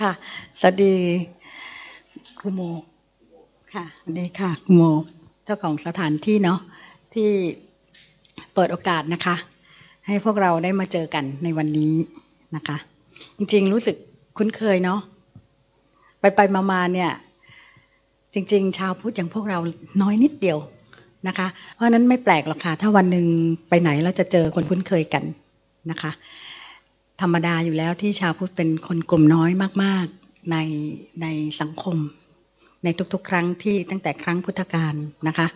ค่ะ สวัสดีครูโมค่ะสวัสดีค่ะครูโม เจ้าของสถานที่เนาะที่เปิดโอกาสนะคะ ให้พวกเราได้มาเจอกันในวันนี้นะคะ จริงๆรู้สึกคุ้นเคยเนาะไปไปมาๆเนี่ย จริง ๆ ชาวพุทธอย่างพวกเราน้อยนิดเดียวนะคะ เพราะนั้นไม่แปลกหรอกค่ะ ถ้าวันหนึ่งไปไหนเราจะเจอคนคุ้นเคยกันนะคะ ธรรมดาอยู่แล้วที่ชาวพุทธเป็นคนกลุ่มน้อยมาก ๆ ในในสังคม ในทุกๆ ครั้งที่ตั้งแต่ครั้งพุทธกาลนะคะ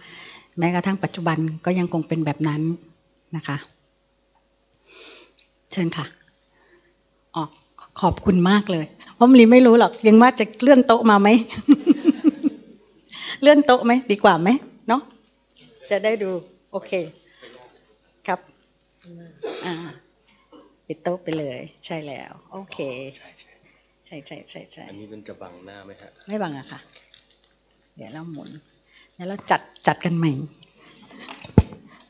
แม้กระทั่งปัจจุบันก็ยังคงเป็นแบบนั้นนะคะ เชิญค่ะออกขอบคุณมากเลย เพราะมลีไม่รู้หรอกยังว่าจะเลื่อนโต๊ะมาไหม เลื่อนโต๊ะไหมดีกว่าไหมเนาะจะได้ดู โอเค ครับ อ่า ปิดโต๊ะไปเลย ใช่แล้ว โอเค ใช่ใช่ใช่ใช่ใช่ใช่อันนี้มันจะบังหน้าไหมฮะไม่บังอะค่ะ เดี๋ยวเราหมุนเดี๋ยวเราจัดจัดกันใหม่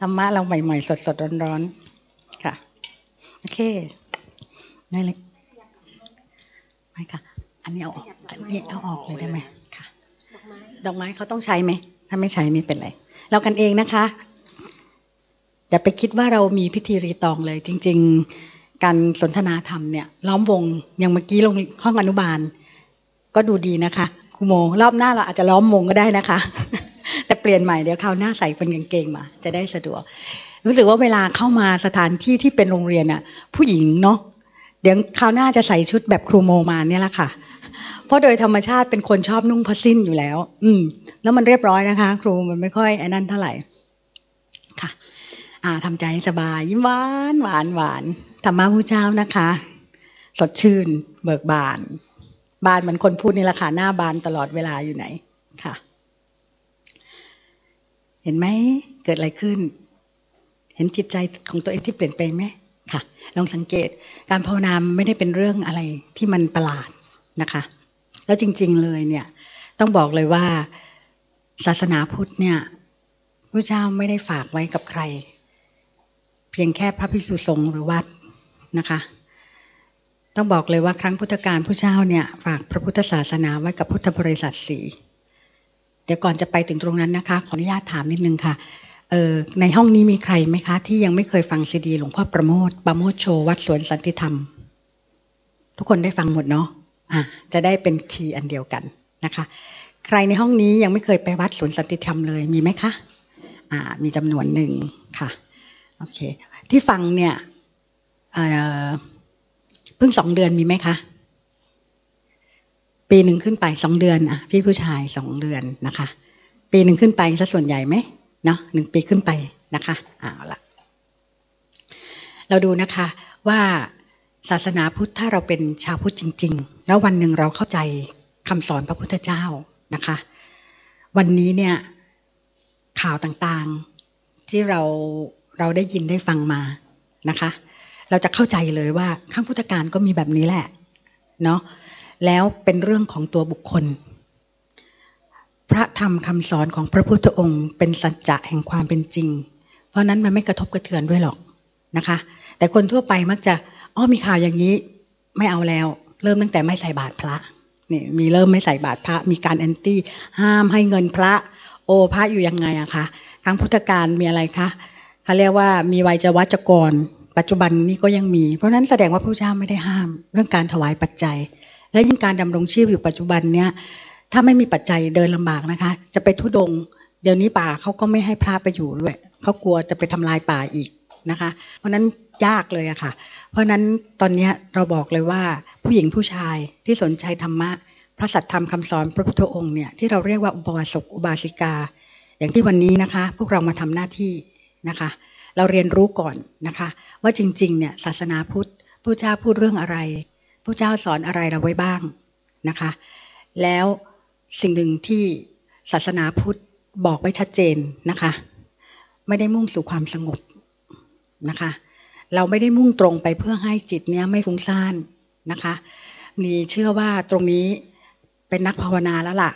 ธรรมะเราใหม่ๆสดๆร้อนๆค่ะ โอเคได้เลยไม่ค่ะ อันนี้เอาออกอันนี้เอาออกเลยได้ไหมค่ะ ดอกไม้เขาต้องใช้ไหม ถ้าไม่ใช้ไม่เป็นไร เรากันเองนะคะอย่าไปคิดว่าเรามีพิธีรีตองเลย จริง ๆ การสนทนาธรรมเนี่ยล้อมวงอย่างเมื่อกี้ลงห้องอนุบาล ก็ดูดีนะคะครูโมรอบหน้าเราอาจจะล้อมวงก็ได้นะคะ แต่เปลี่ยนใหม่เดี๋ยวคราวหน้าใส่คนกางเกงมา จะได้สะดวก รู้สึกว่าเวลาเข้ามาสถานที่ที่เป็นโรงเรียนอะ ผู้หญิงเนาะเดี๋ยวคราวหน้าจะใส่ชุดแบบครูโมมาเนี่ยแหละค่ะ เพราะโดยธรรมชาติเป็นคนชอบนุ่งผ้าสิ้นอยู่แล้ว อืม แล้วมันเรียบร้อยนะคะ ครูมันไม่ค่อยไอ้นั่นเท่าไหร่ ค่ะ อ่าทำใจสบาย ยิ้มหวานหวานหวาน ธรรมะผู้เจ้านะคะ สดชื่น เบิกบาน บานเหมือนคนพูดนี่แหละค่ะหน้าบานตลอดเวลาอยู่ไหนค่ะ เห็นไหมเกิดอะไรขึ้น เห็นจิตใจของตัวเองที่เปลี่ยนไปไหมค่ะลองสังเกตการภาวนาไม่ได้เป็นเรื่องอะไรที่มันประหลาดนะคะ แล้วจริง ๆเลยเนี่ยต้องบอกเลยว่าศาสนาพุทธเนี่ยพระเจ้าไม่ได้ฝากไว้กับใคร เพียงแค่พระภิกษุสงฆ์หรือวัด นะคะ ต้องบอกเลยว่าครั้งพุทธกาลพระเจ้าเนี่ยฝากพระพุทธศาสนาไว้กับพุทธบริษัทสีเดี๋ยวก่อนจะไปถึงตรงนั้นนะคะ ขออนุญาตถามนิดนึงค่ะเออในห้องนี้มีใครไหมคะ ที่ยังไม่เคยฟังซีดีหลวงพ่อประโมทประโมทโชว์วัดสวนสันติธรรม ทุกคนได้ฟังหมดเนาะอะจะได้เป็นคีย์อันเดียวกันนะคะ ใครในห้องนี้ยังไม่เคยไปวัดสวนสันติธรรมเลยมีไหมคะอ่ามีจำนวนหนึ่งค่ะโอเคที่ฟังเนี่ย เพิ่งสองเดือนมีไหมคะ ปีหนึ่งขึ้นไปสองเดือนอะพี่ผู้ชายสองเดือนนะคะ ปีหนึ่งขึ้นไปซะส่วนใหญ่ไหมเนาะหนึ่งปีขึ้นไปนะคะเอาละเราดูนะคะว่าศาสนาพุทธถ้าเราเป็นชาวพุทธจริง ๆ แล้ววันหนึ่งเราเข้าใจคำสอนพระพุทธเจ้านะคะ วันนี้เนี่ยข่าวต่างๆที่เราเราได้ยินได้ฟังมานะคะ เราจะเข้าใจเลยว่าข้างพุทธการก็มีแบบนี้แหละเนาะแล้วเป็นเรื่องของตัวบุคคล พระธรรมคำสอนของพระพุทธองค์เป็นสัจจะแห่งความเป็นจริง เพราะนั้นมันไม่กระทบกระเทือนด้วยหรอกนะคะ แต่คนทั่วไปมักจะอ้อมีข่าวอย่างนี้ไม่เอาแล้ว เริ่มตั้งแต่ไม่ใส่บาตรพระนี่มีเริ่มไม่ใส่บาตรพระ มีการแอนตี้ห้ามให้เงินพระ โอพระอยู่ยังไงอะคะครั้งพุทธกาลมีอะไรคะเขาเรียกว่ามีวัยจวัจกร ปัจจุบันนี้ก็ยังมี เพราะนั้นแสดงว่าพระเจ้าไม่ได้ห้าม เรื่องการถวายปัจจัย และยิ่งการดำรงชีพอยู่ปัจจุบันเนี้ยถ้าไม่มีปัจจัยเดินลำบากนะคะ จะไปทุดง เดี๋ยวนี้ป่าเขาก็ไม่ให้พระไปอยู่ด้วยเขากลัวจะไปทำลายป่าอีกนะคะ เพราะนั้นยากเลยอะค่ะ เพราะนั้นตอนนี้เราบอกเลยว่าผู้หญิงผู้ชายที่สนใจธรรมะพระสัทธรรมคำสอนพระพุทธองค์เนี่ยที่เราเรียกว่าอุบาสกอุบาสิกา อย่างที่วันนี้นะคะ พวกเรามาทำหน้าที่นะคะ เราเรียนรู้ก่อนนะคะ ว่าจริงๆเนี่ยศาสนาพุทธพระเจ้าพูดเรื่องอะไรพระเจ้าสอนอะไรเราไว้บ้างนะคะ แล้วสิ่งหนึ่งที่ศาสนาพุทธบอกไว้ชัดเจนนะคะ ไม่ได้มุ่งสู่ความสงบนะคะ เราไม่ได้มุ่งตรงไปเพื่อให้จิตเนี้ยไม่ฟุ้งซ่านนะคะนี่เชื่อว่าตรงนี้เป็นนักภาวนาแล้วล่ะ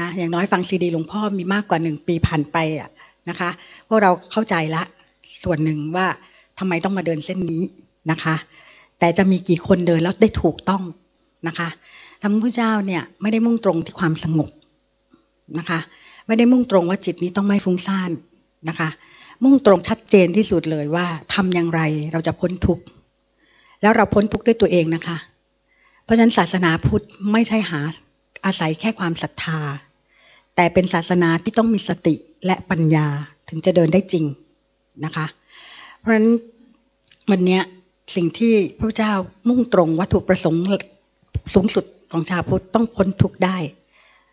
นะอย่างน้อยฟังซีดีหลวงพ่อมีมากกว่าหนึ่งปีผ่านไปอะนะคะพวกเราเข้าใจละ ส่วนหนึ่งว่าทำไมต้องมาเดินเส้นนี้นะคะ แต่จะมีกี่คนเดินแล้วได้ถูกต้องนะคะธรรมพระเจ้าเนี่ยไม่ได้มุ่งตรงที่ความสงบนะคะ ไม่ได้มุ่งตรงว่าจิตนี้ต้องไม่ฟุ้งซ่านนะคะ มุ่งตรงชัดเจนที่สุดเลยว่าทำอย่างไรเราจะพ้นทุกข์แล้วเราพ้นทุกข์ด้วยตัวเองนะคะ เพราะฉะนั้นศาสนาพุทธไม่ใช่หาอาศัยแค่ความศรัทธา แต่เป็นศาสนาที่ต้องมีสติและปัญญาถึงจะเดินได้จริง นะคะ เพราะฉะนั้นวันนี้สิ่งที่พระเจ้ามุ่งตรงวัตถุประสงค์สูงสุดของชาวพุทธต้องพ้นทุกข์ได้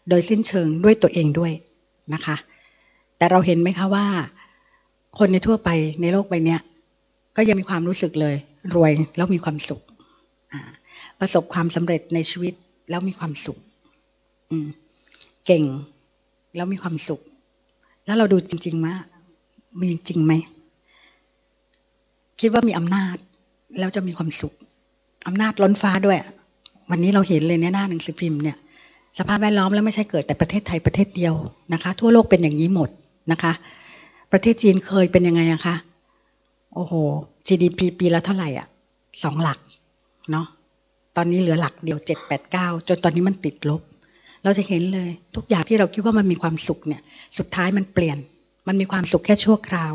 โดยสิ้นเชิงด้วยตัวเองด้วยนะคะ แต่เราเห็นไหมคะว่า คนในทั่วไปในโลกใบนี้ก็ยังมีความรู้สึกเลย รวยแล้วมีความสุข ประสบความสำเร็จในชีวิตแล้วมีความสุขเก่งแล้วมีความสุข แล้วเราดูจริงๆมา มีจริงไหม คิดว่ามีอำนาจแล้วจะมีความสุขอำนาจล้นฟ้าด้วย วันนี้เราเห็นเลยในหน้าหนังสือพิมพ์เนี่ย สภาพแวดล้อมแล้วไม่ใช่เกิดแต่ประเทศไทยประเทศเดียวนะคะ ทั่วโลกเป็นอย่างนี้หมดนะคะ ประเทศจีนเคยเป็นยังไงอะคะโอ้โห GDP ปีละเท่าไหร่อะสองหลักเนาะตอนนี้เหลือหลักเดียวเจ็ดแปดเก้าจนตอนนี้มันติดลบ เราจะเห็นเลย ทุกอย่างที่เราคิดว่ามันมีความสุขเนี่ย สุดท้ายมันเปลี่ยน มันมีความสุขแค่ชั่วคราว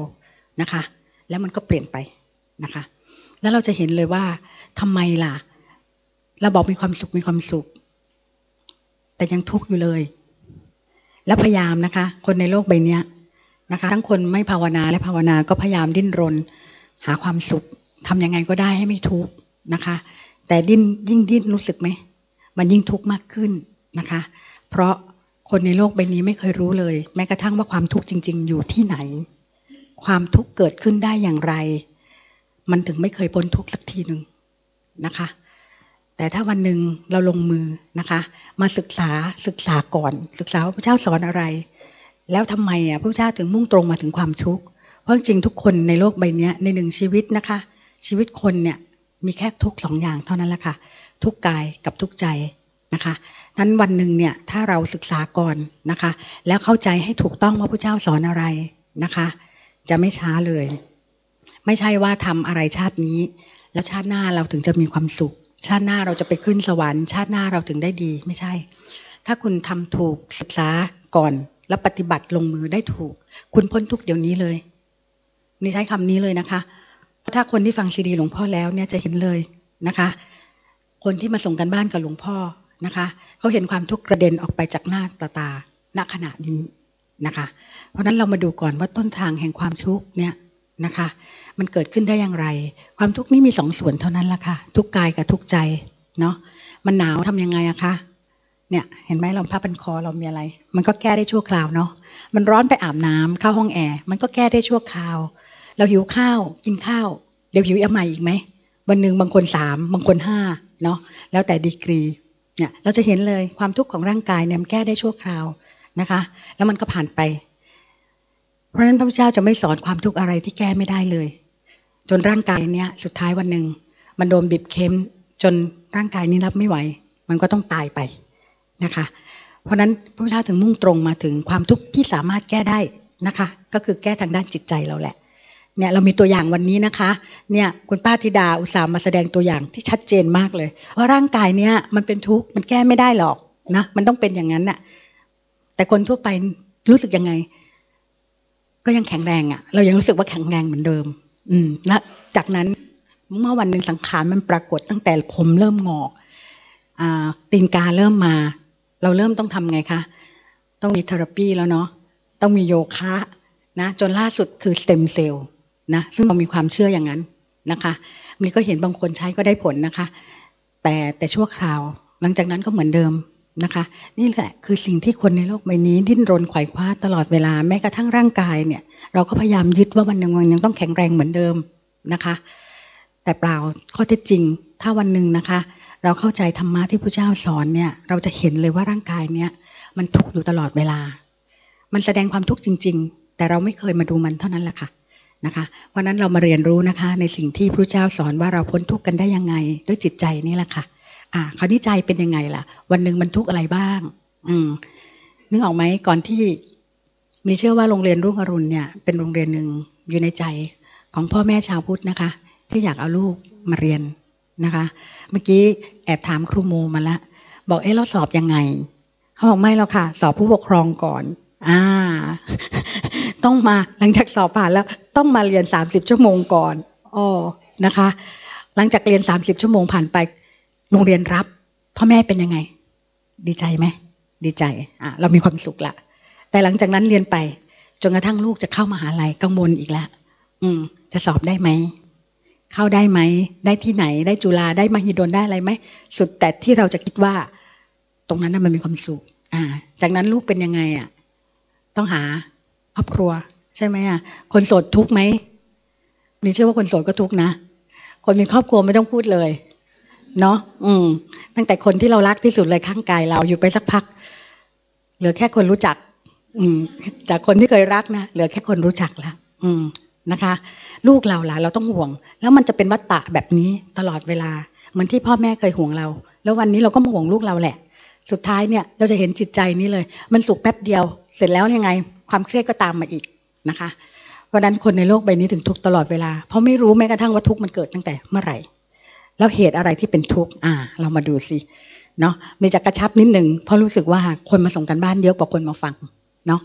นะคะ แล้วมันก็เปลี่ยนไปนะคะ แล้วเราจะเห็นเลยว่าทำไมล่ะ เราบอกมีความสุขมีความสุข แต่ยังทุกข์อยู่เลย แล้วพยายามนะคะ คนในโลกใบนี้นะคะ ทั้งคนไม่ภาวนาและภาวนาก็พยายามดิ้นรน หาความสุขทำยังไงก็ได้ให้ไม่ทุกข์นะคะ แต่ดิ้นยิ่งดิ้นรู้สึกไหมมันยิ่งทุกข์มากขึ้นนะคะ เพราะ คนในโลกใบนี้ไม่เคยรู้เลย แม้กระทั่งว่าความทุกข์จริง ๆ อยู่ที่ไหน ความทุกข์เกิดขึ้นได้อย่างไร มันถึงไม่เคยพ้นทุกข์สักทีหนึ่งนะคะ แต่ถ้าวันหนึ่งเราลงมือนะคะ มาศึกษาศึกษาก่อน ศึกษาว่าพระเจ้าสอนอะไร แล้วทำไมอะพระเจ้าถึงมุ่งตรงมาถึงความทุกข์เพราะจริงทุกคนในโลกใบนี้ในหนึ่งชีวิตนะคะ ชีวิตคนเนี่ยมีแค่ทุกสองอย่างเท่านั้นแหละค่ะทุกกายกับทุกใจนะคะ นั้นวันหนึ่งเนี่ยถ้าเราศึกษาก่อนนะคะ แล้วเข้าใจให้ถูกต้องว่าพระเจ้าสอนอะไรนะคะ จะไม่ช้าเลย ไม่ใช่ว่าทำอะไรชาตินี้ แล้วชาติหน้าเราถึงจะมีความสุข ชาติหน้าเราจะไปขึ้นสวรรค์ ชาติหน้าเราถึงได้ดีไม่ใช่ ถ้าคุณทำถูกศึกษาก่อน แล้วปฏิบัติลงมือได้ถูก คุณพ้นทุกเดี๋ยวนี้เลยนี่ใช้คำนี้เลยนะคะถ้าคนที่ฟังซีดีหลวงพ่อแล้วเนี่ยจะเห็นเลยนะคะ คนที่มาส่งกันบ้านกับหลวงพ่อ นะคะเขาเห็นความทุกข์กระเด็นออกไปจากหน้าตาตาณขณะนี้นะคะ เพราะนั้นเรามาดูก่อนว่าต้นทางแห่งความทุกข์เนี่ยนะคะ มันเกิดขึ้นได้อย่างไร ความทุกข์นี้มีสองส่วนเท่านั้นละค่ะ ทุกกายกับทุกใจเนาะมันหนาวทํำยังไงอะคะเนี่ยเห็นไหมเราผ้าพันคอเรามีอะไร มันก็แก้ได้ชั่วคราวเนาะมันร้อนไปอาบน้ำเข้าห้องแอร์มันก็แก้ได้ชั่วคราว เราหิวข้าวกินข้าว เดี๋ยวหิวอีกใหม่อีกไหมวันหนึ่งบางคนสามบางคนห้าเนาะแล้วแต่ดีกรี เนี่ยเราจะเห็นเลยความทุกข์ของร่างกายเนี่ยมันแก้ได้ชั่วคราวนะคะ แล้วมันก็ผ่านไป เพราะฉะนั้นพระพุทธเจ้าจะไม่สอนความทุกข์อะไรที่แก้ไม่ได้เลย จนร่างกายเนี้ยสุดท้ายวันหนึ่งมันโดนบีบเค็มจนร่างกายนี้รับไม่ไหว มันก็ต้องตายไปนะคะ เพราะนั้นพระพุทธเจ้าถึงมุ่งตรงมาถึงความทุกข์ที่สามารถแก้ได้นะคะ ก็คือแก้ทางด้านจิตใจเราแหละ เนี่ยเรามีตัวอย่างวันนี้นะคะเนี่ยคุณป้าธิดาอุตส่าห์มาแสดงตัวอย่างที่ชัดเจนมากเลยว่าร่างกายเนี่ยมันเป็นทุกข์มันแก้ไม่ได้หรอกนะมันต้องเป็นอย่างนั้นน่ะแต่คนทั่วไปรู้สึกยังไง ก็ยังแข็งแรงอะ่ะ เรายังรู้สึกว่าแข็งแรงเหมือนเดิม อืมและจากนั้นเมื่อวันหนึ่งสังขารมันปรากฏตั้งแต่ผมเริ่มงอกอ่าตีนกาเริ่มมา เราเริ่มต้องทำไงคะต้องมีเทอราปีแล้วเนาะต้องมีโยคะนะจนล่าสุดคือสเต็มเซลล์ นะซึ่งเรามีความเชื่ออย่างนั้นนะคะมีก็เห็นบางคนใช้ก็ได้ผลนะคะ แต่แต่ชั่วคราว หลังจากนั้นก็เหมือนเดิมนะคะ นี่แหละคือสิ่งที่คนในโลกใบนี้ ดิ้นรนไขว่คว้าตลอดเวลาแม้กระทั่งร่างกายเนี่ย เราก็พยายามยึดว่าวันหนึ่งวันยังต้องแข็งแรงเหมือนเดิมนะคะ แต่เปล่าข้อเท็จจริง ถ้าวันหนึ่งนะคะ เราเข้าใจธรรมะที่พระเจ้าสอนเนี่ย เราจะเห็นเลยว่าร่างกายเนี่ย มันทุกข์อยู่ตลอดเวลา มันแสดงความทุกข์จริง ๆ แต่เราไม่เคยมาดูมันเท่านั้นแหละค่ะ นะคะ เพราะนั้นเรามาเรียนรู้นะคะ ในสิ่งที่พระเจ้าสอนว่าเราพ้นทุกข์กันได้ยังไง ด้วยจิตใจนี่แหละค่ะ อ่าคราวนี้ใจเป็นยังไงล่ะ วันหนึ่งมันทุกข์อะไรบ้าง อืมนึกออกไหมก่อนที่มีเชื่อว่าโรงเรียนรุ่งอรุณเนี่ยเป็นโรงเรียนหนึ่งอยู่ในใจของพ่อแม่ชาวพุทธนะคะ ที่อยากเอาลูกมาเรียนนะคะ เมื่อกี้แอบถามครูโมมาแล้วบอกเอ๊ะเราสอบยังไงเขาบอกไม่แล้วค่ะ สอบผู้ปกครองก่อน อ่า ต้องมาหลังจากสอบผ่านแล้วต้องมาเรียนสามสิบชั่วโมงก่อนอ๋อนะคะ หลังจากเรียนสามสิบชั่วโมงผ่านไปโรงเรียนรับพ่อแม่เป็นยังไง ดีใจไหมดีใจอะเรามีความสุขละแต่หลังจากนั้นเรียนไปจนกระทั่งลูกจะเข้ามาหาลัยกังวลอีกแล้วอืม จะสอบได้ไหมเข้าได้ไหม ได้ที่ไหน ได้จุฬาได้มหิดลได้อะไรไหม สุดแต่ที่เราจะคิดว่า ตรงนั้นมันมีความสุข อ่า จากนั้นลูกเป็นยังไงอะ ต้องหา ครอบครัว ใช่ไหมอะคนโสดทุกไหมนี่เชื่อว่าคนโสดก็ทุกนะ คนมีครอบครัวไม่ต้องพูดเลย เนาะอืม ตั้งแต่คนที่เรารักที่สุดเลยข้างกายเราอยู่ไปสักพัก เหลือแค่คนรู้จัก อืม จากคนที่เคยรักนะเหลือแค่คนรู้จักละอืมนะคะ ลูกเราล่ะ เราต้องห่วง แล้วมันจะเป็นวัตตะแบบนี้ตลอดเวลา เหมือนที่พ่อแม่เคยห่วงเรา แล้ววันนี้เราก็มาห่วงลูกเราแหละ สุดท้ายเนี่ย เราจะเห็นจิตใจนี้เลย มันสุขแป๊บเดียว เสร็จแล้วยังไง ความเครียดก็ตามมาอีกนะคะ เพราะนั้นคนในโลกใบนี้ถึงทุกข์ตลอดเวลา เพราะไม่รู้แม้กระทั่งว่าทุกข์มันเกิดตั้งแต่เมื่อไหร่ แล้วเหตุอะไรที่เป็นทุกข์อ่า เรามาดูสิเนาะมีจะกระชับนิดหนึ่งเพราะรู้สึกว่าคนมาส่งกันบ้านเยอะกว่าคนมาฟังเนาะ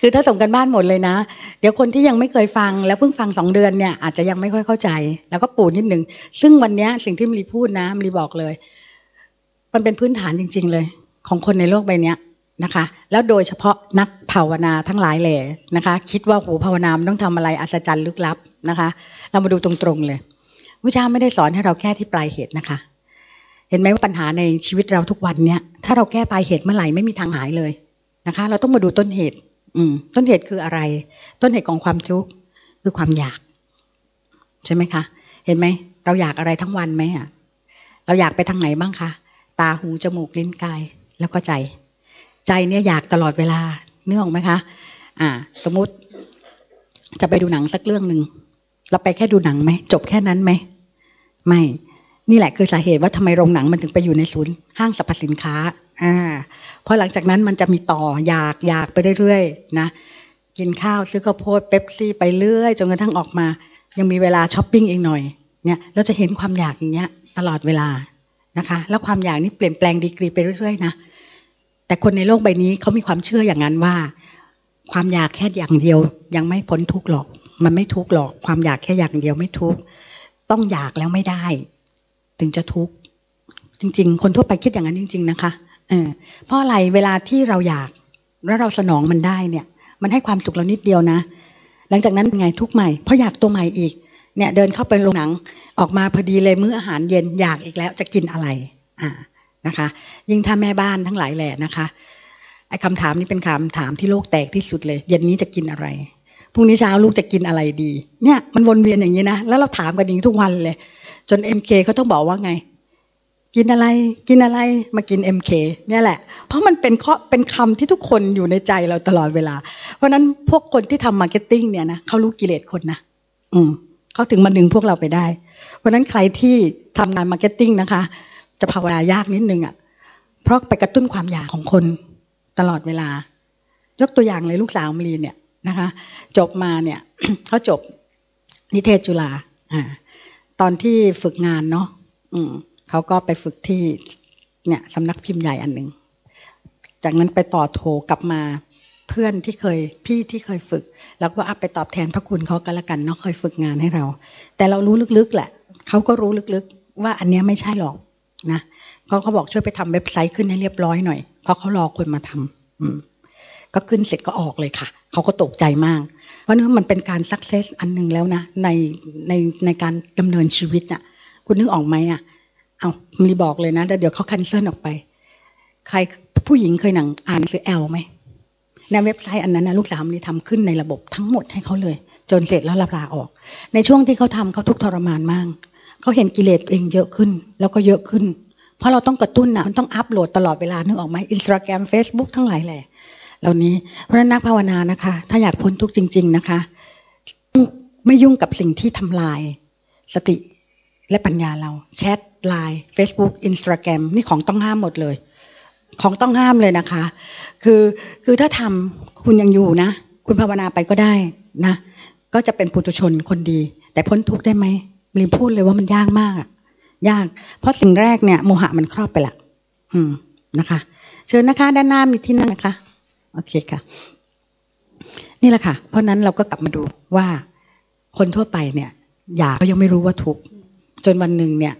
คือถ้าส่งกันบ้านหมดเลยนะ เดี๋ยวคนที่ยังไม่เคยฟัง แล้วเพิ่งฟังสองเดือนเนี่ยอาจจะยังไม่ค่อยเข้าใจ แล้วก็ปูนิดหนึ่งซึ่งวันนี้สิ่งที่มรีพูดนะมรีบอกเลย มันเป็นพื้นฐานจริง ๆ เลย ของคนในโลกใบนี้ นะคะ แล้วโดยเฉพาะนักภาวนาทั้งหลายแหล่นะคะ คิดว่าโหภาวนาต้องทำอะไรอัศจรรย์ลึกลับนะคะ เรามาดูตรงๆเลยวิชาไม่ได้สอนให้เราแค่ที่ปลายเหตุนะคะ เห็นไหมว่าปัญหาในชีวิตเราทุกวันเนี้ยถ้าเราแก้ปลายเหตุเมื่อไหร่ไม่มีทางหายเลยนะคะ เราต้องมาดูต้นเหตุ อืม ต้นเหตุคืออะไร ต้นเหตุของความทุกข์คือความอยาก ใช่ไหมคะ เห็นไหมเราอยากอะไรทั้งวันไหมอะ เราอยากไปทางไหนบ้างคะ ตาหูจมูกลิ้นกายแล้วก็ใจ ใจเนี่ยอยากตลอดเวลาเนื้อออกไหมคะ อ่า สมมุติจะไปดูหนังสักเรื่องหนึ่งเราไปแค่ดูหนังไหมจบแค่นั้นไหมไม่นี่แหละคือสาเหตุว่าทำไมโรงหนังมันถึงไปอยู่ในศูนย์ห้างสรรพสินค้า อ่า เพราะหลังจากนั้นมันจะมีต่ออยากอยากไปเรื่อยๆนะ กินข้าวซื้อข้าวโพดเป๊ปซี่ไปเรื่อยจนกระทั่งออกมา ยังมีเวลาช้อปปิ้งอีกหน่อย เนี่ยเราจะเห็นความอยากอย่างเงี้ยตลอดเวลานะคะ แล้วความอยากนี้เปลี่ยนแปลงดีกรีไปเรื่อยๆนะ แต่คนในโลกใบนี้เขามีความเชื่ออย่างนั้นว่า ความอยากแค่อย่างเดียว ยังไม่พ้นทุกข์หรอก มันไม่ทุกข์หรอก ความอยากแค่อย่างเดียวไม่ทุกข์ต้องอยากแล้วไม่ได้ ถึงจะทุกข์จริง ๆ คนทั่วไปคิดอย่างนั้นจริง ๆ นะคะเออเพราะอะไรเวลาที่เราอยากแล้วเราสนองมันได้เนี่ย มันให้ความสุขเรานิดเดียวนะ หลังจากนั้นไงทุกข์ใหม่เพราะอยากตัวใหม่อีกเนี่ยเดินเข้าไปโรงหนังออกมาพอดีเลยมื้ออาหารเย็นอยากอีกแล้วจะกินอะไร อ่า นะคะ ยิ่งถ้าแม่บ้านทั้งหลายแหละนะคะไอ้คำถามนี้เป็นคำถามที่โลกแตกที่สุดเลย เย็นนี้จะกินอะไรพรุ่งนี้เช้าลูกจะกินอะไรดี เนี่ยมันวนเวียนอย่างนี้นะแล้วเราถามกันอย่างนี้ทุกวันเลย จนเอ็มเคเขาต้องบอกว่าไง กินอะไรกินอะไรมากินเอ็มเคเนี่ยแหละ เพราะมันเป็นข้อเป็นคำที่ทุกคนอยู่ในใจเราตลอดเวลา เพราะนั้นพวกคนที่ทำ marketing เนี่ยนะเขารู้กิเลสคนนะอืมเขาถึงมาดึงพวกเราไปได้ เพราะนั้นใครที่ทำงาน marketing นะคะ จะภาวนายากนิดนึงอะ่ะ เพราะไปกระตุ้นความอยากของคนตลอดเวลา ยกตัวอย่างเลยลูกสาวมรีเนี่ยนะคะ จบมาเนี่ยเขาจบนิเทศจุฬาอ่าตอนที่ฝึกงานเนาะอืมเขาก็ไปฝึกที่เนี่ยสำนักพิมพ์ใหญ่อันหนึ่งจากนั้นไปต่อโทกลับมาเพื่อนที่เคยพี่ที่เคยฝึก แล้วก็อัพไปตอบแทนพระคุณเขากันละกันเนาะเคยฝึกงานให้เรา แต่เรารู้ลึกๆแหละเขาก็รู้ลึกๆ ว่าอันเนี้ยไม่ใช่หรอก นะเขาเขาบอกช่วยไปทำเว็บไซต์ขึ้นให้เรียบร้อยหน่อย เพราะเขารอคนมาทำอืม ก็ขึ้นเสร็จก็ออกเลยค่ะ เขาก็ตกใจมาก เพราะนั้นมันเป็นการสักเซสอันหนึ่งแล้วนะ ในในในการดำเนินชีวิตน่ะ คุณนึกออกไหมอะ เอามีบอกเลยนะแล้วเดี๋ยวเขาคันเซิลออกไป ใครผู้หญิงเคยหนังอ่านหนังสือแอลไหมในเว็บไซต์อันนั้นนะลูกสาวมีทำขึ้นในระบบทั้งหมดให้เขาเลย จนเสร็จแล้วลาออก ในช่วงที่เขาทำเขาทุกทรมานมาก เขาเห็นกิเลสเองเยอะขึ้น แล้วก็เยอะขึ้น เพราะเราต้องกระตุ้นนะมันต้องอัปโหลดตลอดเวลานึกออกไหมอินสตาแกรมเฟซบุ๊กทั้งหลายแหละเหล่านี้เพราะฉะนั้นนักภาวนานะคะ ถ้าอยากพ้นทุกข์จริง ๆนะคะ ไม่ยุ่งกับสิ่งที่ทำลาย สติและปัญญาเราแชทไลน์เฟซบุ๊กอินสตาแกรมนี่ของต้องห้ามหมดเลย ของต้องห้ามเลยนะคะ คือคือถ้าทำคุณยังอยู่นะ คุณภาวนาไปก็ได้นะ ก็จะเป็นปุถุชนคนดี แต่พ้นทุกข์ได้ไหม รีพูดเลยว่ามันยากมากยาก เพราะสิ่งแรกเนี่ยโมหะมันครอบไปละอืมนะคะ เชิญนะคะ ด้านหน้ามีที่นั่งนะคะ โอเคค่ะ นี่แหละค่ะ เพราะนั้นเราก็กลับมาดูว่าคนทั่วไปเนี่ยอยากก็ยังไม่รู้ว่าทุกจนวันหนึ่งเนี่ย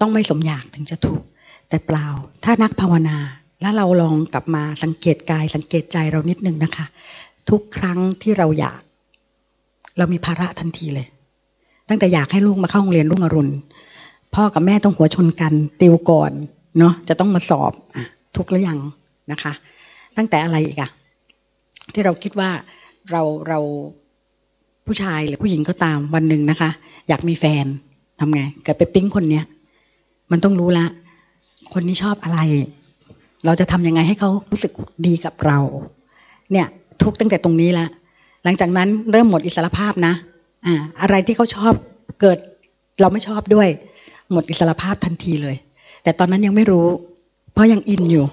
ต้องไม่สมอยากถึงจะทุกแต่เปล่า ถ้านักภาวนาแล้วเราลองกลับมาสังเกตกายสังเกตใจเรานิดนึงนะคะ ทุกครั้งที่เราอยาก เรามีภาระทันทีเลย ตั้งแต่อยากให้ลูกมาเข้าโรงเรียนรุ่งอรุณ พ่อกับแม่ต้องหัวชนกันติวก่อนเนาะจะต้องมาสอบอะทุกหรือยังนะคะ ตั้งแต่อะไรอีกอะที่เราคิดว่าเราเราผู้ชายหรือผู้หญิงก็ตามวันหนึ่งนะคะ อยากมีแฟนทำไงเกิดไปปิ๊งคนเนี้ยมันต้องรู้ละ คนนี้ชอบอะไร เราจะทำยังไงให้เขารู้สึกดีกับเรา เนี่ยทุกตั้งแต่ตรงนี้ละหลังจากนั้นเริ่มหมดอิสรภาพนะ อ่าอะไรที่เขาชอบเกิดเราไม่ชอบด้วย หมดอิสรภาพทันทีเลย แต่ตอนนั้นยังไม่รู้ เพราะยังอินอยู่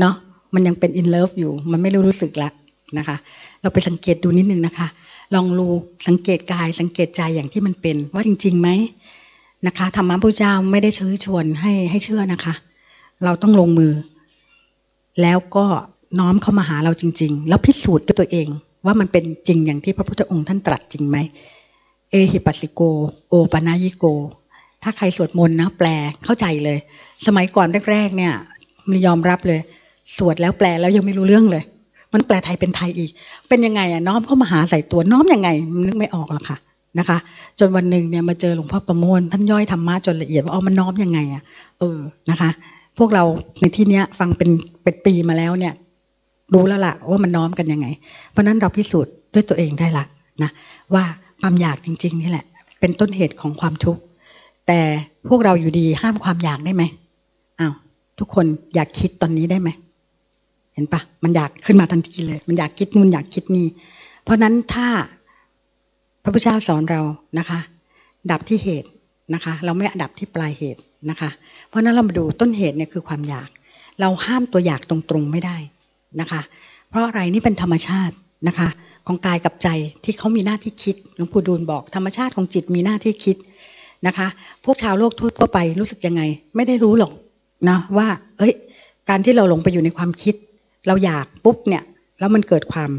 เนาะมันยังเป็นอินเลิฟอยู่ มันไม่รู้รู้สึกละนะคะ เราไปสังเกตดูนิดนึงนะคะ ลองรู้สังเกตกายสังเกตใจอย่างที่มันเป็น ว่าจริงๆไหมนะคะธรรมะพระเจ้าไม่ได้เชิญชวนให้ให้เชื่อนะคะ เราต้องลงมือ แล้วก็น้อมเข้ามาหาเราจริง ๆ แล้วพิสูจน์ด้วยตัวเอง ว่ามันเป็นจริงอย่างที่พระพุทธองค์ท่านตรัสจริงไหม เอหิปัสสิโก โอปนายิโก ถ้าใครสวดมนต์นะแปลเข้าใจเลย สมัยก่อนแรกๆเนี่ยมันยอมรับเลย สวดแล้วแปลแล้วยังไม่รู้เรื่องเลย มันแปลไทยเป็นไทยอีก เป็นยังไงอะน้อมเข้ามาหาใส่ตัวน้อมยังไงนึกไม่ออกหรอกค่ะนะคะ จนวันหนึ่งเนี่ยมาเจอหลวงพ่อประโมทท่านย่อยธรรมะจนละเอียดว่าเอมันน้อมยังไงอะเออนะคะ พวกเราในที่เนี้ยฟังเป็นเป็นปีมาแล้วเนี่ย รู้แล้วล่ะว่ามันน้อมกันยังไง เพราะนั้นเราพิสูจน์ด้วยตัวเองได้ละนะว่า ความอยากจริง ๆ นี่แหละ เป็นต้นเหตุของความทุกข์ แต่พวกเราอยู่ดีห้ามความอยากได้ไหมอ้าวทุกคนอยากคิดตอนนี้ได้ไหมเห็นปะมันอยากขึ้นมาทันทีเลย มันอยากคิดนู่นอยากคิดนี่ เพราะนั้นถ้าพระพุทธเจ้าสอนเรานะคะ ดับที่เหตุนะคะ เราไม่ดับที่ปลายเหตุนะคะ เพราะนั้นเรามาดูต้นเหตุเนี่ยคือความอยาก เราห้ามตัวอยากตรงๆไม่ได้นะคะ เพราะอะไรนี่เป็นธรรมชาติ นะคะ ของกายกับใจที่เขามีหน้าที่คิดหลวงปู่ดูลบอกธรรมชาติของจิตมีหน้าที่คิดนะคะ พวกชาวโลกทั่วไปรู้สึกยังไง ไม่ได้รู้หรอกนะว่า เอ้ย การที่เราหลงไปอยู่ในความคิด เราอยากปุ๊บเนี่ยแล้วมันเกิดความ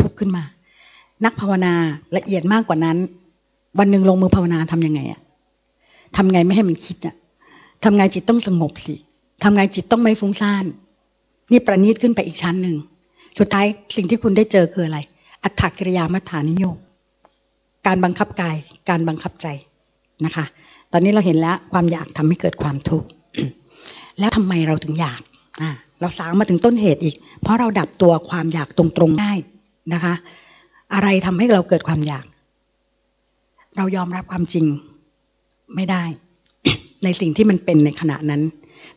ทุกข์ขึ้นมา นักภาวนาละเอียดมากกว่านั้น วันหนึ่งลงมือภาวนาทํำยังไงอะทำไงไม่ให้มันคิดอะทำไงจิตต้องสงบสิทำไงจิตต้องไม่ฟุ้งซ่าน นี่ประณีตขึ้นไปอีกชั้นหนึ่ง สุดท้ายสิ่งที่คุณได้เจอคืออะไร อัตถกิริยามัฐานิโยการบังคับกาย การบังคับใจนะคะ ตอนนี้เราเห็นแล้วความอยากทำให้เกิดความทุกข์ แล้วทำไมเราถึงอยากอ่าเราสางมาถึงต้นเหตุอีก เพราะเราดับตัวความอยากตรงๆได้นะคะ อะไรทำให้เราเกิดความอยาก เรายอมรับความจริงไม่ได้ ในสิ่งที่มันเป็นในขณะนั้น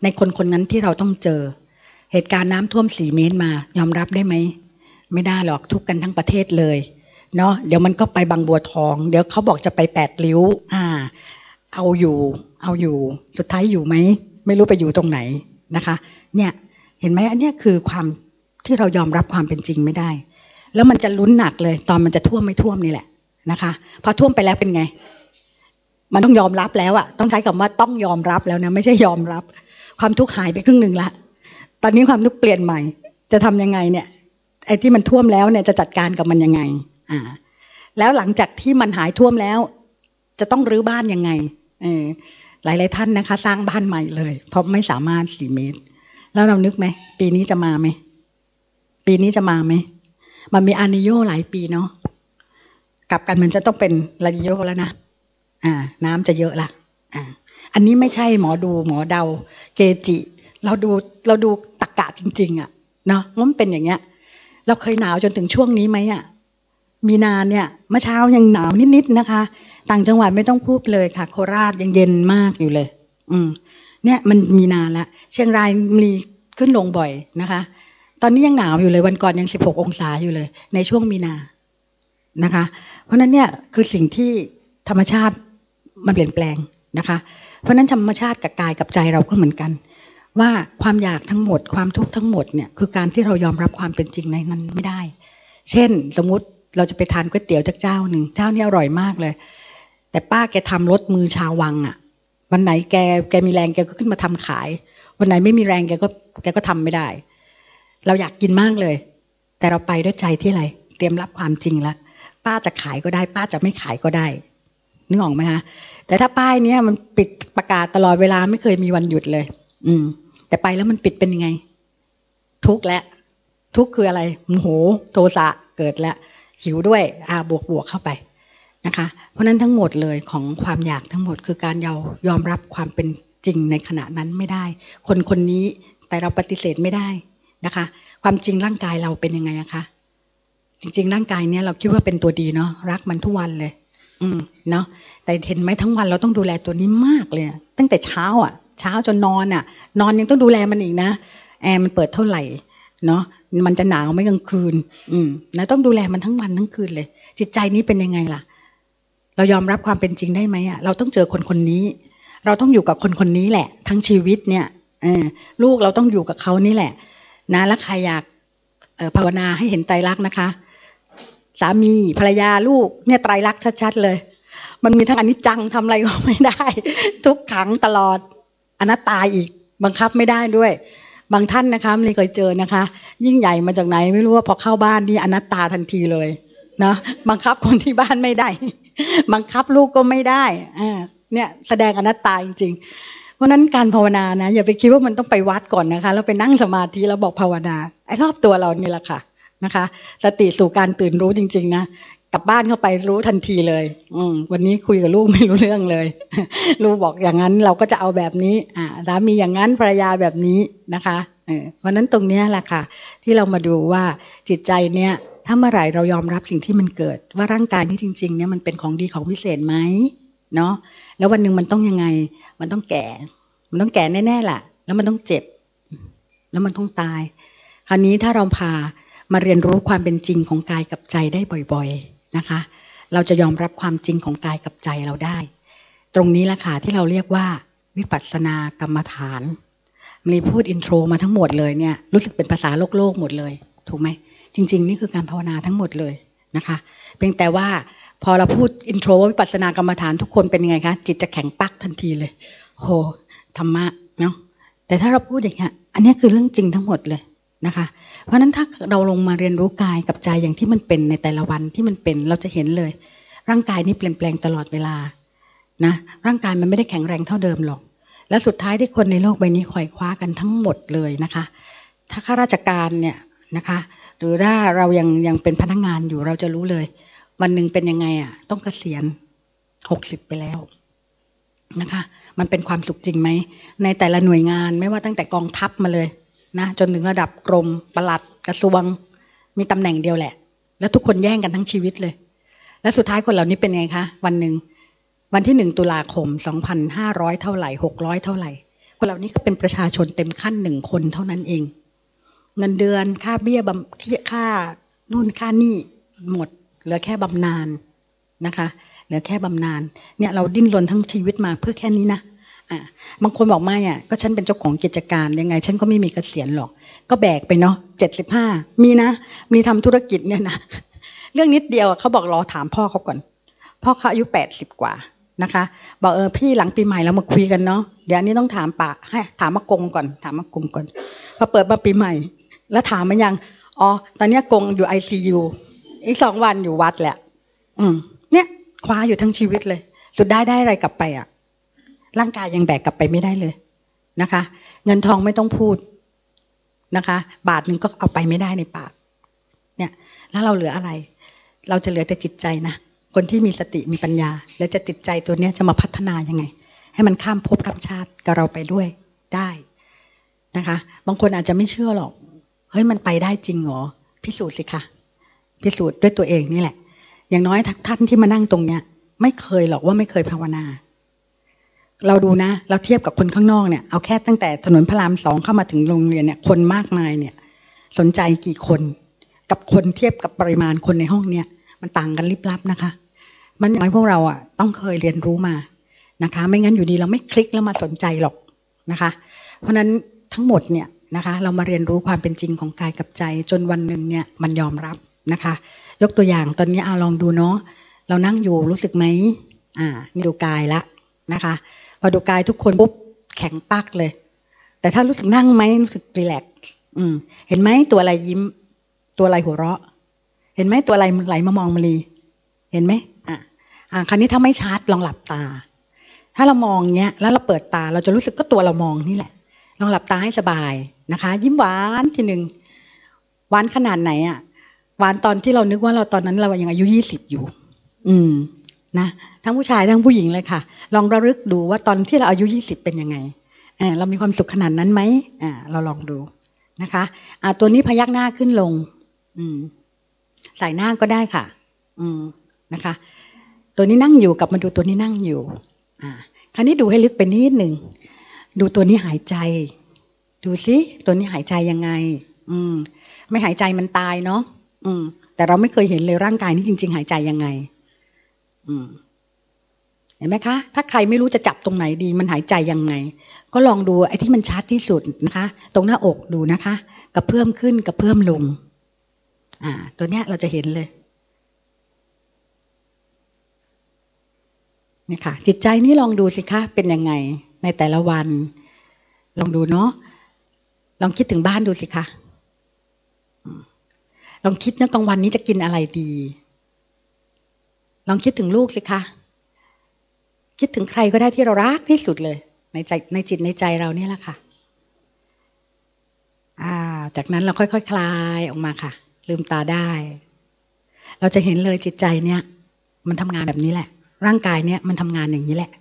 ในคนคนนั้นที่เราต้องเจอ เหตุการณ์น้ำท่วมสี่เมตรมา ยอมรับได้ไหม ไม่ได้หรอกทุกกันทั้งประเทศเลยเนาะเดี๋ยวมันก็ไปบางบัวทอง เดี๋ยวเขาบอกจะไปแปดริ้ว อ่า เอาอยู่ เอาอยู่ สุดท้ายอยู่ไหม ไม่รู้ไปอยู่ตรงไหนนะคะ เนี่ยเห็นไหมอันนี้คือความที่เรายอมรับความเป็นจริงไม่ได้ แล้วมันจะลุ้นหนักเลย ตอนมันจะท่วมไม่ท่วมนี่แหละนะคะพอท่วมไปแล้วเป็นไง มันต้องยอมรับแล้วอะต้องใช้คำว่าต้องยอมรับแล้วนะไม่ใช่ยอมรับ ความทุกข์หายไปครึ่งหนึ่งละ ตอนนี้ความทุกข์เปลี่ยนใหม่ จะทำยังไงเนี่ยไอ้ที่มันท่วมแล้วเนี่ยจะจัดการกับมันยังไง อ่า แล้วหลังจากที่มันหายท่วมแล้ว จะต้องรื้อบ้านยังไง เออหลาย ๆ ท่านนะคะ สร้างบ้านใหม่เลย เพราะไม่สามารถสี่เมตร แล้วเรานึกไหม ปีนี้จะมาไหม ปีนี้จะมาไหม มันมีอานิโยหลายปีเนาะกลับกันมันจะต้องเป็นลานิโยแล้วนะอ่า น้ำจะเยอะละอ่า อันนี้ไม่ใช่หมอดูหมอเดา เกจิ เราดูเราดู ตะกกะจริง ๆ อะเนาะมันเป็นอย่างเงี้ย เราเคยหนาวจนถึงช่วงนี้ไหมอะมีนาเนี่ยเมื่อเช้ายังหนาวนิดๆนะคะ ต่างจังหวัดไม่ต้องพูดเลยค่ะ โคราชยังเย็นมากอยู่เลย อืม เนี่ยมันมีนานละเชียงรายมีขึ้นลงบ่อยนะคะ ตอนนี้ยังหนาวอยู่เลยวันก่อนยังสิบหกองศาอยู่เลย ในช่วงมีนานะคะ เพราะนั้นเนี่ยคือสิ่งที่ธรรมชาติมันเปลี่ยนแปลงนะคะ เพราะนั้นธรรมชาติกับกายกับใจเราก็เหมือนกัน ว่าความอยากทั้งหมดความทุกข์ทั้งหมดเนี่ยคือการที่เรายอมรับความเป็นจริงในนั้นไม่ได้ เช่น สมมุติเราจะไปทานก๋วยเตี๋ยวจากเจ้าหนึ่งเจ้านี้อร่อยมากเลย แต่ป้าแกทำรถมือชาววังอะ่ะ วันไหนแกแกมีแรงแกก็ขึ้นมาทำขาย วันไหนไม่มีแรงแกก็แกก็ทำไม่ได้ เราอยากกินมากเลย แต่เราไปด้วยใจที่อะไรเตรียมรับความจริงแล้วป้าจะขายก็ได้ ป้าจะไม่ขายก็ได้นึกออกไหมคะแต่ถ้าป้ายเนี้ยมันปิดประกาศตลอดเวลาไม่เคยมีวันหยุดเลย อืม แต่ไปแล้วมันปิดเป็นยังไง ทุกข์และ ทุกข์คืออะไรโมโหโทสะเกิดแล้วหิวด้วยอาบวกบวกเข้าไปนะคะ เพราะนั้นทั้งหมดเลยของความอยากทั้งหมดคือการยายอมรับความเป็นจริงในขณะนั้นไม่ได้ คนคนนี้แต่เราปฏิเสธไม่ได้นะคะ ความจริงร่างกายเราเป็นยังไงอะคะจริง ๆ ร่างกายเนี้ยเราคิดว่าเป็นตัวดีเนาะรักมันทุกวันเลย อืมเนาะแต่เห็นไหมทั้งวันเราต้องดูแลตัวนี้มากเลย ตั้งแต่เช้าอะ เช้าจนนอนอะ นอนยังต้องดูแลมันอีกนะ แอร์มันเปิดเท่าไหร่เนาะมันจะหนาวไม่กลางคืน อืมแล้วต้องดูแลมันทั้งวันทั้งคืนเลย จิตใจนี้เป็นยังไงล่ะ เรายอมรับความเป็นจริงได้ไหมอะเราต้องเจอคนคนนี้ เราต้องอยู่กับคนคนนี้แหละ ทั้งชีวิตเนี่ยเออลูกเราต้องอยู่กับเขานี่แหละ นะแล้วใครอยากภาวนาให้เห็นไตรลักษณ์นะคะ สามีภรรยาลูกเนี่ยไตรลักษณ์ชัดๆเลย มันมีทั้งอนิจจังทำอะไรก็ไม่ได้ ทุกขังตลอด อนัตตาอีกบังคับไม่ได้ด้วย บางท่านนะคะไม่เคยเจอนะคะ ยิ่งใหญ่มาจากไหนไม่รู้ว่าพอเข้าบ้านนี่อนัตตาทันทีเลยนะบังคับคนที่บ้านไม่ได้ บังคับลูกก็ไม่ได้อ่าเนี่ยแสดงอนัตตาจริง ๆ เพราะนั้นการภาวนานะอย่าไปคิดว่ามันต้องไปวัดก่อนนะคะแล้วไปนั่งสมาธิแล้วบอกภาวนาไอ้รอบตัวเรานี่แหละค่ะนะคะ สติสู่การตื่นรู้จริง ๆ นะ กลับบ้านเข้าไปรู้ทันทีเลย อืม วันนี้คุยกับลูกไม่รู้เรื่องเลย ลูกบอกอย่างนั้นเราก็จะเอาแบบนี้ อ่าสามีอย่างนั้นภรรยาแบบนี้นะคะเออวันนั้นตรงนี้แหละค่ะ ที่เรามาดูว่าจิตใจเนี่ยถ้าเมื่อไหร่เรายอมรับสิ่งที่มันเกิด ว่าร่างกายนี้จริง ๆ เนี่ยมันเป็นของดีของพิเศษไหมเนาะแล้ววันหนึ่งมันต้องยังไง มันต้องแก่ มันต้องแก่แน่ๆแหละแล้วมันต้องเจ็บ แล้วมันต้องตาย คราวนี้ถ้าเราพามาเรียนรู้ความเป็นจริงของกายกับใจได้บ่อย ๆ นะคะ เราจะยอมรับความจริงของกายกับใจเราได้ ตรงนี้แหละค่ะที่เราเรียกว่า วิปัสสนากรรมฐานมลีพูด intro มาทั้งหมดเลยเนี่ยรู้สึกเป็นภาษาโลกโลกหมดเลย ถูกไหมจริง ๆ นี่คือการภาวนาทั้งหมดเลยนะคะเพียงแต่ว่าพอเราพูด intro ว่าวิปัสสนากรรมฐานทุกคนเป็นยังไงคะจิตจะแข็งปักทันทีเลยโหธรรมะเนาะแต่ถ้าเราพูดอย่างเงี้ยอันนี้คือเรื่องจริงทั้งหมดเลย นะคะ เพราะฉะนั้นถ้าเราลงมาเรียนรู้กายกับใจอย่างที่มันเป็นในแต่ละวันที่มันเป็นเราจะเห็นเลย ร่างกายนี้เปลี่ยนแปลงตลอดเวลานะร่างกายมันไม่ได้แข็งแรงเท่าเดิมหรอก และสุดท้ายที่คนในโลกใบนี้คอยคว้ากันทั้งหมดเลยนะคะ ถ้าข้าราชการเนี่ยนะคะหรือถ้าเรายังยังเป็นพนักงานอยู่เราจะรู้เลย วันหนึ่งเป็นยังไงอะต้องเกษียณหกสิบไปแล้วนะคะ มันเป็นความสุขจริงไหมในแต่ละหน่วยงานไม่ว่าตั้งแต่กองทัพมาเลย นะจนถึงระดับกรมประหลัดกระทรวงมีตำแหน่งเดียวแหละ แล้วทุกคนแย่งกันทั้งชีวิตเลย แล้วสุดท้ายคนเหล่านี้เป็นไงคะวันหนึ่งวันที่หนึ่งตุลาคมสองพันห้าร้อยเท่าไหร่หกร้อยเท่าไหร่ คนเหล่านี้ก็เป็นประชาชนเต็มขั้นหนึ่งคนเท่านั้นเอง เงินเดือนค่าเบี้ยบำค่านู่นค่านี่หมดเหลือแค่บำนาญนะคะเหลือแค่บำนาญเนี่ยเราดิ้นรนทั้งชีวิตมาเพื่อแค่นี้นะ บางคนบอกไม่อะก็ฉันเป็นเจ้าของกิจการยังไง ฉันก็ไม่มีเกษียณหรอก ก็แบกไปเนาะเจ็ดสิบห้ามีนะ มีทำธุรกิจเนี่ยนะเรื่องนิดเดียวเขาบอกรอถามพ่อเขาก่อนพ่อเขาอายุแปดสิบกว่านะคะบอกเออพี่หลังปีใหม่เรามาคุยกันเนาะเดี๋ยวนี้ต้องถามปะให้ถามมากงก่อน ถามมากงก่อนพอเปิดมาปีใหม่ แล้วถามมันยังอ๋อตอนนี้กงอยู่ไอซียูอีกสองวันอยู่วัดแหละ อืม เนี่ยคว้าอยู่ทั้งชีวิตเลย สุดได้ได้อะไรกลับไปอะ ร่างกายยังแบกกลับไปไม่ได้เลยนะคะ เงินทองไม่ต้องพูดนะคะ บาทหนึ่งก็เอาไปไม่ได้ในปาก เนี่ย แล้วเราเหลืออะไร เราจะเหลือแต่จิตใจนะคนที่มีสติมีปัญญา แล้วจะจิตใจตัวเนี้ยจะมาพัฒนายังไง ให้มันข้ามภพข้ามชาติกับเราไปด้วยได้นะคะ บางคนอาจจะไม่เชื่อหรอกเฮ้ยมันไปได้จริงเหรอพิสูจน์สิคะพิสูจน์ด้วยตัวเองนี่แหละ อย่างน้อยท่านที่มานั่งตรงเนี้ย ไม่เคยหรอกว่าไม่เคยภาวนา เราดูนะ เราเทียบกับคนข้างนอกเนี่ยเอาแค่ตั้งแต่ถนนพระรามสองเข้ามาถึงโรงเรียนเนี่ยคนมากมายเนี่ย สนใจกี่คน กับคนเทียบกับปริมาณคนในห้องเนี่ย มันต่างกันลิบลับนะคะ มันหมายพวกเราอะต้องเคยเรียนรู้มานะคะ ไม่งั้นอยู่ดีเราไม่คลิกแล้วมาสนใจหรอกนะคะ เพราะฉะนั้นทั้งหมดเนี่ยนะคะเรามาเรียนรู้ความเป็นจริงของกายกับใจ จนวันหนึ่งเนี่ยมันยอมรับนะคะ ยกตัวอย่างตอนนี้เอาลองดูเนาะเรานั่งอยู่รู้สึกไหมอ่านี่ดูกายละนะคะ พอดูกายทุกคนปุ๊บแข็งปักเลย แต่ถ้ารู้สึกนั่งไหมรู้สึกรีแลกซ์อืม เห็นไหมตัวอะไรยิ้ม ตัวอะไรหัวเราะ เห็นไหมตัวอะไรไหลมามองมาลี เห็นไหมอ่าอ่าคราวนี้ถ้าไม่ชัดลองหลับตา ถ้าเรามองเนี้ย แล้วเราเปิดตาเราจะรู้สึกก็ตัวเรามองนี่แหละ ลองหลับตาให้สบายนะคะ ยิ้มหวานทีหนึ่งหวานขนาดไหนอะหวานตอนที่เรานึกว่าเราตอนนั้นเรายังอายุยี่สิบอยู่ อืม นะทั้งผู้ชายทั้งผู้หญิงเลยค่ะ ลองระลึกดูว่าตอนที่เราอายุยี่สิบเป็นยังไงเออเรามีความสุขขนาดนั้นไหมอ่าเราลองดูนะคะอ่าตัวนี้พยักหน้าขึ้นลงอืมใส่หน้าก็ได้ค่ะ อืมนะคะ ตัวนี้นั่งอยู่กลับมาดูตัวนี้นั่งอยู่ อ่า คราวนี้ดูให้ลึกไปนิดหนึ่งดูตัวนี้หายใจ ดูซิตัวนี้หายใจยังไง อืม ไม่หายใจมันตายเนาะอืม แต่เราไม่เคยเห็นเลยร่างกายนี้จริง ๆ หายใจยังไง เห็นไหมคะ ถ้าใครไม่รู้จะจับตรงไหนดี มันหายใจยังไง ก็ลองดูไอ้ที่มันชัดที่สุดนะคะ ตรงหน้าอกดูนะคะกับเพิ่มขึ้นกับเพิ่มลง อ่า ตัวเนี้ยเราจะเห็นเลยนี่ค่ะ จิตใจนี่ลองดูสิคะเป็นยังไง ในแต่ละวัน ลองดูเนาะลองคิดถึงบ้านดูสิคะลองคิดนะกลางวันนี้จะกินอะไรดี ลองคิดถึงลูกสิคะ คิดถึงใครก็ได้ที่เรารักที่สุดเลย ในใจในจิตในใจเราเนี่ยแหละค่ะ่าจากนั้นเราค่อยๆคคลายออกมาค่ะ ลืมตาได้ เราจะเห็นเลยจิตใจเนี่ย มันทำงานแบบนี้แหละ ร่างกายเนี่ยมันทำงานอย่างนี้แหละ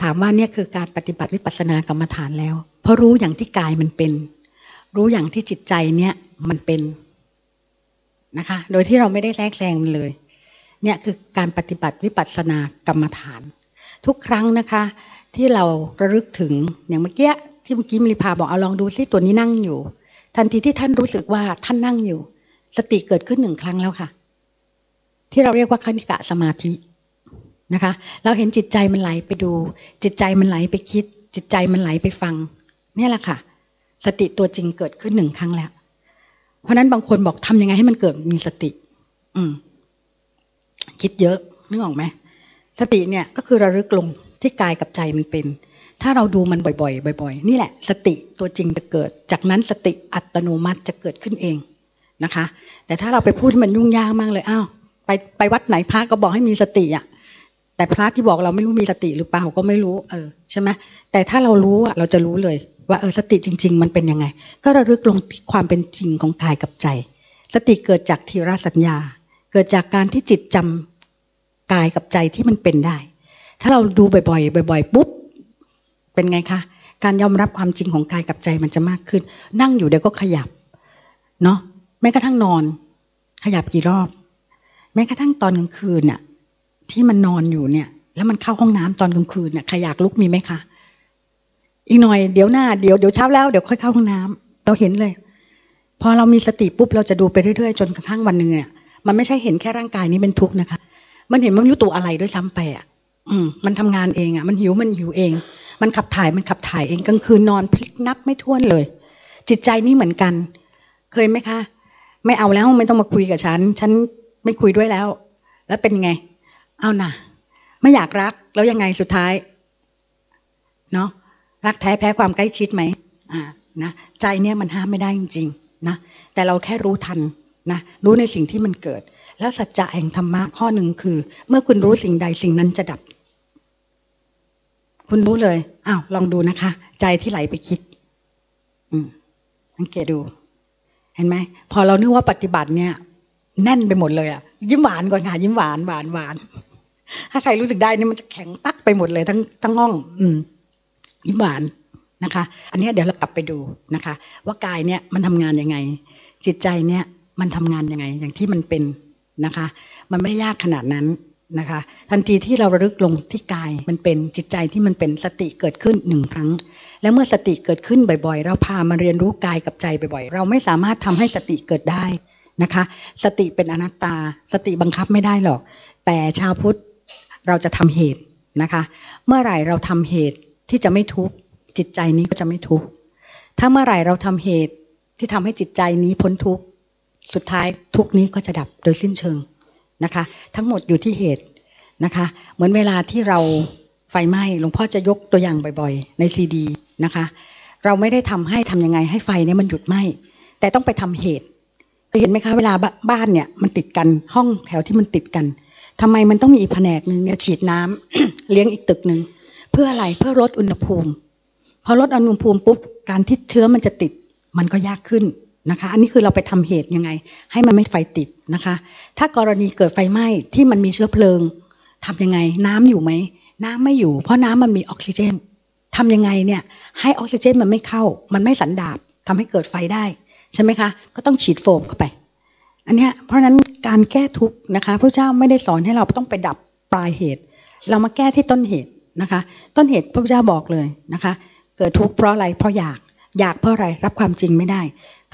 ถามว่าเนี่ยคือการปฏิบัติวิปัสสนากรรมฐานแล้ว เพราะรู้อย่างที่กายมันเป็น รู้อย่างที่จิตใจเนี่ยมันเป็น นะคะ โดยที่เราไม่ได้แทรกแซงมันเลย เนี่ยคือการปฏิบัติวิปัสสนากรรมฐาน ทุกครั้งนะคะ ที่เราระลึกถึงอย่างเมื่อกี้ที่เมื่อกี้มริพาบอกเอาลองดูซิตัวนี้นั่งอยู่ ทันทีที่ท่านรู้สึกว่าท่านนั่งอยู่ สติเกิดขึ้นหนึ่งครั้งแล้วค่ะ ที่เราเรียกว่าคณิกะสมาธินะคะ เราเห็นจิตใจมันไหลไปดู จิตใจมันไหลไปคิด จิตใจมันไหลไปฟังนี่แหละค่ะ สติตัวจริงเกิดขึ้นหนึ่งครั้งแล้ว เพราะนั้นบางคนบอกทำยังไงให้มันเกิดมีสติ อืม คิดเยอะนึกออกไหมสติเนี่ยก็คือระลึกลงที่กายกับใจมันเป็น ถ้าเราดูมันบ่อยๆบ่อย ๆ นี่แหละ สติตัวจริงจะเกิด จากนั้นสติอัตโนมัติจะเกิดขึ้นเองนะคะ แต่ถ้าเราไปพูดมันยุ่งยากมากเลยอ้าวไปไปวัดไหนพระก็บอกให้มีสติอะแต่พระที่บอกเราไม่รู้มีสติหรือเปล่าก็ไม่รู้ เออใช่ไหมแต่ถ้าเรารู้อะเราจะรู้เลย ว่าเออสติจริง ๆ มันเป็นยังไง ก็ระลึกลงความเป็นจริงของกายกับใจ สติเกิดจากทีรสัญญา เกิดจากการที่จิตจำกายกับใจที่มันเป็นได้ ถ้าเราดูบ่อยๆบ่อยๆปุ๊บเป็นไงคะการยอมรับความจริงของกายกับใจมันจะมากขึ้น นั่งอยู่เดี๋ยวก็ขยับเนาะแม้กระทั่งนอน ขยับกี่รอบ แม้กระทั่งตอนกลางคืนน่ะที่มันนอนอยู่เนี่ย แล้วมันเข้าห้องน้ำตอนกลางคืนเนี่ยขยากลุกมีไหมคะ อีกหน่อยเดี๋ยวหน้าเดี๋ยวเดี๋ยวเช้าแล้วเดี๋ยวค่อยเข้าห้องน้ำเราเห็นเลย พอเรามีสติปุ๊บเราจะดูไปเรื่อยๆ จนกระทั่งวันหนึ่งเนี่ยมันไม่ใช่เห็นแค่ร่างกายนี้เป็นทุกข์นะคะ มันเห็นมันรู้ตัวอะไรด้วยซ้ำไปอะ อืม มันทำงานเองอะ มันหิวมันหิวเอง มันขับถ่ายมันขับถ่ายเองกลางคืนนอนพลิกนับไม่ท้วนเลย จิตใจนี่เหมือนกัน เคยไหมคะ ไม่เอาแล้วไม่ต้องมาคุยกับฉัน ฉันไม่คุยด้วยแล้ว แล้วเป็นไง เอานะไม่อยากรักแล้วยังไงสุดท้าย เนาะ รักแท้แพ้ความใกล้ชิดไหมอ่านะใจเนี่ยมันห้ามไม่ได้จริงๆนะแต่เราแค่รู้ทันนะรู้ในสิ่งที่มันเกิด แล้วสัจจะแห่งธรรมะข้อหนึ่งคือ เมื่อคุณรู้สิ่งใดสิ่งนั้นจะดับ คุณรู้เลยอ้าวลองดูนะคะ ใจที่ไหลไปคิด อืมสังเกตดู เห็นไหมพอเรานึกว่าปฏิบัติเนี่ย แน่นไปหมดเลยอะยิ้มหวานก่อนค่ะ ยิ้มหวานหวานหวานถ้าใครรู้สึกได้นี่มันจะแข็งปักไปหมดเลยทั้งทั้งห้อง อืมยิ้ม หวานนะคะ อันนี้เดี๋ยวเรากลับไปดูนะคะ ว่ากายเนี่ยมันทำงานยังไง จิตใจเนี่ยมันทำงานยังไง อย่างที่มันเป็นนะคะ มันไม่ได้ยากขนาดนั้นนะคะ ทันทีที่เราระลึกลงที่กายมันเป็นจิตใจที่มันเป็นสติเกิดขึ้นหนึ่งครั้ง แล้วเมื่อสติเกิดขึ้นบ่อยๆ เราพามาเรียนรู้กายกับใจบ่อยๆ เราไม่สามารถทำให้สติเกิดได้นะคะ สติเป็นอนัตตา สติบังคับไม่ได้หรอก แต่ชาวพุทธเราจะทำเหตุนะคะ เมื่อไหร่เราทำเหตุ ที่จะไม่ทุกข์จิตใจนี้ก็จะไม่ทุกข์ถ้าเมื่อไหร่เราทำเหตุที่ทำให้จิตใจนี้พ้นทุกข์สุดท้ายทุกข์นี้ก็จะดับโดยสิ้นเชิงนะคะ ทั้งหมดอยู่ที่เหตุนะคะ เหมือนเวลาที่เราไฟไหม้หลวงพ่อจะยกตัวอย่างบ่อยๆ ในซีดีนะคะ เราไม่ได้ทำให้ทำยังไงให้ไฟเนี่ยมันหยุดไหม้แต่ต้องไปทำเหตุเคยเห็นไหมคะเวลาบ้านเนี่ยมันติดกันห้องแถวที่มันติดกันทำไมมันต้องมีอีกแผนกหนึ่งเนี่ยฉีดน้ำเลี้ยงอีกตึกหนึ่ง เพื่ออะไรเพื่อลดอุณหภูมิพอลดอุณหภูมิปุ๊บการที่เชื้อมันจะติดมันก็ยากขึ้นนะคะ อันนี้คือเราไปทำเหตุยังไง ให้มันไม่ไฟติดนะคะ ถ้ากรณีเกิดไฟไหม้ที่มันมีเชื้อเพลิง ทํำยังไงน้ำอยู่ไหมน้ำไม่อยู่ เพราะน้ำมันมีออกซิเจนทำยังไงเนี่ยให้ออกซิเจนมันไม่เข้า มันไม่สันดาบทำให้เกิดไฟได้ใช่ไหมคะ ก็ต้องฉีดโฟมเข้าไป อันนี้เพราะฉะนั้นการแก้ทุกนะคะพระเจ้าไม่ได้สอนให้เราต้องไปดับปลายเหตุ เรามาแก้ที่ต้นเหตุ นะคะ ต้นเหตุพระพุทธเจ้าบอกเลยนะคะ เกิดทุกข์เพราะอะไรเพราะอยากอยากเพราะอะไรรับความจริงไม่ได้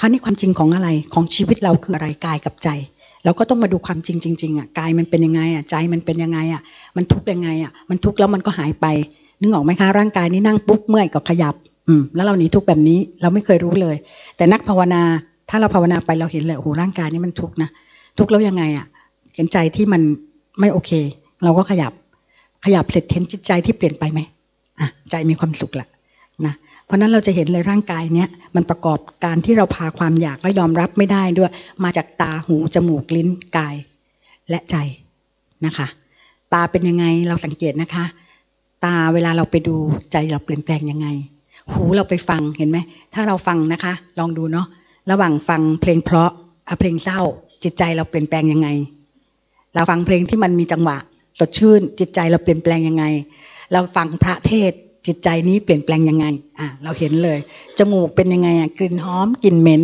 คราวนี้ความจริงของอะไรของชีวิตเราคืออะไรกายกับใจ เราก็ต้องมาดูความจริงจริงๆอะกายมันเป็นยังไงอะใจมันเป็นยังไงอะมันทุกข์ยังไงอะมันทุกข์แล้วมันก็หายไปนึกออกไหมคะร่างกายนี้นั่งปุ๊บเมื่อยก็ขยับอืมแล้วเราหนีทุกข์แบบนี้เราไม่เคยรู้เลย แต่นักภาวนาถ้าเราภาวนาไปเราเห็นเลยโอ้โหร่างกายนี้มันทุกข์นะทุกข์แล้วยังไงอะเห็นใจที่มันไม่โอเค เราก็ขยับ ขยับเสร็จเห็นจิตใจที่เปลี่ยนไปไหมอะใจมีความสุขละนะเพราะนั้นเราจะเห็นเลยร่างกายเนี้ยมันประกอบการที่เราพาความอยากและยอมรับไม่ได้ด้วย มาจากตาหูจมูกลิ้นกาย และใจนะคะ ตาเป็นยังไงเราสังเกตนะคะ ตาเวลาเราไปดูใจเราเปลี่ยนแปลงยังไง หูเราไปฟังเห็นไหมถ้าเราฟังนะคะ ลองดูเนาะระหว่างฟังเพลงเพราะเพลงเศร้าจิตใจเราเปลี่ยนแปลงยังไง เราฟังเพลงที่มันมีจังหวะ สดชื่นจิตใจเราเปลี่ยนแปลงยังไง เราฟังพระเทศจิตใจนี้เปลี่ยนแปลงยังไงอะเราเห็นเลย จมูกเป็นยังไงอะกลิ่นหอมกลิ่นเหม็น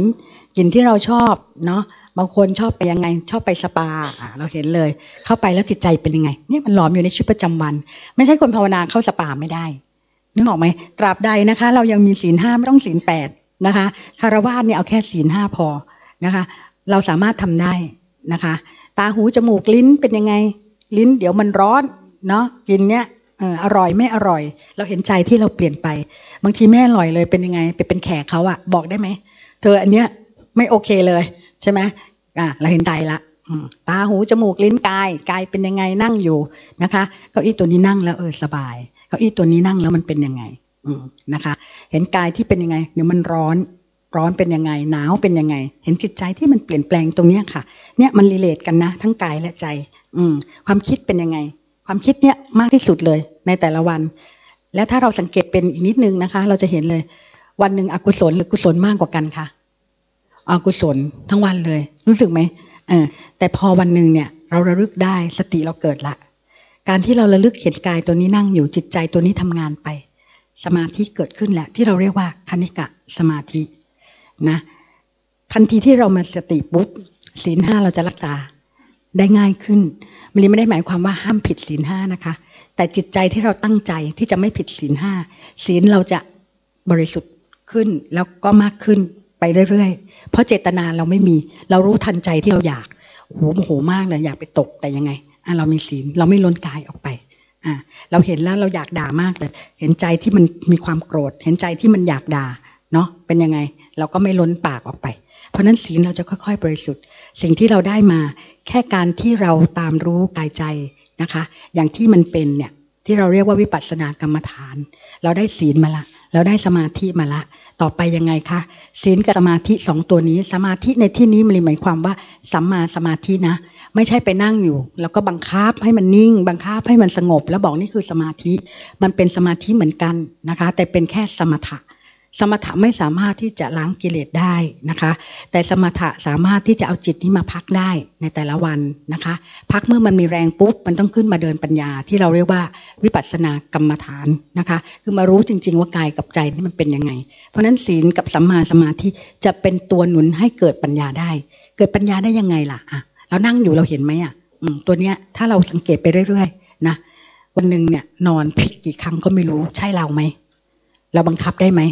กลิ่นที่เราชอบเนาะบางคนชอบไปยังไง ชอบไปสปาอะเราเห็นเลย เข้าไปแล้วจิตใจเป็นยังไงเนี่ยมันหลอมอยู่ในชีวิตประจำวัน ไม่ใช่คนภาวนาเข้าสปาไม่ได้นึกออกไหมตราบใดนะคะ เรายังมีศีลห้าไม่ต้องศีลแปดนะคะคารวะเนี่ยเอาแค่ศีลห้าพอนะคะ เราสามารถทำได้นะคะ ตาหูจมูกลิ้นเป็นยังไง ลิ้นเดี๋ยวมันร้อนเนาะกินเนี่ยอร่อยไม่อร่อย เราเห็นใจที่เราเปลี่ยนไป บางทีแม่อร่อยเลยเป็นยังไง ไปเป็นแขกเขาอะบอกได้ไหมเธออันเนี้ยไม่โอเคเลยใช่ไหมอะเราเห็นใจละตาหูจมูกลิ้นกายกายเป็นยังไงนั่งอยู่นะคะเก้าอี้ตัวนี้นั่งแล้วเออสบายเก้าอี้ตัวนี้นั่งแล้วมันเป็นยังไงนะคะ เห็นกายที่เป็นยังไงเดี๋ยวมันร้อนร้อนเป็นยังไงหนาวเป็นยังไง เห็นจิตใจที่มันเปลี่ยนแปลงตรงเนี้ค่ะเนี่ยมันรีเลทกันนะ ทั้งกายและใจ อืม ความคิดเป็นยังไง ความคิดเนี่ยมากที่สุดเลยในแต่ละวัน แล้วถ้าเราสังเกตเป็นอีกนิดนึงนะคะ เราจะเห็นเลย วันหนึ่งอกุศลหรือกุศลมากกว่ากันคะอกุศลทั้งวันเลย รู้สึกไหมเออแต่พอวันหนึ่งเนี่ย เราระลึกได้สติเราเกิดละ การที่เราระลึกเห็นกายตัวนี้นั่งอยู่จิตใจตัวนี้ทำงานไป สมาธิเกิดขึ้นแหละ ที่เราเรียกว่าคณิกะสมาธินะทันทีที่เรามาสติปุ๊บศีลห้าเราจะรักษา ได้ง่ายขึ้นมันไม่ได้หมายความว่าห้ามผิดศีลห้านะคะ แต่จิตใจที่เราตั้งใจที่จะไม่ผิดศีลห้าศีลเราจะบริสุทธิ์ขึ้นแล้วก็มากขึ้นไปเรื่อยๆ เพราะเจตนาเราไม่มี เรารู้ทันใจที่เราอยากโอ้โหโมโหมากเลยอยากไปตกแต่ยังไงอะเรามีศีลเราไม่ล้นกายออกไปอะเราเห็นแล้วเราอยากด่ามากเลย เห็นใจที่มันมีความโกรธ เห็นใจที่มันอยากด่าเนาะเป็นยังไง เราก็ไม่ล้นปากออกไป เพราะนั้นศีลเราจะค่อย ๆ บริสุทธิ์ สิ่งที่เราได้มาแค่การที่เราตามรู้กายใจนะคะ อย่างที่มันเป็นเนี่ยที่เราเรียกว่าวิปัสสนากรรมฐาน เราได้ศีลมาละ เราได้สมาธิมาละ ต่อไปยังไงคะศีลกับสมาธิสองตัวนี้ สมาธิในที่นี้มันหมายความว่าสัมมาสมาธินะ ไม่ใช่ไปนั่งอยู่ แล้วก็บังคับให้มันนิ่ง บังคับให้มันสงบ แล้วบอกนี่คือสมาธิ มันเป็นสมาธิเหมือนกันนะคะ แต่เป็นแค่สมถะ สมถะไม่สามารถที่จะล้างกิเลสได้นะคะ แต่สมถะสามารถที่จะเอาจิตนี้มาพักได้ในแต่ละวันนะคะ พักเมื่อมันมีแรงปุ๊บมันต้องขึ้นมาเดินปัญญาที่เราเรียกว่าวิปัสสนากรรมฐานนะคะ คือมารู้จริง ๆ ว่ากายกับใจนี่มันเป็นยังไง เพราะฉะนั้นศีลกับสัมมาสมาธิจะเป็นตัวหนุนให้เกิดปัญญาได้ เกิดปัญญาได้ยังไงล่ะอะเรานั่งอยู่เราเห็นไหมอะตัวเนี้ยถ้าเราสังเกตไปเรื่อยๆนะวันหนึ่งเนี่ยนอนผิดกี่ครั้งก็ไม่รู้ใช่เราไหมเราบังคับได้ไหม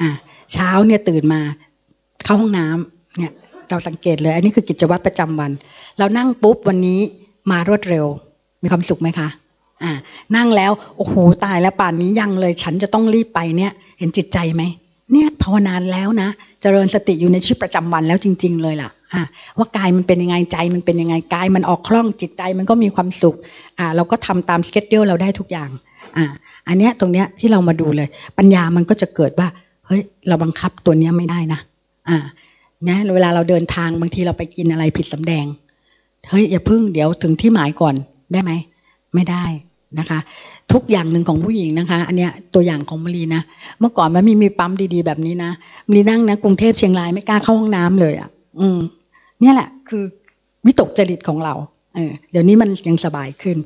อะเช้าเนี่ยตื่นมาเข้าห้องน้ำเนี่ยเราสังเกตเลย อันนี้คือกิจวัตรประจำวัน เรานั่งปุ๊บวันนี้มารวดเร็ว มีความสุขไหมคะอ่านั่งแล้วโอ้โหตายแล้วป่านนี้ยังเลย ฉันจะต้องรีบไปเนี่ย เห็นจิตใจไหมเนี่ยภาวนาแล้วนะเจริญสติอยู่ในชีวิตประจำวันแล้วจริง ๆ เลยล่ะอ่าว่ากายมันเป็นยังไงใจมันเป็นยังไงกายมันออกคล่องจิตใจมันก็มีความสุขอ่าเราก็ทำตามสเกจเดียเราได้ทุกอย่างอ่าอันเนี้ยตรงเนี้ยที่เรามาดูเลย ปัญญามันก็จะเกิดว่า เฮ้ยเราบังคับตัวเนี้ยไม่ได้นะอ่านะเวลาเราเดินทางบางทีเราไปกินอะไรผิดสำแดงเฮ้ยอย่าพึ่งเดี๋ยวถึงที่หมายก่อนได้ไหมไม่ได้นะคะ ทุกอย่างหนึ่งของผู้หญิงนะคะ อันเนี้ยตัวอย่างของมรีนะเมื่อก่อนมันมีมีปั๊มดีๆแบบนี้นะมรีนั่งนะกรุงเทพเชียงรายไม่กล้าเข้าห้องน้ำเลยอะ อืม เนี่ยแหละคือวิตกจริตของเราเออเดี๋ยวนี้มันยังสบายขึ้น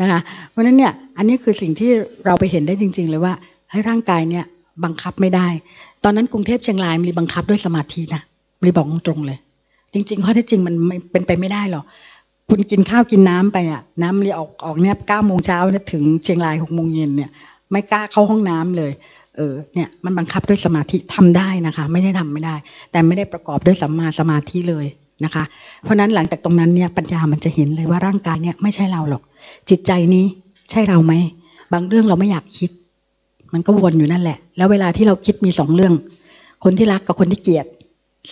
นะคะ เพราะฉะนั้นเนี่ย อันนี้คือสิ่งที่เราไปเห็นได้จริง ๆ เลยว่าให้ร่างกายเนี่ย บังคับไม่ได้ ตอนนั้นกรุงเทพเชียงรายมีบังคับด้วยสมาธินะมีบอกตรงๆเลย จริง ๆ ข้อเท็จจริงมันไม่เป็นไปไม่ได้หรอกคุณกินข้าวกินน้ำไปอะ น้ำเรียออกออกเนี่ยเก้าโมงเช้าเนี่ยถึงเชียงรายหกโมงเย็นเนี่ย ไม่กล้าเข้าห้องน้ำเลย เออ เนี่ยมันบังคับด้วยสมาธิทำได้นะคะ ไม่ได้ทำไม่ได้ แต่ไม่ได้ประกอบด้วยสัมมาสมาธิเลยนะคะ เพราะนั้นหลังจากตรงนั้นเนี่ยปัญญามันจะเห็นเลยว่าร่างกายเนี่ยไม่ใช่เราหรอก จิตใจนี้ใช่เราไหมบางเรื่องเราไม่อยากคิด มันก็วนอยู่นั่นแหละ แล้วเวลาที่เราคิดมีสองเรื่อง คนที่รักกับคนที่เกลียด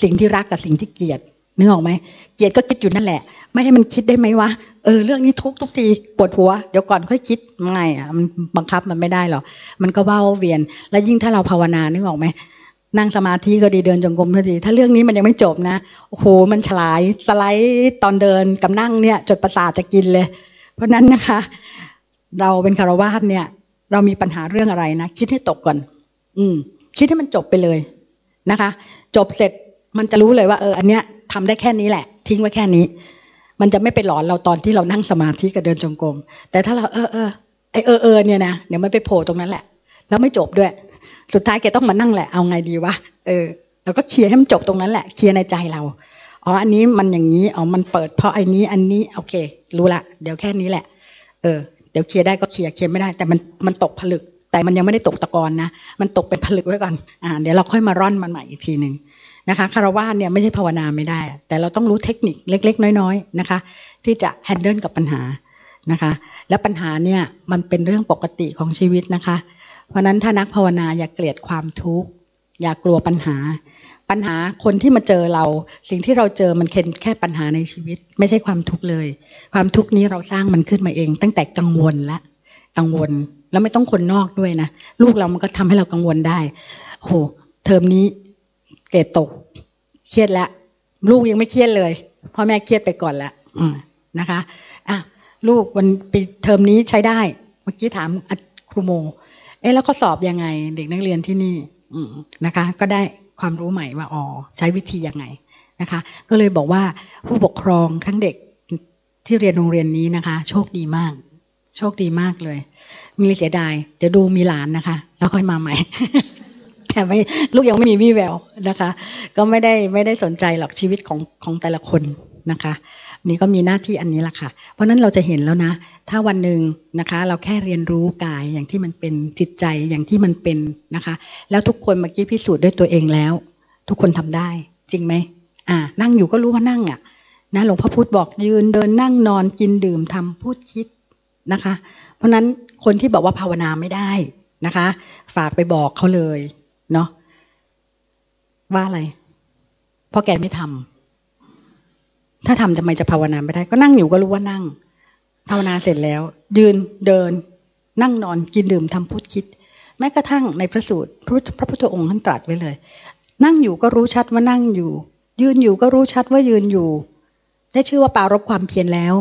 สิ่งที่รักกับสิ่งที่เกลียดนึกออกไหมเกลียดก็คิดอยู่นั่นแหละ ไม่ให้มันคิดได้ไหมวะเออเรื่องนี้ทุกทุกทีปวดหัวเดี๋ยวก่อนค่อยคิดไม่อะมันบังคับมันไม่ได้หรอกมันก็เบ้าเวียน แล้วยิ่งถ้าเราภาวนานึกออกไหมนั่งสมาธิก็ดีเดินจงกรมก็ดี ถ้าเรื่องนี้มันยังไม่จบนะโอ้โหมันฉลายสไลด์ตอนเดินกับนั่งเนี่ยจดประสาทจะกินเลย เพราะนั้นนะคะ เราเป็นคารวาสเนี่ย เรามีปัญหาเรื่องอะไรนะคิดให้ตกก่อน อืม คิดให้มันจบไปเลยนะคะ จบเสร็จมันจะรู้เลยว่าเอออันเนี้ยทำได้แค่นี้แหละ ทิ้งไว้แค่นี้ มันจะไม่ไปหลอนเราตอนที่เรานั่งสมาธิกับเดินจงกรมแต่ถ้าเราเออเออไอเออเออเนี่ยนะเดี๋ยวมันไปโผล่ตรงนั้นแหละ แล้วไม่จบด้วย สุดท้ายแกต้องมานั่งแหละเอาไงดีวะเออเราก็เคลียร์ให้มันจบตรงนั้นแหละเคลียร์ในใจเราอ๋ออันนี้มันอย่างนี้อ๋อมันเปิดเพราะไอ้นี้อันนี้โอเค รู้ละเดี๋ยวแค่นี้แหละ เออ ดี๋ยวเคลียร์ได้ก็เคลียร์เคลียร์ไม่ได้ แต่มันมันตกผลึก แต่มันยังไม่ได้ตกตะกอนนะมันตกเป็นผลึกไว้ก่อนอ่าเดี๋ยวเราค่อยมาร่อนมันใหม่อีกทีหนึ่งนะคะคารวะเนี่ยไม่ใช่ภาวนาไม่ได้ แต่เราต้องรู้เทคนิคเล็ก ๆ น้อยๆนะคะ ที่จะแฮนเดิลกับปัญหานะคะ และปัญหาเนี่ยมันเป็นเรื่องปกติของชีวิตนะคะ เพราะนั้นถ้านักภาวนาอย่าเกลียดความทุกข์อย่ากลัวปัญหา ปัญหาคนที่มาเจอเรา สิ่งที่เราเจอมันแค่ปัญหาในชีวิต ไม่ใช่ความทุกข์เลย ความทุกข์นี้เราสร้างมันขึ้นมาเอง ตั้งแต่กังวลละกังวลแล้วไม่ต้องคนนอกด้วยนะลูกเรามันก็ทำให้เรากังวลได้ โห เทอมนี้เกรดตก เครียดแล้วลูกยังไม่เครียดเลยพ่อแม่เครียดไปก่อนแล้วนะคะอะลูกวันปีเทอมนี้ใช้ได้เมื่อกี้ถามครูโม เอ๊ะแล้วเขาสอบยังไง เด็กนักเรียนที่นี่นะคะ ก็ได้ ความรู้ใหม่ว่าอ๋อใช้วิธียังไงนะคะ ก็เลยบอกว่าผู้ปกครองทั้งเด็กที่เรียนโรงเรียนนี้นะคะ โชคดีมาก โชคดีมากเลย มีเสียดายเดี๋ยวดูมีหลานนะคะ แล้วค่อยมาใหม่แต่ไม่ลูกยังไม่มีวี่แววนะคะ ก็ไม่ได้ไม่ได้สนใจหรอกชีวิตของของแต่ละคนนะคะ นี่ก็มีหน้าที่อันนี้แหละค่ะ เพราะนั้นเราจะเห็นแล้วนะ ถ้าวันหนึ่งนะคะ เราแค่เรียนรู้กายอย่างที่มันเป็นจิตใจอย่างที่มันเป็นนะคะ แล้วทุกคนเมื่อกี้พิสูจน์ด้วยตัวเองแล้ว ทุกคนทำได้ จริงไหมอ่า นั่งอยู่ก็รู้ว่านั่งอะนะหลวงพ่อพุธบอกยืนเดินนั่งนอนกินดื่มทำพูดคิดนะคะ เพราะนั้นคนที่บอกว่าภาวนาไม่ได้นะคะ ฝากไปบอกเขาเลยเนาะว่าอะไรเพราะแกไม่ทำ ถ้าทำทำไมจะภาวนาไม่ได้ ก็นั่งอยู่ก็รู้ว่านั่ง ภาวนาเสร็จแล้ว ยืนเดิน นั่งนอนกินดื่มทำพูดคิด แม้กระทั่งในพระสูตรพระพุทธองค์ท่านตรัสไว้เลย นั่งอยู่ก็รู้ชัดว่านั่งอยู่ ยืนอยู่ก็รู้ชัดว่ายืนอยู่ ได้ชื่อว่าปารบความเพียรแล้ว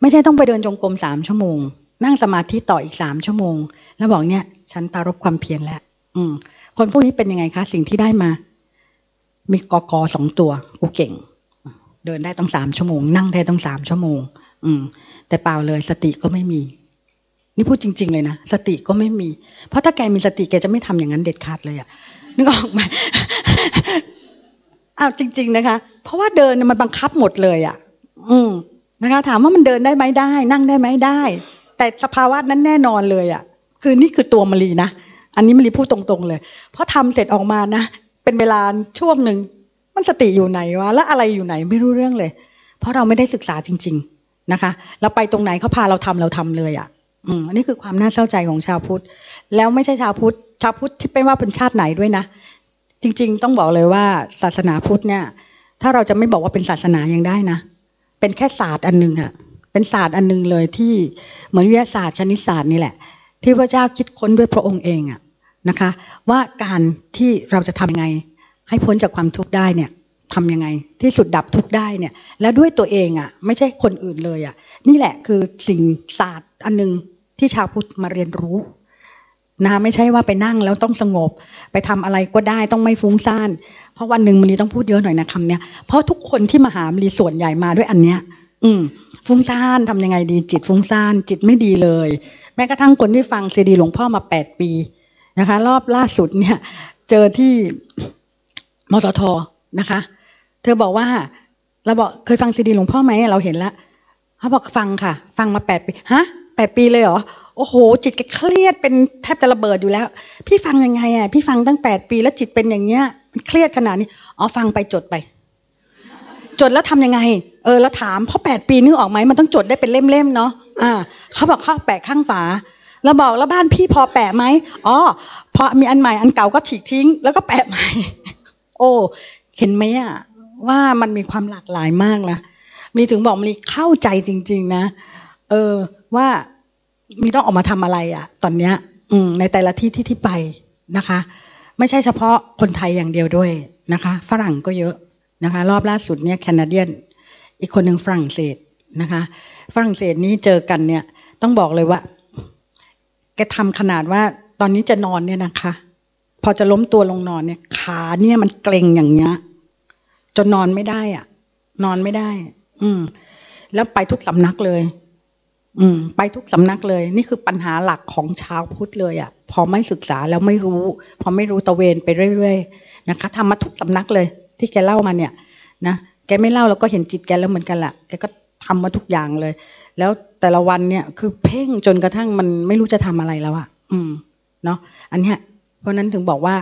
ไม่ใช่ต้องไปเดินจงกรมสามชั่วโมง นั่งสมาธิต่ออีกสามชั่วโมง แล้วบอกเนี่ย ฉันปารบความเพียรแล้ว อืมคนพวกนี้เป็นยังไงคะ สิ่งที่ได้มา มีกอกอสองตัวกูเก่ง เดินได้ต้องสามชั่วโมง นั่งได้ต้องสามชั่วโมง อืม แต่เปล่าเลยสติก็ไม่มี นี่พูดจริง ๆ เลยนะสติก็ไม่มี เพราะถ้าแกมีสติแกจะไม่ทำอย่างนั้นเด็ดขาดเลยอะนึกออกไหมอ้าวจริง ๆ นะคะ เพราะว่าเดินมันบังคับหมดเลยอะอืมนะคะ ถามว่ามันเดินได้ไหมได้ นั่งได้ไหมได้ แต่สภาวะนั้นแน่นอนเลยอะคือนี่คือตัวมลีนะอันนี้มรีพูดตรงๆเลย เพราะทำเสร็จออกมานะเป็นเวลาช่วงหนึ่ง มันสติอยู่ไหนวะแล้วอะไรอยู่ไหนไม่รู้เรื่องเลย เพราะเราไม่ได้ศึกษาจริง ๆนะคะ เราไปตรงไหนเขาพาเราทำเราทำเลยอะ่ะ อืมนี่คือความน่าเศร้าใจของชาวพุทธ แล้วไม่ใช่ชาวพุทธ ชาวพุทธที่เป็นว่าเป็นชาติไหนด้วยนะ จริง ๆ ต้องบอกเลยว่าศาสนาพุทธเนี่ย ถ้าเราจะไม่บอกว่าเป็นศาสนายังได้นะ เป็นแค่ศาสตร์อันหนึ่งอะเป็นศาสตร์อันหนึ่งเลยที่เหมือนวิทยาศาสตร์คณิตศาสตร์นี่แหละ ที่พระเจ้าคิดค้นด้วยพระองค์เองอะนะคะ ว่าการที่เราจะทำยังไง ให้พ้นจากความทุกข์ได้เนี่ยทำยังไง ที่สุดดับทุกข์ได้เนี่ย แล้วด้วยตัวเองอะไม่ใช่คนอื่นเลยอะนี่แหละคือสิ่งศาสตร์อันหนึ่งที่ชาวพุทธมาเรียนรู้นะไม่ใช่ว่าไปนั่งแล้วต้องสงบ ไปทำอะไรก็ได้ต้องไม่ฟุ้งซ่าน เพราะวันหนึ่งมันนี้ต้องพูดเยอะหน่อยนะคำเนี้ยเพราะทุกคนที่มาหามรีส่วนใหญ่มาด้วยอันเนี้ย อืม ฟุ้งซ่านทำยังไงดี จิตฟุ้งซ่าน จิตไม่ดีเลย แม้กระทั่งคนที่ฟังซีดีหลวงพ่อมาแปดปีนะคะ รอบล่าสุดเนี่ย เจอที่ มตทนะคะ เธอบอกว่าเราบอกเคยฟังซีดีหลวงพ่อไหมเราเห็นแล้วเขาบอกฟังค่ะ ฟังมาแปดปีฮะแปดปีเลยเหรอโอ้โห จิตแกเครียดเป็นแทบจะระเบิดอยู่แล้ว พี่ฟังยังไงอะพี่ฟังตั้งแปดปีแล้วจิตเป็นอย่างเงี้ยมันเครียดขนาดนี้อ๋อฟังไปจดไป จดแล้วทำยังไง เออแล้วถามเพราะแปดปีนึกออกไหมมันต้องจดได้เป็นเล่มๆเนาะอ่าเขาบอกเข้าแปะข้างฝาแล้วบอกแล้วบ้านพี่พอแปะไหมอ๋อพอมีอันใหม่อันเก่าก็ฉีกทิ้ง แล้วก็แปะใหม่ โอ้ เห็นไหมอะว่ามันมีความหลากหลายมากนะมีถึงบอกมีเข้าใจจริง ๆ นะ เออ ว่ามีต้องออกมาทำอะไรอะตอนเนี้ย อืมในแต่ละที่ที่ที่ไปนะคะ ไม่ใช่เฉพาะคนไทยอย่างเดียวด้วยนะคะ ฝรั่งก็เยอะนะคะ รอบล่าสุดเนี่ยแคนาเดียน อีกคนหนึ่งฝรั่งเศสนะคะ ฝรั่งเศสนี้เจอกันเนี่ย ต้องบอกเลยว่าแกทำขนาดว่าตอนนี้จะนอนเนี่ยนะคะ พอจะล้มตัวลงนอนเนี่ย ขาเนี่ยมันเกร็งอย่างเงี้ยจนนอนไม่ได้อะ นอนไม่ได้ อืม แล้วไปทุกสำนักเลย อืม ไปทุกสำนักเลย นี่คือปัญหาหลักของชาวพุทธเลยอะ พอไม่ศึกษาแล้วไม่รู้ พอไม่รู้ตะเวนไปเรื่อยๆนะคะทำมาทุกสำนักเลย ที่แกเล่ามาเนี่ย นะแกไม่เล่าเราก็เห็นจิตแกแล้วเหมือนกันแหละแกก็ทำมาทุกอย่างเลย แล้วแต่ละวันเนี่ยคือเพ่งจนกระทั่งมันไม่รู้จะทำอะไรแล้วอะอืม เนาะอันเนี้ย ราะนั้นถึงบอกว่า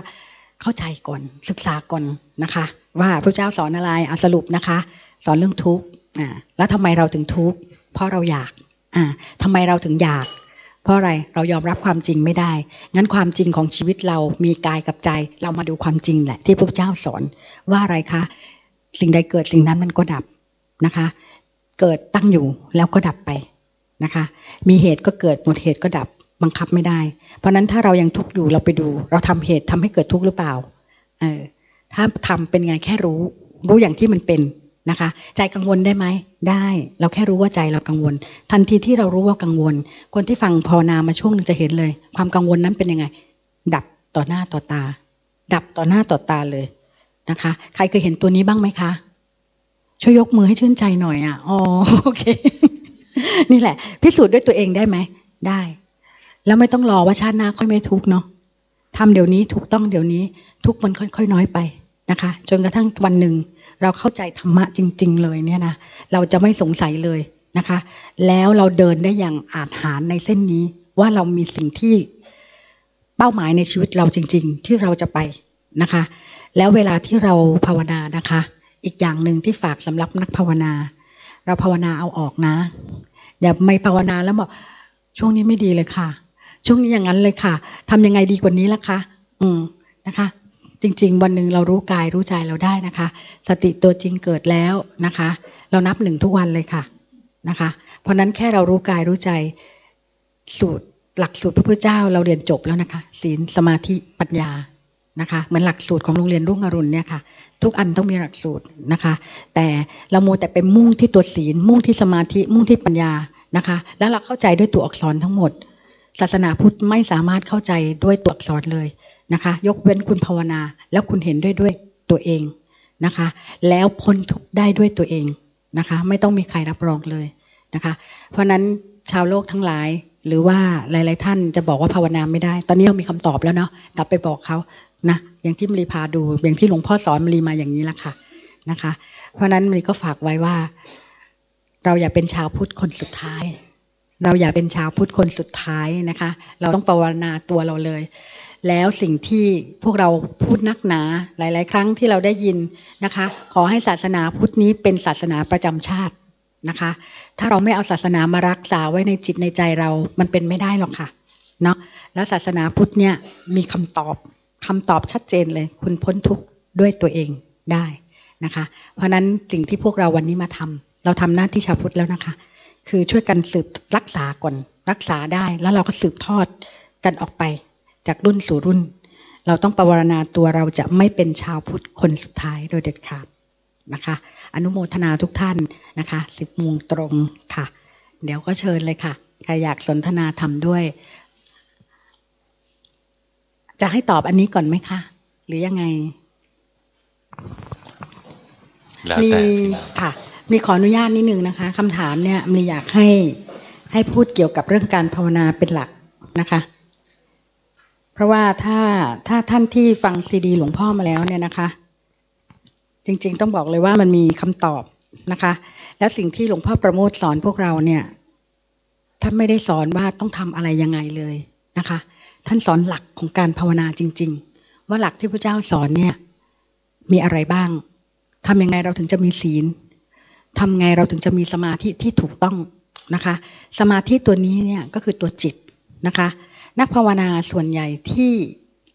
เข้าใจก่อนศึกษาก่อนนะคะ ว่าพระเจ้าสอนอะไรอาสรุปนะคะ สอนเรื่องทุกข์อ่าแล้วทำไมเราถึงทุกข์เพราะเราอยากอ่าทำไมเราถึงอยาก เพราะอะไรเรายอมรับความจริงไม่ได้ งั้นความจริงของชีวิตเรามีกายกับใจ เรามาดูความจริงแหละ ที่พระเจ้าสอนว่าอะไรคะ สิ่งใดเกิดสิ่งนั้นมันก็ดับนะคะ เกิดตั้งอยู่แล้วก็ดับไปนะคะ มีเหตุก็เกิดหมดเหตุก็ดับ บังคับไม่ได้ เพราะนั้นถ้าเรายังทุกข์อยู่เราไปดู เราทำเหตุทำให้เกิดทุกข์หรือเปล่า เออ ถ้าทำเป็นไงแค่รู้ รู้อย่างที่มันเป็นนะคะ ใจกังวลได้ไหมได้ เราแค่รู้ว่าใจเรากังวล ทันทีที่เรารู้ว่ากังวล คนที่ฟังพอนามาช่วงหนึ่งจะเห็นเลย ความกังวลนั้นเป็นยังไง ดับต่อหน้าต่อตา ดับต่อหน้าต่อตาเลยนะคะ ใครเคยเห็นตัวนี้บ้างไหมคะช่วยยกมือให้ชื่นใจหน่อยอะอ๋อโอเค นี่แหละ พิสูจน์ด้วยตัวเองได้ไหมได้ แล้วไม่ต้องรอว่าชาติหน้าค่อยไม่ทุกเนาะทำเดี๋ยวนี้ถูกต้องเดี๋ยวนี้ทุกมันค่อย ๆ น้อยไปนะคะ จนกระทั่งวันหนึ่ง เราเข้าใจธรรมะจริง ๆ เลยเนี่ยนะเราจะไม่สงสัยเลยนะคะ แล้วเราเดินได้อย่างอาจหารในเส้นนี้ว่าเรามีสิ่งที่เป้าหมายในชีวิตเราจริง ๆ ที่เราจะไปนะคะ แล้วเวลาที่เราภาวนานะคะ อีกอย่างหนึ่งที่ฝากสำหรับนักภาวนา เราภาวนาเอาออกนะอย่าไม่ภาวนาแล้วบอกช่วงนี้ไม่ดีเลยค่ะ ช่วงนี้อย่างนั้นเลยค่ะทำยังไงดีกว่านี้ล่ะคะ อืมนะคะ จริง ๆ วันหนึ่งเรารู้กายรู้ใจเราได้นะคะ สติตัวจริงเกิดแล้วนะคะ เรานับหนึ่งทุกวันเลยค่ะนะคะ เพราะนั้นแค่เรารู้กายรู้ใจสูตรหลักสูตรพระพุทธเจ้าเราเรียนจบแล้วนะคะ ศีลสมาธิปัญญานะคะเหมือนหลักสูตรของโรงเรียนรุ่งอรุณเนี่ยค่ะ ทุกอันต้องมีหลักสูตรนะคะ แต่เราโมแต่ไปมุ่งที่ตัวศีลมุ่งที่สมาธิมุ่งที่ปัญญานะคะ แล้วเราเข้าใจด้วยตัวอักษรทั้งหมด ศาสนาพุทธไม่สามารถเข้าใจด้วยตัวอักษรเลยนะคะ ยกเว้นคุณภาวนา แล้วคุณเห็นด้วยด้วยตัวเองนะคะ แล้วพ้นทุกได้ด้วยตัวเองนะคะ ไม่ต้องมีใครรับรองเลยนะคะ เพราะนั้นชาวโลกทั้งหลายหรือว่าหลาย ๆ ท่านจะบอกว่าภาวนาไม่ได้ ตอนนี้เรามีคำตอบแล้วเนาะกลับไปบอกเขานะอย่างที่มรีพาดูอย่างที่หลวงพ่อสอนมรีมาอย่างนี้ละค่ะนะคะ เพราะนั้นมรีก็ฝากไว้ว่า เราอย่าเป็นชาวพุทธคนสุดท้าย เราอย่าเป็นชาวพุทธคนสุดท้ายนะคะ เราต้องภาวนาตัวเราเลย แล้วสิ่งที่พวกเราพูดนักหนาหลาย ๆ ครั้งที่เราได้ยินนะคะ ขอให้ศาสนาพุทธนี้เป็นศาสนาประจำชาตินะคะ ถ้าเราไม่เอาศาสนามารักษาไว้ในจิตในใจเรา มันเป็นไม่ได้หรอกค่ะเนาะแล้วศาสนาพุทธเนี่ยมีคำตอบคำตอบชัดเจนเลย คุณพ้นทุกข์ด้วยตัวเองได้นะคะ เพราะนั้นสิ่งที่พวกเราวันนี้มาทำเราทำหน้าที่ชาวพุทธแล้วนะคะ คือช่วยกันสืบรักษาก่อนรักษาได้แล้วเราก็สืบทอดกันออกไป จากรุ่นสู่รุ่น เราต้องประวรณาตัวเราจะไม่เป็นชาวพุทธคนสุดท้ายโดยเด็ดขาดนะคะ อนุโมทนาทุกท่านนะคะสิบโมงตรงค่ะ เดี๋ยวก็เชิญเลยค่ะใครอยากสนทนาทำด้วย จะให้ตอบอันนี้ก่อนไหมคะหรือยังไงแล้วมีแต่ค่ะ มีขออนุญาตนิดนึงนะคะคำถามเนี่ยมีอยากให้ให้พูดเกี่ยวกับเรื่องการภาวนาเป็นหลักนะคะ เพราะว่าถ้าถ้าท่านที่ฟังซีดี หลวงพ่อมาแล้วเนี่ยนะคะ จริง ๆ ต้องบอกเลยว่ามันมีคำตอบนะคะ แล้วสิ่งที่หลวงพ่อประโมทสอนพวกเราเนี่ยท่านไม่ได้สอนว่าต้องทำอะไรยังไงเลยนะคะ ท่านสอนหลักของการภาวนาจริง ๆ ว่าหลักที่พระเจ้าสอนเนี่ยมีอะไรบ้างทำยังไงเราถึงจะมีศีล ทำไงเราถึงจะมีสมาธิที่ถูกต้องนะคะ สมาธิตัวนี้เนี่ยก็คือตัวจิตนะคะ นักภาวนาส่วนใหญ่ที่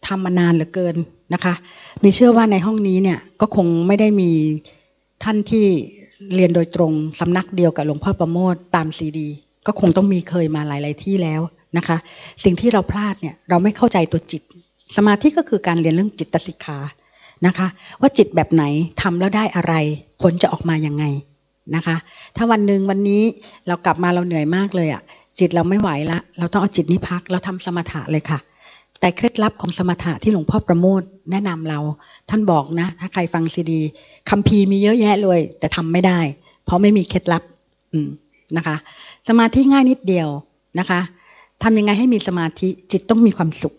ทำมานานเหลือเกินนะคะมีเชื่อว่าในห้องนี้เนี่ยก็คงไม่ได้มีท่านที่เรียนโดยตรงสำนักเดียวกับหลวงพ่อประโมทตามซีดี ก็คงต้องมีเคยมาหลาย ๆ ที่แล้วนะคะ สิ่งที่เราพลาดเนี่ยเราไม่เข้าใจตัวจิต สมาธิก็คือการเรียนเรื่องจิตสิกขานะคะ ว่าจิตแบบไหนทำแล้วได้อะไร ผลจะออกมาอยังไง นะคะ ถ้าวันหนึ่งวันนี้เรากลับมาเราเหนื่อยมากเลยอะ่ะ จิตเราไม่ไหวละ เราต้องเอาจิตนี้พักเราทำสมถะเลยค่ะ แต่เคล็ดลับของสมถะที่หลวงพ่อประโมทแนะนำเรา ท่านบอกนะ ถ้าใครฟังซีดีคัมภีร์มีเยอะแยะเลย แต่ทำไม่ได้ เพราะไม่มีเคล็ดลับ อืมนะคะ สมาธิง่ายนิดเดียวนะคะทำยังไงให้มีสมาธิจิตต้องมีความสุข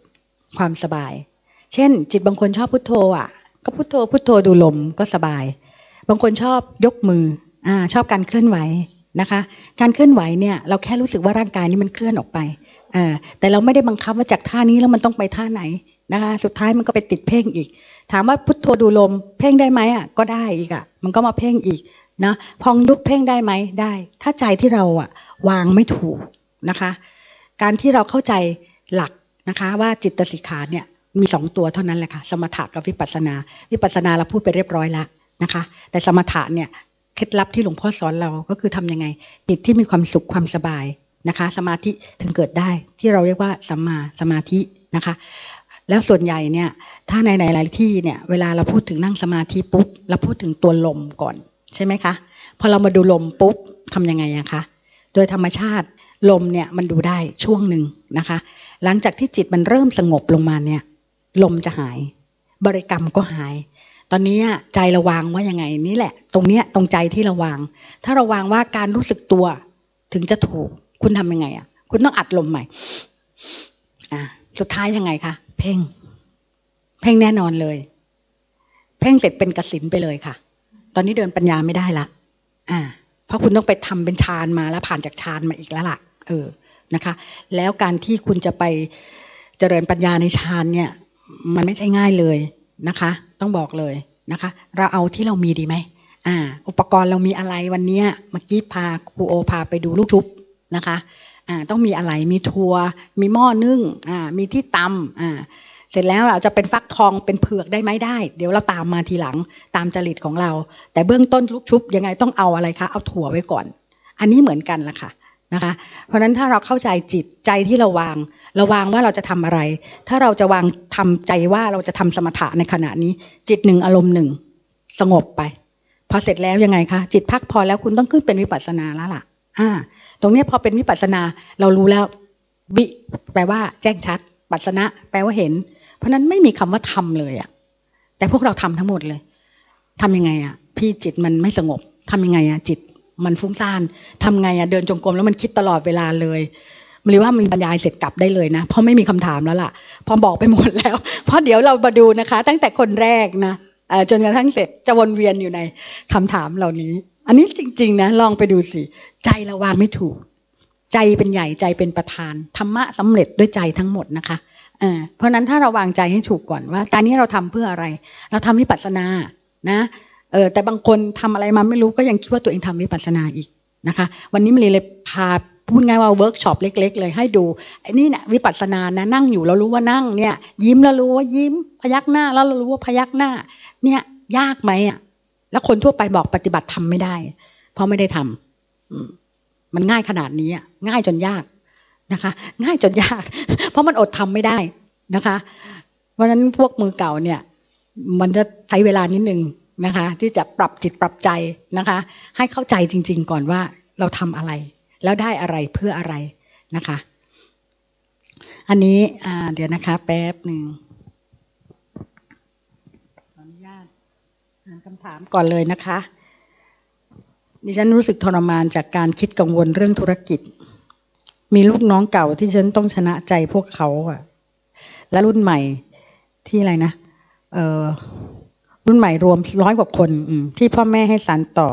ความสบาย เช่น จิตบางคนชอบพุทโธอะ ก็พุทโธพุทโธดูลมก็สบาย บางคนชอบยกมือ อ่าชอบการเคลื่อนไหวนะคะ การเคลื่อนไหวเนี่ยเราแค่รู้สึกว่าร่างกายนี้มันเคลื่อนออกไปอ่าแต่เราไม่ได้บังคับว่าจากท่านี้แล้วมันต้องไปท่าไหนนะคะ สุดท้ายมันก็ไปติดเพ่งอีก ถามว่าพุทโธดูลม เพ่งได้ไหมอะก็ได้อีกอะมันก็มาเพ่งอีกนะพองยุบเพ่งได้ไหมได้ ถ้าใจที่เราอะวางไม่ถูกนะคะ การที่เราเข้าใจหลักนะคะ ว่าจิตสิกขาเนี่ยมีสองตัวเท่านั้นแหละค่ะ สมถะกับวิปัสสนา วิปัสสนาเราพูดไปเรียบร้อยแล้วนะคะ แต่สมถะเนี่ย ล็ดลับที่หลวงพ่อสอนเราก็คือทํำยังไง จิตที่มีความสุขความสบายนะคะ สมาธิถึงเกิดได้ที่เราเรียกว่าสัมมาสมาธินะคะ แล้วส่วนใหญ่เนี่ยถ้าในหลาย ๆ ที่เนี่ยเวลาเราพูดถึงนั่งสมาธิปุ๊บเราพูดถึงตัวลมก่อนใช่ไหมคะพอเรามาดูลมปุ๊บทำยังไงอะคะโดยธรรมชาติลมเนี่ยมันดูได้ช่วงหนึ่งนะคะ หลังจากที่จิตมันเริ่มสงบลงมาเนี่ยลมจะหาย บริกรรมก็หาย ตอนนี้ใจระวางว่ายังไงนี่แหละ ตรงเนี้ยตรงใจที่ระวางถ้าระวางว่าการรู้สึกตัว ถึงจะถูก คุณทำยังไงอะ คุณต้องอัดลมใหม่ อ่าสุดท้ายยังไงคะเพ่ง เพ่งแน่นอนเลย เพ่งเสร็จเป็นกสินไปเลยค่ะ ตอนนี้เดินปัญญาไม่ได้ละอ่า เพราะคุณต้องไปทำเป็นฌานมาแล้วผ่านจากฌานมาอีกแล้วล่ะ เออนะคะ แล้วการที่คุณจะไปเจริญปัญญาในฌานเนี่ย มันไม่ใช่ง่ายเลยนะคะ ต้องบอกเลยนะคะ เราเอาที่เรามีดีไหมอ่า อุปกรณ์เรามีอะไรวันนี้เมื่อกี้พาครูโอพาไปดูลูกชุบนะคะอ่าต้องมีอะไรมีทัวมีหม้อนึ่งอ่ามีที่ตำอ่าเสร็จแล้วเราจะเป็นฟักทองเป็นเผือกได้ไหมได้ เดี๋ยวเราตามมาทีหลังตามจริตของเรา แต่เบื้องต้นลูกชุบยังไงต้องเอาอะไรคะ เอาถั่วไว้ก่อน อันนี้เหมือนกันละค่ะ นะคะ เพราะฉะนั้นถ้าเราเข้าใจจิตใจที่เราวางเราวางว่าเราจะทำอะไร ถ้าเราจะวางทำใจว่าเราจะทำสมถะในขณะนี้ จิตหนึ่งอารมณ์หนึ่งสงบไป พอเสร็จแล้วยังไงคะจิตพักพอแล้วคุณต้องขึ้นเป็นวิปัสสนาแล้วล่ะ อ่า ตรงนี้พอเป็นวิปัสสนาเรารู้แล้ววิแปลว่า แจ้งชัด ปัสสนะแปลว่าเห็น เพราะนั้นไม่มีคำว่าทำเลยอะแต่พวกเราทำทั้งหมดเลยทำยังไงอะพี่จิตมันไม่สงบทำยังไงอะจิต มันฟุ้งซ่านทำไงอะเดินจงกรมแล้วมันคิดตลอดเวลาเลยหรือว่ามันบรรยายเสร็จกลับได้เลยนะ เพราะไม่มีคำถามแล้วล่ะ พอบอกไปหมดแล้ว เพราะเดี๋ยวเรามาดูนะคะ ตั้งแต่คนแรกนะจนกระทั่งเสร็จจะวนเวียนอยู่ในคำถามเหล่านี้ อันนี้จริง ๆ นะ ลองไปดูสิ ใจเราวางไม่ถูก ใจเป็นใหญ่ใจเป็นประธานธรรมะสำเร็จด้วยใจทั้งหมดนะคะเพราะนั้นถ้าเราวางใจให้ถูกก่อนว่าการนี้เราทำเพื่ออะไร เราทำวิปัสสนานะ เออแต่บางคนทำอะไรมาไม่รู้ก็ยังคิดว่าตัวเองทำวิปัสสนาอีกนะคะ วันนี้มลีเลยพาพูดง่ายว่าเวิร์กช็อปเล็ก ๆ เลยให้ดูไอ้นี่เนี่ยวิปัสสนานะนั่งอยู่เรารู้ว่านั่งเนี่ยยิ้มแล้วรู้ว่ายิ้มพยักหน้าแล้วเรารู้ว่าพยักหน้า เนี่ยยากไหมอะแล้วคนทั่วไปบอกปฏิบัติทำไม่ได้ เพราะไม่ได้ทำมันง่ายขนาดนี้ง่ายจนยากนะคะ ง่ายจนยาก เพราะมันอดทำไม่ได้นะคะ เพราะฉะนั้นพวกมือเก่าเนี่ย มันจะใช้เวลานิดนึง นะคะ ที่จะปรับจิตปรับใจนะคะ ให้เข้าใจจริง ๆ ก่อนว่าเราทำอะไร แล้วได้อะไรเพื่ออะไรนะคะ อันนี้เดี๋ยวนะคะ แป๊บหนึ่งขออนุญาตคำถามก่อนเลยนะคะดิฉันรู้สึกทรมานจากการคิดกังวลเรื่องธุรกิจ มีลูกน้องเก่าที่ฉันต้องชนะใจพวกเขาอะและรุ่นใหม่ที่อะไรนะ เออ รุ่นใหม่รวมร้อยกว่าคนที่พ่อแม่ให้สารต่อ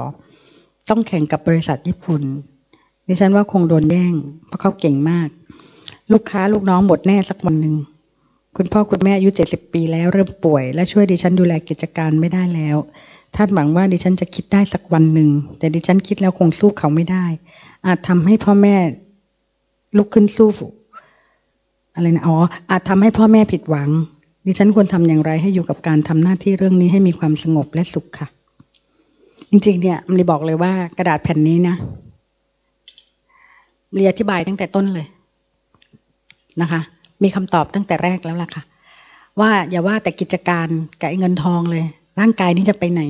ต้องแข่งกับบริษัทญี่ปุ่นดิฉันว่าคงโดนแย่ง เพราะเขาเก่งมาก ลูกค้าลูกน้องหมดแน่สักวันหนึ่งคุณพ่อคุณแม่อายุเจ็ดสิบปีแล้วเริ่มป่วย และช่วยดิฉันดูแลกิจการไม่ได้แล้วท่านหวังว่าดิฉันจะคิดได้สักวันหนึ่งแต่ดิฉันคิดแล้วคงสู้เขาไม่ได้ อาจทำให้พ่อแม่ลุกขึ้นสู้อะไรนะอ๋ออาจทำให้พ่อแม่ผิดหวัง ดิฉันควรทำอย่างไรให้อยู่กับการทำหน้าที่เรื่องนี้ให้มีความสงบและสุขค่ะ จริงๆ เนี่ยมันเลยบอกเลยว่ากระดาษแผ่นนี้นะเรียอธิบายตั้งแต่ต้นเลยนะคะ มีคำตอบตั้งแต่แรกแล้วล่ะค่ะ ว่าอย่าว่าแต่กิจการกับเงินทองเลย ร่างกายนี้จะไปไหน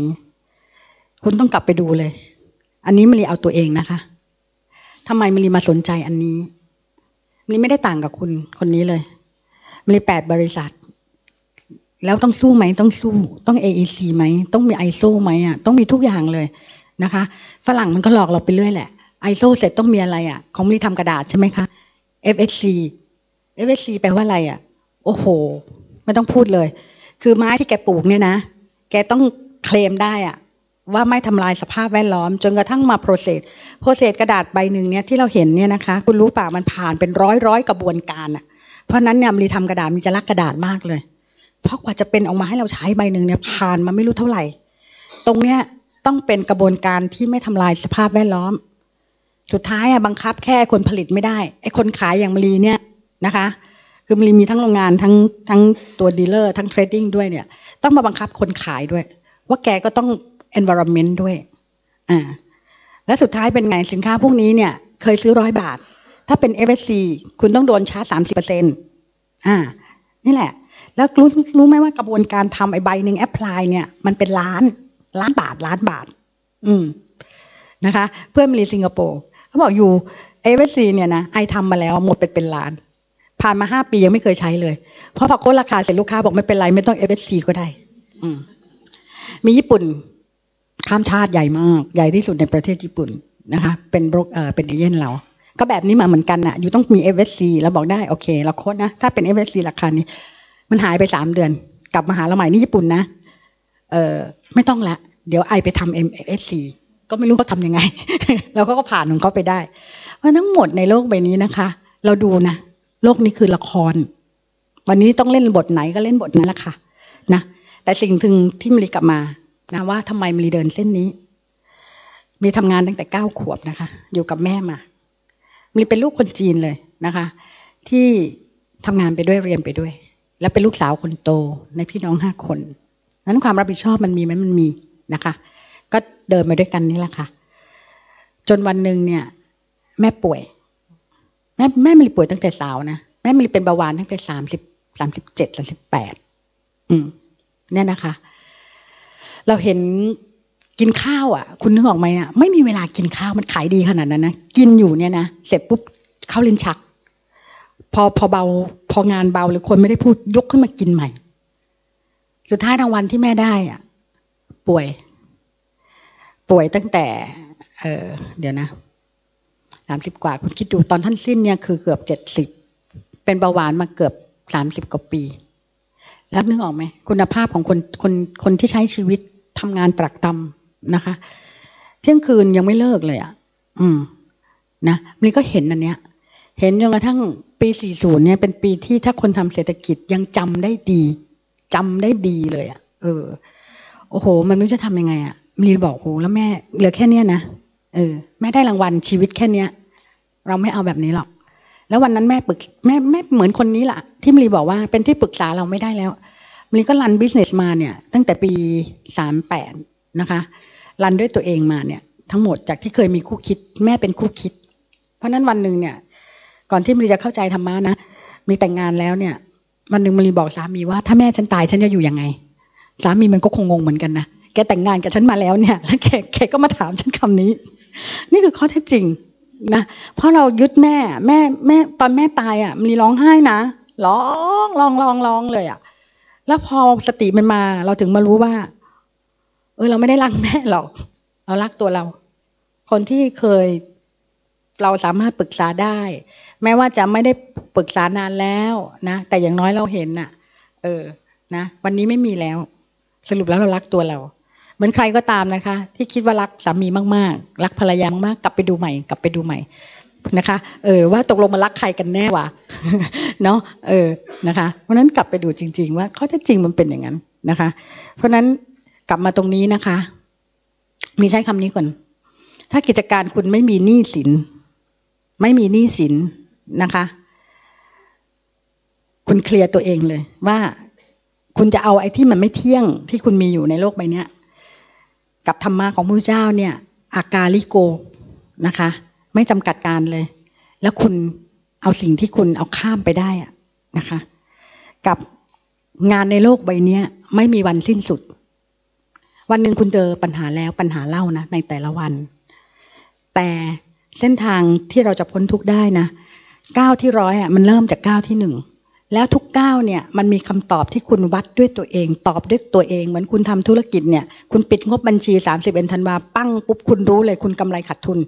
คุณต้องกลับไปดูเลย อันนี้มลีเอาตัวเองนะคะทำไมมลีมาสนใจอันนี้มลีไม่ได้ต่างกับคุณคนนี้เลยมลีแปดบริษัท แล้วต้องสู้ไหมต้องสู้ต้อง AEC ไหมต้องมี ISO ไหมอะต้องมีทุกอย่างเลยนะคะ ฝรั่งมันก็หลอกเราไปเรื่อยแหละ ISO เสร็จต้องมีอะไรอะของมีทำกระดาษใช่ไหมคะ FSC FSC แปลว่าอะไรอะ โอ้โห ไม่ต้องพูดเลย คือไม้ที่แกปลูกเนี่ยนะ แกต้องเคลมได้อะว่าไม่ทำลายสภาพแวดล้อม จนกระทั่งมา process process กระดาษใบหนึ่งเนี่ยที่เราเห็นเนี่ยนะคะ คุณรู้ป่ามันผ่านเป็นร้อยร้อยกระบวนการอะเพราะนั้นเนี่ยมลีทำกระดาษมลีจะรักกระดาษมากเลย เพราะกว่าจะเป็นออกมาให้เราใช้ใบหนึ่งเนี่ยผ่านมาไม่รู้เท่าไหร่ ตรงเนี้ยต้องเป็นกระบวนการที่ไม่ทำลายสภาพแวดล้อม สุดท้ายอะบังคับแค่คนผลิตไม่ได้ไอ้คนขายอย่างมลีเนี่ยนะคะ คือมลีมีทั้งโรงงานทั้งทั้งตัว dealer ทั้ง trading ด้วยเนี่ย ต้องมาบังคับคนขายด้วย ว่าแกก็ต้อง environment ด้วยอ่าและสุดท้ายเป็นไงสินค้าพวกนี้เนี่ย เคยซื้อร้อยบาท ถ้าเป็น FSC คุณต้องโดนชาร์จสามสิบเปอร์เซ็นต์อ่า นี่แหละ แล้วรู้รู้ไหมว่ากระบวนการทำไอ้ใบหนึ่ง apply เนี่ยมันเป็นล้านล้านบาทล้านบาท อืมนะคะ เพื่อนมีสิงคโปร์เขาบอกอยู่ FSC เนี่ยนะไอทำมาแล้วหมดเป็นเป็นล้าน ผ่านมาห้าปียังไม่เคยใช้เลย เพราะพอโค้ดราคาเสร็จลูกค้าบอกไม่เป็นไรไม่ต้อง FSC ก็ได้ อืมมีญี่ปุ่นข้ามชาติใหญ่มาก ใหญ่ที่สุดในประเทศญี่ปุ่นนะคะ เป็นบรกเอ่อเป็นเอเย่นเราก็แบบนี้มาเหมือนกันอนะอยู่ต้องมี FSC แล้วบอกได้โอเคเราโค้ดนะ ถ้าเป็น FSC ราคานี้ มันหายไปสามเดือน กลับมาหาเราใหม่นี่ญี่ปุ่นนะเออไม่ต้องละ เดี๋ยวไอไปทำ MSC ก็ไม่รู้เขาทำยังไงแล้วก็ผ่านของเขาไปได้ เพราะทั้งหมดในโลกใบนี้นะคะ เราดูนะโลกนี้คือละคร วันนี้ต้องเล่นบทไหนก็เล่นบทนั้นแหละค่ะนะแต่สิ่งถึงที่มลีกลับมานะว่าทำไมมลีเดินเส้นนี้ มีทำงานตั้งแต่เก้าขวบนะคะ อยู่กับแม่มา มีเป็นลูกคนจีนเลยนะคะ ที่ทำงานไปด้วยเรียนไปด้วย แล้วเป็นลูกสาวคนโตในพี่น้องห้าคนนั้นความรับผิดชอบมันมีไหมมันมีนะคะ ก็เดินมาด้วยกันนี่แหละค่ะ จนวันหนึ่งเนี่ย แม่ป่วย แม่แม่มลีป่วยตั้งแต่สาวนะแม่มลีเป็นเบาหวานตั้งแต่สามสิบสามสิบเจ็ดสามสิบแปดอืมเนี่ยนะคะ เราเห็นกินข้าวอะ คุณนึกออกไหมอะไม่มีเวลากินข้าวมันขายดีขนาดนั้นนะกินอยู่เนี่ยนะเสร็จปุ๊บเข้าลิ้นชัก พอพอเบา พองานเบาหรือคนไม่ได้พูดยกขึ้นมากินใหม่ สุดท้ายรางวัลที่แม่ได้อะ ป่วย ป่วยตั้งแต่ เออเดี๋ยวนะสามสิบกว่าคุณคิดดูตอนท่านสิ้นเนี่ยคือเกือบเจ็ดสิบเป็นเบาหวานมาเกือบสามสิบกว่าปี แล้วนึกออกไหมคุณภาพของคนคนคนที่ใช้ชีวิตทำงานตรักตำนะคะ เที่ยงคืนยังไม่เลิกเลยอะ อืม นะมันก็เห็นอันเนี้ย เห็นจนกระทั่งปี 40 เนี่ย เป็นปีที่ถ้าคนทำเศรษฐกิจยังจำได้ดีจำได้ดีเลยอะ เออ โอ้โห มันไม่รู้จะทำยังไงอะมีบอกโหแล้วแม่เหลือแค่เนี้ยนะเออแม่ได้รางวัลชีวิตแค่เนี้ย เราไม่เอาแบบนี้หรอก แล้ววันนั้นแม่ปรึกแม่แม่เหมือนคนนี้แหละที่มลีบอกว่าเป็นที่ปรึกษาเราไม่ได้แล้วมลีก็รันบิสเนสมาเนี่ย ตั้งแต่ปีสามแปดนะคะรันด้วยตัวเองมาเนี่ย ทั้งหมดจากที่เคยมีคู่คิด แม่เป็นคู่คิด เพราะนั้นวันหนึ่งเนี่ย ก่อนที่มรีจะเข้าใจธรรมะนะมีแต่งงานแล้วเนี่ยวันหนึ่งมรีบอกสามีว่าถ้าแม่ฉันตายฉันจะอยู่ยังไง สามีมันก็คงงงเหมือนกันนะแกแต่งงานกับฉันมาแล้วเนี่ยแล้วแกแกก็มาถามฉันคำนี้ นี่คือข้อเท็จจริงนะเพราะเรายึดแม่แม่แม่ตอนแม่ตายอะมรีร้องไห้นะร้องร้องร้องร้องเลยอะ แล้วพอสติมันมา เราถึงมารู้ว่า เออเราไม่ได้รักแม่หรอกเรารักตัวเรา คนที่เคย เราสามารถปรึกษาได้ แม้ว่าจะไม่ได้ปรึกษานานแล้วนะ แต่อย่างน้อยเราเห็นน่ะ เออ นะ วันนี้ไม่มีแล้ว สรุปแล้วเรารักตัวเรา เหมือนใครก็ตามนะคะ ที่คิดว่ารักสามีมากๆ รักภรรยามากๆ กลับไปดูใหม่ กลับไปดูใหม่นะคะ เออ ว่าตกลงมารักใครกันแน่วะ เนาะ เออ นะคะ เพราะนั้นกลับไปดูจริง ๆ ว่าข้อเท็จจริงมันเป็นอย่างนั้นนะคะ เพราะนั้นกลับมาตรงนี้นะคะ มีใช้คำนี้ก่อน ถ้ากิจการคุณไม่มีหนี้สิน ไม่มีหนี้สินนะคะ คุณเคลียร์ตัวเองเลย ว่าคุณจะเอาไอ้ที่มันไม่เที่ยงที่คุณมีอยู่ในโลกใบนี้กับธรรมะของพระเจ้าเนี่ยอากาลิโกนะคะ ไม่จำกัดการเลย แล้วคุณเอาสิ่งที่คุณเอาข้ามไปได้อะนะคะ กับงานในโลกใบนี้ไม่มีวันสิ้นสุด วันหนึ่งคุณเจอปัญหาแล้วปัญหาเล่านะในแต่ละวัน แต่ เส้นทางที่เราจะพ้นทุกข์ได้นะก้าวที่ร้อยอะมันเริ่มจากก้าวที่หนึ่งแล้วทุกก้าวเนี่ยมันมีคำตอบที่คุณวัดด้วยตัวเอง ตอบด้วยตัวเองเหมือนคุณทำธุรกิจเนี่ย คุณปิดงบบัญชีสามสิบเอ็นธันวาปั้งปุ๊บคุณรู้เลยคุณกำไรขาดทุน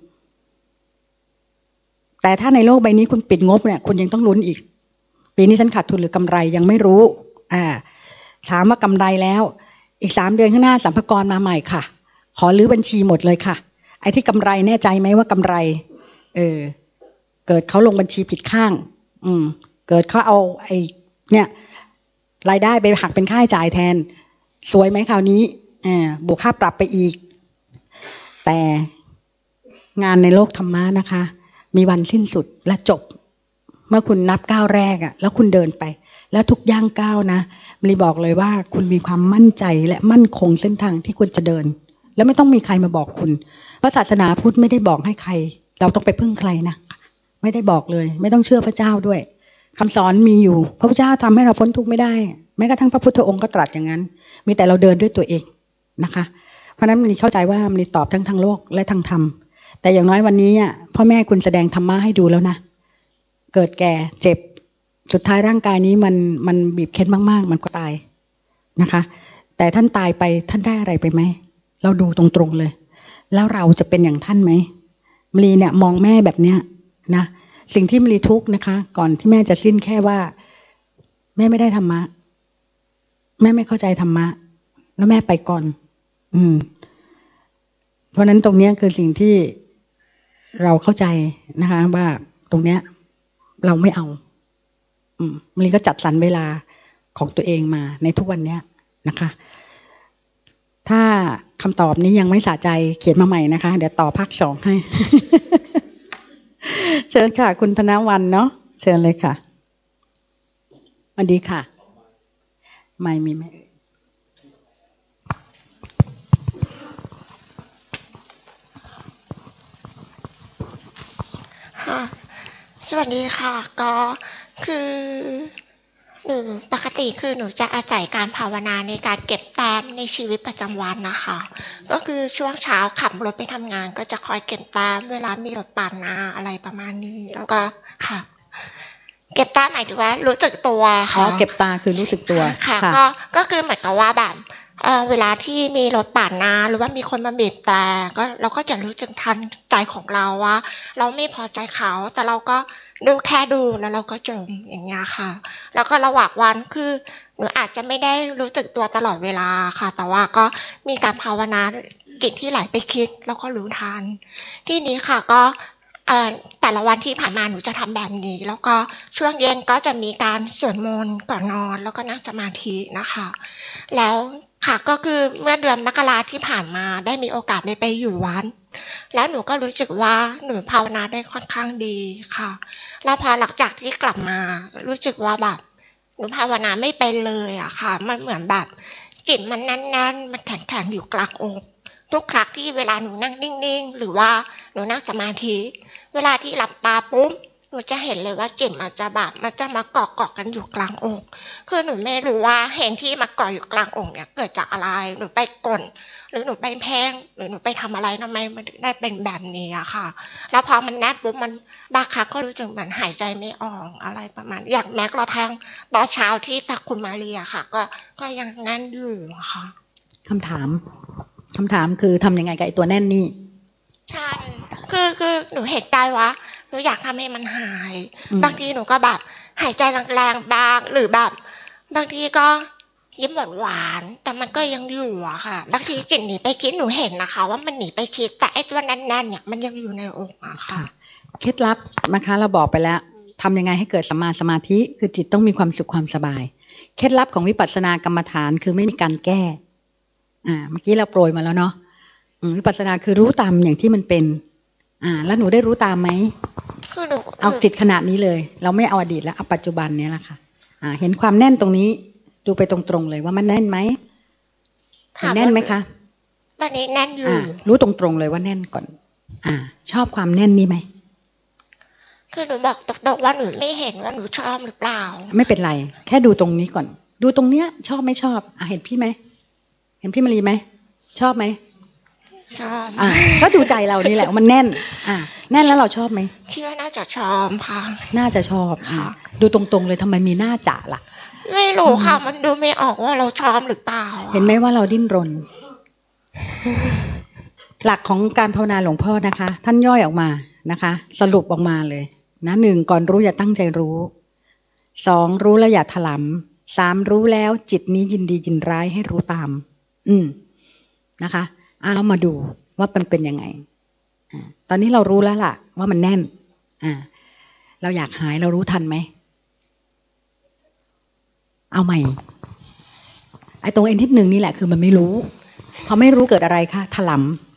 แต่ถ้าในโลกใบนี้คุณปิดงบเนี่ยคุณยังต้องลุ้นอีก ปีนี้ฉันขาดทุนหรือกำไรยังไม่รู้อ่าถามว่ากำไรแล้ว อีกสามเดือนข้างหน้าสัมภาระมาใหม่ค่ะ ขอรื้อบัญชีหมดเลยค่ะ ไอ้ที่กำไรแน่ใจไหมว่ากำไร เออ เกิดเขาลงบัญชีผิดข้าง อืม เกิดเขาเอาไอ้เนี่ย รายได้ไปหักเป็นค่าใช้จ่ายแทน สวยไหมคราวนี้อ่าบวกค่าปรับไปอีก แต่งานในโลกธรรมะนะคะ มีวันสิ้นสุดและจบ เมื่อคุณนับก้าวแรกอะ่ะแล้วคุณเดินไป แล้วทุกย่างก้าวนะมรีบอกเลยว่าคุณมีความมั่นใจและมั่นคงเส้นทางที่คุณจะเดิน แล้วไม่ต้องมีใครมาบอกคุณ พระศาสนาพุทธไม่ได้บอกให้ใคร เราต้องไปพึ่งใครนะไม่ได้บอกเลย ไม่ต้องเชื่อพระเจ้าด้วยคำสอนมีอยู่ พระพุทธเจ้าทำให้เราพ้นทุกข์ไม่ได้แม้กระทั่งพระพุทธองค์ก็ตรัสอย่างนั้น มีแต่เราเดินด้วยตัวเองนะคะ เพราะนั้นมันเข้าใจว่ามันตอบทั้งทางโลกและทางธรรมแต่อย่างน้อยวันนี้พ่อแม่คุณแสดงธรรมะให้ดูแล้วนะเกิดแก่เจ็บสุดท้ายร่างกายนี้มันมันบีบเค้นมากๆ มันก็ตายนะคะ แต่ท่านตายไปท่านได้อะไรไปไหมเราดูตรงๆเลย แล้วเราจะเป็นอย่างท่านไหมมรีเนี่ยมองแม่แบบเนี้ยนะสิ่งที่มรีทุกนะคะ ก่อนที่แม่จะสิ้นแค่ว่า แม่ไม่ได้ธรรมะ แม่ไม่เข้าใจธรรมะ แล้วแม่ไปก่อน อืม เพราะนั้นตรงนี้คือสิ่งที่เราเข้าใจนะคะ ว่าตรงเนี้ย เราไม่เอา อืมมรีก็จัดสรรเวลาของตัวเองมาในทุกวันเนี้ยนะคะ ถ้า คำตอบนี้ยังไม่สะใจเขียนมาใหม่นะคะ เดี๋ยวต่อภาคสองให้ เชิญค่ะ คุณธนวันเนาะเชิญเลยค่ะสวัสดีค่ะ ไม่มีไหมค่ะสวัสดีค่ะ ก็คือ หนูปกติคือหนูจะอาศัยการภาวนาในการเก็บแต้มในชีวิตประจำวันนะคะ ก็คือช่วงเช้าขับรถไปทำงาน ก็จะคอยเก็บแต้มเวลามีรถปาดหน้าอะไรประมาณนี้ แล้วก็ค่ะ เก็บแต้มหมายถึงว่า รู้สึกตัวอ๋อค่ะเก็บตาคือรู้สึกตัวค่ะ ก็ก็คือเหมือนกับว่าแบบเอ่อเวลาที่มีรถปาดหน้าหรือว่ามีคนมาบีบแต่ก็เราก็จะรู้สึกทันใจของเราว่า เราไม่พอใจเขาแต่เราก็ ดูแค่ดูแล้วเราก็จมอย่างเงี้ยค่ะ แล้วก็ระหว่างวันคือหนูอาจจะไม่ได้รู้สึกตัวตลอดเวลาค่ะ แต่ว่าก็มีการภาวนาจิตที่ไหลไปคิด แล้วก็รู้ทัน ที่นี้ค่ะก็เออแต่ละวันที่ผ่านมาหนูจะทำแบบนี้ แล้วก็ช่วงเย็นก็จะมีการสวดมนต์ก่อนนอน แล้วก็นั่งสมาธินะคะ แล้ว ค่ะก็คือเมื่อเดือนมกราที่ผ่านมาได้มีโอกาสได้ไปอยู่วัดแล้วหนูก็รู้สึกว่าหนูภาวนาได้ค่อนข้างดีค่ะ แล้วพอหลังจากที่กลับมา รู้สึกว่าแบบหนูภาวนาไม่เป็นเลยอะค่ะ มันเหมือนแบบจิตมันแน่นๆมันแข็งๆอยู่กลางอกทุกครั้งที่เวลาหนูนั่งนิ่งๆ หรือว่าหนูนั่งสมาธิ เวลาที่หลับตาปุ๊บ หนูจะเห็นเลยว่าจิตมันจะแบบมันจะมาเกาะเกาะกันอยู่กลางอกคือหนูไม่รู้ว่าเห็นที่มาเกาะอยู่กลางอกเนี่ย เกิดจากอะไรหนูไปกลนหรือหนูไปแพงหรือหนูไปทำอะไรทำไมมันถึงได้เป็นแบบนี้อะค่ะ แล้วพอมันแนบปุ๊บมันบางครั้งก็รู้สึกเหมือนหายใจไม่ออกอะไรประมาณ อย่างแม้กระทั่งตอนเช้าที่สักคุณมาเรียค่ะ ก็ก็ยังแน่นอยู่อะค่ะคำถามคำถามคือทำยังไงกับไอ้ตัวแน่นนี่ใช่คือคือหนูเห็นใจว่า หนูอยากทำให้มันหายอืมบางทีหนูก็แบบหายใจแรงๆบางหรือแบบ บางทีก็ยิ้มหวานๆแต่มันก็ยังอยู่อะค่ะ บางทีจิตหนีไปคิดหนูเห็นนะคะ ว่ามันหนีไปคิดแต่ไอ้ตัวแน่นๆเนี่ยมันยังอยู่ในอกอะค่ะเคล็ดลับนะคะเราบอกไปแล้วทำยังไงให้เกิดสัมมาสมาธิ คือจิตต้องมีความสุขความสบาย เคล็ดลับของวิปัสสนากรรมฐานคือไม่มีการแก้ อ่า เมื่อกี้เราโปรยมาแล้วเนาะอืมวิปัสสนาคือรู้ตามอย่างที่มันเป็น อ่า แล้วหนูได้รู้ตามไหมคือหนูเอาจิตขนาดนี้เลย เราไม่เอาอดีตแล้วเอาปัจจุบันเนี้ยแหละค่ะ อ่า เห็นความแน่นตรงนี้ ดูไปตรงๆเลยว่ามันแน่นไหมเห็นแน่นไหมคะตอนนี้แน่นอยู่อ่ารู้ตรงๆเลยว่าแน่นก่อน อ่า ชอบความแน่นนี้ไหมคือหนูบอกตรงๆว่าหนูไม่เห็นว่าหนูชอบหรือเปล่า ไม่เป็นไร แค่ดูตรงนี้ก่อน ดูตรงเนี้ย ชอบไม่ชอบ อะเห็นพี่ไหม เห็นพี่มารีไหม ชอบไหม ชอบอ่าก็ดูใจเรานี่แหละว่ามันแน่น อ่าแน่นแล้วเราชอบไหมคิดว่าน่าจะชอบค่ะ น่าจะชอบอ่าค่ะดูตรงๆเลยทำไมมีหน้าจะล่ะ ไม่รู้ค่ะ มันดูไม่ออกว่าเราชอบหรือเปล่าเห็นไหมว่าเราดิ้นรน หลักของการภาวนาหลวงพ่อนะคะ ท่านย่อยออกมานะคะ สรุปออกมาเลย นะหนึ่งก่อนรู้อย่าตั้งใจรู้สองรู้แล้วอย่าถลำสามรู้แล้วจิตนี้ยินดียินร้ายให้รู้ตาม อืมนะคะ อะเรามาดูว่ามันเป็นยังไงอตอนนี้เรารู้แล้วล่ะ ว่ามันแน่น อ่า เราอยากหายเรารู้ทันไหม เอาใหม่ ไอ้ตรงเอ็นที่หนึ่งนี่แหละคือมันไม่รู้ พอไม่รู้เกิดอะไรคะถล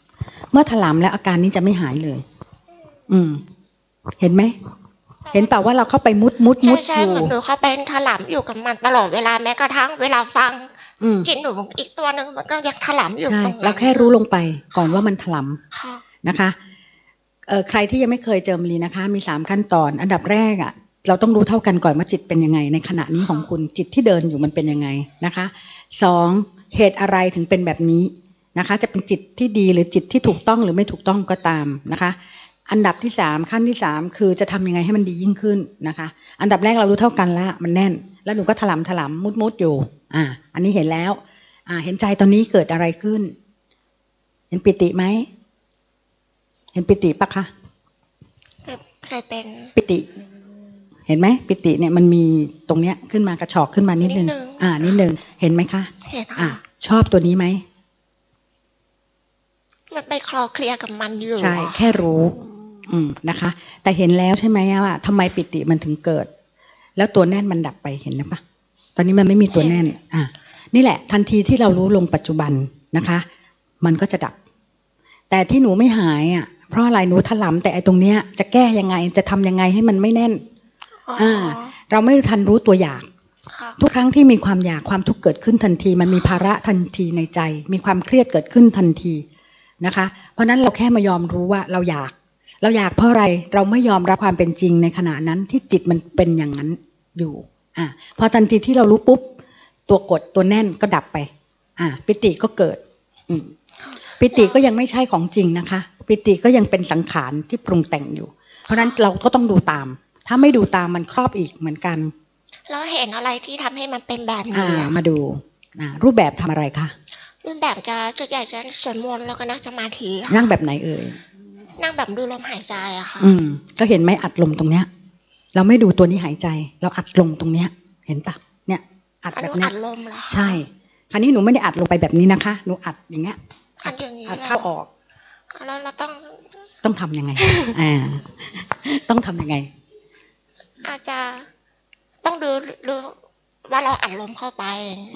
ำเมื่อถลำแล้วอาการนี้จะไม่หายเลย อืม เห็นไหมเห็นเปล่าว่าเราเข้าไปมุดมุดมุใช่ดใช่อยู่เหมือนหนูเข้าไปถลำอยู่กับมันตลอดเวลาแม้กระทั่งเวลาฟัง จิตหนูอีกตัวหนึ่งมันก็ยังถลำอยู่ใช่ตรงนั้นเราแค่รู้ลงไปก่อนว่ามันถลำค่ะนะคะเอ่อใครที่ยังไม่เคยเจอมลีนะคะ มีสามขั้นตอน อันดับแรกอะ่ะ เราต้องรู้เท่ากันก่อนว่าจิตเป็นยังไง ในขณะนี้ของคุณจิตที่เดินอยู่มันเป็นยังไงนะคะสองเหตุอะไรถึงเป็นแบบนี้นะคะ จะเป็นจิตที่ดีหรือจิตที่ถูกต้องหรือไม่ถูกต้องก็ตามนะคะ อันดับที่สามขั้นที่สามคือจะทำยังไงให้มันดียิ่งขึ้นนะคะ อันดับแรกเรารู้เท่ากันแล้วมันแน่น แล้วหนูก็ถลำถลำมุดมุดอยู่ อ่า อันนี้เห็นแล้ว อ่า เห็นใจตอนนี้เกิดอะไรขึ้น เห็นปิติไหม เห็นปิติปะคะเคยเป็นปิติ เห็นไหมปิติเนี่ยมันมีตรงเนี้ยขึ้นมากระชอกขึ้นมานิดนึงนิดนึงอ่า นิดนึง เห็นไหมคะ เห็นอ่าค่ะชอบตัวนี้ไหมมันไปคลอเคลียร์กับมันอยู่ ใช่ แค่รู้ อืมนะคะ แต่เห็นแล้วใช่ไหมว่าทำไมปิติมันถึงเกิด แล้วตัวแน่นมันดับไปเห็นนะปะตอนนี้มันไม่มีตัวแน่นอะนี่แหละ ทันทีที่เรารู้ลงปัจจุบันนะคะ มันก็จะดับ แต่ที่หนูไม่หายอะเพราะอะไรหนูถลำแต่ไอ้ตรงเนี้ย จะแก้ยังไงจะทำยังไงให้มันไม่แน่นอ๋ออ่าเราไม่ทันรู้ตัวอยากค่ะทุกครั้งที่มีความอยากความทุกข์เกิดขึ้นทันที มันมีภาระทันทีในใจ มีความเครียดเกิดขึ้นทันทีนะคะ เพราะฉะนั้นเราแค่มายอมรู้ว่าเราอยาก เราอยากเพราะอะไรเราไม่ยอมรับความเป็นจริงในขณะนั้นที่จิตมันเป็นอย่างนั้นอยู่อะพอทันทีที่เรารู้ปุ๊บ ตัวกดตัวแน่นก็ดับไป อะปิติก็เกิด อืมปิติก็ยังไม่ใช่ของจริงนะคะ ปิติก็ยังเป็นสังขารที่ปรุงแต่งอยู่ เพราะฉะนั้นเราก็ต้องดูตาม ถ้าไม่ดูตามมันครอบอีกเหมือนกันแล้วเห็นอะไรที่ทำให้มันเป็นแบบอ่านี้อะมาดูอ่ารูปแบบทำอะไรคะรูปแบบจะจุดใหญ่จะสวดมนต์แล้วก็นั่งสมาธิค่ะนั่งแบบไหนเอ่ย นั่งแบบดูลมหายใจอะค่ะ อืม ก็เห็นไหมอัดลมตรงเนี้ย เราไม่ดูตัวนี้หายใจ เราอัดลมตรงเนี้ย เห็นปะเนี่ย อัดอันแบนี้บเนี้อัยดลมเหรอคะใช่ คราวนี้หนูไม่ได้อัดลงไปแบบนี้นะคะ หนูอัดอย่างเงี้ย อัดอย่างนี้อัดเลยเข้าออก แล้วเราต้อง ต้องทำยังไง อ่า ต้องทำยังไง อาจจะต้องดูดูว่าเราอัดลมเข้าไป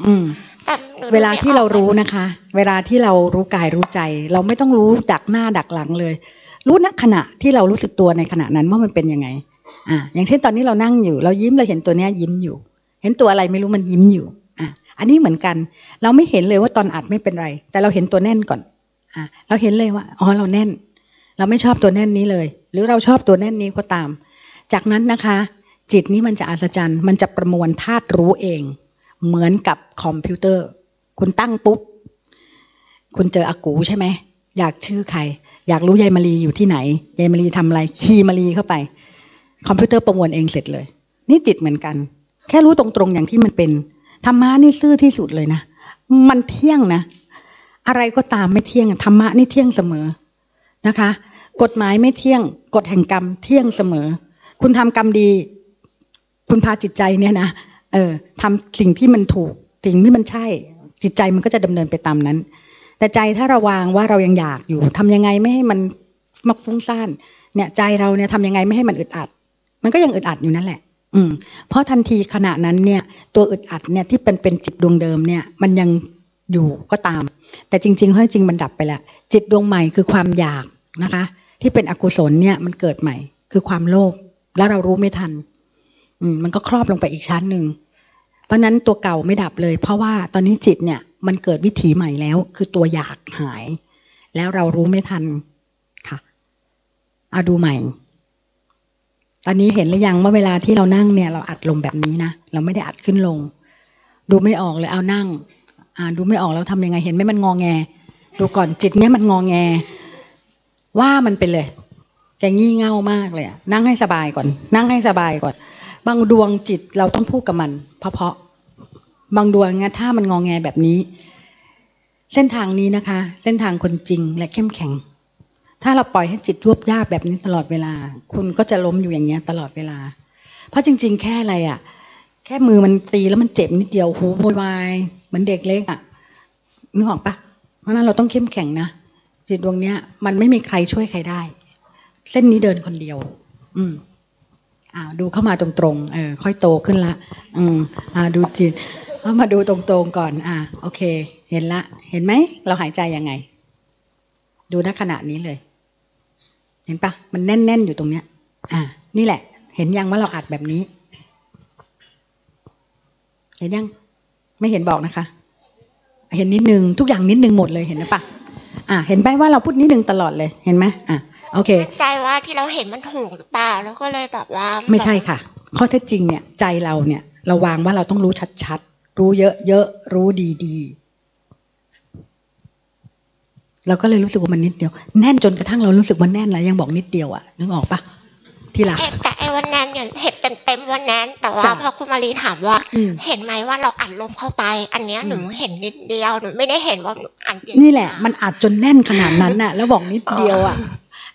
อืมแต่หนูดูเวลาที่เรารู้ไม่ออกนะคะ เวลาที่เรารู้กายรู้ใจ เราไม่ต้องรู้ดักหน้าดักหลังเลย รู้ณขณะที่เรารู้สึกตัวในขณะนั้นว่ามันเป็นยังไง อ่า อย่างเช่นตอนนี้เรานั่งอยู่ เรายิ้มเราเห็นตัวเนี้ยยิ้มอยู่ เห็นตัวอะไรไม่รู้มันยิ้มอยู่ อะอันนี้เหมือนกัน เราไม่เห็นเลยว่าตอนอัดไม่เป็นไร แต่เราเห็นตัวแน่นก่อน อะเราเห็นเลยว่าอ๋อเราแน่น เราไม่ชอบตัวแน่นนี้เลย หรือเราชอบตัวแน่นนี้ก็ตาม จากนั้นนะคะ จิตนี้มันจะอัศจรรย์ มันจะประมวลธาตุรู้เอง เหมือนกับคอมพิวเตอร์ คุณตั้งปุ๊บ คุณเจออากูใช่ไหมอยากชื่อใคร อยากรู้ยายมารีอยู่ที่ไหนยายมารีทำอะไรคีย์มารีเข้าไป คอมพิวเตอร์ประมวลเองเสร็จเลย นี่จิตเหมือนกัน แค่รู้ตรงๆอย่างที่มันเป็นธรรมะนี่ซื่อที่สุดเลยนะมันเที่ยงนะ อะไรก็ตามไม่เที่ยงธรรมะนี่เที่ยงเสมอนะคะ กฎหมายไม่เที่ยง กฎแห่งกรรมเที่ยงเสมอ คุณทำกรรมดี คุณพาจิตใจเนี่ยนะเออทำสิ่งที่มันถูกสิ่งที่มันใช่ จิตใจมันก็จะดำเนินไปตามนั้น แต่ใจถ้าระวางว่าเรายังอยากอยู่ทำยังไงไม่ให้มันมักฟุ้งซ่านเนี่ยใจเราเนี่ยทำยังไงไม่ให้มันอึดอัด มันก็ยังอึดอัดอยู่นั่นแหละ อืม เพราะทันทีขณะนั้นเนี่ย ตัวอึดอัดเนี่ยที่เป็นเป็นจิตดวงเดิมเนี่ย มันยังอยู่ก็ตาม แต่จริงๆข้อจริงมันดับไปแล้วจิตดวงใหม่คือความอยากนะคะ ที่เป็นอกุศลเนี่ยมันเกิดใหม่ คือความโลภแล้วเรารู้ไม่ทัน อืมมันก็ครอบลงไปอีกชั้นหนึ่งเพราะนั้นตัวเก่าไม่ดับเลย เพราะว่าตอนนี้จิตเนี่ย มันเกิดวิถีใหม่แล้ว คือตัวอยากหาย แล้วเรารู้ไม่ทันค่ะเอาดูใหม่ ตอนนี้เห็นหรือยังว่าเวลาที่เรานั่งเนี่ย เราอัดลงแบบนี้นะเราไม่ได้อัดขึ้นลง ดูไม่ออกเลยเอานั่ง อ่าดูไม่ออกแล้วทำยังไงเห็นไหมมันงอแง ดูก่อนจิตเนี้ยมันงอแง ว่ามันไปเลยแกงี่เง่ามากเลยนั่งให้สบายก่อน นั่งให้สบายก่อน บางดวงจิตเราต้องพูดกับมัน เพราะเพราะ บางดวงเนี่ยถ้ามันงองแงแบบนี้ เส้นทางนี้นะคะ เส้นทางคนจริงและเข้มแข็ง ถ้าเราปล่อยให้จิตรวบยาบแบบนี้ตลอดเวลา คุณก็จะล้มอยู่อย่างเงี้ยตลอดเวลา เพราะจริง ๆ แค่อะไรอะ่ะ แค่มือมันตีแล้วมันเจ็บนิดเดียวหูโวยวายเหมือนเด็กเล็กอะ่ะนึกออกปะเพราะนั้นเราต้องเข้มแข็งนะจิตดวงเนี้ย มันไม่มีใครช่วยใครได้ เส้นนี้เดินคนเดียว อืมอ่าดูเข้ามาตรงๆเออค่อยโตขึ้นละ อืมอ่าดูจิต มาดูตรงๆก่อน อ่า โอเค เห็นละ เห็นไหม เราหายใจยังไง ดูณขณะนี้เลย เห็นปะ มันแน่น ๆ อยู่ตรงเนี้ย อ่า นี่แหละ เห็นยังว่าเราอัดแบบนี้ เห็นยัง ไม่เห็นบอกนะคะ เห็นนิดนึง ทุกอย่างนิดนึงหมดเลย เห็นหรือปะอ่า เห็นไหมว่าเราพูดนิดนึงตลอดเลย เห็นไหมอ่าโอเค ใจว่าที่เราเห็นมันถูกหรือเปล่า แล้วก็เลยแบบว่า ไม่ใช่ค่ะ ข้อเท็จจริงเนี่ย ใจเราเนี่ย เราวางว่าเราต้องรู้ชัดๆ รู้เยอะๆ รู้ดีๆ เราก็เลยรู้สึกว่ามันนิดเดียว แน่นจนกระทั่งเรารู้สึกว่าแน่นแล้วยังบอกนิดเดียวอะนึกออกปะที่หลังเอ๊ะแต่ไอ้วันนั้นเนี่ยเห็นเต็มๆวันนั้น แต่ว่าจ้ะพอคุณมารีถามว่าอืมเห็นไหมว่าเราอัดลมเข้าไป อันเนี้ยหนูอืมเห็นนิดเดียวหนูไม่ได้เห็นว่าหนูอัดเยอนี่แหละ มันอัดจนแน่นขนาดนั้นน่ะ แล้วบอกนิดเดียวอะ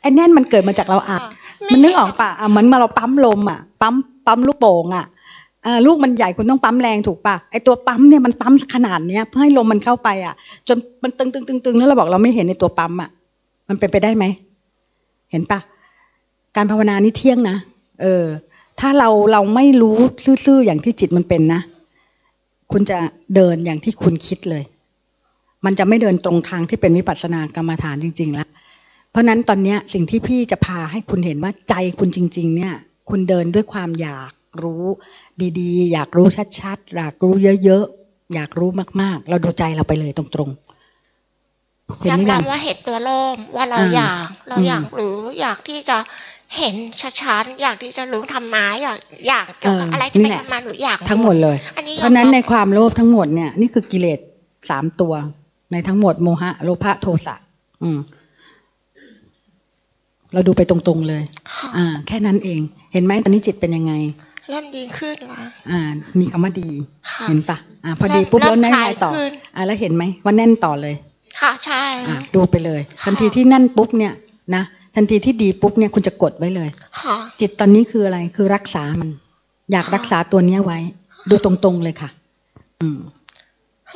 ไอ้แน่นมันเกิดมาจากเราอัด มันนึกออกปะอะเหมือนมาเราปั๊มลมอะ ปั๊มปั๊มลูกโป่งอะอ่า ลูกมันใหญ่คุณต้องปั๊มแรงถูกปะไอตัวปั๊มเนี่ยมันปั๊มขนาดเนี้ยเพื่อให้ลมมันเข้าไปอะ จนมันตึงตึงตึงตึงแล้วเราบอกเราไม่เห็นในตัวปั๊มอะ มันเป็นไปได้ไหมเห็นปะการภาวนานี่เที่ยงนะเออ ถ้าเราเราไม่รู้ซื่อๆอย่างที่จิตมันเป็นนะคุณจะเดินอย่างที่คุณคิดเลย มันจะไม่เดินตรงทางที่เป็นวิปัสสนากรรมฐานจริง ๆ แล้วเพราะฉะนั้นตอนเนี้ยสิ่งที่พี่จะพาให้คุณเห็นว่าใจคุณจริง ๆ เนี่ย คุณเดินด้วยความอยาก รู้ดีๆ อยากรู้ชัดๆ อยากรู้เยอะๆ อยากรู้มากๆ เราดูใจเราไปเลยตรงๆเห็นไหมย้ำล่ะๆว่าเห็นตัวโล่มว่าเราอ่าอยาก เราอืมอยากรู้อยากที่จะเห็นชัดๆ อยากที่จะรู้ธรรมะอยากอยากเกี่ยวกับเออออะไรที่เป็นนี่แหละธรรมะหนูอยากทั้งหมดเลยอันนี้เพราะฉะนั้นในยอมความโลภทั้งหมดเนี่ยนี่คือกิเลสสามตัว ในทั้งหมดโมหะโลภะโทสะอืมเราดูไปตรงๆเลยค่ะอ่า แค่นั้นเอง เห็นไหมตอนนี้จิตเป็นยังไง เริ่มดีขึ้นละอ่า มีคำว่าดีค่ะเห็นปะอ่าพอดีปุ๊บเริ่แล้วมแน่นคลาไงยต่อขึ้นอ่าแล้วเห็นไหมว่าแน่นต่อเลย ค่ะใช่อ่าดูไปเลยค่ะทันทีที่แน่นปุ๊บเนี่ยนะทันทีที่ดีปุ๊บเนี่ยคุณจะกดไว้เลยค่ะจิตตอนนี้คืออะไรคือรักษามัน อยากรักษาตัวเนี้ยไว้ ดูตรงๆเลยค่ะ อืม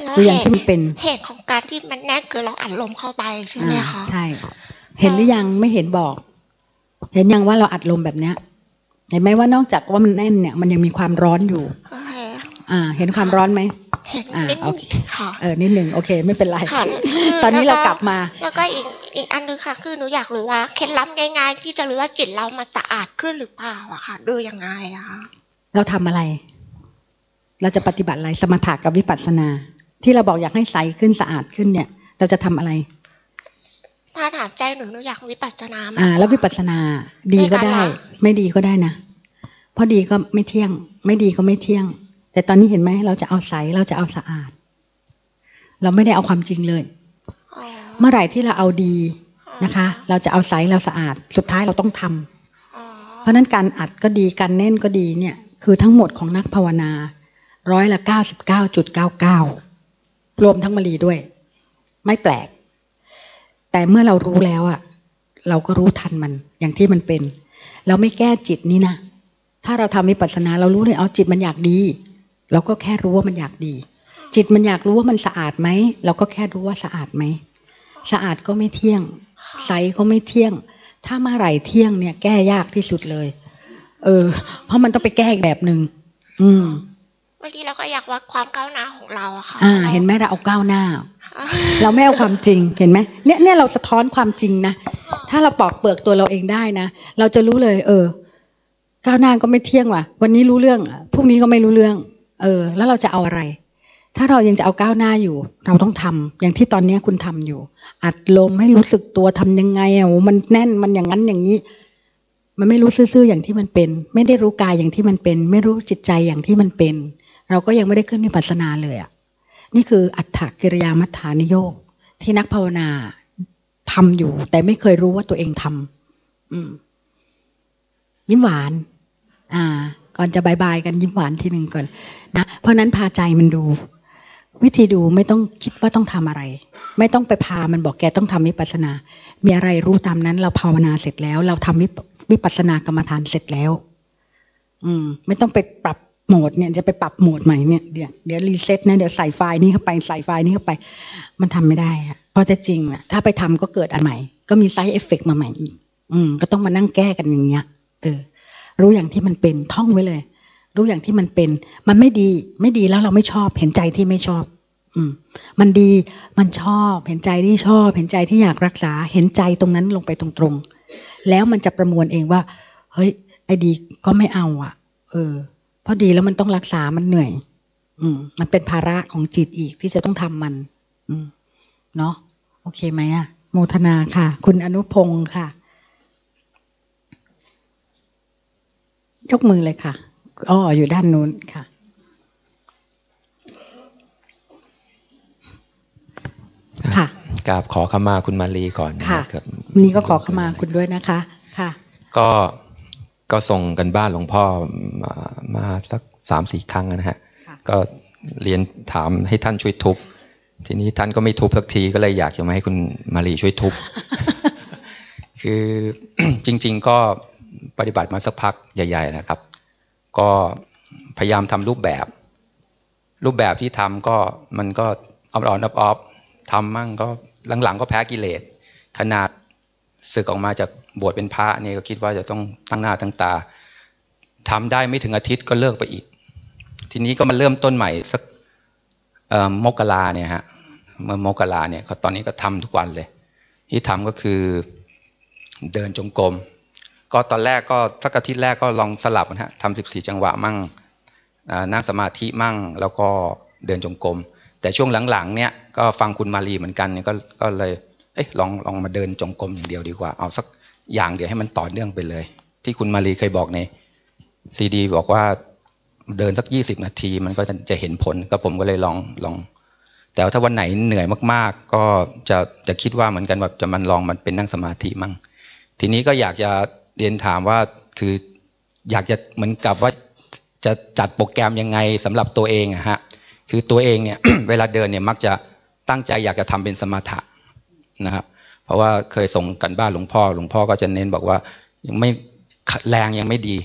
แล้วดูอย่างเหที่ตุมันเป็นเหตุของการที่มันแน่นคือเราอัดลมเข้าไปใช่ไหมอ่าคะใช่ เห็นหรือยังไม่เห็นบอก เห็นยังว่าเราอัดลมแบบเนี้ย เห็นไหมว่านอกจากว่ามันแน่นเนี่ยมันยังมีความร้อนอยู่โอเคอ่า เห็นความร้อนไหมเห็นอ่านิดโอเคค่ะเออนิดหนึ่งโอเค ไม่เป็นไรค่ะตอนนี้เรากลับมา แล้วก็อีกอีกอันนึงค่ะ คือหนูอยากรู้ว่าเคล็ดลับง่ายๆ ที่จะรู้ว่าจิตเรามันสะอาดขึ้นหรือเปล่าอะค่ะดูยังไงอะคะเราทำอะไร เราจะปฏิบัติอะไรสมถะกับวิปัสสนา ที่เราบอกอยากให้ใสขึ้นสะอาดขึ้นเนี่ย เราจะทำอะไร ถ้าถามใจหนูหนูอยากวิปัสสนามาอ่า แล้ววิปัสสนา ดีก็ได้ ไม่ดีก็ได้นะเพราะดีก็ไม่เที่ยง ไม่ดีก็ไม่เที่ยง แต่ตอนนี้เห็นไหมเราจะเอาใสเราจะเอาสะอาด เราไม่ได้เอาความจริงเลยอ๋อเมื่อไหร่ที่เราเอาดีนะคะ เราจะเอาใสเราสะอาด สุดท้ายเราต้องทำอ๋อเพราะฉะนั้นการอัดก็ดีการเน้นก็ดีเนี่ย คือทั้งหมดของนักภาวนาร้อยละเก้าสิบเก้าจุดเก้าเก้ารวมทั้งมรีด้วย ไม่แปลก แต่เมื่อเรารู้แล้วอะเราก็รู้ทันมันอย่างที่มันเป็น เราไม่แก้จิตนี่นะถ้าเราทำวิปัสสนาเรารู้เลยเอาจิตมันอยากดี เราก็แค่รู้ว่ามันอยากดี จิตมันอยากรู้ว่ามันสะอาดไหมเราก็แค่รู้ว่าสะอาดไหมสะอาดก็ไม่เที่ยง ใสก็ไม่เที่ยง ถ้าเมื่อไหร่เที่ยงเนี่ย แก้ยากที่สุดเลย เออ เพราะมันต้องไปแก้อีกแบบหนึ่งอืมบางทีเราก็อยากวัดความก้าวหน้าของเราอะค่ะอ่า เห็นไหมเราเอาก้าวหน้าอ่า เราไม่เอาความจริงเห็นไหมเนี่ยเนี่ยเราสะท้อนความจริงนะถ้าเราปอกเปลือกตัวเราเองได้นะ เราจะรู้เลย เออ ก้าวหน้าก็ไม่เที่ยงว่ะ วันนี้รู้เรื่องพรุ่งนี้ก็ไม่รู้เรื่อง เออ แล้วเราจะเอาอะไร ถ้าเรายังจะเอาก้าวหน้าอยู่ เราต้องทำอย่างที่ตอนนี้คุณทำอยู่ อัดลมให้รู้สึกตัวทำยังไงอะโอ้มันแน่นมันอย่างนั้นอย่างนี้มันไม่รู้ซื่อๆอย่างที่มันเป็น ไม่ได้รู้กายอย่างที่มันเป็น ไม่รู้จิตใจอย่างที่มันเป็น เราก็ยังไม่ได้ขึ้นวิปัสสนาเลยอะ นี่คืออัตถกิริยามัฏฐานิโยกที่นักภาวนาทำอยู่ แต่ไม่เคยรู้ว่าตัวเองทำอืมยิ้มหวาน อ่า ก่อนจะบายบายกันยิ้มหวานทีหนึ่งก่อนนะเพราะนั้นพาใจมันดู วิธีดูไม่ต้องคิดว่าต้องทำอะไร ไม่ต้องไปพามันบอกแกต้องทำวิปัสสนา มีอะไรรู้ตามนั้น เราภาวนาเสร็จแล้ว เราทำวิปวิปัสสนากรรมฐานเสร็จแล้ว อืม ไม่ต้องไปปรับ โหมดเนี่ยจะไปปรับโหมดใหม่เนี่ยเดี๋ยวเดี๋ยว reset นะเดี๋ยวใส่ไฟล์นี้เข้าไปใส่ไฟล์นี้เข้าไป มันทำไม่ได้อะเพราะจะจริงอะถ้าไปทำก็เกิดอันใหม่ ก็มีไซ d ์เอฟเฟกมาใหม่อีกอืมก็ต้องมานั่งแก้กันอย่างเงี้ย เออ รู้อย่างที่มันเป็นท่องไว้เลย รู้อย่างที่มันเป็น มันไม่ดีไม่ดีแล้วเราไม่ชอบเห็นใจที่ไม่ชอบ อืม มันดีมันชอบเห็นใจที่ชอบเห็นใจที่อยากรักษาเห็นใจตรงนั้นลงไปตรงๆแล้วมันจะประมวลเองว่า เฮ้ย ไอ้ดีก็ไม่เอาอะ เออ พราะดีแล้วมันต้องรักษามันเหนื่อย อืม มันเป็นภาระของจิตอีกที่จะต้องทำมัน อืม เนาะโอเคไหมอะโมทนาค่ะ คุณอนุพงศ์ค่ะ ยกมือเลยค่ะอ้ออยู่ด้านนู้นค่ะค่ะกราบขอขมาคุณมาลีก่อนค่ะนะครับวันนี้ก็ขอขมาคุณด้วยนะคะ ค่ะ ก็ ก็ส่งกันบ้านหลวงพ่อมามาสักสามสี่ครั้งนะฮะค่ะก็เรียนถามให้ท่านช่วยทุบ ทีนี้ท่านก็ไม่ทุบสักทีก็เลยอยากจะมาให้คุณมาลีช่วยทุบ คือจริง ๆ ก็ปฏิบัติมาสักพักใหญ่ๆนะครับ ก็พยายามทำรูปแบบ รูปแบบที่ทำก็มันก็ off on off off ทำมั่งก็หลังๆ ก็แพ้กิเลสขนาดสึกออกมาจาก บวชเป็นพระเนี่ยก็คิดว่าจะต้องตั้งหน้าตั้งตาทำได้ไม่ถึงอาทิตย์ก็เลิกไปอีก ทีนี้ก็มาเริ่มต้นใหม่สักมกราเนี่ยฮะเมื่อมกราเนี่ยตอนนี้ก็ทำทุกวันเลย ที่ทำก็คือเดินจงกรมก็ตอนแรกก็สักอาทิตย์แรกก็ลองสลับนะฮะทำสิบสี่จังหวะมั่งนั่งสมาธิมั่งแล้วก็เดินจงกรมแต่ช่วงหลังๆเนี่ยก็ฟังคุณมารีเหมือนกันเนี่ยก็ก็เลยเอ้ยลองลองมาเดินจงกรมอย่างเดียวดีกว่า เอาสัก อย่างเดียวให้มันต่อเนื่องไปเลย ที่คุณมารีเคยบอกในซีดีบอกว่าเดินสักยี่สิบนาที มันก็จะจะเห็นผลก็ผมก็เลยลองลอง แต่ถ้าวันไหนเหนื่อยมาก ๆ ก็จะจะคิดว่าเหมือนกันแบบจะมันลองมันเป็นนั่งสมาธิมั่ง ทีนี้ก็อยากจะเรียนถามว่าคืออยากจะเหมือนกับว่าจะจัดโปรแกรมยังไงสำหรับตัวเองอะฮะคือตัวเองเนี่ยเวลาเดินเนี่ยมักจะตั้งใจอยากจะทำเป็นสมถะนะครับ เพราะว่าเคยส่งกันบ้านหลวงพ่อ หลวงพ่อก็จะเน้นบอกว่ายังไม่แรงยังไม่ดี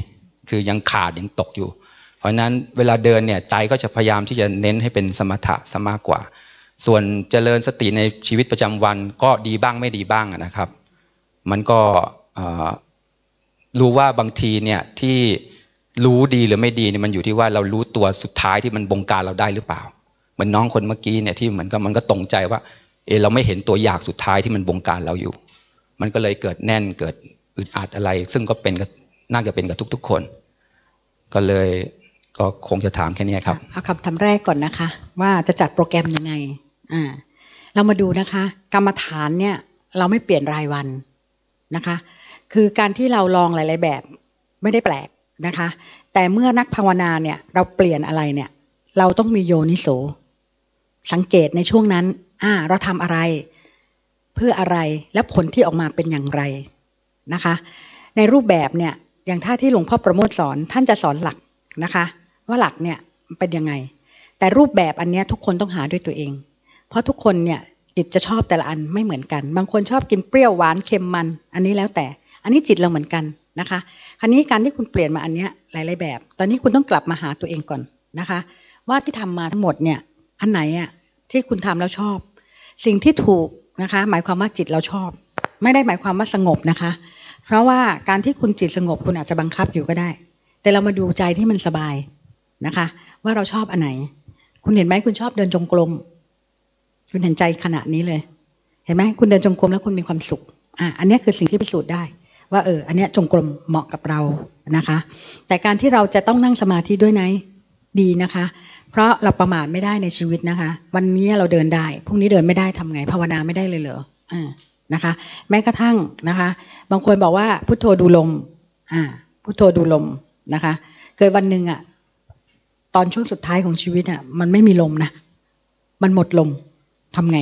คือยังขาดยังตกอยู่ เพราะฉะนั้นเวลาเดินเนี่ยใจก็จะพยายามที่จะเน้นให้เป็นสมถะซะมากกว่า ส่วนเจริญสติในชีวิตประจำวันก็ดีบ้างไม่ดีบ้างนะครับ มันก็รู้ว่าบางทีเนี่ยที่รู้ดีหรือไม่ดีเนี่ยมันอยู่ที่ว่าเรารู้ตัวสุดท้ายที่มันบงการเราได้หรือเปล่า เหมือนน้องคนเมื่อกี้เนี่ยที่เหมือนกับมันก็ตรงใจว่า เออเราไม่เห็นตัวอยากสุดท้ายที่มันบงการเราอยู่ มันก็เลยเกิดแน่นเกิดอึดอัดอะไร ซึ่งก็เป็นน่าจะเป็นกับทุก ๆ คน ก็เลยก็คงจะถามแค่นี้ครับเอาคำถามแรกก่อนนะคะ ว่าจะจัดโปรแกรมยังไงอ่าเรามาดูนะคะ กรรมฐานเนี่ย เราไม่เปลี่ยนรายวันนะคะ คือการที่เราลองหลาย ๆ แบบไม่ได้แปลกนะคะ แต่เมื่อนักภาวนาเนี่ย เราเปลี่ยนอะไรเนี่ย เราต้องมีโยนิโสสังเกตในช่วงนั้น อ่า เราทำอะไร เพื่ออะไรและผลที่ออกมาเป็นอย่างไรนะคะ ในรูปแบบเนี่ยอย่างท่าที่หลวงพ่อประโมทสอนท่านจะสอนหลักนะคะ ว่าหลักเนี่ยเป็นยังไง แต่รูปแบบอันนี้ทุกคนต้องหาด้วยตัวเอง เพราะทุกคนเนี่ยจิตจะชอบแต่ละอันไม่เหมือนกัน บางคนชอบกินเปรี้ยวหวานเค็มมัน อันนี้แล้วแต่ อันนี้จิตเราเหมือนกันนะคะคราวนี้การที่คุณเปลี่ยนมาอันเนี้ยหลาย ๆแบบ ตอนนี้คุณต้องกลับมาหาตัวเองก่อนนะคะ ว่าที่ทำมาทั้งหมดเนี่ยอันไหนอะที่คุณทำแล้วชอบ สิ่งที่ถูกนะคะ หมายความว่าจิตเราชอบ ไม่ได้หมายความว่าสงบนะคะ เพราะว่าการที่คุณจิตสงบคุณอาจจะบังคับอยู่ก็ได้ แต่เรามาดูใจที่มันสบายนะคะ ว่าเราชอบอันไหน คุณเห็นไหมคุณชอบเดินจงกรมคุณเห็นใจขนาดนี้เลย เห็นไหมคุณเดินจงกรมแล้วคุณมีความสุขอะอันนี้คือสิ่งที่พิสูจน์ได้ ว่าเออ อันนี้จงกรมเหมาะกับเรานะคะ แต่การที่เราจะต้องนั่งสมาธิด้วยไหนดีนะคะ เพราะเราประมาทไม่ได้ในชีวิตนะคะ วันนี้เราเดินได้พรุ่งนี้เดินไม่ได้ทำไง ภาวนาไม่ได้เลยเหรออ่านะคะ แม้กระทั่งนะคะ บางคนบอกว่าพุทโธดูลมอ่าพุทโธดูลมนะคะ เกิดวันหนึ่งอะตอนช่วงสุดท้ายของชีวิตอะมันไม่มีลมนะมันหมดลมทำไง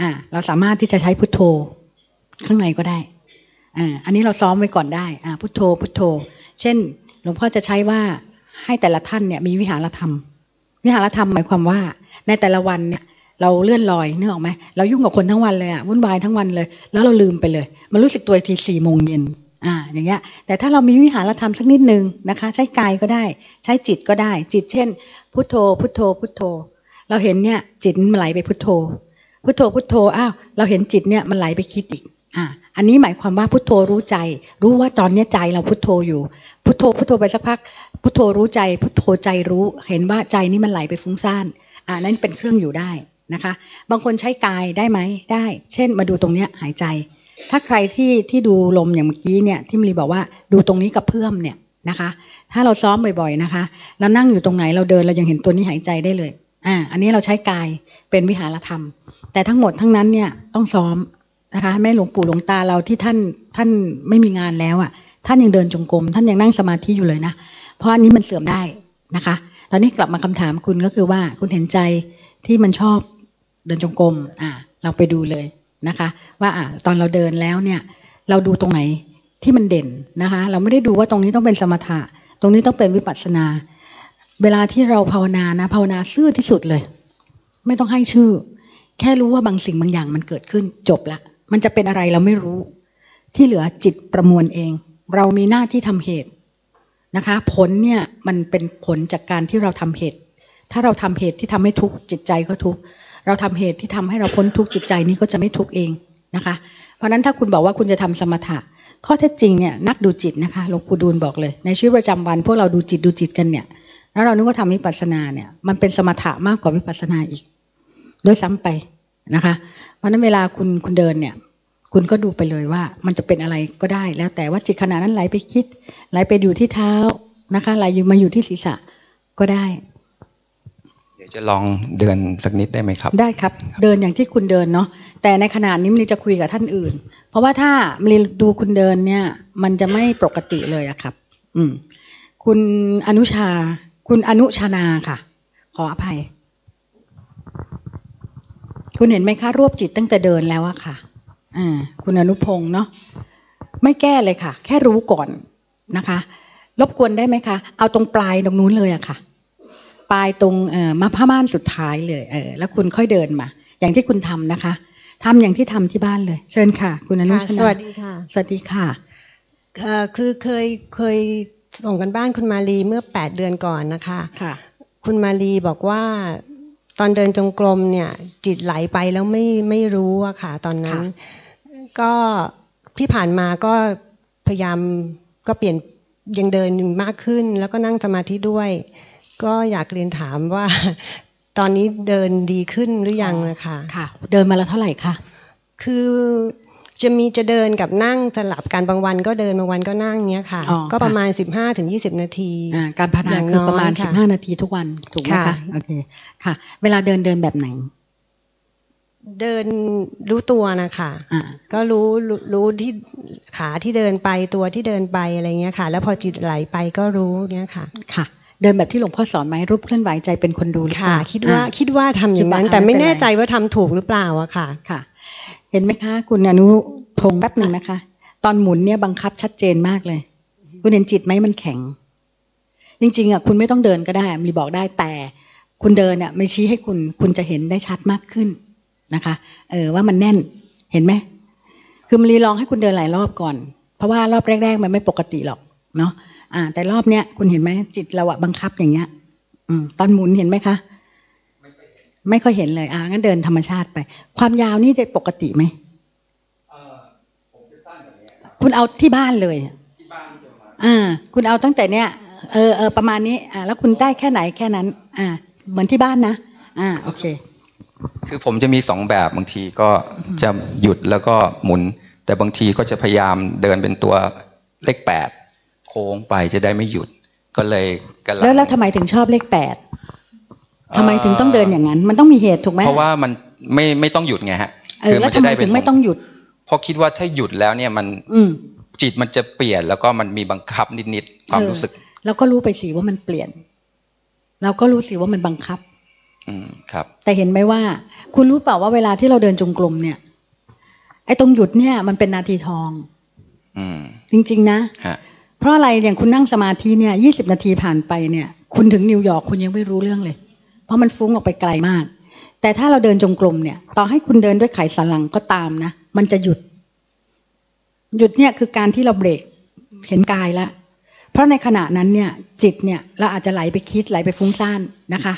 อ่าเราสามารถที่จะใช้พุทโธข้างในก็ได้อ่าอันนี้เราซ้อมไว้ก่อนได้อ่าพุทโธพุทโธ เช่น หลวงพ่อจะใช้ว่าให้แต่ละท่านเนี่ยมีวิหารธรรม วิหารธรรมหมายความว่า ในแต่ละวันเนี่ยเราเลื่อนลอยเนึกออกไหมเรายุ่งกับคนทั้งวันเลยอะวุ่นวายทั้งวันเลย แล้วเราลืมไปเลยมันรู้สึกตัวทีสี่โมงเย็นอ่าอย่างเงี้ยแต่ถ้าเรามีวิหารธรรมสักนิดนึงนะคะ ใช้กายก็ได้ ใช้จิตก็ได้ จิตเช่น พุทโธ พุทโธ พุทโธ เราเห็นเนี่ยจิตมันไหลไปพุทโธ พุทโธพุทโธอ้าวเราเห็นจิตเนี่ยมันไหลไปคิดอีก อ่าอันนี้หมายความว่าพุทโธรู้ใจ รู้ว่าตอนเนี้ใจเราพุทโธอยู่ พุทโธพุทโธไปสักพัก พุทโธรู้ใจ พุทโธใจรู้ เห็นว่าใจนี่มันไหลไปฟุ้งซ่านอ่านั่นเป็นเครื่องอยู่ได้นะคะ บางคนใช้กายได้ไหมได้ เช่น มาดูตรงเนี้ยหายใจ ถ้าใครที่ที่ดูลมอย่างเมื่อกี้เนี่ยที่มีบอกว่าดูตรงนี้กับเพื่อมเนี่ยนะคะ ถ้าเราซ้อมบ่อยๆนะคะเรานั่งอยู่ตรงไหนเราเดินเรายังเห็นตัวนี้หายใจได้เลยอ่าอันนี้เราใช้กายเป็นวิหารธรรม แต่ทั้งหมดทั้งนั้นเนี่ยต้องซ้อม นะคะแม่หลวงปู่หลวงตาเราที่ท่านท่านไม่มีงานแล้วอะ ท่านยังเดินจงกรมท่านยังนั่งสมาธิอยู่เลยนะ เพราะอันนี้มันเสื่อมได้นะคะ ตอนนี้กลับมาคำถามคุณก็คือว่าคุณเห็นใจที่มันชอบเดินจงกรมอ่าเราไปดูเลยนะคะ ว่าอ่าตอนเราเดินแล้วเนี่ย เราดูตรงไหนที่มันเด่นนะคะ เราไม่ได้ดูว่าตรงนี้ต้องเป็นสมถะ ตรงนี้ต้องเป็นวิปัสสนา เวลาที่เราภาวนานะภาวนาซื่อที่สุดเลย ไม่ต้องให้ชื่อ แค่รู้ว่าบางสิ่งบางอย่างมันเกิดขึ้นจบละ มันจะเป็นอะไรเราไม่รู้ ที่เหลือจิตประมวลเอง เรามีหน้าที่ทำเหตุนะคะ ผลเนี่ยมันเป็นผลจากการที่เราทำเหตุ ถ้าเราทำเหตุที่ทำให้ทุกข์จิตใจก็ทุกข์เราทำเหตุที่ทำให้เราพ้นทุกข์จิตใจนี้ก็จะไม่ทุกข์เองนะคะ เพราะนั้นถ้าคุณบอกว่าคุณจะทำสมถะข้อเท็จจริงเนี่ยนักดูจิตนะคะหลวงปู่ดูลบอกเลย ในชีวิตประจำวันพวกเราดูจิตดูจิตกันเนี่ยแล้วเรานึกว่าทำวิปัสสนาเนี่ยมันเป็นสมถะมากกว่าวิปัสสนาอีก ด้วยซ้ำไปนะคะ ราะฉะนั้นเวลาคุณคุณเดินเนี่ย คุณก็ดูไปเลยว่า มันจะเป็นอะไรก็ได้ แล้วแต่ว่าจิตขณะนั้นไหลไปคิด ไหลไปอยู่ที่เท้านะคะไหลอยู่มาอยู่ที่ศีรษะก็ได้ เดี๋ยวจะลองเดินสักนิดได้ไหมครับ ได้ครับ เดินอย่างที่คุณเดินเนาะแต่ในขณะนี้มลีจะคุยกับท่านอื่น เพราะว่าถ้ามลีดูคุณเดินเนี่ย มันจะไม่ปกติเลยอะครับ อืม คุณอนุชา คุณอนุชานาค่ะ ขออภัย คุณเห็นไหมคะ รวบจิตตั้งแต่เดินแล้วอะค่ะอ่าคุณอนุพงศ์เนาะไม่แก้เลยค่ะ แค่รู้ก่อนนะคะ รบกวนได้ไหมคะ เอาตรงปลายตรงนู้นเลยอะค่ะ ปลายตรงเอ่อมาผ้าม่านสุดท้ายเลยเออแล้วคุณค่อยเดินมา อย่างที่คุณทำนะคะทำอย่างที่ทำที่บ้านเลย เชิญค่ะ คุณอนุค่ะชนาสวัสดีค่ะสวัสดีค่ะเอ่อคือเคยเคยส่งกันบ้านคุณมาลีเมื่อ 8 เดือนก่อนนะคะค่ะ คุณมาลีบอกว่า ตอนเดินจงกรมเนี่ย จิตไหลไปแล้วไม่ไม่รู้อะค่ะ ตอนนั้น ก็ที่ผ่านมาก็พยายามก็เปลี่ยนยังเดินมากขึ้น แล้วก็นั่งสมาธิด้วย ก็อยากเรียนถามว่า ตอนนี้เดินดีขึ้นหรือยังนะคะค่ะ เดินมาแล้วเท่าไหร่คะคือ จะมีจะเดินกับนั่งสลับกันบางวันก็เดินบางวันก็นั่งเนี้ยค่ะอ๋อก็ประมาณ 15ถึง20 นาทีอ่าการพาอนาย่างคือประมาณน้อยสิค่ะบห้านาทีทุกวันถูกไหมคะค่ะโอเคค่ะ เวลาเดินเดินแบบไหน เดินรู้ตัวนะคะอ่าก็รู้รู้รู้ที่ขาที่เดินไปตัวที่เดินไปอะไรเงี้ยค่ะ แล้วพอจิตไหลไปก็รู้เนี้ยค่ะค่ะเดินแบบที่หลวงพ่อสอนไหมรูปเคลื่อนไหวใจเป็นคนดูหรือเปค่ะล่าคิดว่าอ่คิดว่าทำอย่างนั้นคิดว่าแต่ไม่ไม่เป็นไรแน่ใจว่าทำถูกหรือเปล่าอะค่ะค่ะ เห็นไหมคะ คุณอนุพงศ์แป๊บหนึ่งนะคะ ตอนหมุนเนี่ยบังคับชัดเจนมากเลย คุณเห็นจิตไหมมันแข็ง จริงๆอะคุณไม่ต้องเดินก็ได้มีบอกได้แต่ คุณเดินอะไม่ชี้ให้คุณคุณจะเห็นได้ชัดมากขึ้นนะคะ เออว่ามันแน่นเห็นไหมคือมารีลองให้คุณเดินหลายรอบก่อน เพราะว่ารอบแรก ๆ มันไม่ปกติหรอกเนาะอ่า แต่รอบเนี้ยคุณเห็นไหมจิตเราอะบังคับอย่างเงี้ย อืมตอนหมุนเห็นไหมคะ ไม่ค่อยเห็นเลยอ่างั้นเดินธรรมชาติไป ความยาวนี่จะปกติไหมคุณเอาที่บ้านเลยอ่า คุณเอาตั้งแต่เนี้ยเออเออประมาณนี้ อ่า แล้วคุณได้แค่ไหนแค่นั้น อ่า เหมือนที่บ้านนะ อ่า โอเค คือผมจะมีสองแบบบางทีก็จะหยุดแล้วก็หมุน แต่บางทีก็จะพยายามเดินเป็นตัวเลขแปดโค้งไปจะได้ไม่หยุด ก็เลยกำลังแล้วแล้วทำไมถึงชอบเลขแปด ทำไมถึงต้องเดินอย่างนั้น มันต้องมีเหตุถูกไหมเพราะว่ามันไม่ไม่ต้องหยุดไงฮะเออแล้วทำไมถึงไม่ต้องหยุดเพราะคิดว่าถ้าหยุดแล้วเนี่ยมันอืมจิตมันจะเปลี่ยนแล้วก็มันมีบังคับนิดๆความรู้สึกเราก็รู้ไปสิว่ามันเปลี่ยน เราก็รู้สิว่ามันบังคับ อืมครับ แต่เห็นไหมว่า คุณรู้เปล่าว่าเวลาที่เราเดินจงกรมเนี่ย ไอ้ตรงหยุดเนี่ยมันเป็นนาทีทอง อืม จริง ๆ นะฮะเพราะอะไรอย่างคุณนั่งสมาธิเนี่ยยี่สิบนาทีผ่านไปเนี่ย คุณถึงนิวยอร์กคุณยังไม่รู้เรื่องเลย เพราะมันฟุ้งออกไปไกลมาก แต่ถ้าเราเดินจงกรมเนี่ย ต่อให้คุณเดินด้วยไขสันหลังก็ตามนะ มันจะหยุด หยุดเนี่ยคือการที่เราเบรกเห็นกายแล้วเพราะในขณะนั้นเนี่ย จิตเนี่ยเราอาจจะไหลไปคิดไหลไปฟุ้งซ่านนะคะ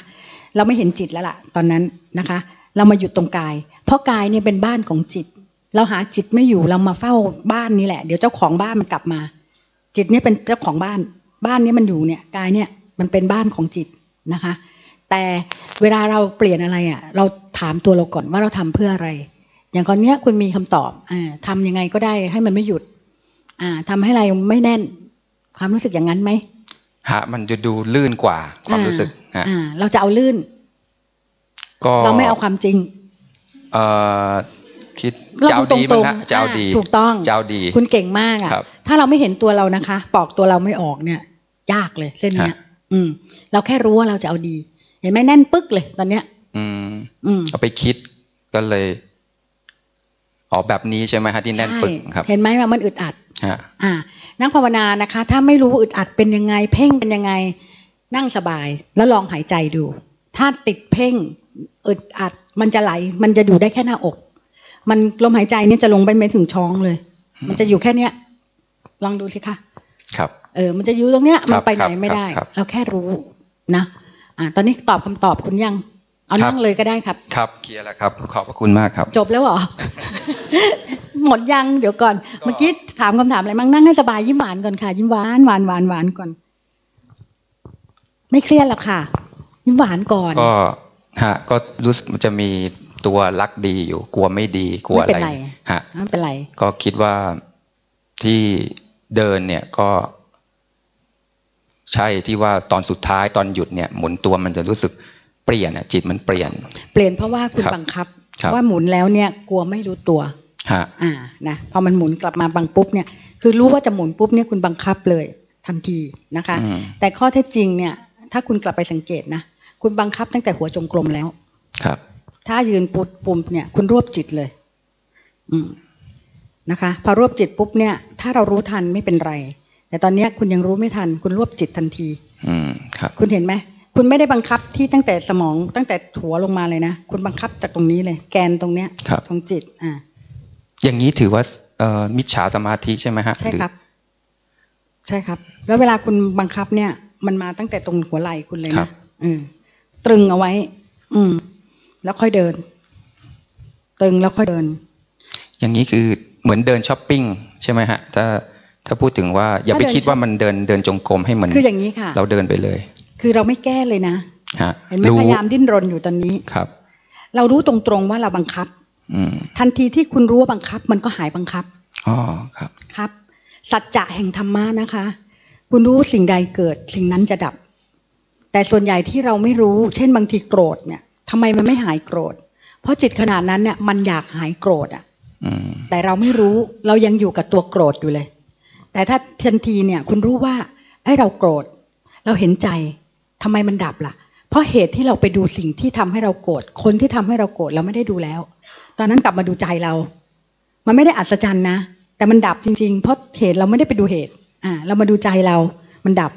เราไม่เห็นจิตแล้วล่ะ ตอนนั้นนะคะ เรามาหยุดตรงกาย เพราะกายเนี่ยเป็นบ้านของจิต เราหาจิตไม่อยู่เรามาเฝ้าบ้านนี่แหละ เดี๋ยวเจ้าของบ้านมันกลับมา จิตเนี่ยเป็นเจ้าของบ้าน บ้านนี้มันอยู่เนี่ยกายเนี่ยมันเป็นบ้านของจิตนะคะ แต่เวลาเราเปลี่ยนอะไรอะ เราถามตัวเราก่อนว่าเราทำเพื่ออะไร อย่างตอนเนี้ยคุณมีคำตอบอ่าทำยังไงก็ได้ให้มันไม่หยุด อ่าทำให้อะไรไม่แน่น ความรู้สึกอย่างนั้นไหมฮะ มันจะดูลื่นกว่าความรู้สึกฮะอ่า เราจะเอาลื่น ก็เราไม่เอาความจริง เอ่อคิดเราจะเอาตรดีงมั้งๆฮะจะเอาดี ถูกต้องจะเอาดี คุณเก่งมากอะครับถ้าเราไม่เห็นตัวเรานะคะ ปอกตัวเราไม่ออกเนี่ย ยากเลยเส้นเนี้ยฮะอืม เราแค่รู้ว่าเราจะเอาดีเห็นไหมแน่นปึ๊กเลยตอนเนี้ย อืม อืมเอาไปคิดก็เลยอ๋อแบบนี้ใช่ไหมฮะที่แน่นปึกครับ เห็นไหมว่ามันอึดอัดฮะอ่า นั่งภาวนานะคะ ถ้าไม่รู้อึดอัดเป็นยังไง เพ่งเป็นยังไง นั่งสบาย แล้วลองหายใจดู ถ้าติดเพ่งอึดอัด มันจะไหล มันจะอยู่ได้แค่หน้าอก มันลมหายใจเนี่ยจะลงไปไม่ถึงช้องเลย มันจะอยู่แค่เนี้ย ลองดูสิคะครับ เออ มันจะอยู่ตรงเนี้ยครัมันบไปไหนครับไม่ได้ครับเราแค่รู้นะ อ่าตอนนี้ตอบคำตอบคุณยัง เอาครับนั่งเลยก็ได้ครับ ครับเคลียร์แล้วครับ ขอบพระคุณมากครับ จบแล้วเหรอ หมดยังเดี๋ยวก่อน เมื่อกี้ถามคำถามอะไรมั่งนั่งให้สบายยิ้มหวานก่อนค่ะ ยิ้มหวานหวานหวานหวานก่อน ไม่เครียดหรอกค่ะ ยิ้มหวานก่อน ก็ฮะ ก็รู้สึกมันจะมีตัวรักดีอยู่ กลัวไม่ดีกลัวอะไรไม่เป็นไรฮะไม่เป็นไรก็คิดว่าที่เดินเนี่ยก็ ใช่ที่ว่าตอนสุดท้ายตอนหยุดเนี่ยหมุนตัวมันจะรู้สึกเปลี่ยนอะจิตมันเปลี่ยน เปลี่ยนเพราะว่าคุณครับบังคับครับ ว่าหมุนแล้วเนี่ยกลัวไม่รู้ตัวฮะอ่านะพอมันหมุนกลับมาบังปุ๊บเนี่ยคือรู้ว่าจะหมุนปุ๊บเนี่ยคุณบังคับเลยทันทีนะคะอืมแต่ข้อเท็จจริงเนี่ย ถ้าคุณกลับไปสังเกตนะคุณบังคับตั้งแต่หัวจงกรมแล้ว ครับ ถ้ายืนปุดปุ่มเนี่ย คุณรวบจิตเลย อืมนะคะ พอรวบจิตปุ๊บเนี่ย ถ้าเรารู้ทันไม่เป็นไร แต่ตอนเนี้ยคุณยังรู้ไม่ทัน คุณรวบจิตทันที อืมครับ คุณเห็นไหมคุณไม่ได้บังคับที่ตั้งแต่สมองตั้งแต่หัวลงมาเลยนะ คุณบังคับจากตรงนี้เลย แกนตรงเนี้ยครับของจิต อ่า อย่างนี้ถือว่าเอ่อมิจฉาสมาธิใช่ไหมฮะใช่ครับ ใช่ครับ แล้วเวลาคุณบังคับเนี่ย มันมาตั้งแต่ตรงหัวไหล่คุณเลยครันะบอืมตรึงเอาไว้ อืม แล้วค่อยเดิน ตรึงแล้วค่อยเดิน อย่างนี้คือเหมือนเดินช้อปปิ้งใช่ไหมฮะถ้า ถ้าพูดถึงว่าอย่าไปถ้าเดินคิดว่ามันเดินเดินจงกรมให้เหมือนคืออย่างนี้ค่ะ เราเดินไปเลย คือเราไม่แก้เลยนะฮะเห็นไหมรู้พยายามดิ้นรนอยู่ตอนนี้ครับ เรารู้ตรงๆว่าเราบังคับอืมทันทีที่คุณรู้ว่าบังคับ มันก็หายบังคับอ๋อครับครับ สัจจะแห่งธรรมะนะคะ คุณรู้สิ่งใดเกิดสิ่งนั้นจะดับ แต่ส่วนใหญ่ที่เราไม่รู้ เช่นบางทีโกรธเนี่ยทำไมมันไม่หายโกรธ เพราะจิตขนาดนั้นเนี่ยมันอยากหายโกรธอะอืมแต่เราไม่รู้เรายังอยู่กับตัวโกรธอยู่เลย แต่ถ้าทันทีเนี่ยคุณรู้ว่าไอ้เราโกรธ เราเห็นใจทำไมมันดับล่ะ เพราะเหตุที่เราไปดูสิ่งที่ทำให้เราโกรธคนที่ทำให้เราโกรธเราไม่ได้ดูแล้ว ตอนนั้นกลับมาดูใจเรา มันไม่ได้อัศจรรย์นะ แต่มันดับจริง ๆ เพราะเหตุเราไม่ได้ไปดูเหตุอ่าเรามาดูใจเรา มันดับ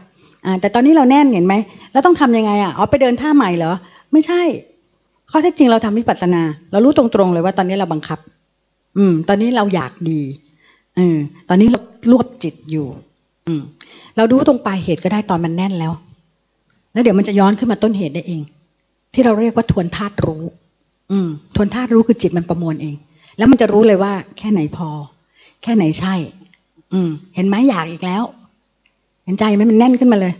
อ่าแต่ตอนนี้เราแน่นเห็นไหมแล้วต้องทำยังไงอะอ๋อไปเดินท่าใหม่เหรอไม่ใช่ข้อเท็จจริงเราทำวิปัสสนา เรารู้ตรงๆเลยว่าตอนนี้เราบังคับ อืม ตอนนี้เราอยากดีเออตอนนี้เรา รวบจิตอยู่ อืมเราดูตรงปลายเหตุก็ได้ตอนมันแน่นแล้ว แล้วเดี๋ยวมันจะย้อนขึ้นมาต้นเหตุได้เอง ที่เราเรียกว่าทวนธาตุรู้ อืม ทวนธาตุรู้คือจิตมันประมวลเอง แล้วมันจะรู้เลยว่า แค่ไหนพอ แค่ไหนใช่ อืม เห็นไหมอยากอีกแล้ว เห็นใจไหมมันแน่นขึ้นมาเลย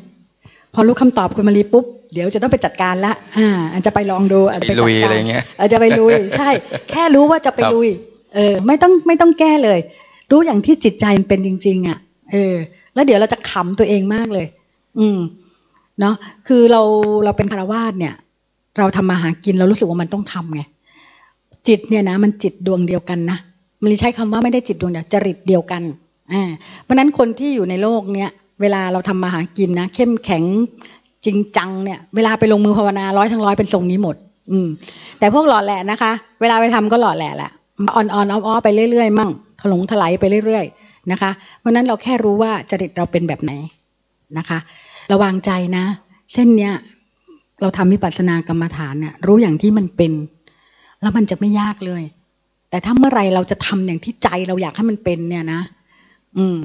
พอรู้คำตอบคุณมารีปุ๊บเดี๋ยวจะต้องไปจัดการละ อ่าอาจจะไปลองดูอาจจะไปไปลุจัดยการอะไรเงี้ยอาจจะไปลุย ใช่ แค่รู้ว่าจะไปครับลุย เออ ไม่ต้องไม่ต้องแก้เลย รู้อย่างที่จิตใจมันเป็นจริง ๆอะ เออ แล้วเดี๋ยวเราจะขำตัวเองมากเลย อืม เนาะคือเราเราเป็นคารวาสเนี่ย เราทำมาหากินเรารู้สึกว่ามันต้องทำไงจิตเนี่ยนะ มันจิตดวงเดียวกันนะมันใช้คำว่าไม่ได้จิตดวงเดียวจริตเดียวกันอ่าเพราะฉะนั้นคนที่อยู่ในโลกเนี้ยเวลาเราทำมาหากินนะเข้มแข็งจริงจังเนี่ย เวลาไปลงมือภาวนาร้อยทั้งร้อยเป็นทรงนี้หมด อืม แต่พวกหล่อแหละนะคะ เวลาไปทำก็หล่อแหละแหละอ่อนๆออๆไปเรื่อยๆมั่ง ถลงถลายไปเรื่อยๆนะคะ เพราะฉะนั้นเราแค่รู้ว่าจริตเราเป็นแบบไหนนะคะ ระวังใจนะเส้นเนี้ยเราทำวิปัสสนากรรมฐานเนี่ยรู้อย่างที่มันเป็น แล้วมันจะไม่ยากเลย แต่ถ้าเมื่อไหรเราจะทำอย่างที่ใจเราอยากให้มันเป็นเนี่ยนะ อืม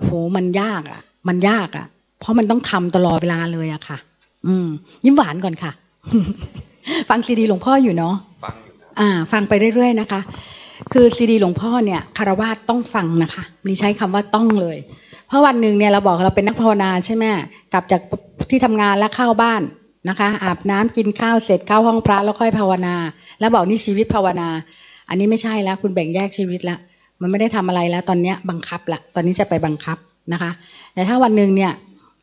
โหมันยากอะ มันยากอะ เพราะมันต้องทำตลอดเวลาเลยอะค่ะ อืม ยิ้มหวานก่อนค่ะ ฟังซีดีหลวงพ่ออยู่เนาะฟังอยู่อ่า ฟังไปเรื่อยๆนะคะ คือซีดีหลวงพ่อเนี่ยคารวาสต้องฟังนะคะมีใช้คำว่าต้องเลย เพราะวันหนึ่งเนี่ยเราบอกเราเป็นนักภาวนาใช่ไหมกลับจากที่ทำงานแล้วเข้าบ้านนะคะ อาบน้ำกินข้าวเสร็จเข้าห้องพระแล้วค่อยภาวนา แล้วบอกนี่ชีวิตภาวนา อันนี้ไม่ใช่แล้วคุณแบ่งแยกชีวิตละมันไม่ได้ทำอะไรแล้ว ตอนเนี้ยบังคับละตอนนี้จะไปบังคับนะคะ แต่ถ้าวันหนึ่งเนี่ย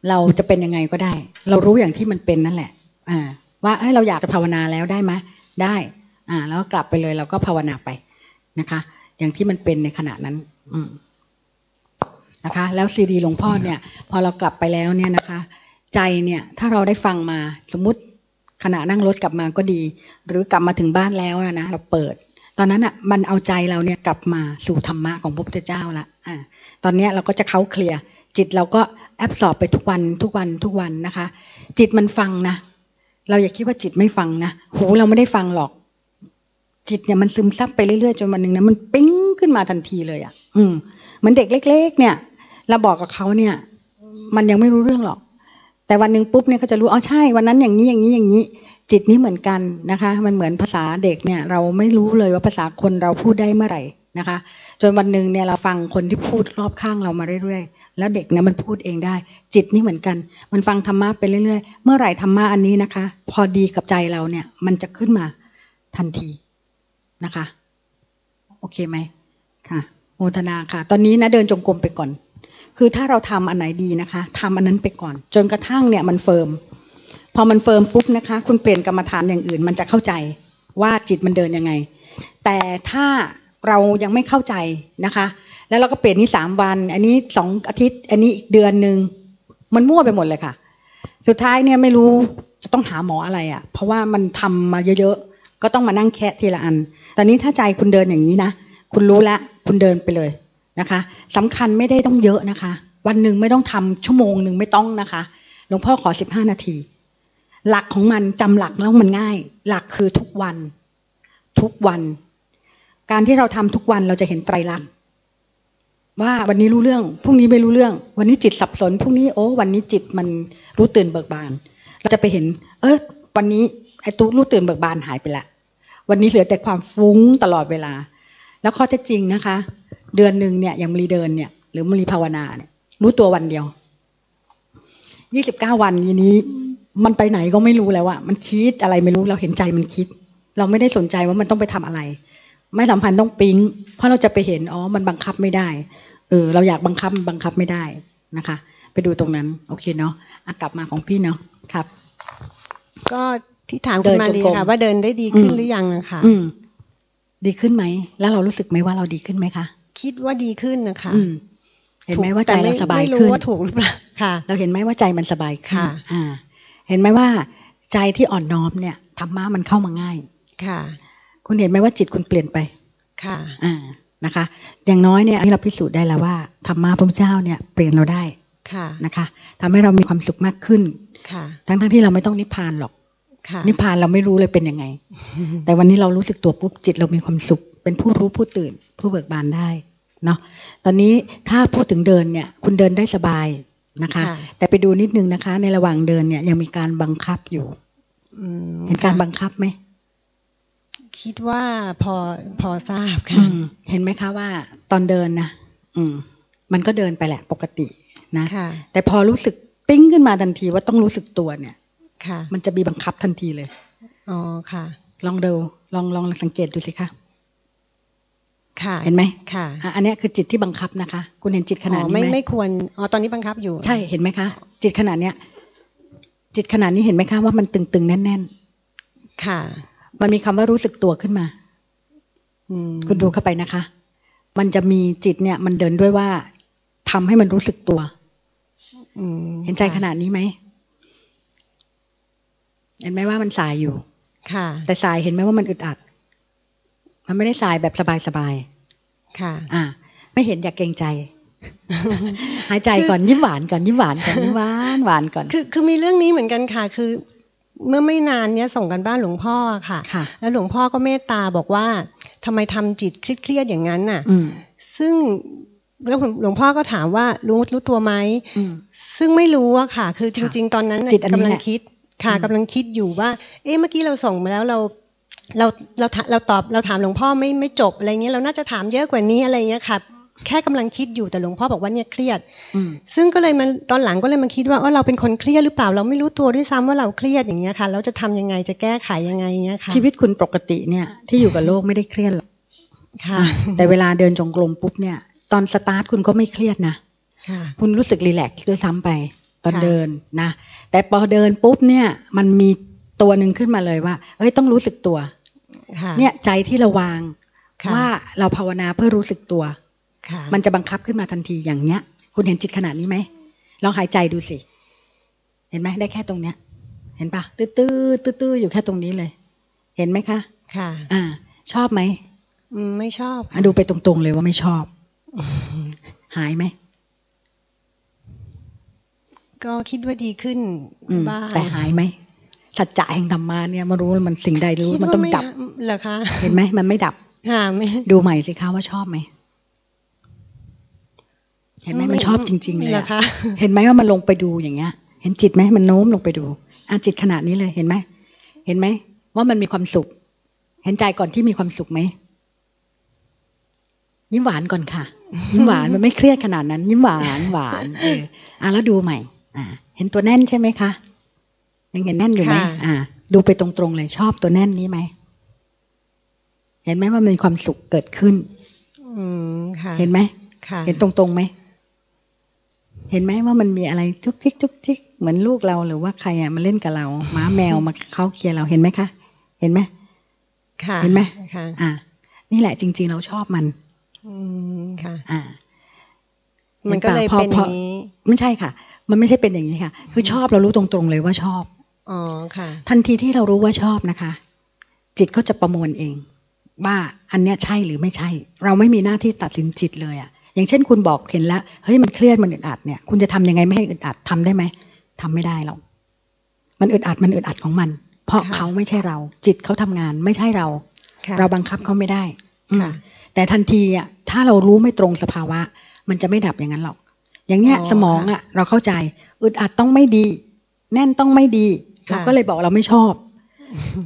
เราจะเป็นยังไงก็ได้ เรารู้อย่างที่มันเป็นนั่นแหละอ่าว่าเอ้ยเราอยากจะภาวนาแล้วได้ไหมได้อ่าแล้วกลับไปเลยเราก็ภาวนาไป นะคะ อย่างที่มันเป็นในขณะนั้น อืนะคะ แล้วซีดีหลวงพ่อเนี่ย พอเรากลับไปแล้วเนี่ยนะคะ ใจเนี่ยถ้าเราได้ฟังมาสมมุติขณะนั่งรถกลับมาก็ดี หรือกลับมาถึงบ้านแล้วนะเราเปิด ตอนนั้นอะมันเอาใจเราเนี่ยกลับมาสู่ธรรมะของพระพุทธเจ้าละอ่าตอนนี้เราก็จะเข้าเคลียร์จิตเราก็แอบสอบไปทุกวันทุกวันทุกวันนะคะ จิตมันฟังนะ เราอย่าคิดว่าจิตไม่ฟังนะ หูเราไม่ได้ฟังหรอก จิตเนี่ยมันซึมซับไปเรื่อยๆจนวันหนึ่งนะมันปิ้งขึ้นมาทันทีเลยอะ่ะ อืมเหมือนเด็กเล็ก ๆ เนี่ยเราบอกกับเขาเนี่ย มันยังไม่รู้เรื่องหรอก แต่วันหนึ่งปุ๊บเนี่ยเขาจะรู้อ๋อใช่วันนั้นอย่างนี้อย่างนี้อย่างนี้ จิตนี้เหมือนกันนะคะ มันเหมือนภาษาเด็กเนี่ย เราไม่รู้เลยว่าภาษาคนเราพูดได้เมื่อไหร่นะคะ จนวันหนึ่งเนี่ยเราฟังคนที่พูดรอบข้างเรามาเรื่อยๆ แล้วเด็กเนี่ยมันพูดเองได้ จิตนี่เหมือนกัน มันฟังธรรมะไปเรื่อยๆ เมื่อไหร่ธรรมะอันนี้นะคะ พอดีกับใจเราเนี่ย มันจะขึ้นมาทันที นะคะ โอเคไหมค่ะโมทนาค่ะ ตอนนี้นะเดินจงกรมไปก่อน คือถ้าเราทำอันไหนดีนะคะทำอันนั้นไปก่อน จนกระทั่งเนี่ยมัน firm พอมัน firm ปุ๊บนะคะ คุณเปลี่ยนกรรมฐานอย่างอื่น มันจะเข้าใจว่าจิตมันเดินยังไง แต่ถ้าเรายังไม่เข้าใจนะคะ แล้วเราก็เปลี่ยนนี้สามวัน อันนี้สองอาทิตย์ อันนี้อีกเดือนหนึ่งมันมั่วไปหมดเลยค่ะ สุดท้ายเนี่ยไม่รู้จะต้องหาหมออะไรอะ่ะ เพราะว่ามันทำมาเยอะๆ ก็ต้องมานั่งแคะทีละอัน ตอนนี้ถ้าใจคุณเดินอย่างนี้นะ คุณรู้แล้วคุณเดินไปเลยนะคะสำคัญไม่ได้ต้องเยอะนะคะ วันหนึ่งไม่ต้องทำชั่วโมงหนึ่งไม่ต้องนะคะ หลวงพ่อขอสิบห้านาที หลักของมันจำหลักแล้วมันง่าย หลักคือทุกวัน ทุกวัน การที่เราทำทุกวันเราจะเห็นไตรลักษณ์ว่าวันนี้รู้เรื่องพรุ่งนี้ไม่รู้เรื่อง วันนี้จิตสับสนพรุ่งนี้โอ้วันนี้จิตมันรู้ตื่นเบิกบาน เราจะไปเห็น เออวันนี้ไอ้ตู้รู้ตื่นเบิกบานหายไปละ วันนี้เหลือแต่ความฟุ้งตลอดเวลา แล้วข้อเท็จจริงนะคะ เดือนหนึ่งเนี่ยอย่างมรีเดินเนี่ยหรือมรีภาวนาเนี่ยรู้ตัววันเดียวยี่สิบเก้าวันทีนี้มันไปไหนก็ไม่รู้แล้วอะมันคิดอะไรไม่รู้เราเห็นใจมันคิด เราไม่ได้สนใจว่ามันต้องไปทำอะไร ไม่สัมพันธ์ต้องปิ๊ง เพราะเราจะไปเห็นอ๋อมันบังคับไม่ได้เออเราอยากบังคับบังคับไม่ได้นะคะ ไปดูตรงนั้น โอเคเนาะะกลับมาของพี่เนาะครับ ก็ ที่ถามเดิคุณนมาจงรีกรมค่ะว่าเดินได้ดีขึ้นอืมหรือยังนะคะอืม ดีขึ้นไหม แล้วเรารู้สึกไหมว่าเราดีขึ้นไหมคะคิดว่าดีขึ้นนะคะอืมเห็นไหมว่าใจแต่เราสบายไม่ขึ้รู้นว่าถูกหรือเปล่าค่ะ เราเห็นไหมว่าใจมันสบายขึ้นค่ะอ่า เห็นไหมว่า ใจที่อ่อนน้อมเนี่ยธรรมะมันเข้ามาง่าย ค่ะ คุณเห็นไหมว่าจิตคุณเปลี่ยนไป ค่ะ อ่านะคะ อย่างน้อยเนี่ยอันนี้เราพิสูจน์ได้แล้วว่าธรรมะพระพุทธเจ้าเนี่ยเปลี่ยนเราได้ ค่ะ นะคะทำให้เรามีความสุขมากขึ้น ค่ะ ทั้งทั้งๆที่เราไม่ต้องนิพพานหรอกค่ะ นิพพานเราไม่รู้เลยเป็นยังไง แต่วันนี้เรารู้สึกตัวปุ๊บจิตเรามีความสุข เป็นผู้รู้ผู้ตื่น ผู้เบิกบานได้เนาะตอนนี้ถ้าพูดถึงเดินเนี่ย คุณเดินได้สบายนะคะค่ะแต่ไปดูนิดนึงนะคะ ในระหว่างเดินเนี่ยยังมีการบังคับอยู่อืมเห็นการค่ะบังคับไหมคิดว่าพอพอทราบอืค่ะมเห็นไหมคะว่า ตอนเดินนะอืม มันก็เดินไปแหละปกตินะค่ะแต่พอรู้สึกปิ้งขึ้นมาทันทีว่าต้องรู้สึกตัวเนี่ยค่ะ มันจะมีบังคับทันทีเลยอ๋อค่ะ ลองดูลองลองสังเกตดูสิคะค่ะเห็นไหมค่ะอะอันเนี้ยคือจิตที่บังคับนะคะ คุณเห็นจิตขนาดอ๋อนี้ไม่ไหมไม่ควรอ๋อตอนนี้บังคับอยู่ ใช่เห็นไหมคะ จิตขนาดเนี้ย จิตขนาดนี้เห็นไหมคะว่ามันตึงๆแน่นค่ะๆมันมีคำว่ารู้สึกตัวขึ้นมาอืมคุณดูเข้าไปนะคะ มันจะมีจิตเนี่ย มันเดินด้วยว่าทำให้มันรู้สึกตัวอืมเห็นใจค่ะขนาดนี้ไหม เห็นไหมว่ามันสายอยู่ ค่ะ แต่สายเห็นไหมว่ามันอึดอัด มันไม่ได้สายแบบสบายค่ะๆอ่า ไม่เห็นอยากเกรงใจ หายใจก่อนยิ้มหวานก่อนยิ้มหวานก่อนยิ้มหวานหวานก่อน คือคือมีเรื่องนี้เหมือนกันค่ะ คือ เมื่อไม่นานเนี้ยส่งกันบ้านหลวงพ่อค่ะค่ะแล้วหลวงพ่อก็เมตตาบอกว่าทำไมทำจิตเครียดๆอย่างนั้นน่ะอืมซึ่งแล้วหลวงพ่อก็ถามว่ารู้รู้ตัวไหมอืมซึ่งไม่รู้อะค่ะ คือจริง ๆ ตอนนั้นน่ะจิตอันนี้กำลัแหงละคิด ค่ะอืมกำลังคิดอยู่ว่า เอ๊ะเมื่อกี้เราส่งมาแล้วเราเราเราถาเราตอบเราถามหลวงพ่อไม่ไม่จบอะไรเงี้ยเราน่าจะถามเยอะกว่านี้อะไรเงี้ยค่ะแค่กำลังคิดอยู่แต่หลวงพ่อบอกว่าเนี่ยเครียดอืมซึ่งก็เลยมันตอนหลังก็เลยมาคิดว่าเออเราเป็นคนเครียดหรือเปล่าเราไม่รู้ตัวด้วยซ้ำว่าเราเครียดอย่างเงี้ยค่ะเราจะทำยังไงจะแก้ไขยังไงเงี้ยค่ะชีวิตคุณปกติเนี่ยที่อยู่กับโลกไม่ได้เครียดหรอกค่ะ แต่เวลาเดินจงกรมปุ๊บเนี่ย ตอนสตาร์ทคุณก็ไม่เครียดนะค่ะคุณรู้สึกรีแลกซ์ด้วยซ้ำไป ตอนค่ะเดินนะ แต่พอเดินปุ๊บเนี่ย มันมีตัวหนึ่งขึ้นมาเลยว่า เอ้ยต้องรู้สึกตัวค่ะเนี่ยใจที่เราวางค่ะว่าเราภาวนาเพื่อรู้สึกตัวค่ะมันจะบังคับขึ้นมาทันทีอย่างเนี้ย คุณเห็นจิตขนาดนี้ไหมลองหายใจดูสิ เห็นไหมได้แค่ตรงเนี้ย เห็นปะตื้อตื้อตื้อตื้ออยู่แค่ตรงนี้เลย เห็นไหมคะ ค่ะ อ่า ชอบไหมอืมไม่ชอบอะดูไปตรงๆเลยว่าไม่ชอบ หายไหม ก็คิดว่าดีขึ้นอืมบ้างแต่หายไหมสัจจะแห่งธรรมะเนี่ยมารู้ว่ามันสิ่งใดรู้คิดมันว่าต้องไม่ดับเหรอคะเห็นไหมมันไม่ดับค่ะไม่ดูใหม่สิคะว่าชอบไหมเห็นไหมมันชอบจริง ๆ เลยเหรออะคะเห็นไหมว่ามันลงไปดูอย่างเงี้ย เห็นจิตไหมมันโน้มลงไปดูอะจิตขนาดนี้เลยเห็นไหมเห็นไหมว่ามันมีความสุข เห็นใจก่อนที่มีความสุขไหมยิ้มหวานก่อนค่ะ ยิ้มหวานมันไม่เครียดขนาดนั้น ยิ้มหวานหวานเอออะแล้วดูใหม่อ่า เห็นตัวแน่นใช่ไหมคะ ยังเห็นแน่นอยู่ไหมค่ะอ่า ดูไปตรงๆเลยชอบตัวแน่นนี้ไหม เห็นไหมว่ามันมีความสุขเกิดขึ้น อืมค่ะ เห็นไหมค่ะเห็นตรงๆไหม เห็นไหมว่ามันมีอะไรจุกจิกจุกจิกเหมือนลูกเราหรือว่าใครอะมาเล่นกับเราหม้าแมวมาเข้าเคลียร์เราเห็นไหมคะ เห็นไหมค่ะ เห็นไหมค่ะ อ่า นี่แหละจริง ๆ เราชอบมัน อืมค่ะ อ่า มันก็เลยพอเป็นอพอย่างนี้ไม่ใช่ค่ะ มันไม่ใช่เป็นอย่างนี้ค่ะ คือชอบเรารู้ตรงๆเลยว่าชอบอ๋อค่ะ ทันทีที่เรารู้ว่าชอบนะคะ จิตก็จะประมวลเอง ว่าอันเนี้ยใช่หรือไม่ใช่ เราไม่มีหน้าที่ตัดสินจิตเลยอะอย่างเช่น คุณบอกเห็นแล้วเฮ้ยมันเครียดมันอึดอัดเนี่ย คุณจะทำยังไงไม่ให้อึดอัดทำได้ไหมทำไม่ได้หรอกมันอึดอัดมันอึดอัดของมัน เพราะค่ะเขาไม่ใช่เรา จิตเขาทำงานไม่ใช่เราค่ะเราบังคับเขาไม่ได้อืมค่ะแต่ทันทีอะถ้าเรารู้ไม่ตรงสภาวะ มันจะไม่ดับอย่างนั้นหรอก อย่างเนี้ยอ๋อสมองค่ะอะ เราเข้าใจอึดอัดต้องไม่ดี แน่นต้องไม่ดีค่ะเราก็เลยบอกเราไม่ชอบ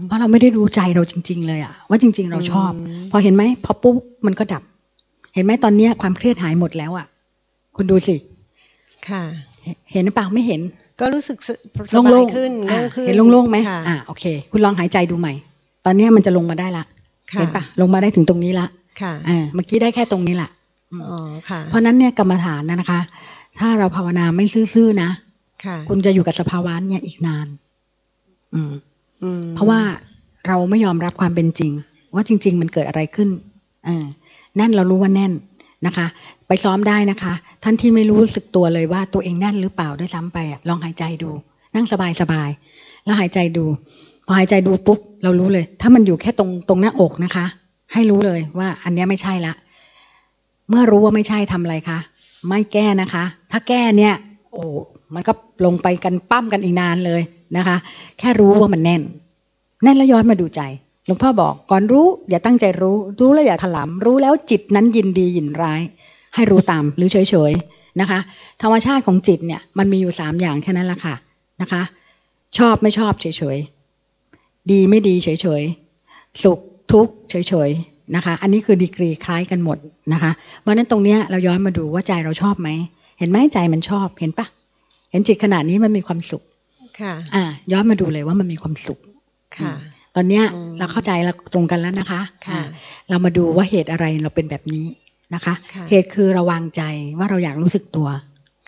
เพราะเราไม่ได้รู้ใจเราจริง ๆ เลยอะว่าจริง ๆ เราชอบอืมพอเห็นไหมพอปุ๊บมันก็ดับ เห็นไหมตอนเนี้ยความเครียดหายหมดแล้วอะ คุณดูสิค่ะ เห็นเห็นหรือเปล่าไม่เห็น ก็รู้สึกสสโล่บายงขึ้นๆโล่อะงขึ้นเห็นโล่งๆไหมค่ะอ่าโอเค คุณลองหายใจดูใหม่ ตอนเนี้ยมันจะลงมาได้ละค่ะเห็นปะลงมาได้ถึงตรงนี้ละค่ะอ่าเมื่อกี้ได้แค่ตรงนี้แหละอืมอ๋อค่ะ เพราะฉะนั้นเนี่ยกรรมฐานนะนะคะ ถ้าเราภาวนาไม่ซื่อๆนะค่ะคุณจะอยู่กับสภาวะเนี่ยอีกนานอืมอืมเพราะว่าเราไม่ยอมรับความเป็นจริง ว่าจริง ๆ มันเกิดอะไรขึ้นเออแน่นเรารู้ว่าแน่นนะคะ ไปซ้อมได้นะคะ ท่านที่ไม่รู้สึกตัวเลยว่าตัวเองแน่นหรือเปล่าได้วยซ้ำไปอะลองหายใจดู นั่งสบายๆแล้วหายใจดู พอหายใจดูปุ๊บเรารู้เลย ถ้ามันอยู่แค่ตรงตรงหน้าอกนะคะ ให้รู้เลยว่าอันเนี้ยไม่ใช่ละ เมื่อรู้ว่าไม่ใช่ทำอะไรคะ ไม่แก้นะคะ ถ้าแก้เนี่ย โอ้มันก็ลงไปกันปั้มกันอีกนานเลยนะคะ แค่รู้ว่ามันแน่น แน่นแล้วย้อนมาดูใจหลวงพ่อบอกก่อนรู้อย่าตั้งใจรู้ รู้แล้วอย่าถลำรู้แล้วจิตนั้นยินดียินร้าย ให้รู้ตามหรือเฉยๆนะคะ ธรรมชาติของจิตเนี่ยมันมีอยู่สามอย่างแค่นั้นแหละค่ะนะคะ ชอบไม่ชอบเฉยๆดีไม่ดีเฉยๆสุขทุกข์เฉยๆ นะคะ อันนี้คือดีกรีคล้ายกันหมดนะคะ เพราะฉะนั้นตรงเนี้ยเราย้อนมาดูว่าใจเราชอบไหม เห็นไหมใจมันชอบเห็นปะเห็นจิตขนาดนี้มันมีความสุขค่ะ อ่า ย้อนมาดูเลยว่ามันมีความสุขค่ะ ตอนเนี้ยอืมเราเข้าใจเราตรงกันแล้วนะคะ ค่ะอ่าเรามาดูว่าเหตุอะไรเราเป็นแบบนี้นะคะค่ะเหตุคือเราวางใจว่าเราอยากรู้สึกตัว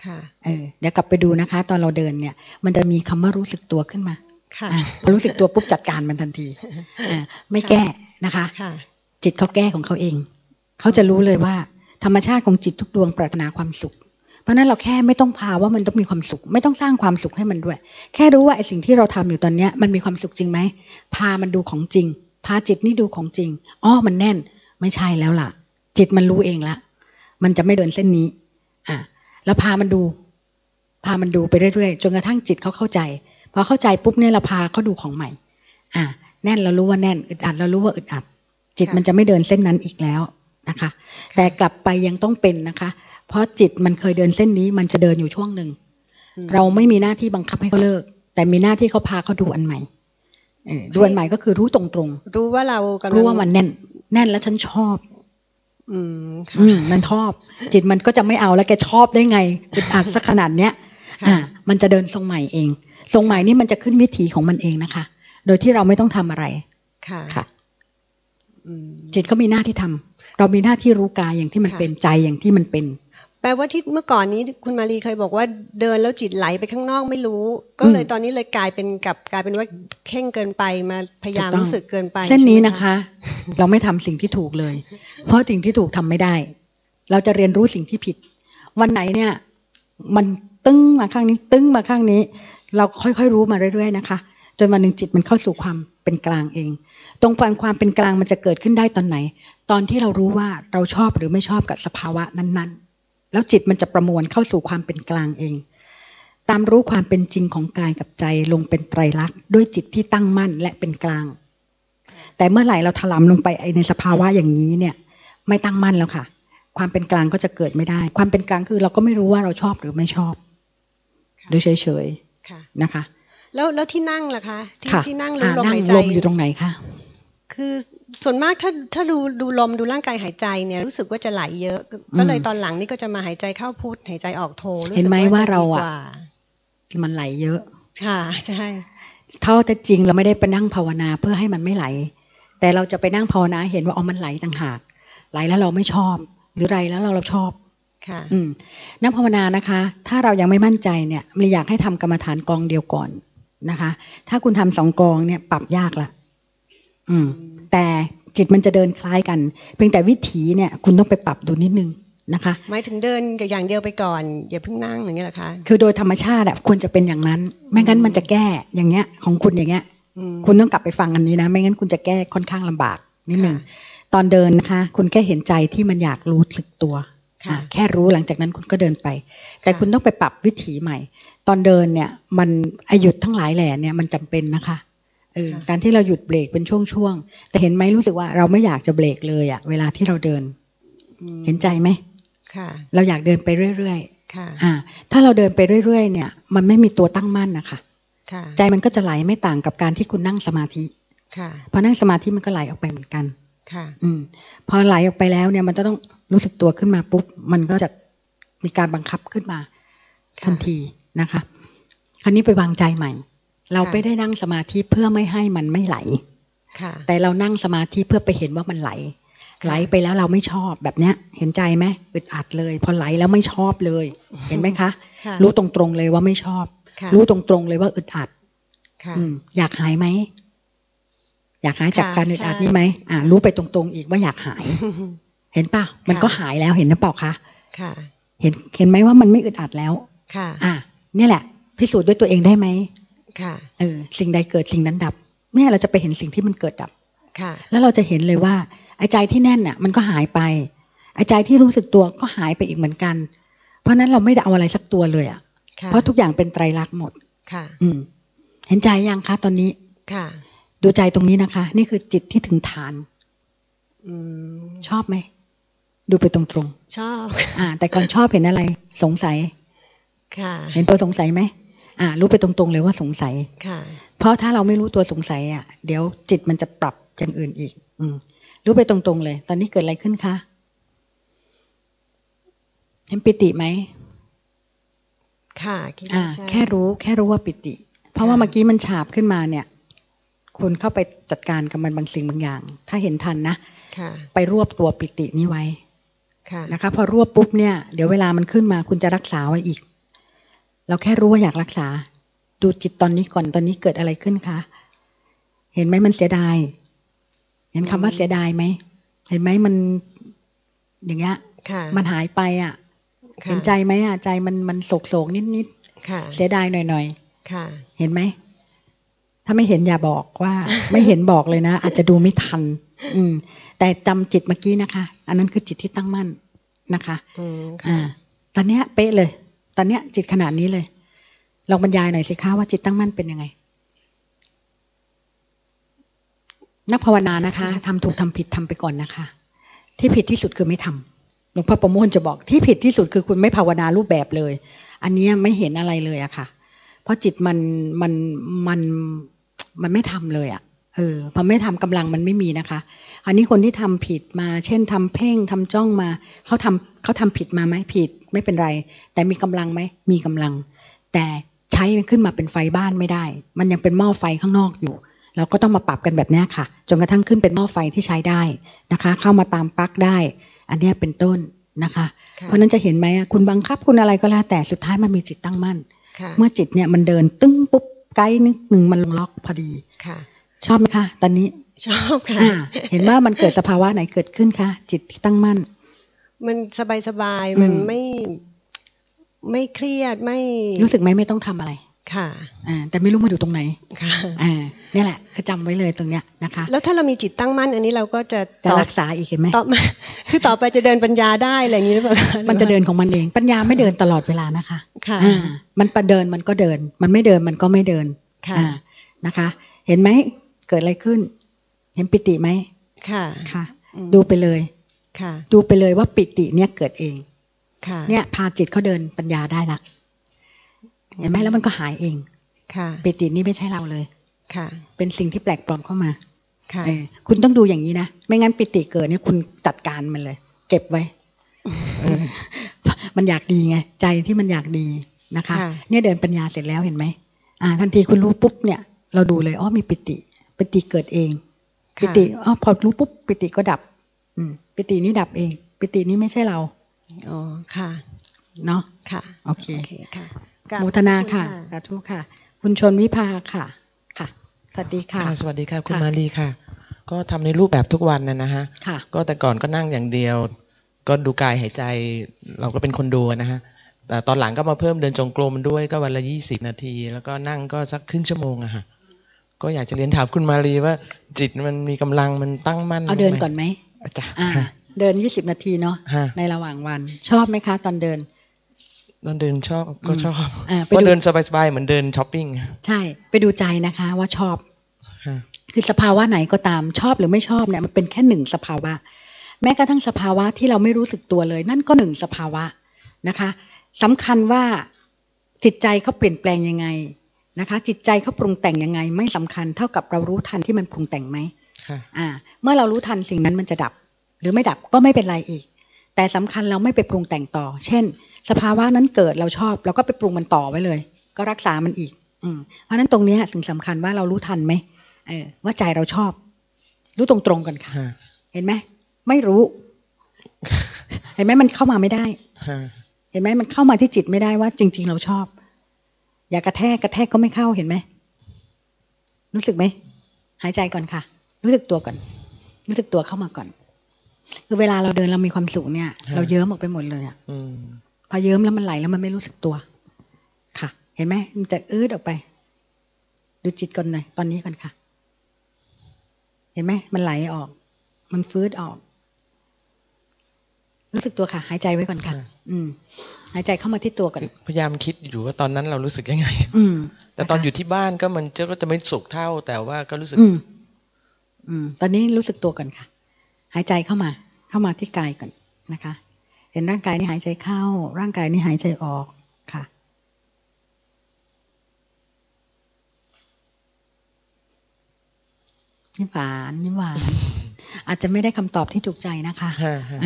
ค่ะเออเดี๋ยวกลับไปดูนะคะ ตอนเราเดินเนี่ย มันจะมีคำว่ารู้สึกตัวขึ้นมาค่ะอะพอรู้สึกตัวปุ๊บจัดการมันทันทีอะไม่แก้นะคะค่ะ จิตเขาแก้ของเขาเอง เขาจะรู้เลยว่า ธรรมชาติของจิตทุกดวงปรารถนาความสุข เพราะนั้นเราแค่ไม่ต้องพาว่ามันต้องมีความสุข ไม่ต้องสร้างความสุขให้มันด้วย แค่รู้ว่าไอ้สิ่งที่เราทำอยู่ตอนเนี้ยมันมีความสุขจริงไหมพามันดูของจริง พาจิตนี่ดูของจริงอ้อมันแน่น ไม่ใช่แล้วล่ะ จิตมันรู้เองละ มันจะไม่เดินเส้นนี้ อะแล้วพามันดู พามันดูไปเรื่อยๆจนกระทั่งจิตเขาเข้าใจพอเข้าใจปุ๊บเนี่ยเราพาเขาดูของใหม่ อะแน่นเรารู้ว่าแน่นอึดอัดเรารู้ว่าอึดอัด จิตค่ะมันจะไม่เดินเส้นนั้นอีกแล้วนะคะ แต่กลับไปยังต้องเป็นนะคะ เพราะจิตมันเคยเดินเส้นนี้มันจะเดินอยู่ช่วงหนึ่งอืมเราไม่มีหน้าที่บังคับให้เขาเลิก แต่มีหน้าที่เขาพาเขาดูอันใหม่เออดูอันใหม่ก็คือรู้ตรงรู้ว่าเรากำลัๆงรู้ว่ามันแน่น แน่นแล้วฉันชอบอืมค่ะอืมมันชอบ จิตมันก็จะไม่เอาแล้วแกชอบได้ไงอึดอัดสักขนาดเนี้ยค่ะอ่า มันจะเดินทรงใหม่เอง ทรงใหม่นี่มันจะขึ้นวิถีของมันเองนะคะ โดยที่เราไม่ต้องทำอะไรค่ะค่ะอืม จิตก็มีหน้าที่ทำเรามีหน้าที่รู้กายอย่างที่มันค่ะเป็นใจอย่างที่มันเป็น แปลว่าที่เมื่อก่อนนี้คุณมารีเคยบอกว่าเดินแล้วจิตไหลไปข้างนอกไม่รู้ ก็เลยอืมตอนนี้เลยกลายเป็นกับกลายเป็นว่าเข่งเกินไปมาพยายามถูกต้องรู้สึกเกินไปเส้นนี้ใช่ไหมนะคะ เราไม่ทำสิ่งที่ถูกเลย เพราะสิ่งที่ถูกทำไม่ได้ เราจะเรียนรู้สิ่งที่ผิด วันไหนเนี่ย มันตึ้งมาข้างนี้ ตึ้งมาข้างนี้ เราค่อยๆรู้มาเรื่อย ๆ นะคะจนวันหนึ่งจิตมันเข้าสู่ความเป็นกลางเอง ตรงความความเป็นกลางมันจะเกิดขึ้นได้ตอนไหน ตอนที่เรารู้ว่าเราชอบหรือไม่ชอบกับสภาวะนั้นๆ แล้วจิตมันจะประมวลเข้าสู่ความเป็นกลางเอง ตามรู้ความเป็นจริงของกายกับใจลงเป็นไตรลักษณ์ด้วยจิตที่ตั้งมั่นและเป็นกลาง แต่เมื่อไหร่เราถลำลงไปในสภาวะอย่างนี้เนี่ย ไม่ตั้งมั่นแล้วค่ะ ความเป็นกลางก็จะเกิดไม่ได้ ความเป็นกลางคือเราก็ไม่รู้ว่าเราชอบหรือไม่ชอบหรือเฉยค่ะๆนะคะแล้วแล้วที่นั่งล่ะคะที่ค่ะที่นั่งอ่ารู้ลมนั่งหายใจลมอยู่ตรงไหนคะ คือส่วนมากถ้าถ้าดูดูลมดูร่างกายหายใจเนี่ยรู้สึกว่าจะไหลเยอะ ก็ก็เลยตอนหลังนี่ก็จะมาหายใจเข้าพุทหายใจออกโทรู้สึกเห็นไหมว่าเราจะดีอะกว่มันไหลเยอะ ค่ะใช่เท่าแต่จริงเราไม่ได้ไปนั่งภาวนาเพื่อให้มันไม่ไหล แต่เราจะไปนั่งภาวนาเห็นว่าอ๋อมันไหลต่างหาก ไหลแล้วเราไม่ชอบ หรือไหลแล้วเราเราชอบค่ะ อืมนักภาวนานะคะ ถ้าเรายังไม่มั่นใจเนี่ยมันอยากให้ทำกรรมฐานกองเดียวก่อนนะคะ ถ้าคุณทำสองกองเนี่ยปรับยากละ อืม แต่จิตมันจะเดินคล้ายกัน เพียงแต่วิถีเนี่ย คุณต้องไปปรับดูนิดนึงนะคะหมายถึงเดินอย่างเดียวไปก่อนอย่าเพิ่งนั่งอย่างเงี้ยเหรอคะคือโดยธรรมชาติอะควรจะเป็นอย่างนั้น ไม่งั้นมันจะแก้อย่างเงี้ย ของคุณอย่างเงี้ยอืมคุณต้องกลับไปฟังอันนี้นะ ไม่งั้นคุณจะแก้ค่อนข้างลำบากนิดนึงค่ะตอนเดินนะคะ คุณแค่เห็นใจที่มันอยากรู้สึกตัวค่ะอะแค่รู้หลังจากนั้นคุณก็เดินไป แต่ค่ะคุณต้องไปปรับวิถีใหม่ ตอนเดินเนี่ย มันอายุดทั้งหลายแหล่เนี่ยมันจำเป็นนะคะ เออการที่เราหยุดเบรกเป็นช่วงๆแต่เห็นไหมรู้สึกว่าเราไม่อยากจะเบรกเลยอะเวลาที่เราเดินอืมเห็นใจไหมค่ะเราอยากเดินไปเรื่อยค่ะๆอ่าถ้าเราเดินไปเรื่อยๆ เนี่ย มันไม่มีตัวตั้งมั่นนะคะค่ะใจมันก็จะไหลไม่ต่างกับการที่คุณนั่งสมาธิค่ะพอนั่งสมาธิมันก็ไหลออกไปเหมือนกันค่ะ อืม พอไหลออกไปแล้วเนี่ยมันจะต้องรู้สึกตัวขึ้นมาปุ๊บมันก็จะมีการบังคับขึ้นมาค่ะทันทีนะคะ คราวนี้ไปวางใจใหม่ เราค่ะไม่ได้นั่งสมาธิเพื่อไม่ให้มันไม่ไหลค่ะแต่เรานั่งสมาธิเพื่อไปเห็นว่ามันไหล ไหลไปแล้วเราไม่ชอบแบบเนี้ย เห็นใจไหมอึดอัดเลย พอไหลแล้วไม่ชอบเลย เห็นไหมคะค่ะรู้ตรงๆเลยว่าไม่ชอบค่ะรู้ตรงๆเลยว่าอึดอัดค่ะอืมอยากหายไหมอยากหายจากค่ะการอึดอัดใช่นี่ไหมอ่ารู้ไปตรงๆอีกว่าอยากหาย เห็นป่ะมันก็หายแล้วเห็นหรือเปล่าคะค่ะเห็นเห็นไหมว่ามันไม่อึดอัดแล้ว ค่ะ อะเนี่ยแหละ พิสูจน์ด้วยตัวเองได้ไหม ค่ะเออสิ่งใดเกิดสิ่งนั้นดับเนี่ยเราจะไปเห็นสิ่งที่มันเกิดดับค่ะ แล้วเราจะเห็นเลยว่าไอ้ใจที่แน่นน่ะ มันก็หายไปไอ้ใจที่รู้สึกตัวก็หายไปอีกเหมือนกัน เพราะฉะนั้นเราไม่ได้เอาอะไรสักตัวเลยอะค่ะเพราะทุกอย่างเป็นไตรลักษณ์หมดค่ะ อืม เห็นใจยังคะตอนนี้ค่ะ ดูใจตรงนี้นะคะ นี่คือจิตที่ถึงฐานอืมชอบไหมดูไปตรงชอบๆอ่า แต่ก่อนชอบเห็นอะไร สงสัย ค่ะ เห็นตัวสงสัยไหม อ่ารู้ไปตรงๆเลยว่าสงสัยค่ะ เพราะถ้าเราไม่รู้ตัวสงสัยอะ เดี๋ยวจิตมันจะปรับอย่างอื่นอีก อืมรู้ไปตรงๆเลย ตอนนี้เกิดอะไรขึ้นคะเห็นปิติไหมค่ะคิดอ่าว่าใช่แค่รู้ แค่รู้ว่าปิติ เพราะว่าค่ะเมื่อกี้มันฉาบขึ้นมาเนี่ย คุณเข้าไปจัดการกับมันบางสิ่งบางอย่าง ถ้าเห็นทันนะค่ะ ไปรวบตัวปิตินี้ไว้ ค่ะ นะคะ พอรวบปุ๊บเนี่ย เดี๋ยวเวลามันขึ้นมา คุณจะรักษาไว้อีก เราแค่รู้ว่าอยากรักษา ดูจิตตอนนี้ก่อนตอนนี้เกิดอะไรขึ้นคะเห็นไหมมันเสียดาย เห็นคำว่าเสียดายไหมเห็นไหมมันอย่างเงี้ยค่ะมันหายไปอะค่ะ เห็นใจไหมอะใจมันมันโศกโศกนิดนิดค่ะๆเสียดายหน่อยหน่อยค่ะๆเห็นไหมถ้าไม่เห็นอย่าบอกว่า ไม่เห็นบอกเลยนะ อาจจะดูไม่ทัน อืม แต่จำจิตเมื่อกี้นะคะ อันนั้นคือจิตที่ตั้งมั่นนะคะอืมอ่าค่ะตอนเนี้ยเป๊ะเลย ตอนเนี้ยจิตขนาดนี้เลยลองบรรยายหน่อยสิคะว่าจิตตั้งมั่นเป็นยังไง นักภาวนานะคะทำถูกทำผิดทำไปก่อนนะคะ ที่ผิดที่สุดคือไม่ทำหลวงพ่อประโมทจะบอกที่ผิดที่สุดคือคุณไม่ภาวนารูปแบบเลย อันนี้ไม่เห็นอะไรเลยอะค่ะ เพราะจิตมันมันมันมันไม่ทำเลยอะ เออพอไม่ทำกำลังมันไม่มีนะคะ อันนี้คนที่ทำผิดมา เช่นทำเพ่งทำจ้องมาเขาทำเขาทำผิดมาไหมผิดไม่เป็นไร แต่มีกำลังไหมมีกำลัง แต่ใช้มันขึ้นมาเป็นไฟบ้านไม่ได้ มันยังเป็นหม้อไฟข้างนอกอยู่ เราก็ต้องมาปรับกันแบบเนี้ยค่ะ จนกระทั่งขึ้นเป็นหม้อไฟที่ใช้ได้นะคะ เข้ามาตามปลั๊กได้ อันเนี้ยเป็นต้นนะคะค่ะเพราะฉะนั้นจะเห็นไหมอะคุณบังคับคุณอะไรก็แล้วแต่สุดท้ายมันมีจิตตั้งมั่นค่ะเมื่อจิตเนี่ยมันเดินตึ้งปุ๊บไกด์นึกหนึ่งมันลงล็อกพอดีค่ะ ชอบไหมคะ ตอนนี้ชอบค่ะอ่าเห็นว่ามันเกิดสภาวะไหนเกิดขึ้นคะจิตที่ตั้งมั่น มันสบายสบายๆอืมมันไม่ไม่เครียดไม่รู้สึกไหมไม่ต้องทำอะไรค่ะอ่าแต่ไม่รู้มาอยู่ตรงไหนค่ะอ่าเนี่ยแหละคือจำไว้เลยตรงเนี้ยนะคะ แล้วถ้าเรามีจิตตั้งมั่น อันนี้เราก็จะจะต่อรักษาอีกเห็นไหมต่อมาคือต่อไปจะเดินปัญญาได้อะไรอย่างนี้หรือเปล่าคมันจะเดินของมันเองปัญญาไม่เดินตลอดเวลานะคะค่ะอ่ามันประเดินมันก็เดิน มันไม่เดินมันก็ไม่เดินค่ะอ่านะคะ เห็นไหม เกิดอะไรขึ้น เห็นปิติไหมค่ะค่ะอืมดูไปเลยค่ะ ดูไปเลยว่าปิติเนี่ยเกิดเองค่ะ เนี่ยพาจิตเขาเดินปัญญาได้ละเห็นไหมแล้วมันก็หายเองค่ะปิตินี่ไม่ใช่เราเลยค่ะ เป็นสิ่งที่แปลกปลอมเข้ามาค่ะเออคุณต้องดูอย่างนี้นะไม่งั้นปิติเกิดเนี่ยคุณจัดการมันเลย เก็บไว้เออมันอยากดีไง ใจที่มันอยากดีนะคะค่ะเนี่ยเดินปัญญาเสร็จแล้วเห็นไหมอ่า ทันทีคุณรู้ปุ๊บเนี่ย เราดูเลยอ๋อมีปิติ ปิติเกิดเองค่ะปิติอ๋อพอรู้ปุ๊บปิติก็ดับ อืม ปิตินี่ดับเอง ปิตินี่ไม่ใช่เราอ๋อค่ะ เนาะค่ะ โอเคโอเคค่ะกราบโมทนาค่ะขอบณสาธุค่ะ คุณชนวิภาค่ะ ค่ะ สวัสดีค่ะค่ะสวัสดีค่ะคุณค่ะมาลีค่ะ ก็ทำในรูปแบบทุกวันนะนะฮะค่ะก็แต่ก่อนก็นั่งอย่างเดียว ก็ดูกายหายใจ เราก็เป็นคนดูนะฮะแต่ตอนหลังก็มาเพิ่มเดินจงกรมด้วยก็วันละยี่สิบนาที แล้วก็นั่งก็สักครึ่งชั่วโมงอะฮะ ก็อยากจะเรียนถามคุณมาลีว่า จิตมันมีกำลังมันตั้งมั่นเอาเดินก่อนไหมอาจารย์อ่าเดินยี่สิบนาทีเนาะฮะในระหว่างวัน ชอบไหมคะ ตอนเดิน ตอนเดินชอบก็ชอบอ่าไปก็ดูเดินสบายๆเหมือนเดินช้อปปิ้งใช่ไปดูใจนะคะ ว่าชอบฮะคือสภาวะไหนก็ตามชอบหรือไม่ชอบเนี่ยมันเป็นแค่หนึ่งสภาวะ แม้กระทั่งสภาวะที่เราไม่รู้สึกตัวเลย นั่นก็หนึ่งสภาวะนะคะสำคัญว่าจิตใจเขาเปลี่ยนแปลงยังไง นะคะ จิตใจเขาปรุงแต่งยังไง ไม่สำคัญเท่ากับเรารู้ทันที่มันปรุงแต่งไหมค่ะอ่า เมื่อเรารู้ทันสิ่งนั้นมันจะดับ หรือไม่ดับก็ไม่เป็นไรอีก แต่สำคัญเราไม่ไปปรุงแต่งต่อ เช่น สภาวะนั้นเกิดเราชอบเราก็ไปปรุงมันต่อไว้เลย ก็รักษามันอีก อืมเพราะฉะนั้นตรงเนี้ยสิ่งสำคัญว่าเรารู้ทันไหมเออว่าใจเราชอบ รู้ตรงๆกันค่ะฮะเห็นไหมไม่รู้ เห็นไหมมันเข้ามาไม่ได้ฮะเห็นไหมมันเข้ามาที่จิตไม่ได้ว่าจริง ๆ เราชอบ อย่ากระแทกกระแทกก็ไม่เข้าเห็นไหมรู้สึกไหมหายใจก่อนค่ะ รู้สึกตัวก่อน รู้สึกตัวเข้ามาก่อน คือเวลาเราเดินเรามีความสุขเนี่ย เราเยิ้มออกไปหมดเลยอะอืมพอเยิ้มแล้วมันไหลแล้วมันไม่รู้สึกตัว ค่ะ เห็นไหมมันจะอืดออกไป ดูจิตก่อนหน่อยตอนนี้ก่อนค่ะ เห็นไหมมันไหลออก มันฟื้นออก รู้สึกตัวค่ะ หายใจไว้ก่อนค่ะ อืม หายใจเข้ามาที่ตัวก่อนคือพยายามคิดอยู่ว่าตอนนั้นเรารู้สึกยังไง อืมแต่ตอนนะคะอยู่ที่บ้านก็มันจะก็จะไม่สุขเท่า แต่ว่าก็รู้สึก อืมอืม ตอนนี้รู้สึกตัวก่อนค่ะ หายใจเข้ามา เข้ามาที่กายก่อนนะคะ เห็นร่างกายนี่หายใจเข้า ร่างกายนี่หายใจออกค่ะยิ้มหวานยิ้มหวานอาจจะไม่ได้คำตอบที่ถูกใจนะคะฮะฮะ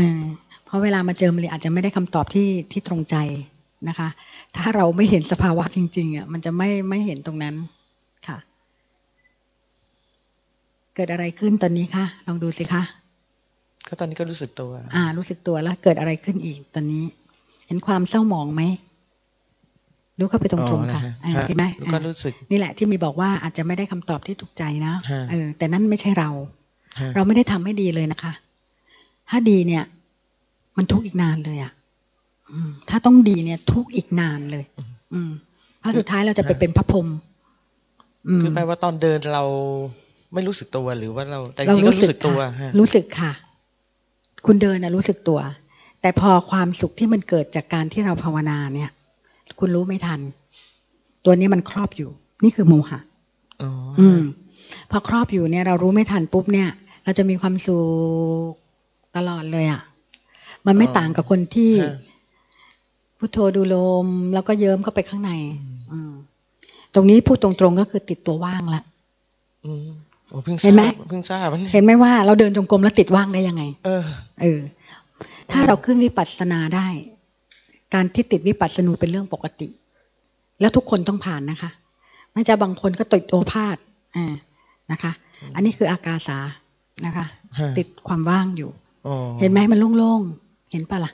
เออเพราะเวลามาเจอมันเลยอาจจะไม่ได้คำตอบที่ที่ตรงใจนะคะ ถ้าเราไม่เห็นสภาวะจริงๆอะมันจะไม่ไม่เห็นตรงนั้นค่ะ เกิดอะไรขึ้นตอนนี้คะลองดูสิคะก็ตอนนี้ก็รู้สึกตัว อ่า รู้สึกตัวแล้ว เกิดอะไรขึ้นอีกตอนนี้ เห็นความเศร้าหมองไหมรู้เข้าไปตรงๆค่ะอ๋ออ่าฮะเห็นไหมแล้วก็อ่ารู้สึก นี่แหละที่มีบอกว่าอาจจะไม่ได้คำตอบที่ถูกใจนะฮะเออ แต่นั่นไม่ใช่เราฮะเราไม่ได้ทำให้ดีเลยนะคะ ถ้าดีเนี่ย มันทุกข์อีกนานเลยอะ่ะอืมถ้าต้องดีเนี่ย ทุกข์อีกนานเลย อืมเพราะสุดท้ายเราจะไปเป็นพระพรหมอืมคือแปลว่าตอนเดินเราไม่รู้สึกตัวหรือว่าเราแต่จเราริงๆก็รู้สึรู้กสึกตัวค่ะฮะรู้สึกค่ะ คุณเดินนะรู้สึกตัว แต่พอความสุขที่มันเกิดจากการที่เราภาวนาเนี่ย คุณรู้ไม่ทัน ตัวนี้มันครอบอยู่ นี่คือโมหะอ๋อออืม พอครอบอยู่เนี่ย เรารู้ไม่ทันปุ๊บเนี่ย เราจะมีความสุขตลอดเลยอะ่ะ มันไม่ต่างกับคนที่ฮะพุทโธดูลม แล้วก็เยิ้มเข้าไปข้างในอืมตรงนี้พูดตรงๆก็คือติดตัวว่างละอืมโอ้เพิ่งทเห็รานไหมบเพิ่งทราบวันนี้เห็นไหมว่าเราเดินจงกรมแล้วติดว่างได้ยังไง เออ เออ ถ้าเราขึ้นวิปัสสนาได้ การที่ติดวิปัสสนูเป็นเรื่องปกติ แล้วทุกคนต้องผ่านนะคะ ไม่จะบางคนก็ติดโอภาษอ่านะคะ อันนี้คืออากาสานะคะฮะติดความว่างอยู่อ๋อเห็นไหมมันโล่งๆ เห็นปะล่ะ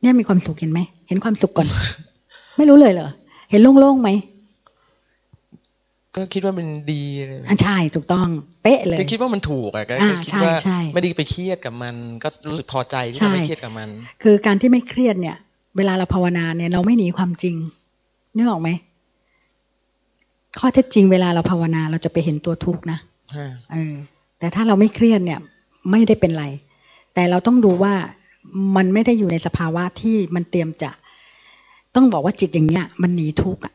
เนี่ยมีความสุขเห็นไหม เห็นความสุขก่อน ไม่รู้เลยเหรอ เห็นโล่งๆไหม ก็คิดว่ามันดีเลยอะใช่ถูกต้อง เป๊ะเลยก็คิดว่ามันถูกอะก็อ่าก็คิดใช่ว่าใช่ไม่ได้ไปเครียดกับมัน ก็รู้สึกพอใจที่ใช่เราไม่เครียดกับมัน คือการที่ไม่เครียดเนี่ย เวลาเราภาวนาเนี่ยเราไม่หนีความจริงนึกออกไหมข้อเท็จจริงเวลาเราภาวนาเราจะไปเห็นตัวทุกข์นะฮะเออแต่ถ้าเราไม่เครียดเนี่ย ไม่ได้เป็นไร แต่เราต้องดูว่า มันไม่ได้อยู่ในสภาวะที่มันเตรียมจะ ต้องบอกว่าจิตอย่างเนี้ย มันหนีทุกข์อะ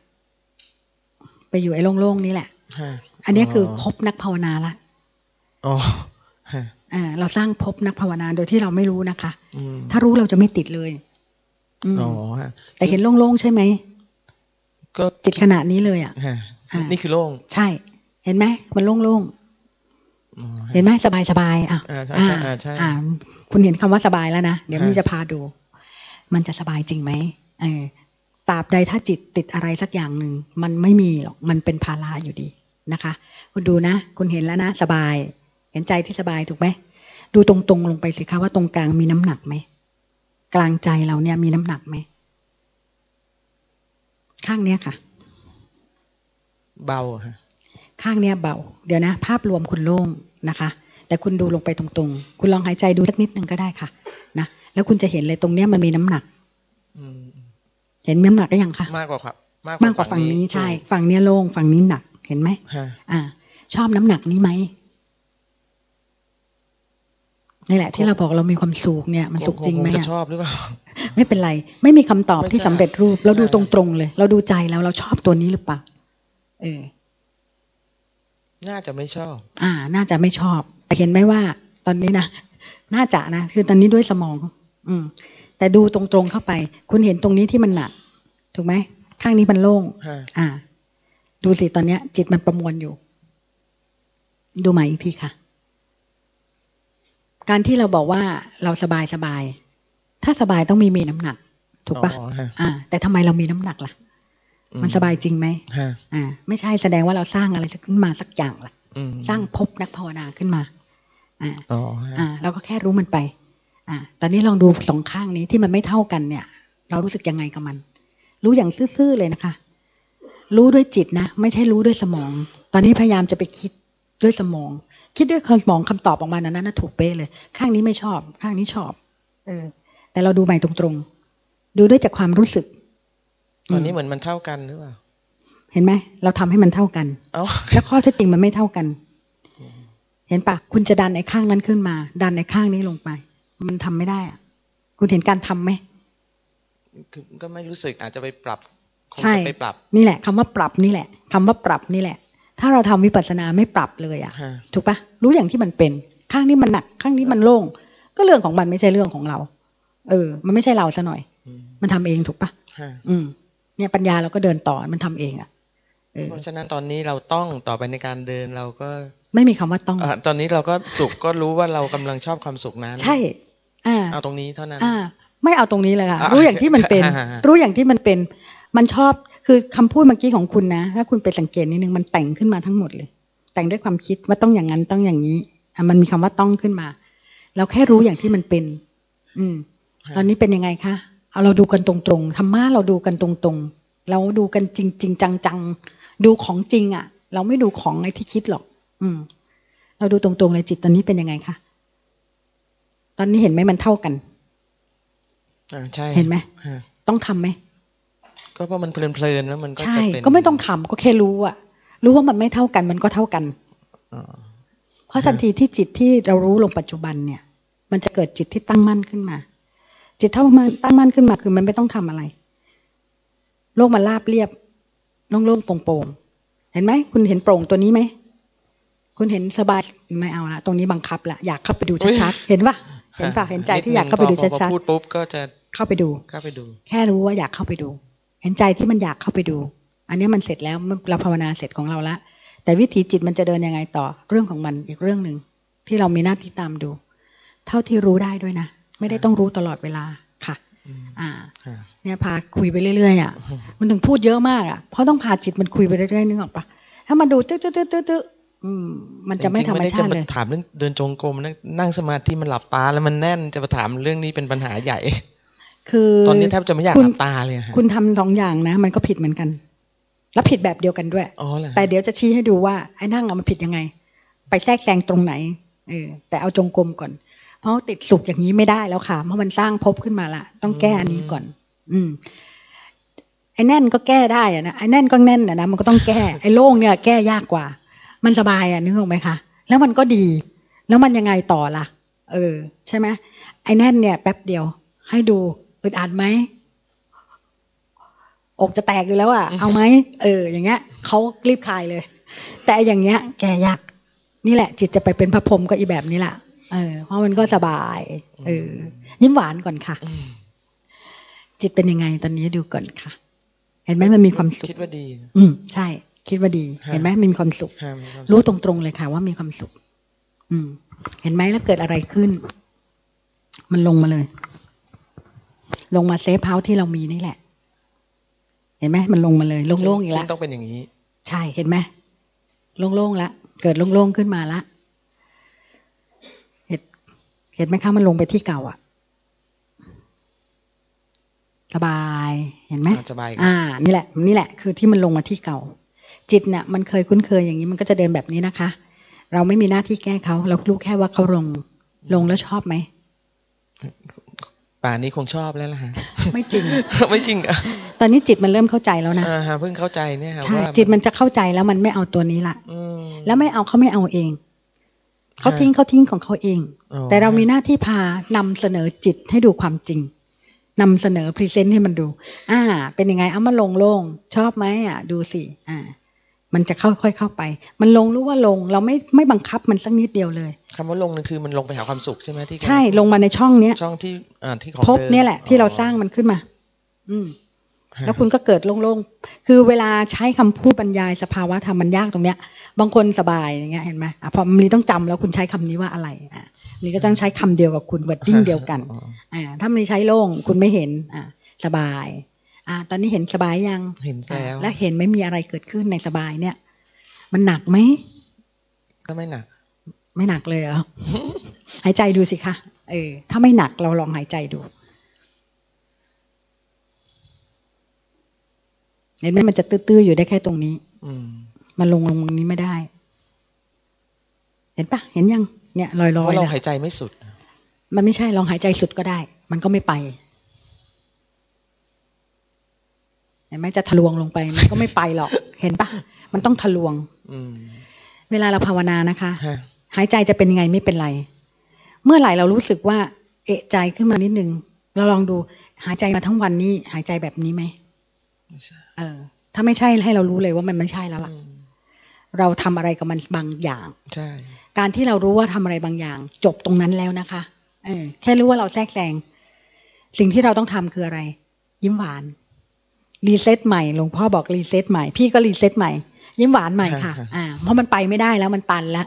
ไปอยู่ไอ้โล่งๆนี่แหละฮะอันนี้คือพบนักภาวนาละอ๋อฮะอ่าเราสร้างพบนักภาวนาโดยที่เราไม่รู้นะคะอืมถ้ารู้เราจะไม่ติดเลยอืมอ๋อฮะแต่เห็นโล่งๆใช่ไหมก็จิตขณะนี้เลยอะฮะอ่านี่นี่คือโล่ง ใช่ เห็นไหมมันโล่งอ๋อๆฮะ เห็นไหมสบายสบายๆอะอ่าใช่ใช่อ่าใช่อ่าคุณเห็นคำว่าสบายแล้วนะ เดี๋ยวมันฮะจะพาดู มันจะสบายจริงไหมเออตราบใดถ้าจิตติดอะไรสักอย่างหนึ่งมันไม่มีหรอกมันเป็นภาระอยู่ดีนะคะ คุณดูนะ คุณเห็นแล้วนะ สบาย เห็นใจที่สบายถูกไหมดูตรงๆลงไปสิคะว่าตรงกลางมีน้ำหนักไหมกลางใจเราเนี่ยมีน้ำหนักไหมข้างเนี้ยค่ะ เบาฮะ ข้างเนี้ยเบา เดี๋ยวนะ ภาพรวมคุณโล่งนะคะ แต่คุณดูลงไปตรงๆ คุณลองหายใจดูสักนิดนึงก็ได้ค่ะ นะ แล้วคุณจะเห็นเลยตรงเนี้ยมันมีน้ำหนักอืมเห็นน้ำหนักได้ยังคะมากกว่าครับมากกว่าฝั่งนี้ใช่ ฝั่งเนี้ยโล่งฝั่งนี้หนัก เห็นไหมฮะอ่า ชอบน้ำหนักนี้ไหมนี่แหละที่เราบอกเรามีความสุขเนี่ยมันสุขจริงไหมคจะอะชอบหรือเปล่าไม่เป็นไร ไม่มีคำตอบไม่ที่ใช่สำเร็จรูป เราดูใช่ตรงๆเลย เราดูใจแล้วเราชอบตัวนี้หรือเปล่าเออ น่าจะไม่ชอบ อ่า น่าจะไม่ชอบแต่เห็นไหมว่า ตอนนี้นะน่าจะนะคือตอนนี้ด้วยสมอง อืม แต่ดูตรงๆเข้าไป คุณเห็นตรงนี้ที่มันหนัก ถูกไหมข้างนี้มันโล่งฮะอ่า ดูสิตอนเนี้ย จิตมันประมวลอยู่ ดูใหม่อีกทีค่ะ การที่เราบอกว่าเราสบายสบาย ถ้าสบายต้องมีมีน้ำหนัก ถูกปะอ๋อฮะอ่า แต่ทำไมเรามีน้ำหนักล่ะอื มันสบายจริงไหมฮะอ่า ไม่ใช่แสดงว่าเราสร้างอะไรสักขึ้นมาสักอย่างล่ะอืมสร้างภพนักภาวนาขึ้นมา อ่าอ๋อฮะอ่า เราก็แค่รู้มันไป อ่า ตอนนี้ลองดูสองข้างนี้ที่มันไม่เท่ากันเนี่ย เรารู้สึกยังไงกับมัน รู้อย่างซื่อๆเลยนะคะ รู้ด้วยจิตนะ ไม่ใช่รู้ด้วยสมอง ตอนนี้พยายามจะไปคิดด้วยสมอง คิดด้วยสมองคำตอบออกมานั้นนะถูกเป๊ะเลย ข้างนี้ไม่ชอบ ข้างนี้ชอบ เออ แต่เราดูใหม่ตรงๆ ดูด้วยจากความรู้สึก ตอนนี้เหมือนมันเท่ากันหรือเปล่า เห็นไหมเราทำให้มันเท่ากันเอ้าแล้วข้อเท็จจริงมันไม่เท่ากัน เห็นปะคุณจะดันไอ้ข้างนั้นขึ้นมา ดันไอ้ข้างนี้ลงไป มันทำไม่ได้อะคุณเห็นการทำไหมคือก็ไม่รู้สึกอาจจะไปปรับคงใช่จะไปปรับ นี่แหละคำว่าปรับนี่แหละคำว่าปรับนี่แหละ ถ้าเราทำวิปัสสนาไม่ปรับเลยอะฮะถูกปะรู้อย่างที่มันเป็น ข้างนี้มันหนัก ข้างนี้มันโล่ง ก็เรื่องของมันไม่ใช่เรื่องของเรา เออ มันไม่ใช่เราซะหน่อยอืมมันทำเองถูกปะฮะอืม เนี่ยปัญญาเราก็เดินต่อมันทำเองอะเออเพราะฉะนั้นตอนนี้เราต้องต่อไปในการเดินเราก็ ไม่มีคำว่าต้องอ่าตอนนี้เราก็สุขก็รู้ว่าเรากำลังชอบความสุขนั้น ใช่ อ่า เอาตรงนี้เท่านั้น อ่า ไม่เอาตรงนี้เลยค่ะอะรู้อย่างที่มันเป็นอ่าฮะรู้อย่างที่มันเป็น มันชอบคือคำพูดเมื่อกี้ของคุณนะ ถ้าคุณไปสังเกตนิดนึงมันแต่งขึ้นมาทั้งหมดเลย แต่งด้วยความคิดว่าต้องอย่างนั้นต้องอย่างนี้อะมันมีคำว่าต้องขึ้นมา เราแค่รู้อย่างที่มันเป็น อืม ตอนนี้เป็นยังไงคะ เอาเราดูกันตรงๆธรรมะเราดูกันตรงๆ เราดูกันจริงๆจังๆ ดูของจริงอะ่ะ เราไม่ดูของไอ้ที่คิดหรอก อืม เราดูตรงๆเลยจิตตอนนี้เป็นยังไงคะตอนนี้เห็นไหมมันเท่ากันอ่าใช่เห็นไหมฮะต้องทำไหมก็เพราะมันเพลินๆแล้วมันก็ใช่จะเป็นก็ไม่ต้องทำก็แค่รู้อะรู้ว่ามันไม่เท่ากันมันก็เท่ากันอ๋อเพราะทันทีที่จิตที่เรารู้ลงปัจจุบันเนี่ย มันจะเกิดจิตที่ตั้งมั่นขึ้นมา จิตเท่ามันตั้งมั่นขึ้นมาคือมันไม่ต้องทำอะไร โลกมันราบเรียบโล่งๆโปร่งๆเห็นไหมคุณเห็นโปร่งตัวนี้ไหมคุณเห็นสบายไม่เอาละตรงนี้บังคับละอยากเข้าไปดูชัดๆเห็นปะเห็นปะเห็นใจที่อยากเข้าไปดูนินึงพอพอชัดพูดปุ๊บก็จะๆเข้าไปดูเข้าไปดู แค่รู้ว่าอยากเข้าไปดู เห็นใจที่มันอยากเข้าไปดู อันนี้มันเสร็จแล้วเราภาวนาเสร็จของเราละแต่วิถีจิตมันจะเดินยังไงต่อเรื่องของมันอีกเรื่องหนึ่งที่เรามีหน้าที่ตามดู เท่าที่รู้ได้ด้วยนะ ไม่ได้ต้องรู้ตลอดเวลาค่ะอืมอ่าฮะเนี่ยพาคุยไปเรื่อยๆอะมันถึงพูดเยอะมากอะเพราะต้องพาจิตมันคุยไปเรื่อยๆนึกออกปะถ้ามันดูตึ๊ดตึ๊ดตึ๊ดตึ๊ดตึ๊ดอืมมันจะไม่ธรรมชาติจงๆไได้เลยถามเรื่องเดินจงกรมนั่งนั่งสมาธิมันหลับตาแล้วมันแน่นจะมาถามเรื่องนี้เป็นปัญหาใหญ่ คือตอนนี้แทบจะไม่อยากคุหณลับตาเลยอะฮะคุณทำสองอย่างนะ มันก็ผิดเหมือนกัน แล้วผิดแบบเดียวกันด้วยอ๋อเหรอแต่เดี๋ยวจะชี้ให้ดูว่าไอ้นั่งอะมันผิดยังไง ไปแทรกแซงตรงไหนเออแต่เอาจงกรมก่อน เพราะติดสุขอย่างนี้ไม่ได้แล้วค่ะ เพราะมันสร้างภพขึ้นมาละต้องแก้อันนี้ก่อน อืมไอ้แน่นก็แก้ได้อะนะไอ้แน่นก็แน่นอะนะมันก็ต้องแก้ไอ้โล่งเนี่ยแก้ยากกว่า มันสบายอะนึกออกไหมคะแล้วมันก็ดี แล้วมันยังไงต่อล่ะ เออ ใช่ไหมไอ้แน่นเนี่ยแป๊บเดียว ให้ดูอึดอัดไหมอกจะแตกอยู่แล้วอะเอาไหมเออ อย่างเงี้ยเขารีบคลายเลย แต่อย่างเงี้ย แกยากนี่แหละ จิตจะไปเป็นพระพรหมก็อีแบบนี้แหละ เออเพราะมันก็สบาย เออ ยิ้มหวานก่อนค่ะอืมจิตเป็นยังไงตอนนี้ดูก่อนค่ะ เห็นไหมมันมีความสุข คิดว่าดี อืมใช่ คิดว่าดีฮะเห็นไหมมันมีความสุขฮะมีความสุข รู้ตรงๆเลยค่ะ ว่ามีความสุข อืม เห็นไหมแล้วเกิดอะไรขึ้น มันลงมาเลย ลงมาเซฟเฮาส์ที่เรามีนี่แหละ เห็นไหมมันลงมาเลยโล่งๆอีกซึ่แล้วต้องเป็นอย่างนี้ ใช่เห็นไหมโล่งๆละเกิดโล่งๆขึ้นมาละเห็น เห็นไหมคะมันลงไปที่เก่าอะสบายเห็นไหมอ่าสบายครับอ่า นี่แหละ นี่แหละ คือที่มันลงมาที่เก่า จิตเนี่ยมันเคยคุ้นเคยอย่างนี้มันก็จะเดินแบบนี้นะคะ เราไม่มีหน้าที่แก้เขาเรารู้แค่ว่าเขาลง ลงแล้วชอบไหมป่านนี้คงชอบแล้วล่ะฮะไม่จริง ไม่จริงอะตอนนี้จิตมันเริ่มเข้าใจแล้วนะอ่าฮะเพิ่งเข้าใจเนี่ยค่ะใช่ว่าจิตมันจะเข้าใจแล้วมันไม่เอาตัวนี้ละอืมแล้วไม่เอาเขาไม่เอาเอง เขาฮะทิ้งเขาทิ้งของเขาเองอ๋อแต่เรามีหน้าที่พานำเสนอจิตให้ดูความจริงนำเสนอพรีเซนต์ให้มันดู อ่า เป็นยังไงเอามาลงโล่งชอบไหมอะ ดูสิอ่า มันจะค่อยๆเข้าไป มันลงรู้ว่าลง เราไม่ไม่บังคับมันสักนิดเดียวเลยคำว่าลงนั่นคือมันลงไปหาความสุขใช่ไหมที่ใช่ลงมาในช่องเนี้ยช่องที่อ่าที่ของพบดิมเนี่ยแหละ ที่เราอ๋อสร้างมันขึ้นมา อืมฮะ แล้วคุณก็เกิดโล่งๆ คือเวลาใช้คำพูดบรรยายสภาวะธรรมมันยากตรงเนี้ย บางคนสบายอย่างเงี้ยเห็นไหมอะพอมันลีต้องจำแล้วคุณใช้คำนี้ว่าอะไรอะนี่ก็ต้องใช้คำเดียวกับคุณวัดดิ้งเดียวกันอ๋ออ่าถ้ามันใช้โล่งคุณไม่เห็นอ่าสบายอ่าตอนนี้เห็นสบายยังเห็นอ่าแล้วและเห็นไม่มีอะไรเกิดขึ้นในสบายเนี่ย มันหนักไหมก็ไม่หนัก ไม่หนักเลยเหรอหายใจดูสิคะเออถ้าไม่หนักเราลองหายใจดู เห็นไหมมันจะตื้อๆอยู่ได้แค่ตรงนี้ อืมมันลงลงตรงนี้ไม่ได้ เห็นปะเห็นยัง เนี่ยลอยๆเพราะเราเลยหายใจไม่สุด มันไม่ใช่ลองหายใจสุดก็ได้ มันก็ไม่ไปเห็นไหมจะทะลวงลงไป มันก็ไม่ไปหรอก เห็นปะมันต้องทะลวง อืมเวลาเราภาวนานะคะฮะหายใจจะเป็นยังไงไม่เป็นไร เมื่อไหร่เรารู้สึกว่า เอะใจขึ้นมานิดนึงเราลองดูหายใจมาทั้งวันนี้ หายใจแบบนี้ไหมไม่ใช่ เออ ถ้าไม่ใช่ให้เรารู้เลยว่ามันไม่ใช่แล้วล่ะอืมเราทำอะไรกับมันบางอย่างใช่การที่เรารู้ว่าทำอะไรบางอย่าง จบตรงนั้นแล้วนะคะ เออ แค่รู้ว่าเราแทรกแซงสิ่งที่เราต้องทำคืออะไร ยิ้มหวาน reset ใหม่หลวงพ่อบอก reset ใหม่พี่ก็ reset ใหม่ ยิ้มหวานใหม่ค่ะ อ่า เพราะมันไปไม่ได้แล้วมันตันแล้ว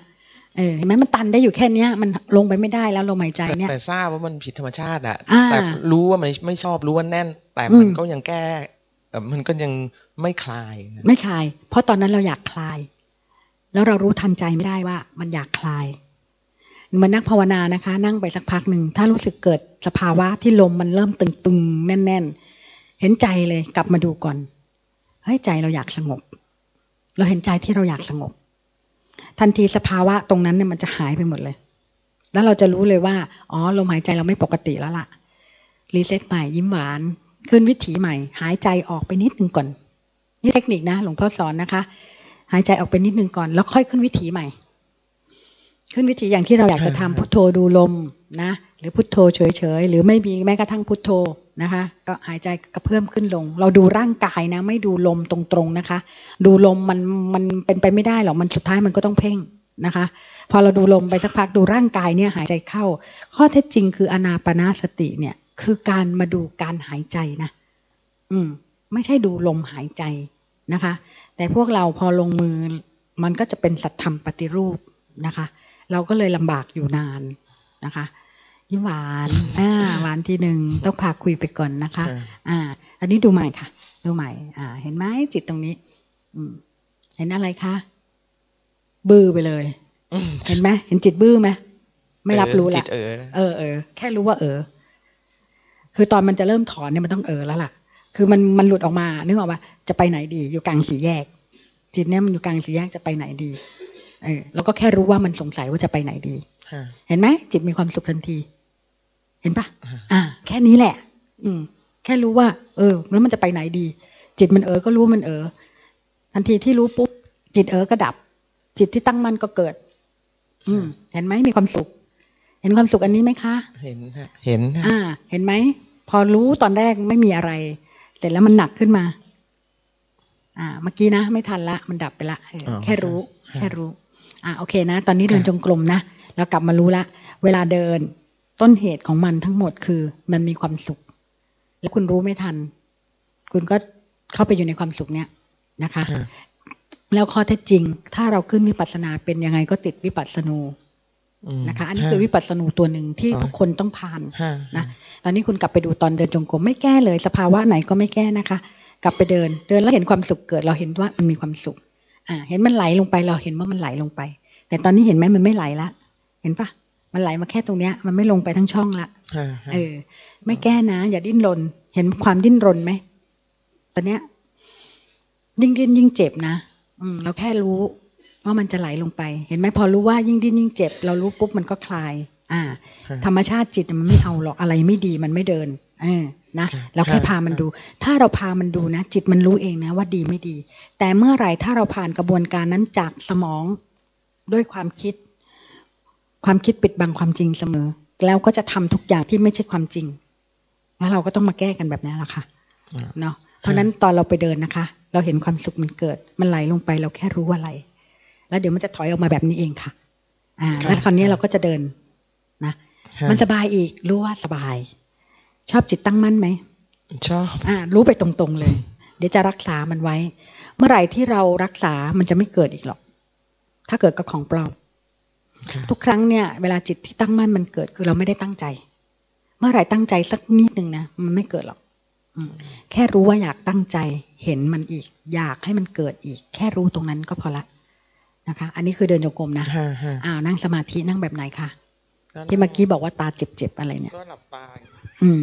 เออเห็นไหมมันตันได้อยู่แค่เนี้ย มันลงไปไม่ได้แล้วลมหายใจแต่เนี่ยแต่ทราบว่ามันผิดธรรมชาติอะอ่าแต่รู้ว่ามันไม่ชอบรู้ว่าแน่น แต่อืมมันก็ยังแก้เอ่อ มันก็ยังไม่คลาย ไม่คลาย เพราะตอนนั้นเราอยากคลาย แล้วเรารู้ทันใจไม่ได้ว่า มันอยากคลายมือนนักภาวนานะคะ นั่งไปสักพักหนึ่งถ้ารู้สึกเกิดสภาวะที่ลมมันเริ่มตึงๆแน่น ๆ เห็นใจเลยกลับมาดูก่อนเฮ้ยใจเราอยากสงบ เราเห็นใจที่เราอยากสงบ ทันทีสภาวะตรงนั้นเนี่ยมันจะหายไปหมดเลย แล้วเราจะรู้เลยว่า อ๋อลมหายใจเราไม่ปกติแล้วล่ะรีเซ็ตใหม่ยิ้มหวาน ขึ้นวิถีใหม่ หายใจออกไปนิดนึงก่อน นี่เทคนิคนะหลวงพ่อสอนนะคะ หายใจออกไปนิดนึงก่อน แล้วค่อยขึ้นวิถีใหม่ ขึ้นวิถีอย่างที่เราอยากจะทำพุทโธดูลมนะ หรือพุทโธเฉยๆหรือไม่มีแม้กระทั่งพุทโธนะคะ ก็หายใจกระเพื่อมขึ้นลง เราดูร่างกายนะ ไม่ดูลมตรงๆนะคะ ดูลมมันมันเป็นไปไม่ได้หรอกมันสุดท้ายมันก็ต้องเพ่งนะคะ พอเราดูลมไปสักพักดูร่างกายเนี่ยหายใจเข้า ข้อเท็จจริงคืออนาปนาสติเนี่ย คือการมาดูการหายใจนะ อืม ไม่ใช่ดูลมหายใจนะคะ แต่พวกเราพอลงมือมันก็จะเป็นสัตธรรมปฏิรูปนะคะ เราก็เลยลำบากอยู่นานนะคะยิ้มหวานอ่าหวานทีหนึ่งต้องพาคุยไปก่อนนะคะ อ่าอ่าอันนี้ดูใหม่ค่ะ ดูใหม่ อ่า เห็นไหมจิตตรงนี้ อืม เห็นอะไรคะบื้อไปเลยอืมเห็นไหมเห็นจิตบื้อไหมไม่รับรู้จิละตเออนะเออเออ แค่รู้ว่าเออ คือตอนมันจะเริ่มถอนเนี่ยมันต้องเออแล้วล่ะ คือมันมันหลุดออกมานึกออกว่าจะไปไหนดี อยู่กลางสี่แยก จิตเนี่ยมันอยู่กลางสี่แยกจะไปไหนดีเออแล้วก็แค่รู้ว่ามันสงสัยว่าจะไปไหนดีฮะเห็นไหมจิตมีความสุขทันที เห็นปะอ่าอ่า แค่นี้แหละ อืม แค่รู้ว่า เออ แล้วมันจะไปไหนดี จิตมันเออก็รู้ว่ามันเออทันทีที่รู้ปุ๊บจิตเออก็ดับ จิตที่ตั้งมั่นก็เกิด อืม เห็นไหมมีความสุข เห็นความสุขอันนี้ไหมคะ เห็นฮะเห็นฮะอ่า เห็นไหม พอรู้ตอนแรกไม่มีอะไร เสร็จแล้วมันหนักขึ้นมา อ่า เมื่อกี้นะ ไม่ทันละ มันดับไปละเอออแค่รู้ แค่รู้ อ่าโอเคนะ ตอนนี้เดินจงกรมนะ แล้วกลับมารู้ละ เวลาเดินต้นเหตุของมันทั้งหมดคือมันมีความสุข แล้วคุณรู้ไม่ทัน คุณก็เข้าไปอยู่ในความสุขเนี้ยนะคะฮะแล้วข้อเท็จจริง ถ้าเราขึ้นวิปัสสนาเป็นยังไงก็ติดวิปัสสนูอืม นะคะ อันนี้คือวิปัสสนูตัวหนึ่งที่อ๋อทุกคนต้องผ่านฮะนะตอนนี้คุณกลับไปดูตอนเดินจงกรมไม่แก้เลย สภาวะไหนก็ไม่แก้นะคะ กลับไปเดินเดินแล้วเห็นความสุขเกิดเราเห็นว่ามันมีความสุขอ่าเห็นมันไหลลงไปเราเห็นว่ามันไหลลงไป แต่ตอนนี้เห็นไหมมันไม่ไหลละ เห็นปะมันไหลมาแค่ตรงเนี้ย มันไม่ลงไปทั้งช่องละฮะฮะเออ ไม่แก้นะ อย่าดิ้นรน เห็นความดิ้นรนไหมตอนเนี้ยยิ่งดิ้นยิ่งเจ็บนะ อืมเราแค่รู้ ว่ามันจะไหลลงไป เห็นไหมพอรู้ว่ายิ่งดิ้นยิ่งเจ็บ เรารู้ปุ๊บมันก็คลาย อ่าฮะธรรมชาติจิตมันไม่เอาหรอกอะไรไม่ดีมันไม่เดินเออนะค่ะเราแค่ค่ะพามันดู ถ้าเราพามันดูนะ จิตมันรู้เองนะว่าดีไม่ดี แต่เมื่อไหร่ถ้าเราผ่านกระบวนการนั้นจากสมองด้วยความคิด ความคิดปิดบังความจริงเสมอ แล้วก็จะทำทุกอย่างที่ไม่ใช่ความจริงแล้วเราก็ต้องมาแก้กันแบบนี้แหละค่ะอ่าเนาะเพราะฉะนั้นตอนเราไปเดินนะคะ เราเห็นความสุขมันเกิด มันไหลลงไปเราแค่รู้ว่าไหล แล้วเดี๋ยวมันจะถอยออกมาแบบนี้เองค่ะ อ่า แล้วคราวนี้เราก็จะเดินนะฮะมันสบายอีกรู้ว่าสบาย ชอบจิตตั้งมั่นไหมชอบอ่า รู้ไปตรงๆเลย เดี๋ยวจะรักษามันไว้ เมื่อไหร่ที่เรารักษามันจะไม่เกิดอีกหรอก ถ้าเกิดกับของปลอมค่ะทุกครั้งเนี่ย เวลาจิตที่ตั้งมั่นมันเกิดคือเราไม่ได้ตั้งใจ เมื่อไหร่ตั้งใจสักนิดหนึ่งนะมันไม่เกิดหรอกอืมแค่รู้ว่าอยากตั้งใจเห็นมันอีก อยากให้มันเกิดอีก แค่รู้ตรงนั้นก็พอละ นะคะ อันนี้คือเดินจงกรมนะฮะฮะอ้าวนั่งสมาธินั่งแบบไหนคะที่เมื่อกี้บอกว่าตาเจ็บๆอะไรเนี่ยก็หลับตาอืม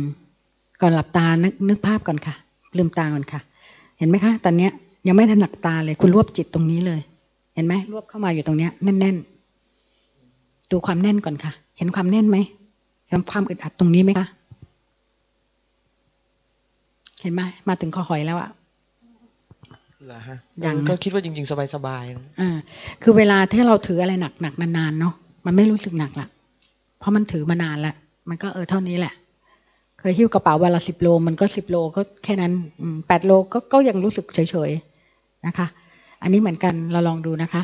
ก่อนหลับตานึกนึกภาพก่อนค่ะลืมตาก่อนค่ะ เห็นไหมคะ ตอนเนี้ย ยังไม่ถนักตาเลย คุณรวบจิตตรงนี้เลย เห็นไหมรวบเข้ามาอยู่ตรงเนี้ยแน่นๆดูความแน่นก่อนค่ะ เห็นความแน่นไหมเห็นความอึดอัดตรงนี้ไหมคะเห็นไหมมาถึงคอหอยแล้วอะ เหรอฮะยังนะก็คิดว่าจริง ๆ สบายๆนะอ่าคือเวลาที่เราถืออะไรหนักๆนานๆเนาะมันไม่รู้สึกหนักละเพราะมันถือมานานละมันก็เออเท่านี้แหละ เคยหิ้วกระเป๋าวันละสิบโล มันก็สิบโลก็แค่นั้นแปดโลก็ก็ยังรู้สึกเฉยๆนะคะ อันนี้เหมือนกันเราลองดูนะคะ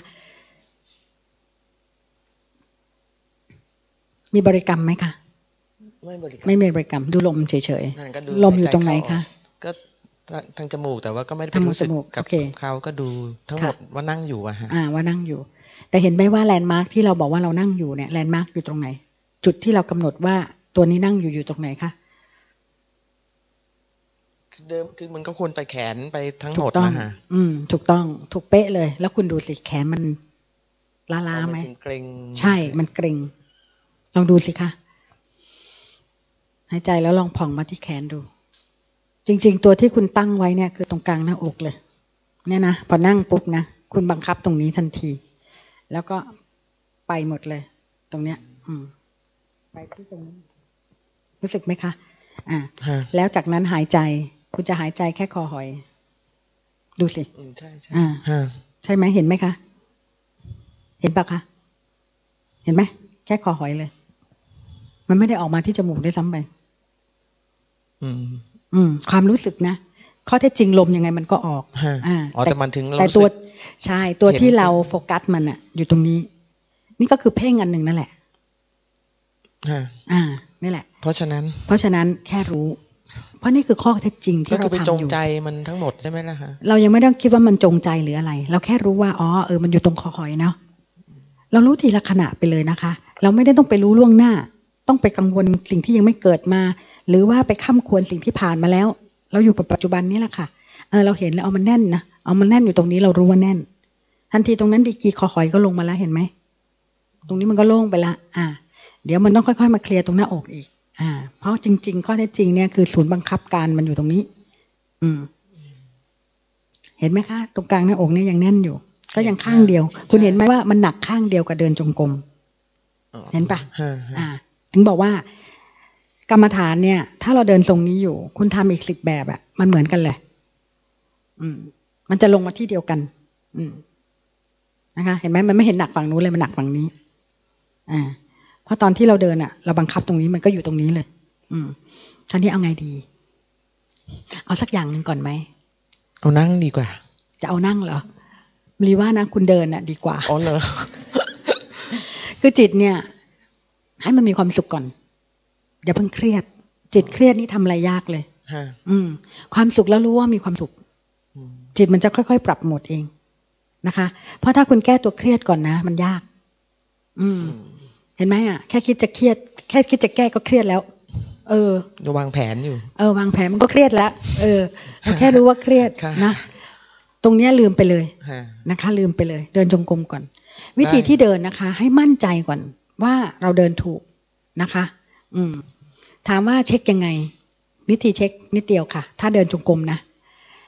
มีบริกรรมไหมคะไม่บริกรรมไม่มีบริกรรมดูลมเฉยนั่นก็ดูๆลมอยู่ตรงไหนายใจคะเข้าออกก็ ทางจมูกแต่ว่าก็ไม่ได้ไปทางรู้สึกจมูกกับโอเคเขาก็ดูทั้งหมดว่านั่งอยู่อะฮะอ่าว่านั่งอยู่ แต่เห็นไหมว่าแลนด์มาร์คที่เราบอกว่าเรานั่งอยู่เนี่ยแลนด์มาร์คอยู่ตรงไหน จุดที่เรากำหนดว่าตัวนี้นั่งอยู่อยู่ตรงไหนคะเดิมคือมันก็ควรไปแขนไปทั้งถูหมกดต้องนะฮะอืม ถูกต้องถูกเป๊ะเลย แล้วคุณดูสิแขนมันล้าๆไหมถึงเกรงใช่มันเกร็ง ลองดูสิคะหายใจแล้วลองผ่องมาที่แขนดู จริง ๆ ตัวที่คุณตั้งไว้เนี่ยคือตรงกลางหน้าอกเลย เนี่ยนะพอนั่งปุ๊บนะคุณบังคับตรงนี้ทันที แล้วก็ไปหมดเลย ตรงเนี้ย อืม ไปที่ตรงนี้รู้สึกไหมคะ อ่าฮะแล้วจากนั้นหายใจ คุณจะหายใจแค่คอหอย ดูสิอืมใช่ใช่อ่าฮะใช่ไหมเห็นไหมคะ เห็นปะคะ เห็นไหมแค่คอหอยเลย มันไม่ได้ออกมาที่จมูกด้วยซ้ำไป อืม อืม ความรู้สึกนะข้อเท็จจริงลมยังไงมันก็ออกฮะอ่าอ๋อแต่มันถึงเราแต่รู้ตัวสึกใช่ตัวเห็นที่เราโฟกัสมันอะอยู่ตรงนี้ นี่ก็คือเพ่งอันหนึ่งนั่นแหละฮะอ่านี่แหละ เพราะฉะนั้น เพราะฉะนั้นแค่รู้ เพราะนี่คือข้อเท็จจริงก็ที่คืเราอไปจทำงอยู่ใจมันทั้งหมดใช่ไหมล่ะฮะเรายังไม่ต้องคิดว่ามันจงใจหรืออะไร เราแค่รู้ว่าอ๋อเออมันอยู่ตรงคอหอยเนาะเรารู้ทีละขณะไปเลยนะคะ เราไม่ได้ต้องไปรู้ล่วงหน้า ต้องไปกังวลสิ่งที่ยังไม่เกิดมา หรือว่าไปข้ามควรสิ่งที่ผ่านมาแล้ว เราอยู่กับปัจจุบันนี้แหละค่ะเออเราเห็นแล้วเอามันแน่นนะเอามันแน่นอยู่ตรงนี้เรารู้ว่าแน่น ทันทีตรงนั้นดีกรีคอหอยก็ลงมาแล้วเห็นไหมตรงนี้มันก็โล่งไปละ อ่า เดี๋ยวมันต้องค่อยๆ มาเคลียร์ตรงหน้าอกอีก อ่า เพราะจริง ๆ ข้อเท็จจริงเนี่ยคือศูนย์บังคับการมันอยู่ตรงนี้ อืม เห็นไหมคะ ตรงกลางหน้าอกเนี่ยยังแน่นอยู่ ก็ยังข้างเดียว คุณเห็นไหมว่ามันหนักข้างเดียวกับเดินจงกรมเห็นปะฮะฮะอ่า ถึงบอกว่า กรรมฐานเนี่ย ถ้าเราเดินทรงนี้อยู่ คุณทำอีกสิบแบบอะมันเหมือนกันเลยอืม มันจะลงมาที่เดียวกัน อืมนะคะ เห็นไหมมันไม่เห็นหนักฝั่งนู้นเลยมันหนักฝั่งนี้ อ่า เพราะตอนที่เราเดินอะเราบังคับตรงนี้มันก็อยู่ตรงนี้เลย อืมคราวนี้เอาไงดี เอาสักอย่างหนึ่งก่อนไหมเอานั่งดีกว่า จะเอานั่งเหรอรีว่านะคุณเดินน่ะดีกว่าอ๋อเหรอคือจิตเนี่ย ให้มันมีความสุขก่อน อย่าเพิ่งเครียด จิตเครียดนี่ทำอะไรยากเลยฮะอืม ความสุขแล้วรู้ว่ามีความสุขอืมจิตมันจะค่อยๆ ปรับโหมดเองนะคะ เพราะถ้าคุณแก้ตัวเครียดก่อนนะ มันยาก อืม เห็นไหมอะแค่คิดจะเครียด แค่คิดจะแก้ก็เครียดแล้ว เออจะวางแผนอยู่ เออวางแผนมันก็เครียดแล้วเออเราแค่รู้ว่าเครียดค่ะนะตรงเนี้ยลืมไปเลยฮะนะคะ ลืมไปเลย เดินจงกรมก่อน วิธีได้ที่เดินนะคะ ให้มั่นใจก่อนว่าเราเดินถูกนะคะ อืม ถามว่าเช็คยังไง วิธีเช็คนิดเดียวค่ะ ถ้าเดินจงกรมนะ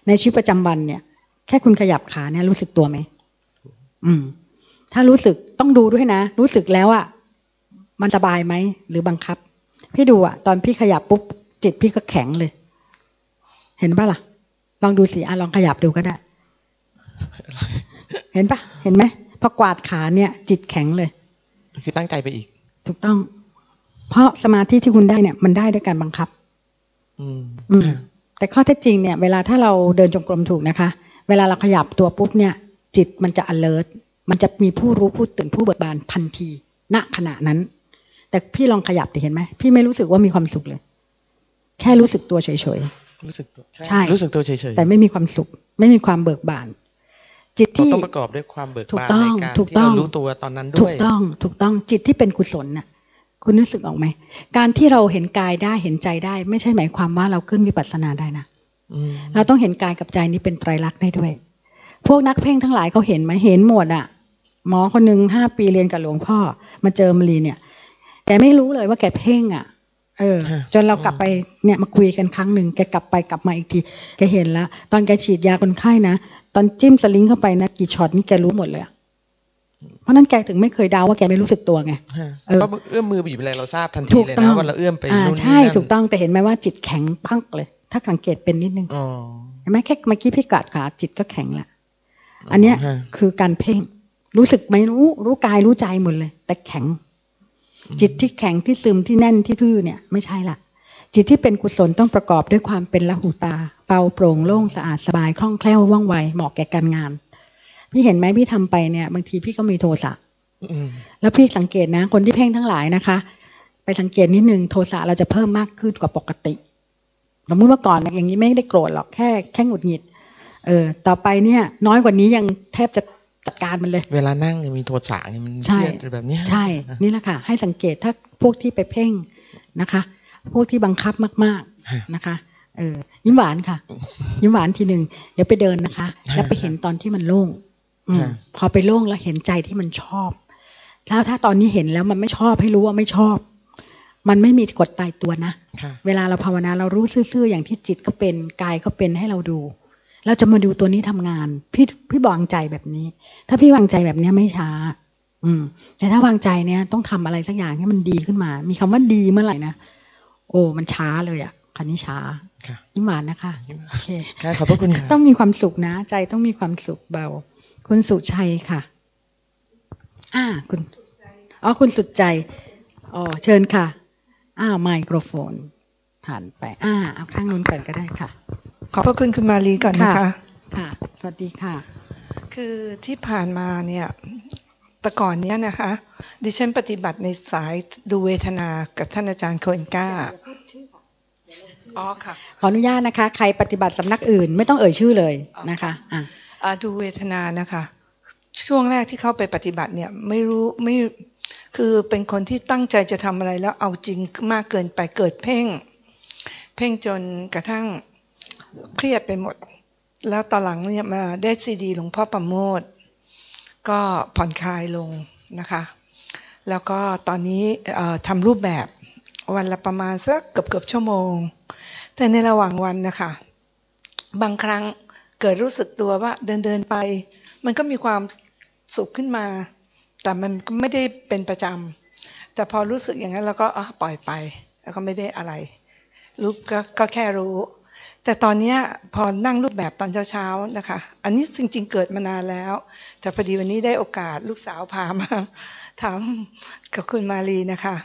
ในชีวิตประจำวันเนี่ย แค่คุณขยับขาเนี่ยรู้สึกตัวไหม อืม ถ้ารู้สึกต้องดูด้วยนะ รู้สึกแล้วอะมันสบายไหม หรือบังคับ พี่ดูอะตอนพี่ขยับปุ๊บจิตพี่ก็แข็งเลย เห็นปะล่ะ ลองดูสิอะลองขยับดูก็ได้เห็นปะเห็นไหมพอกวาดขาเนี่ย จิตแข็งเลย คือตั้งใจไปอีก ถูกต้อง เพราะสมาธิที่คุณได้เนี่ย มันได้ด้วยการบังคับอืมอืมแต่ข้อเท็จจริงเนี่ย เวลาถ้าเราเดินจงกรมถูกนะคะ เวลาเราขยับตัวปุ๊บเนี่ย จิตมันจะ alert มันจะมีผู้รู้ผู้ตื่นผู้เบิกบานทันที ณขณะนั้น แต่พี่ลองขยับดิเห็นไหมพี่ไม่รู้สึกว่ามีความสุขเลย แค่รู้สึกตัวเฉยรู้สึกตัวใช่รู้สึกตัวเฉยๆแต่ไม่มีความสุข ไม่มีความเบิกบานจิตๆเราที่ต้องประกอบด้วยความเบิกถูกบานต้ในองการถูกที่ต้อเรางรู้ตัวตอนนั้นถูด้วกยต้อง ถูกต้องจิตที่เป็นกุศลน่ะ คุณนึกสึกออกไหม การที่เราเห็นกายได้เห็นใจได้ ไม่ใช่หมายความว่าเราขึ้นวิปัสสนาได้นะอืมเราต้องเห็นกายกับใจนี้เป็นไตรลักษณ์ได้ด้วย พวกนักเพ่งทั้งหลายเขาเห็นไหมเห็นหมดอะ หมอคนหนึ่งห้าปีเรียนกับหลวงพ่อ มาเจอมลีเนี่ยแกไม่รู้เลยว่าแกเพ่งอะ เออฮะจนเรากลับไปเนี่ยมาคุยกันครั้งหนึ่งแกกลับไปกลับมาอีกทีแกเห็นแล้วตอนแกฉีดยาคนไข้นะตอนจิ้มสลิงเข้าไปนะกี่ช็อตนี่แกรู้หมดเลยอะ เพราะนั้นแกถึงไม่เคยเดาว่าแกไม่รู้สึกตัวไงฮะเออเพราะเอื้อมมือไปหยิบอะไรเราทราบทันทีถูกเลยต้อนะงว่าเราเอื้อมไปอ่านู่นนี่ใช่นั่นถูกต้องแต่เห็นไหมว่าจิตแข็งพักเลย ถ้าสังเกตเป็นนิดนึงอ๋อเห็นไหมแค่เมื่อกี้พี่กัดขาจิตก็แข็งละอันเนี้ยฮะคือการเพ่งรู้สึกไหมรู้รู้กายรู้ใจหมดเลย แต่แข็ง จิตที่แข็งที่ซึมที่แน่นที่ทื่อเนี่ย ไม่ใช่ละจิตที่เป็นกุศลต้องประกอบด้วยความเป็นละหูตา เบาโปร่งโล่งสะอาดสบายคล่องแคล่วว่องไวเหมาะแก่การงาน พี่เห็นไหมพี่ทำไปเนี่ย บางทีพี่ก็มีโทสะอืมแล้วพี่สังเกตนะ คนที่เพ่งทั้งหลายนะคะ ไปสังเกตนิดนึงโทสะเราจะเพิ่มมากขึ้นกว่าปกติสมมติว่าก่อนเนี่ยอย่างนี้ไม่ได้โกรธหรอกแค่แค่หงุดหงิด เออ ต่อไปเนี่ย น้อยกว่านี้ยังแทบจะจัดการมันเลย เวลานั่งเนี่ยมีโทสะเนี่ยมันใช่เครียดแบบเนี้ยใช่ นี่แหละค่ะ ให้สังเกตถ้าพวกที่ไปเพ่งนะคะ พวกที่บังคับมากฮะๆนะคะ เออยิ้มหวานค่ะ ยิ้มหวานทีหนึ่งเดี๋ยวไปเดินนะคะฮะแล้วไปเห็นตอนที่มันโล่ง อืมฮะพอไปโล่งแล้วเห็นใจที่มันชอบ แล้วถ้าตอนนี้เห็นแล้วมันไม่ชอบให้รู้ว่าไม่ชอบ มันไม่มีกฎตายตัวนะค่ะเวลาเราภาวนาเรารู้ซื่อๆอย่างที่จิตก็เป็นกายก็เป็นให้เราดู เราจะมาดูตัวนี้ทำงาน พี่พี่วางใจแบบนี้ ถ้าพี่วางใจแบบเนี้ยไม่ช้า อืม แต่ถ้าวางใจเนี้ยต้องทำอะไรสักอย่างให้มันดีขึ้นมา มีคำว่าดีเมื่อไหร่นะโอ้มันช้าเลยอะ่ะคันนี้ช้าค่ะยิ้มหวานนะคะยิ้มหวานโอเคค่ะขอบพระคุณค่ะต้องมีความสุขนะ ใจต้องมีความสุขเบา คุณสุชัยค่ะ อ่า คุณ อ๋อ คุณสุดใจ อ๋อ เชิญค่ะ อ้าวไมโครโฟน ผ่านไป อ่า เอาข้างนู้นก่อนก็ได้ค่ะ ขอบพระคุณคุณมาลีก่อนนะคะ ค่ะ สวัสดีค่ะ คือที่ผ่านมาเนี่ย แต่ก่อนเนี้ยนะคะ ดิฉันปฏิบัติในสายดูเวทนากับท่านอาจารย์โคนก้าอ๋อค่ะ ขออนุญาตนะคะ ใครปฏิบัติสำนักอื่น ไม่ต้องเอ่ยชื่อเลยนะคะ อะอ่า ดูเวทนานะคะ ช่วงแรกที่เข้าไปปฏิบัติเนี่ยไม่รู้ไม่คือเป็นคนที่ตั้งใจจะทำอะไรแล้วเอาจริงมากเกินไปเกิดเพ่ง เพ่งจนกระทั่งเครียดไปหมด แล้วตอนหลังเนี่ยมาได้ซีดีหลวงพ่อประโมทก็ผ่อนคลายลงนะคะ แล้วก็ตอนนี้ทำรูปแบบวันละประมาณสักเกือบเกือบชั่วโมง แต่ในระหว่างวันนะคะ บางครั้ง เกิดรู้สึกตัวว่าเดินเดินๆไป มันก็มีความสุขขึ้นมา แต่มันก็ไม่ได้เป็นประจำแต่พอรู้สึกอย่างนั้นเราก็ปล่อยไป แล้วก็ไม่ได้อะไรรู้ก็ก็แค่รู้ แต่ตอนนี้พอนั่งรูปแบบตอนเช้าๆนะคะ อันนี้จริง ๆ เกิดมานานแล้ว แต่พอดีวันนี้ได้โอกาสลูกสาวพามาถามกับคุณมาลีนะคะ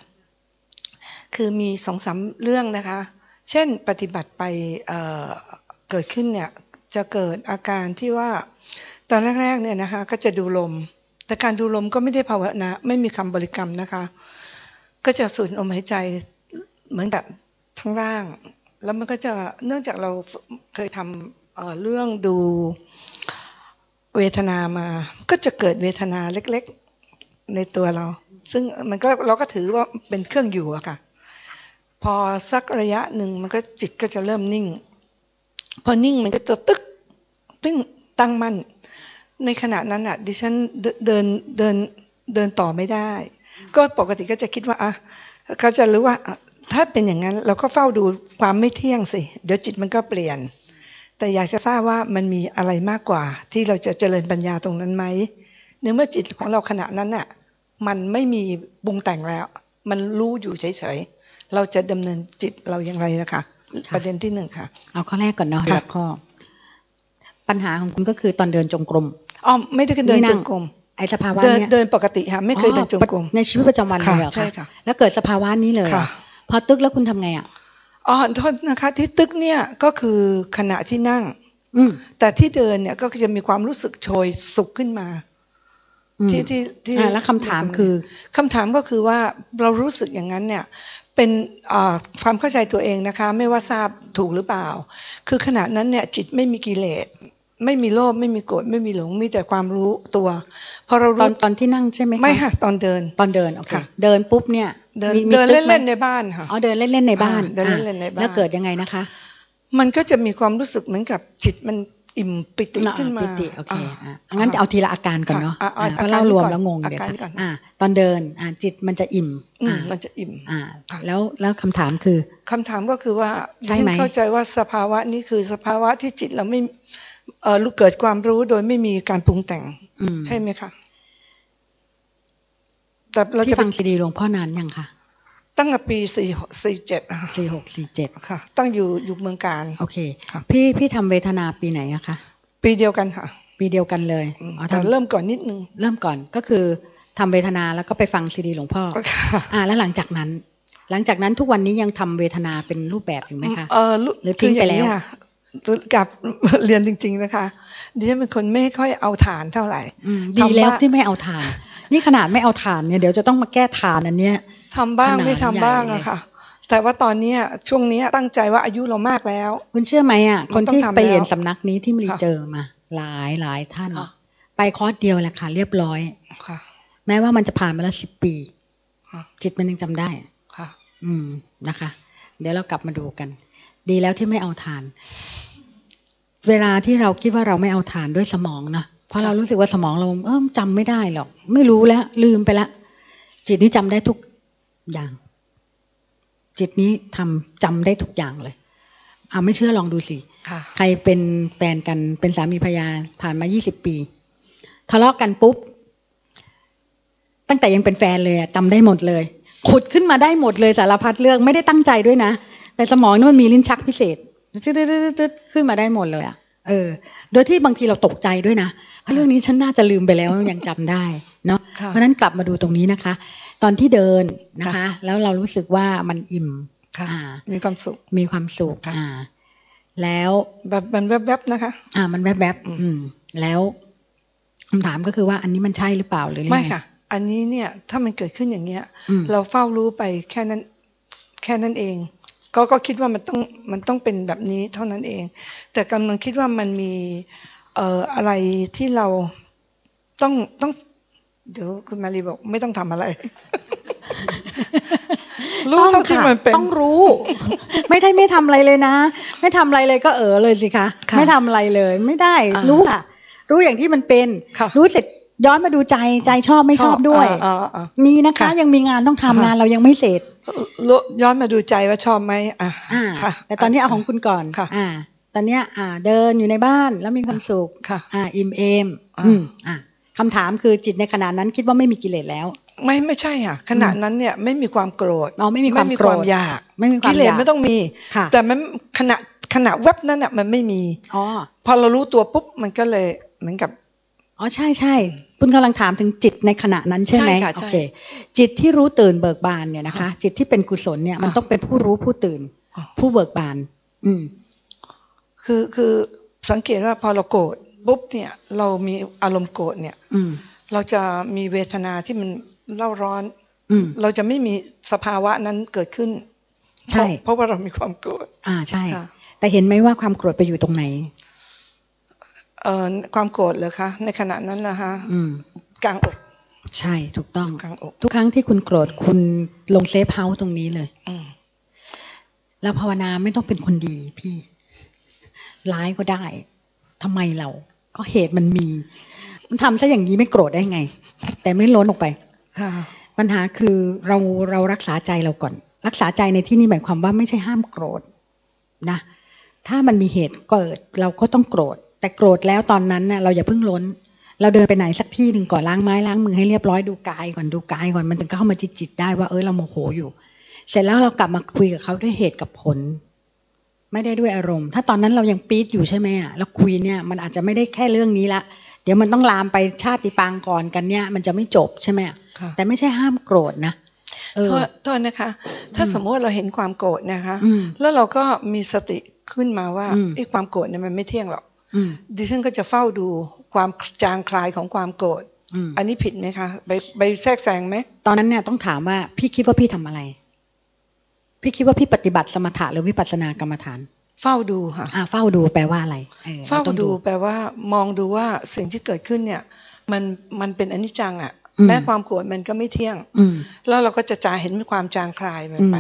คือมีสองสามเรื่องนะคะ เช่นปฏิบัติไปเเกิดขึ้นเนี่ย จะเกิดอาการที่ว่า ตอนแรกๆเนี่ยนะคะก็จะดูลม แต่การดูลมก็ไม่ได้ภาวนาไม่มีคำบริกรรมนะคะ ก็จะสูดลมหายใจเหมือนกับทั้งร่าง แล้วมันก็จะเนื่องจากเราเคยทำเเรื่องดูเวทนามา ก็จะเกิดเวทนาเล็กๆในตัวเรา ซึ่งมันก็เราก็ถือว่าเป็นเครื่องอยู่อะค่ะ พอสักระยะหนึ่งมันก็จิตก็จะเริ่มนิ่ง พอนิ่งมันก็จะตึกตึ้งตั้งมั่น ในขณะนั้นอะดิฉันเดินเดินเดินต่อไม่ได้ ก็ปกติก็จะคิดว่าอะเขาจะรู้ว่าถ้าเป็นอย่างนั้นเราก็เฝ้าดูความไม่เที่ยงสิ เดี๋ยวจิตมันก็เปลี่ยน แต่อยากจะทราบว่ามันมีอะไรมากกว่า ที่เราจะเจริญปัญญาตรงนั้นไหมเนื่องเมื่อจิตของเราขณะนั้นน่ะมันไม่มีปรุงแต่งแล้ว มันรู้อยู่เฉยๆ เราจะดำเนินจิตเราอย่างไรนะคะ ประเด็นที่หนึ่งค่ะ เอาข้อแรกก่อนเนาะค่ะหัวข้อ ปัญหาของคุณก็คือตอนเดินจงกรมอ๋อไม่ได้เดินนี่นั่จงงกรมไอสภาวะเดินเนี้ยเดินปกติค่ะไม่เคยเดินจงกรมอ๋อในชีวิตประจำวันเลยเหรอค่ะใช่ค่ะ แล้วเกิดสภาวะนี้เลยเหรอค่ะพอตึกแล้วคุณทำไงอะอ๋อโทษนะคะ ที่ตึกเนี่ยก็คือขณะที่นั่ง อืมแต่ที่เดินเนี่ยก็จะมีความรู้สึกโชยสุขขึ้นมาอืมที่ที่ที่อ่าแล้วคำถามคือคำถามก็คือว่าเรารู้สึกอย่างนั้นเนี่ย เป็นอ่าความเข้าใจตัวเองนะคะ ไม่ว่าทราบถูกหรือเปล่า คือขณะนั้นเนี่ยจิตไม่มีกิเลสไม่มีโลภไม่มีโกรธไม่มีหลงมีแต่ความรู้ตัวพอเราตอรู้นตอนที่นั่งใช่ไหมคะไม่ค่ะตอนเดินตอนเดินโอเคค่ะเดินปุ๊บเนี่ยเดินมีมีเดินตึกไหมเล่นๆในบ้านค่ะอ๋อเดินเล่นๆในบ้านอ่าเดินเล่นๆในบ้านแล้วเกิดยังไงนะคะ มันก็จะมีความรู้สึกเหมือนกับจิตมัน อิ่มปิติอะขึ้นมาปิติโอเคอ่าอะงั้นเอาทีละอาการก่อนค่ะเนาะอะเอาอะเพราะอาการเล่ารวมก่อนแล้วงงอาเดี๋ยวการค่ะก่อนอะตอนเดินอะจิตมันจะอิ่มอืมอะมันจะอิ่มอะค่ะแล้วแล้วคำถามคือคำถามก็คือว่าใช่ไหมดิฉันเข้าใจว่าสภาวะนี้คือสภาวะที่จิตเราไม่เออรู้เกิดความรู้โดยไม่มีการปรุงแต่งอืมใช่ไหมคะแต่เราที่จะไปฟังซีดีหลวงพ่อนานยังคะ ตั้งแต่ปีสี่สี่เจ็ดสี่หกสี่เจ็ดค่ะ ตั้งอยู่อยู่เมืองการโอเคครับพี่พี่ทำเวทนาปีไหนอะคะปีเดียวกันค่ะ ปีเดียวกันเลยอืมอ๋อแต่ทำเริ่มก่อนนิดนึง เริ่มก่อนก็คือทำเวทนาแล้วก็ไปฟังซีดีหลวงพ่อค่ะอ่าแล้วหลังจากนั้น หลังจากนั้นทุกวันนี้ยังทำเวทนาเป็นรูปแบบอยู่ไหมคะเออรู้หรือทิ้งไปแล้วคืออย่างนี้ค่ะกับเรียนจริง ๆนะคะดิฉันเป็นคนไม่ค่อยเอาฐานเท่าไหร่อืมดีแล้วทำบ้างที่ไม่เอาทาน นี่ขนาดไม่เอาทานเนี่ยเดี๋ยวจะต้องมาแก้ทานอันเนี้ย ทำบ้างขนาดไม่ทำบ้างใหญ่เลยอะค่ะ แต่ว่าตอนเนี้ยช่วงเนี้ยตั้งใจว่าอายุเรามากแล้ว คุณเชื่อไหมอะมันคนที่ต้องทำไปเรียนแล้วสำนักนี้ที่มรีค่ะเจอมา หลายหลายท่านค่ะไปคอร์สเดียวแหละค่ะ เรียบร้อยค่ะแม้ว่ามันจะผ่านมาแล้วสิบปีค่ะจิตมันยังจำได้ค่ะ อืมนะคะ เดี๋ยวเรากลับมาดูกัน ดีแล้วที่ไม่เอาทาน เวลาที่เราคิดว่าเราไม่เอาทานด้วยสมองนะเพราะเรารู้สึกว่าสมองเราเออจำไม่ได้หรอก ไม่รู้แล้วลืมไปแล้วจิตนี้จำได้ทุก อย่าง จิตนี้ทำจำได้ทุกอย่างเลยอ่าไม่เชื่อลองดูสิค่ะใครเป็นแฟนกันเป็นสามีภรรยาผ่านมา20ปี ทะเลาะกันปุ๊บ ตั้งแต่ยังเป็นแฟนเลยอะจำได้หมดเลย ขุดขึ้นมาได้หมดเลยสารพัดเรื่องไม่ได้ตั้งใจด้วยนะ แต่สมองนี่มันมีลิ้นชักพิเศษตึ๊ดๆๆๆขึ้นมาได้หมดเลยอะเออ โดยที่บางทีเราตกใจด้วยนะเรื่องนี้ฉันน่าจะลืมไปแล้วยังจำได้เนาะค่ะเพราะฉะนั้นกลับมาดูตรงนี้นะคะ ตอนที่เดินนะคะค่ะแล้วเรารู้สึกว่ามันอิ่มค่ะอ่ามีความสุขมีความสุขค่ะอ่า แล้วแบบมันแวบๆนะคะ อ่า มันแวบอืมๆอืม แล้วคำถามก็คือว่าอันนี้มันใช่หรือเปล่าหรือยังงไม่ค่ะ อันนี้เนี่ยถ้ามันเกิดขึ้นอย่างเงี้ยอืมเราเฝ้ารู้ไปแค่นั้น แค่นั้นเอง ก็ก็คิดว่ามันต้องมันต้องเป็นแบบนี้เท่านั้นเอง แต่กำลังคิดว่ามันมี เอ่ออะไรที่เราต้องต้อง เดี๋ยวคุณมารีบอกไม่ต้องทำอะไร รู้เท่าที่ค่ะมันเป็นต้องรู้ ไม่ใช่ไม่ทำอะไรเลยนะ ไม่ทำอะไรเลยก็เออเลยสิคะค่ะไม่ทำอะไรเลย ไม่ได้อ่ารู้ค่ะ รู้อย่างที่มันเป็นค่ะรู้เสร็จย้อนมาดูใจใจชอบไม่ชอบด้วยอ่าอ่าอ่ามีนะคะค่ะยังมีงานต้องทำค่ะงานเรายังไม่เสร็จรู้ย้อนมาดูใจว่าชอบไหมอะอ่าค่ะแต่ตอนนี้เอาของคุณก่อนค่ะอ่า ตอนเนี้ยอ่า เดินอยู่ในบ้านแล้วมีความสุขค่ะ อ่า อิ่มเอมอ่าอืมอ่า คำถามคือจิตในขณะนั้นคิดว่าไม่มีกิเลสแล้ว ไม่ไม่ใช่ค่ะขณะนั้นเนี่ยไม่มีความโกรธอ๋อไม่มีความไม่มีโกรควาธมอยาก ไม่มีความกิเลอสยากไม่ต้องมีค่ะแต่มันขณะขณะเว็บนั้นอะมันไม่มีอ๋อพอเรารู้ตัวปุ๊บมันก็เลยเหมือนกับอ๋อใช่ใช่คุณกำลังถามถึงจิตในขณะนั้นใช่ไหมใช่ค่ะใช่โอเคจิตที่รู้ตื่นเบิกบานเนี่ยนะคะค่ะจิตที่เป็นกุศลเนี่ยมันค่ะต้องเป็นผู้รู้ผู้ตื่นอ๋อผู้เบิกบาน อืมคือคือสังเกตว่าพอเราโกรธ ปุ๊บเนี่ยเรามีอารมณ์โกรธเนี่ยอืมเราจะมีเวทนาที่มันเล่าร้อนอืมเราจะไม่มีสภาวะนั้นเกิดขึ้น ใช่ เพราะเพราะว่าเรามีความโกรธอ่าใช่ค่ะแต่เห็นไหมว่าความโกรธไปอยู่ตรงไหนเอ่อความโกรธเลยคะ ในขณะนั้นนะคะอืมกลางอกใช่ถูกต้องกลางอกทุกครั้งที่คุณโกรธคุณลง safe house ตรงนี้เลยอืมแล้วภาวนาไม่ต้องเป็นคนดีพี่ ร้ายก็ได้ทำไมเรา ก็เหตุมันมี มันทำซะอย่างนี้ไม่โกรธได้ไง แต่ไม่ล้นออกไปค่ะปัญหาคือเราเรารักษาใจเราก่อน รักษาใจในที่นี้หมายความว่าไม่ใช่ห้ามโกรธนะ ถ้ามันมีเหตุเกิดเราก็ต้องโกรธ แต่โกรธแล้วตอนนั้นน่ะเราอย่าเพิ่งล้น เราเดินไปไหนสักที่หนึ่งก่อนล้างไม้ล้างมือให้เรียบร้อยดูกายก่อนดูกายก่อนมันถึงเข้ามาจิตจิตได้ว่าเออเราโมโหอยู่ เสร็จแล้วเรากลับมาคุยกับเขาด้วยเหตุกับผล ไม่ได้ด้วยอารมณ์ ถ้าตอนนั้นเรายังปี๊ดอยู่ใช่ไหมอะแล้วคุยเนี่ยมันอาจจะไม่ได้แค่เรื่องนี้ละ เดี๋ยวมันต้องลามไปชาติปางก่อนกันเนี่ย มันจะไม่จบใช่ไหมอะค่ะแต่ไม่ใช่ห้ามโกรธนะเออโทษโทษนะคะ ถ้าอืมสมมติว่าเราเห็นความโกรธนะคะอืมแล้วเราก็มีสติขึ้นมาว่าอืมไอ้ความโกรธเนี่ยมันไม่เที่ยงหรอกอืมดิฉันก็จะเฝ้าดูความจางคลายของความโกรธอืมอันนี้ผิดไหมคะ ไปไปแทรกแซงไหม ตอนนั้นเนี่ยต้องถามว่าพี่คิดว่าพี่ทำอะไร พี่คิดว่าพี่ปฏิบัติสมถะหรือวิปัสสนากรรมฐาน เฝ้าดูค่ะอ่าเฝ้าดูแปลว่าอะไรออเฝ้ารต้องดูแปลว่ามองดูว่าสิ่งที่เกิดขึ้นเนี่ย มันมันเป็นอนิจจังอะอืมแม้ความโกรธมันก็ไม่เที่ยง อืมแล้วเราก็จะจาเห็นความจางคลายมันอืมไป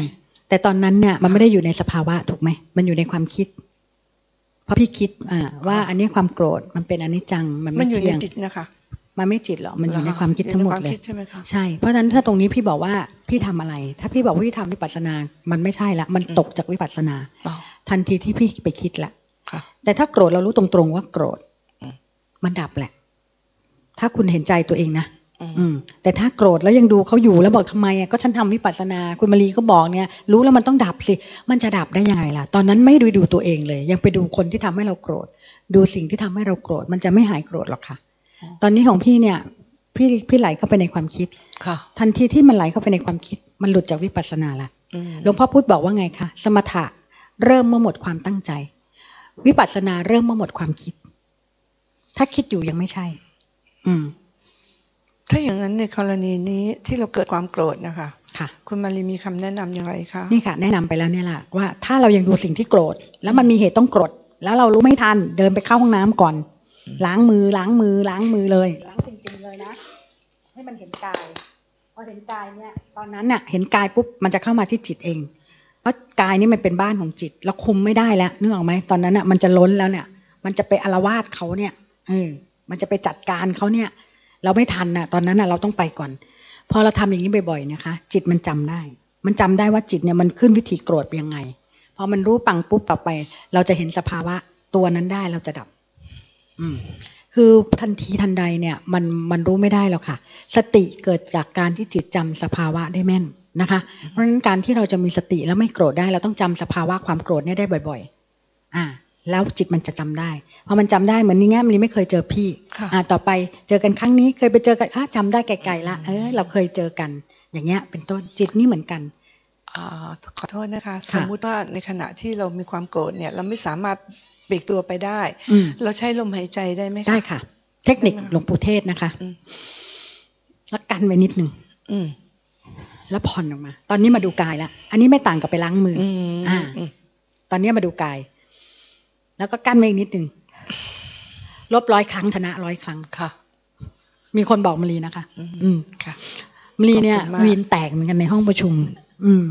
แต่ตอนนั้นเนี่ยมันไม่ได้อยู่ในสภาวะถูกไหมมันอยู่ในความคิดเพราะพี่คิดอ่าว่าอันนี้ความโกรธมันเป็นอนิจจังมันมัไม่นอยู่ในเที่ยงจิตนะคะ มันไม่จิตหรอกมันอยู่ในเหรอคะความคิดทั้งหมดอยู่ในเลความยคิดใช่ไหมคะใช่เพราะฉะนั้นถ้าตรงนี้พี่บอกว่าพี่ทำอะไร ถ้าพี่บอกว่าพี่ทำวิปัสสนา มันไม่ใช่ละ มันตกจากวิปัสสนาอ๋อทันทีที่พี่ไปคิดละค่ะแต่ถ้าโกรธเรารู้ตรงๆว่าโกรธอืมมันดับแหละ ถ้าคุณเห็นใจตัวเองนะอืมอืม แต่ถ้าโกรธแล้วยังดูเขาอยู่แล้วบอกทำไมอะก็ฉันทำวิปัสสนาคุณมารีก็บอกเนี่ย รู้แล้วมันต้องดับสิ มันจะดับได้ยังไงล่ะ ตอนนั้นไม่ดูดูตัวเองเลย ยังไปดูคนที่ทำให้เราโกรธ ดูสิ่งที่ทำให้เราโกรธ มันจะไม่หายโกรธหรอกค่ะ ตอนนี้ของพี่เนี่ย พี่พี่ไหลเข้าไปในความคิดค่ะ ทันทีที่มันไหลเข้าไปในความคิด มันหลุดจากวิปัสสนาละอืมหลวงพ่อพุธบอกว่าไงคะสมถะเริ่มเมื่อหมดความตั้งใจ วิปัสสนาเริ่มเมื่อหมดความคิด ถ้าคิดอยู่ยังไม่ใช่ อืม ถ้าอย่างนั้นในกรณีนี้ที่เราเกิดความโกรธนะคะค่ะคุณมารีมีคำแนะนำอย่างไรคะนี่ค่ะ แนะนำไปแล้วเนี่ยแหละว่าถ้าเรายังดูสิ่งที่โกรธ แล้วมันมีเหตุต้องโกรธแล้วเรารู้ไม่ทันเดินไปเข้าห้องน้ำก่อน ล้างมือล้างมือล้างมือเลยล้างจริงๆเลยนะ ให้มันเห็นกายพอเห็นกายเนี่ยตอนนั้นน่ะ เห็นกายปุ๊บมันจะเข้ามาที่จิตเอง เพราะกายนี่มันเป็นบ้านของจิตเราคุมไม่ได้แล้วนึกออกไหมตอนนั้นน่ะมันจะล้นแล้วเนี่ย มันจะไปอารวาสเขาเนี่ยเออมันจะไปจัดการเขาเนี่ย เราไม่ทันน่ะ ตอนนั้นน่ะเราต้องไปก่อนพอเราทำอย่างนี้บ่อยๆนะคะ จิตมันจำได้ มันจำได้ว่าจิตเนี่ยมันขึ้นวิธีโกรธยังไงพอมันรู้ปังปุ๊บต่อไป เราจะเห็นสภาวะตัวนั้นได้เราจะดับ คือทันทีทันใดเนี่ยมันมันรู้ไม่ได้หรอกค่ะ สติเกิดจากการที่จิตจำสภาวะได้แม่นนะคะ เพราะฉะนั้นการที่เราจะมีสติแล้วไม่โกรธได้ เราต้องจำสภาวะความโกรธเนี่ยได้บ่อย ๆ อ่าแล้วจิตมันจะจำได้พอมันจำได้เหมือนนี่ไงมันไม่เคยเจอพี่ค่ะอ่าต่อไปเจอกันครั้งนี้เคยไปเจอกันอะจำได้ไกลๆละเออเราเคยเจอกัน อย่างเงี้ย เป็นต้นจิตนี่เหมือนกันอ่าขอโทษนะคะค่ะสมมุติว่าในขณะที่เรามีความโกรธเนี่ย เราไม่สามารถ ปลีกตัวไปได้อืมเราใช้ลมหายใจได้ไหมคะได้ค่ะ เทคนิคหลวงปู่เทศนะคะอืมแล้วกันไว้นิดหนึ่งอืมแล้วผ่อนออกมา ตอนนี้มาดูกายแล้วอันนี้ไม่ต่างกับไปล้างมือออืมอ่าอืมตอนนี้มาดูกาย แล้วก็กั้นไว้อีกนิดหนึ่งลบร้อยครั้งชนะร้อยครั้งค่ะ มีคนบอกมลีนะคะ อืมอืมค่ะมลีเนี่ยขอบคุณมากวีนแตกเหมือนกันในห้องประชุม อืม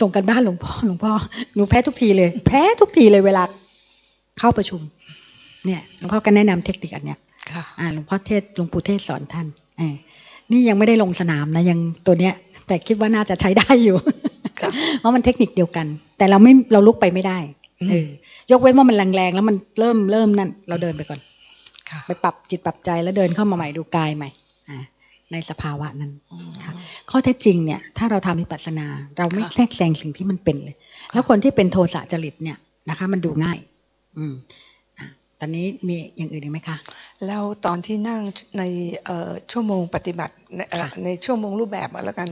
ส่งกันบ้านหลวงพ่อหลวงพ่อหนูแพ้ทุกทีเลย แพ้ทุกทีเลยเวลา เข้าประชุม เนี่ยหลวงพ่อก็แนะนำเทคนิคอันเนี้ยค่ะอ่าหลวงพ่อเทศหลวงปู่เทศสอนท่านเออนี่ยังไม่ได้ลงสนามนะยังตัวเนี้ย แต่คิดว่าน่าจะใช้ได้อยู่ครับเพราะมันเทคนิคเดียวกัน แต่เราไม่เราลุกไปไม่ได้เออยกเว้นว่ามันแรงๆแล้วมันเริ่มเริ่มนั่น เราเดินไปก่อนค่ะไปปรับจิตปรับใจแล้วเดินเข้ามาใหม่ดูกายใหม่อ่าในสภาวะนั้นค่ะข้อเท็จจริงเนี่ย ถ้าเราทำวิปัสสนา เราไม่ค่ะแทรกแซงสิ่งที่มันเป็นเลย แล้วคนที่เป็นโทสะจริตเนี่ยนะคะ มันดูง่าย อืมอะตอนนี้มีอย่างอื่นอีกไหมคะแล้วตอนที่นั่งในเอ่อชั่วโมงปฏิบัติในเอ่อค่ะในชั่วโมงรูปแบบอะแล้วกัน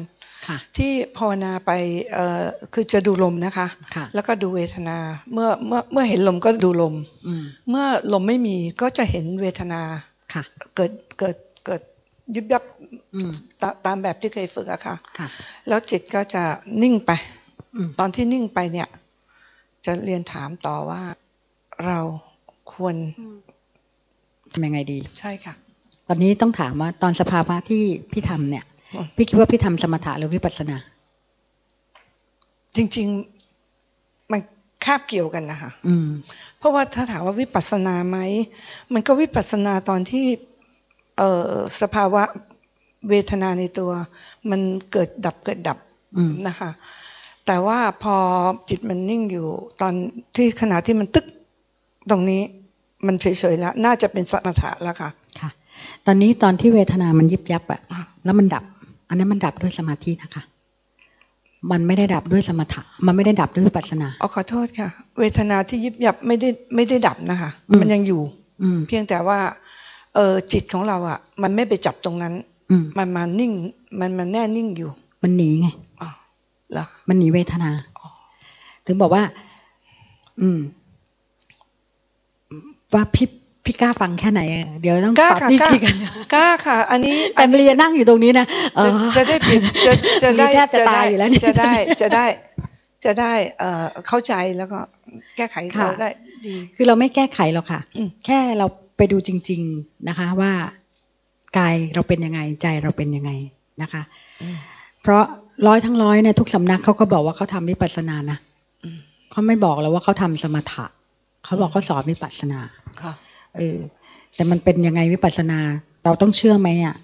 ค่ะที่ภาวนาไปเอ่อคือจะดูลมนะคะค่ะแล้วก็ดูเวทนาเมื่อเมื่อเมื่อเห็นลมก็ดูลมอืมเมื่อลมไม่มีก็จะเห็นเวทนาค่ะเกิดเกิดเกิดยุบยับอืมตาตามแบบที่เคยฝึกอะค่ะค่ะแล้วจิตก็จะนิ่งไปอืมตอนที่นิ่งไปเนี่ย จะเรียนถามต่อว่า เราควรทำยังไงดี ใช่ค่ะ ตอนนี้ต้องถามว่าตอนสภาวะที่พี่ทำเนี่ยอืมพี่คิดว่าพี่ทำสมถะหรือวิปัสสนา จริง ๆ มันคาบเกี่ยวกันนะคะอืมเพราะว่าถ้าถามว่าวิปัสสนาไหม มันก็วิปัสสนาตอนที่เอ่อสภาวะเวทนาในตัว มันเกิดดับเกิดดับอืมนะคะแต่ว่าพอจิตมันนิ่งอยู่ ตอนที่ขณะที่มันตึก ตรงนี้มันเฉยๆแล้ว น่าจะเป็นสมถะแล้วค่ะ ค่ะ ตอนนี้ตอนที่เวทนามันยิบยับอะอะแล้วมันดับ อันนั้นมันดับด้วยสมาธินะคะ มันไม่ได้ดับด้วยสมถะ มันไม่ได้ดับด้วยวิปัสสนาเอาขอโทษค่ะ เวทนาที่ยิบยับไม่ได้ไม่ได้ดับนะคะอืมมันยังอยู่ อืมเพียงแต่ว่า เออจิตของเราอะ มันไม่ไปจับตรงนั้นอืมมันมานิ่ง มันมันแน่นิ่งอยู่ มันหนีไงอ๋อเหรอมันหนีเวทนาอ๋อถึงบอกว่า อืม ว่าพี่พี่กล้าฟังแค่ไหนอะเดี๋ยวต้องกล้าปรับค่ะนี่กล้าทีกันกล้าค่ะ อันนี้แต่เรียนนั่งอยู่ตรงนี้นะเออจะจะได้เปลี่ยนจะจะได้แทบจะตายอยู่แล้วเนี่ยจะได้จะได้จะได้เอ่อเข้าใจแล้วก็แก้ไขค่ะเราได้ดีคือเราไม่แก้ไขหรอกค่ะอืมแค่เราไปดูจริง ๆนะคะ ว่ากายเราเป็นยังไงใจเราเป็นยังไงนะคะอืมเพราะร้อยทั้งร้อยเนี่ยทุกสำนักเขาก็บอกว่าเขาทำวิปัสสนานะอืมเขาไม่บอกเราว่าเขาทำสมถะ เขาเขาบอกเขาสอนวิปัสสนาค่ะเออแต่มันเป็นยังไงวิปัสสนา เราต้องเชื่อไหมอะ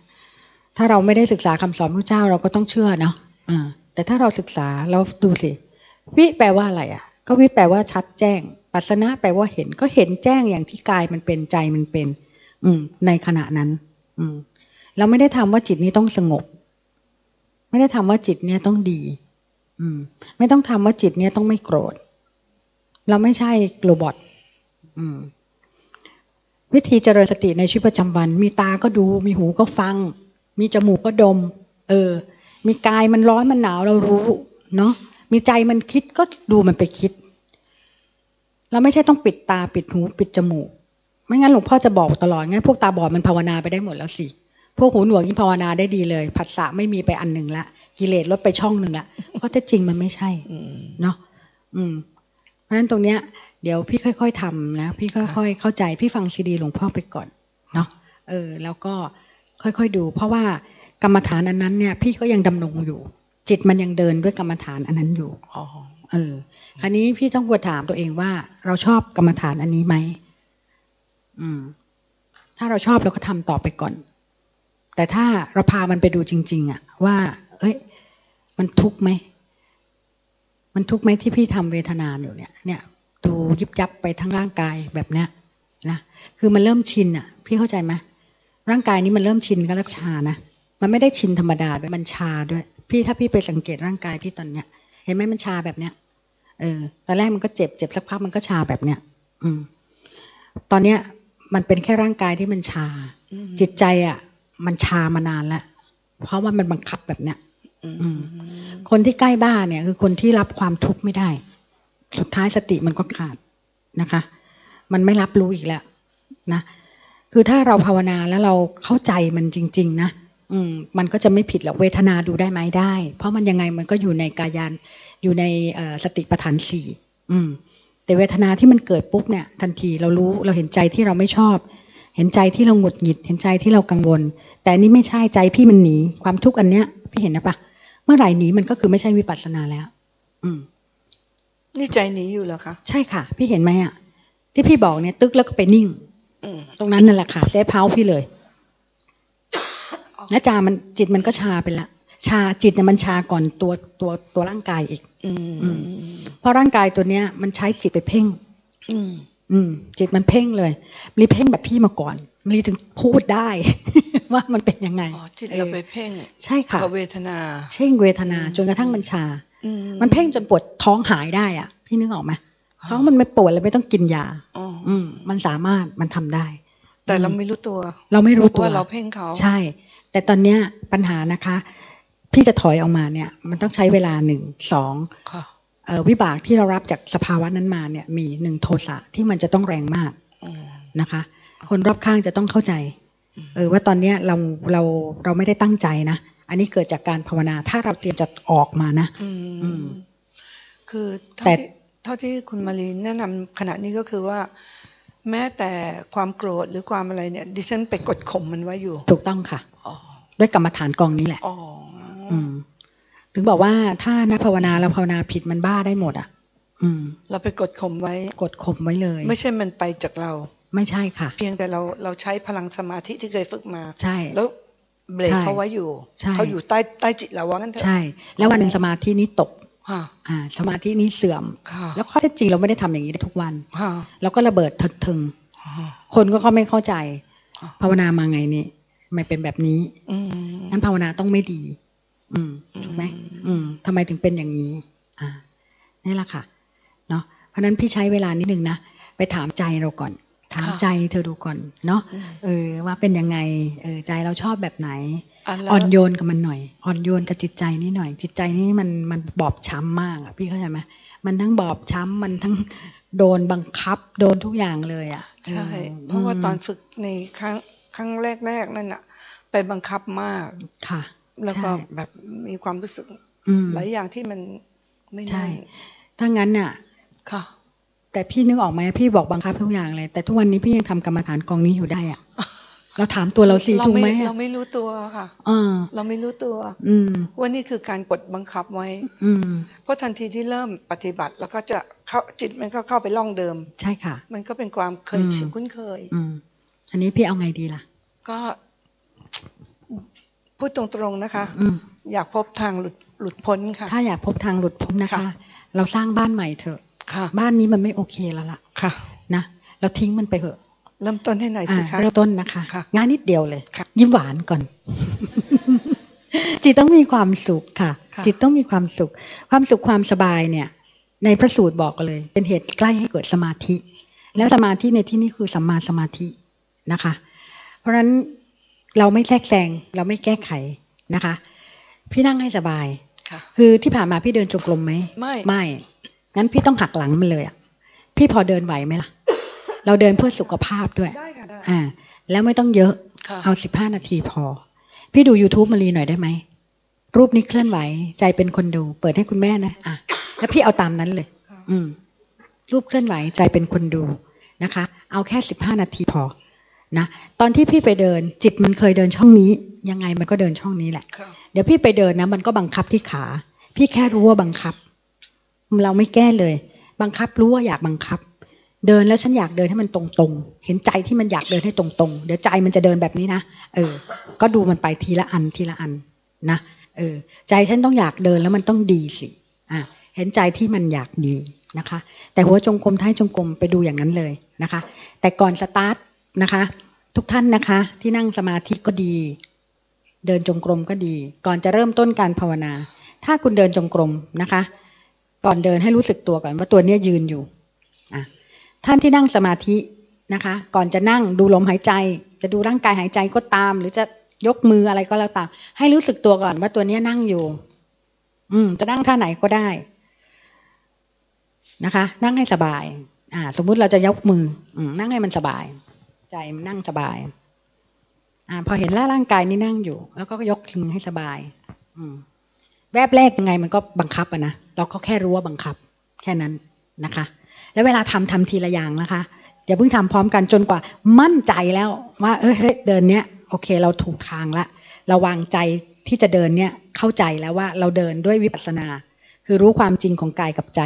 ถ้าเราไม่ได้ศึกษาคำสอนพระเจ้าเราก็ต้องเชื่อเนาะอ่าแต่ถ้าเราศึกษาเราดูสิ วิแปลว่าอะไรอะ ก็วิแปลว่าชัดแจ้ง ปัสสนะแปลว่าเห็น ก็เห็นแจ้งอย่างที่กายมันเป็นใจมันเป็น อืม ในขณะนั้น อืม เราไม่ได้ทำว่าจิตนี้ต้องสงบ ไม่ได้ทำว่าจิตเนี่ยต้องดี อืม ไม่ต้องทำว่าจิตเนี่ยต้องไม่โกรธ เราไม่ใช่โรบอทอืม วิธีเจริญสติในชีวิตประจำวัน มีตาก็ดู มีหูก็ฟัง มีจมูกก็ดม เออ มีกายมันร้อนมันหนาวเรารู้ เนาะมีใจมันคิดก็ดูมันไปคิด เราไม่ใช่ต้องปิดตาปิดหูปิดจมูก ไม่งั้นหลวงพ่อจะบอกตลอดงั้นพวกตาบอดมันภาวนาไปได้หมดแล้วสิพวกหูหนวกยิ่งภาวนาได้ดีเลย ผัสสะไม่มีไปอันหนึ่งละกิเลสลดไปช่องหนึ่งละเพราะแต่จริงมันไม่ใช่อืมเนาะอืมเพราะฉะนั้นตรงเนี้ย เดี๋ยวพี่ค่อย ๆทำนะ พี่ค่อย ๆ เข้าใจพี่ฟังซีดีหลวงพ่อไปก่อนเนาะเออ แล้วก็ค่อยๆดู เพราะว่ากรรมฐานอันนั้นเนี่ย พี่ก็ยังดำรงอยู่ จิตมันยังเดินด้วยกรรมฐานอันนั้นอยู่อ๋อเอออันนี้พี่ต้องควรถามตัวเองว่า เราชอบกรรมฐานอันนี้ไหมอืม ถ้าเราชอบเราก็ทำต่อไปก่อน แต่ถ้าเราพามันไปดูจริง ๆอะว่า เอ้ย มันทุกข์ไหมมันทุกข์ไหมที่พี่ทำเวทนาอยู่เนี่ย เนี่ย ดูยิบยับไปทั้งร่างกายแบบเนี้ยนะคือมันเริ่มชินอะพี่เข้าใจไหมร่างกายนี้มันเริ่มชินกับรักชานะมันไม่ได้ชินธรรมดาด้วยมันชาด้วย พี่ถ้าพี่ไปสังเกตร่างกายพี่ตอนเนี้ย เห็นไหมมันชาแบบเนี้ยเออตอนแรกมันก็เจ็บเจ็บสักพักมันก็ชาแบบเนี้ยอืม ตอนเนี้ย มันเป็นแค่ร่างกายที่มันชาอืมจิตใจอะ มันชามานานแล้วเพราะว่ามันบังคับแบบเนี้ยอืมคนที่ใกล้บ้านเนี่ย คือคนที่รับความทุกข์ไม่ได้ สุดท้ายสติมันก็ขาดนะคะ มันไม่รับรู้อีกแล้วนะคือถ้าเราภาวนาแล้วเราเข้าใจมันจริง ๆ นะอืมมันก็จะไม่ผิดหรอกเวทนาดูได้ไหมได้ เพราะมันยังไงมันก็อยู่ในกายานอยู่ในสติปัฏฐานสี่อืม แต่เวทนาที่มันเกิดปุ๊บเนี่ย ทันทีเรารู้เราเห็นใจที่เราไม่ชอบ เห็นใจที่เราหงุดหงิด เห็นใจที่เรากังวล แต่อันนี้ไม่ใช่ใจพี่มันหนีความทุกข์อันเนี้ยพี่เห็นนะปะเมื่อไหร่หนีมันก็คือไม่ใช่วิปัสสนาแล้ว อืม นี่ใจหนีอยู่เหรอคะ ใช่ค่ะ พี่เห็นไหมอะ ที่พี่บอกเนี่ยตึกแล้วก็ไปนิ่งอืมตรงนั้นนั่นแหละค่ะ safe house พี่เลยแล้วจากนั้นจิตมันก็ชาไปละชาจิตเนี่ยมันชาก่อนตัวตัวตัวร่างกายอีกอืมอืมเพราะร่างกายตัวเนี้ย มันใช้จิตไปเพ่ง อืม อืม จิตมันเพ่งเลยมีเพ่งแบบพี่มาก่อนมีถึงพูดได้ ว่ามันเป็นยังไงอ๋อจิตเราไปออเพ่ง ใช่ค่ะกับเวทนาเพ่งเวทนาจนกระทั่งมันชาอื มันเพ่งจนปวดท้องหายได้อะ พี่นึกออกไหมท้องมันไม่ปวดเลยไม่ต้องกินยาอ๋อออืมมันสามารถมันทำได้ แต่เราไม่รู้ตัว เราไม่รู้ตัวว่าเราเพ่งเขาใช่ แต่ตอนเนี้ยปัญหานะคะพี่จะถอยออกมาเนี่ย มันต้องใช้เวลาหนึ่งสองค่ะเอ่อวิบากที่เรารับจากสภาวะนั้นมาเนี่ย มีหนึ่งโทสะที่มันจะต้องแรงมากอืมนะคะ คนรอบข้างจะต้องเข้าใจ เออว่าตอนเนี้ยเราเราเราไม่ได้ตั้งใจนะ อันนี้เกิดจากการภาวนา ถ้าเราเตรียมจะออกมานะอือืมมคือเท่าแต่ที่เท่าที่คุณมารีแนะนำขณะนี้ก็คือว่า แม้แต่ความโกรธหรือความอะไรเนี่ย ดิฉันไปกดข่มมันไว้อยู่ ถูกต้องค่ะอ๋อด้วยกรรมฐานกองนี้แหละอ๋อออืมถึงบอกว่าถ้านักภาวนาเราภาวนาผิดมันบ้าได้หมดอะ อืม เราไปกดข่มไว้ กดข่มไว้เลย ไม่ใช่มันไปจากเรา ไม่ใช่ค่ะ เพียงแต่เราเราใช้พลังสมาธิที่เคยฝึกมา ใช่ แล้ว เบรกใช่เขาไว้อยู่ใช่เขาอยู่ใต้ใต้จิตเราว่างั้นเถอะใช่ แล้ววันหนึ่งสมาธินี้ตกค่ะอ่าสมาธินี้เสื่อมค่ะแล้วข้อเท็จจริงเราไม่ได้ทำอย่างนี้ได้ทุกวันค่ะเราก็ระเบิดทึกถึงค่ะคนก็เขาไม่เข้าใจค่ะภาวนามาไงนี่ไม่เป็นแบบนี้อืมงั้นภาวนาต้องไม่ดี อืมอืมถูกไหมอืมทำไมถึงเป็นอย่างนี้ อ่านี่แหละค่ะ เนาะเพราะฉะนั้นพี่ใช้เวลานิดนึงนะไปถามใจเราก่อน ถามใจเธอดูก่อนเนาะเออว่าเป็นยังไงเออใจเราชอบแบบไหนอะแล้วอ่อนโยนกับมันหน่อยอ่อนโยนกับจิตใจนี่หน่อย จิตใจนี่มันมันบอบช้ำมากอะพี่เข้าใจไหมมันทั้งบอบช้ำมันทั้งโดนบังคับ โดนทุกอย่างเลยอะใช่ออเพราะว่าตอนมฝึกในครั้งครั้งแรกๆนั่นน่ะ ไปบังคับมากค่ะ แล้วก็ใช่แบบมีความรู้สึกอืมหลายอย่างที่มันไม่ใช่แน่นถ้างั้นน่ะค่ะ แต่พี่นึกออกไหมพี่บอกบังคับทุกอย่างเลย แต่ทุกวันนี้พี่ยังทำกรรมฐานกองนี้อยู่ได้อะเราถามตัวเราสิเราถูกไหมไม่อะเราไม่รู้ตัวค่ะอ่าเราไม่รู้ตัว อืมว่านี่คือการกดบังคับไว้ อืมเพราะทันทีที่เริ่มปฏิบัติ แล้วก็จะเข้าจิตมันก็เข้าไปล่องเดิม ใช่ค่ะ มันก็เป็นความเคยอืมชินคุ้นเคย อืมอันนี้พี่เอาไงดีล่ะ ก็พูดตรงๆนะคะ อืมอยากพบทางหลุดหลุดพ้นค่ะ ถ้าอยากพบทางหลุดพ้นนะคะค่ะเราสร้างบ้านใหม่เถอะ ค่ะ บ้านนี้มันไม่โอเคแล้วล่ะค่ะ นะเราทิ้งมันไปเถอะเริ่มต้นให้หน่อยสิอ่าคะเริ่มต้นนะคะค่ะงานนิดเดียวเลยค่ะยิ้มหวานก่อน จิตต้องมีความสุขค่ะค่ะ จิตต้องมีความสุข ความสุขความสบายเนี่ย ในพระสูตรบอกเลย เป็นเหตุใกล้ให้เกิดสมาธิ แล้วสมาธิในที่นี้คือสัมมาสมาธินะคะ เพราะฉะนั้นเราไม่แทรกแซงเราไม่แก้ไขนะคะ พี่นั่งให้สบายค่ะคือที่ผ่านมาพี่เดินจงกรมไหมไม่ไม่ งั้นพี่ต้องหักหลังมันเลยอะ พี่พอเดินไหวไหมล่ะ เราเดินเพื่อสุขภาพด้วยได้ค่ะได้อ่า แล้วไม่ต้องเยอะค่ะเอาสิบห้านาทีพอ พี่ดู YouTube มารีหน่อยได้ไหม รูปนี้เคลื่อนไหว ใจเป็นคนดู เปิดให้คุณแม่นะ อะ แล้วพี่เอาตามนั้นเลยค่ะอืม รูปเคลื่อนไหว ใจเป็นคนดูนะคะ เอาแค่สิบห้านาทีพอ นะ ตอนที่พี่ไปเดิน จิตมันเคยเดินช่องนี้ ยังไงมันก็เดินช่องนี้แหละค่ะเดี๋ยวพี่ไปเดินนะ มันก็บังคับที่ขา พี่แค่รู้ว่าบังคับ เราไม่แก้เลย บังคับรู้ว่าอยากบังคับ เดินแล้วฉันอยากเดินให้มันตรงๆ เห็นใจที่มันอยากเดินให้ตรงๆ เดี๋ยวใจมันจะเดินแบบนี้นะ เออ ก็ดูมันไปทีละอันทีละอันนะ เออ ใจฉันต้องอยากเดินแล้วมันต้องดีสิ อะ เห็นใจที่มันอยากดีนะคะ แต่หัวจงกรมท้ายจงกรมไปดูอย่างนั้นเลยนะคะ แต่ก่อนสตาร์ทนะคะ ทุกท่านนะคะ ที่นั่งสมาธิก็ดี เดินจงกรมก็ดี ก่อนจะเริ่มต้นการภาวนา ถ้าคุณเดินจงกรมนะคะ ก่อนเดินให้รู้สึกตัวก่อนว่าตัวเนี้ยยืนอยู่อท่านที่นั่งสมาธินะคะ ก่อนจะนั่งดูลมหายใจ จะดูร่างกายหายใจก็ตาม หรือจะยกมืออะไรก็แล้วตาม ให้รู้สึกตัวก่อนว่าตัวเนี้ยนั่งอยู่ อืม จะนั่งท่าไหนก็ได้นะคะ นั่งให้สบาย อ่า สมมุติเราจะยกมือ อืมนั่งให้มันสบาย ใจมันนั่งสบาย อ่า พอเห็นแล้วร่างกายนี่นั่งอยู่ แล้วก็ยกมือให้สบาย อืม แวบแรกยังไงมันก็บังคับอะนะ เราก็แค่รู้ว่าบังคับ แค่นั้นนะคะ แล้วเวลาทำทำทีละอย่างนะคะอย่าเพิ่งทำพร้อมกันจนกว่ามั่นใจแล้วว่าเออเฮ้ยเดินเนี้ยโอเคเราถูกทางละเราวางใจที่จะเดินเนี้ยเข้าใจแล้วว่าเราเดินด้วยวิปัสสนา คือรู้ความจริงของกายกับใจ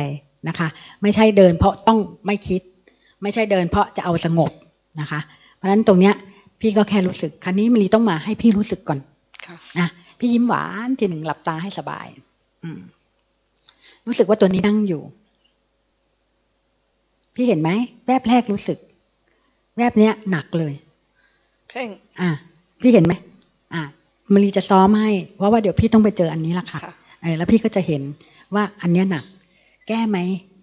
นะคะ ไม่ใช่เดินเพราะต้องไม่คิด ไม่ใช่เดินเพราะจะเอาสงบนะคะ เพราะฉะนั้นตรงเนี้ยพี่ก็แค่รู้สึกครั้นี้มันต้องมาให้พี่รู้สึกก่อนค่ะนะพี่ยิ้มหวานทีหนึ่งหลับตาให้สบาย อืม รู้สึกว่าตัวนี้นั่งอยู่ พี่เห็นไหมแวบแรกรู้สึก แวบเนี้ยหนักเลยเพ่งอะพี่เห็นไหมอะมารีจะซ้อมให้เพราะว่าเดี๋ยวพี่ต้องไปเจออันนี้ละค่ะค่ะเออแล้วพี่ก็จะเห็นว่าอันเนี้ยหนัก แก้ไหม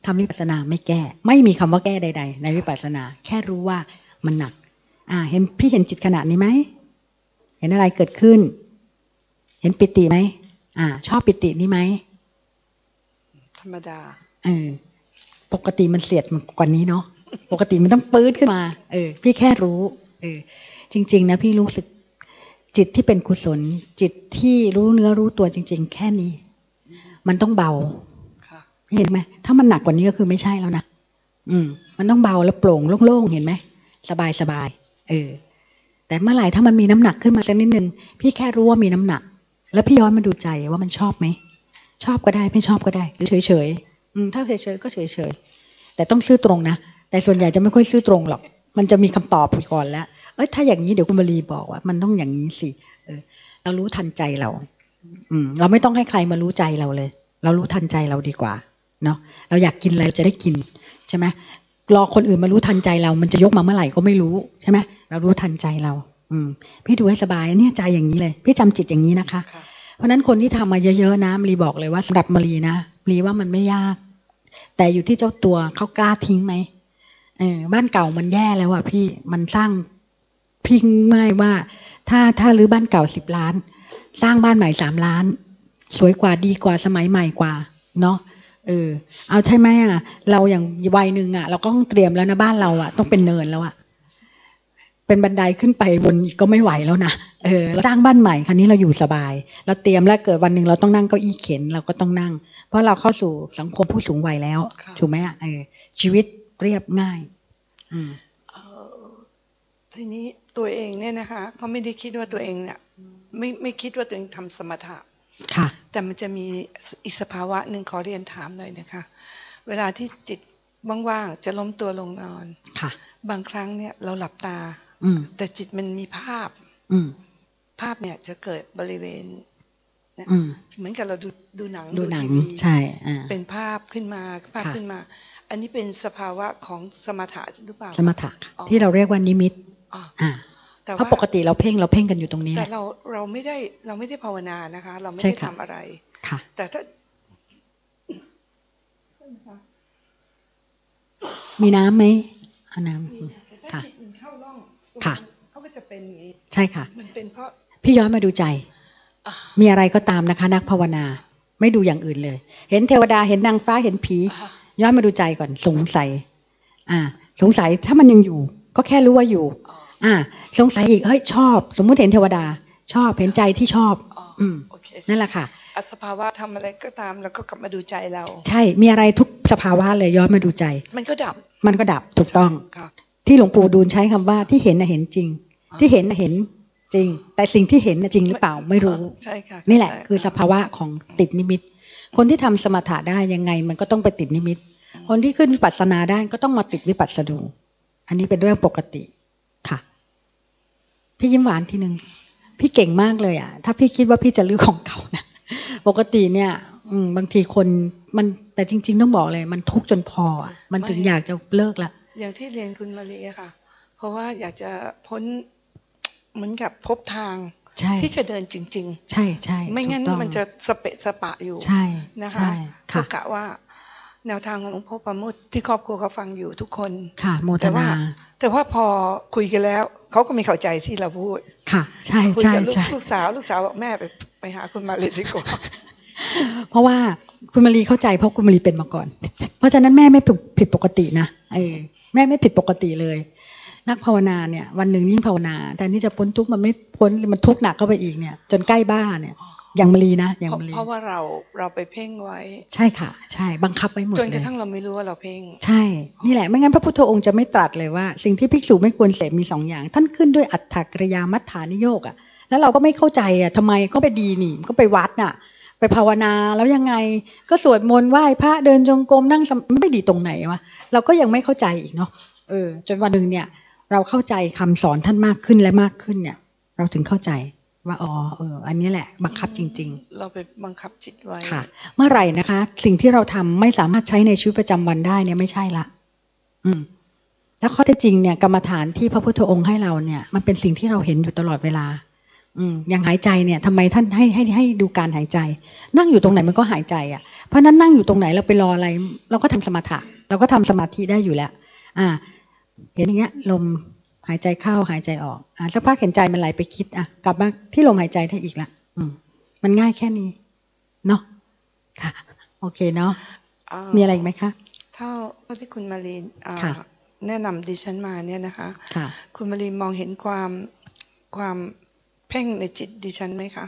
ทำวิปัสสนาไม่แก้ ไม่มีคำว่าแก้ใด ๆ ในวิปัสสนา แค่รู้ว่ามันหนัก อ่า เห็นพี่เห็นจิตขนาดนี้ไหมเห็นอะไรเกิดขึ้น เห็นปิติไหมอ่า ชอบปิตินี้ไหมธ รรมดาเออปกติมันเสียดกว่านี้เนาะปกติมันต้องปื๊ดขึ้นมา เออ พี่แค่รู้ เออ จริง ๆ นะพี่รู้สึกจิตที่เป็นกุศล จิตที่รู้เนื้อรู้ตัวจริง ๆ แค่นี้ มันต้องเบาค่ะเห็นไหมถ้ามันหนักกว่านี้ก็คือไม่ใช่แล้วนะอืม มันต้องเบาแล้วโปร่งโล่งๆเห็นไหมสบายสบายเออ แต่เมื่อไหร่ถ้ามันมีน้ำหนักขึ้นมาสักนิดนึงพี่แค่รู้ว่ามีน้ำหนัก แล้วพี่ย้อนมาดูใจว่ามันชอบไหม ชอบก็ได้ไม่ชอบก็ได้หรือเฉยๆถ้าเฉยๆก็เฉยๆแต่ต้องซื่อตรงนะแต่ส่วนใหญ่จะไม่ค่อยซื่อตรงหรอก มันจะมีคำตอบก่อนแล้วเอ้ยถ้าอย่างนี้เดี๋ยวคุณบรีบอกว่า มันต้องอย่างนี้สิเออ เรารู้ทันใจเรา อืม เราไม่ต้องให้ใครมารู้ใจเราเลย เรารู้ทันใจเราดีกว่า เนาะเราอยากกินอะไรจะได้กินใช่ไหมรอคนอื่นมารู้ทันใจเรา มันจะยกมาเมื่อไหร่ก็ไม่รู้ใช่ไหมเรารู้ทันใจเรา อืม พี่ดูให้สบายเนี่ยใจอย่างนี้เลย พี่จำจิตอย่างนี้นะคะคะ เพราะนั้นคนที่ทำมาเยอะๆนะมรีบอกเลยว่าสำหรับมรีนะมรีว่ามันไม่ยาก แต่อยู่ที่เจ้าตัวเขากล้าทิ้งไหมเออบ้านเก่ามันแย่แล้วอะพี่มันสร้างพิงไม่ว่า ถ้าถ้ารื้อบ้านเก่าสิบล้าน สร้างบ้านใหม่สามล้าน สวยกว่าดีกว่าสมัยใหม่กว่า เนาะเออ เอาใช่ไหมอะเราอย่างวัยหนึ่งอะเราก็ต้องเตรียมแล้วนะบ้านเราอะต้องเป็นเนินแล้วอะ เป็นบันไดขึ้นไปบนอีกก็ไม่ไหวแล้วนะเออเราสร้างบ้านใหม่ครั้นี้เราอยู่สบาย เราเตรียมแล้วเกิดวันหนึ่งเราต้องนั่งเก้าอี้เข็นเราก็ต้องนั่ง เพราะเราเข้าสู่สังคมผู้สูงวัยแล้วค่ะถูกไหมอะเออชีวิตเรียบง่าย อืมเออถทีนี้ตัวเองเนี่ยนะคะก็ไม่ได้คิดว่าตัวเองเนี่ยไม่ไม่คิดว่าตัวเองทำสมถะค่ะ แต่มันจะมีอีกสภาวะหนึ่งขอเรียนถามหน่อยนะคะ เวลาที่จิตว่างๆจะล้มตัวลงนอนค่ะ บางครั้งเนี่ยเราหลับตาอืม แต่จิตมันมีภาพอืมภาพเนี่ยจะเกิดบริเวณอืมเหมือนกับเราดูดูหนังดูหนังทีวีใช่อ่าเป็นภาพขึ้นมาภาพค่ะขึ้นมา อันนี้เป็นสภาวะของสมถะหรือเปล่าสมถะค่ะอ๋อที่เราเรียกว่านิมิตอ๋ออ่าแต่เพราะว่าปกติเราเพ่งเราเพ่งกันอยู่ตรงนี้แหแต่ละเราเราไม่ได้เราไม่ได้ภาวนานะคะ เราไม่ใช่ได้ค่ะทำอะไรค่ะ แต่ถ้ามีน้ำไหมเอาน้แต่ถ้าค่ะจิตมันเข้าร่อง ค่ะเขาก็จะเป็นอย่างนี้ำใช่ค่ะ มันเป็นเพราะพี่ย้อนมาดูใจอะมีอะไรก็ตามนะคะ นักภาวนา ไม่ดูอย่างอื่นเลย เห็นเทวดาเห็นนางฟ้าเห็นผีอะย้อนมาดูใจก่อนสงสัย อ่า สงสัยถ้ามันยังอยู่ ก็แค่รู้ว่าอยู่อ๋ออ่า สงสัยอีกเฮ้ยชอบ สมมุติเห็นเทวดา ชอบเห็นใจที่ชอบอ๋ออืมโอเคนั่นแหละค่ะอะสภาวะทำอะไรก็ตามแล้วก็กลับมาดูใจเรา ใช่มีอะไรทุกสภาวะเลยย้อนมาดูใจ มันก็ดับ มันก็ดับถูกต้องค่ะ ที่หลวงปู่ดูลใช้คำว่าที่เห็นน่ะเห็นจริงอ๋อที่เห็นน่ะเห็นจริง แต่สิ่งที่เห็นน่ะจริงหรือเปล่าไม่รู้ใช่ค่ะนี่แหละใช่คือสภาวะของติดนิมิต คนที่ทำสมถะได้ยังไง มันก็ต้องไปติดนิมิต คนที่ขึ้นวิปัสสนาได้ก็ต้องมาติดวิปัสสนูอันนี้เป็นเรื่องปกติค่ะ พี่ยิ้มหวานทีหนึ่งพี่เก่งมากเลยอะ ถ้าพี่คิดว่าพี่จะลื้อของเก่านะปกติเนี่ย อืมบางทีคนมันแต่จริง ๆ ต้องบอกเลย มันทุกข์จนพออะมันถึงอยากจะเลิกละ อย่างที่เรียนคุณมารีอะค่ะ เพราะว่าอยากจะพ้นเหมือนกับพบทางใช่ที่จะเดินจริงใช่ใช่ๆไม่งั้นถูกต้องมันจะสเปะสปะอยู่ใช่นะคะใช่ก็ค่ะกะว่าแนวทางของหลวงพ่อประโมุตที่ครอบครัวเขาฟังอยู่ทุกคนค่ะโมทแต่ว่านาแต่ว่าพอคุยกันแล้วเขาก็ไม่เข้าใจที่เราพูดค่ะ ใช่คุยใช่กับลูกใช่ลูกสาวลูกสาวบอกแม่ไปไปหาคุณมารีดีกว่าเพราะว่าคุณมารีเข้าใจเพราะคุณมารีเป็นมาก่อน เพราะฉะนั้นแม่ไม่ผิดผิดปกตินะเออ แม่ไม่ผิดปกติเลย นักภาวนาเนี่ย วันหนึ่งยิ่งภาวนา แต่นี่จะพ้นทุกข์มันไม่พ้นมันทุกข์หนักเข้าไปอีกเนี่ย จนใกล้บ้าเนี่ยอย่างมารีนะอย่างเพราะมารีเพราะว่าเราเราไปเพ่งไว้ ใช่ค่ะ ใช่บังคับไว้หมดจนกเลระยทั่งเราไม่รู้ว่าเราเพ่ง ใช่ นี่แหละไม่งั้นพระพุทธองค์จะไม่ตรัสเลยว่า สิ่งที่ภิกษุไม่ควรเสพมีสองอย่าง ท่านขึ้นด้วยอัตถกริยามัฏฐานิโยกอะแล้วเราก็ไม่เข้าใจอะทำไมก็ไปดีนี่ก็ไปวัดน่ะ ไปภาวนาแล้วยังไงก็สวดมนต์ไหว้พระเดินจงกรมนั่งสมาไม่ดีตรงไหนวะเราก็ยังไม่เข้าใจอีกเนาะเออ จนวันหนึ่งเนี่ย เราเข้าใจคำสอนท่านมากขึ้นและมากขึ้นเนี่ย เราถึงเข้าใจว่าอ๋อเออ อันนี้แหละ บังคับจริง ๆ เราไปบังคับจิตไว้ค่ะ เมื่อไหร่นะคะ สิ่งที่เราทำไม่สามารถใช้ในชีวิตประจำวันได้เนี่ยไม่ใช่ละ อืมแล้วข้อเท็จจริงเนี่ยกรรมฐานที่พระพุทธองค์ให้เราเนี่ย มันเป็นสิ่งที่เราเห็นอยู่ตลอดเวลา อืมอย่างหายใจเนี่ยทำไมท่านให้ให้ให้ดูการหายใจ นั่งอยู่ตรงไหนมันก็หายใจอะเพราะฉะนั้นนั่งอยู่ตรงไหนเราไปรออะไร เราก็ทำสมถะ เราก็ทำสมาธิได้อยู่แล้ว อ่า เห็นอย่างเงี้ยลมหายใจเข้าหายใจออกอ่าสักพักเห็นใจมันไหลไปคิดอะกลับมาที่ลมหายใจได้อีกละอืม มันง่ายแค่นี้เนาะค่ะ โอเคเนาะอ่ามีอะไรอีกไหมคะเท่าเท่าที่คุณมารีอ่าค่ะแนะนำดิฉันมาเนี่ยนะคะ ค่ะ คุณมารีมองเห็นความความ เพ่งในจิตดิฉันไหมคะ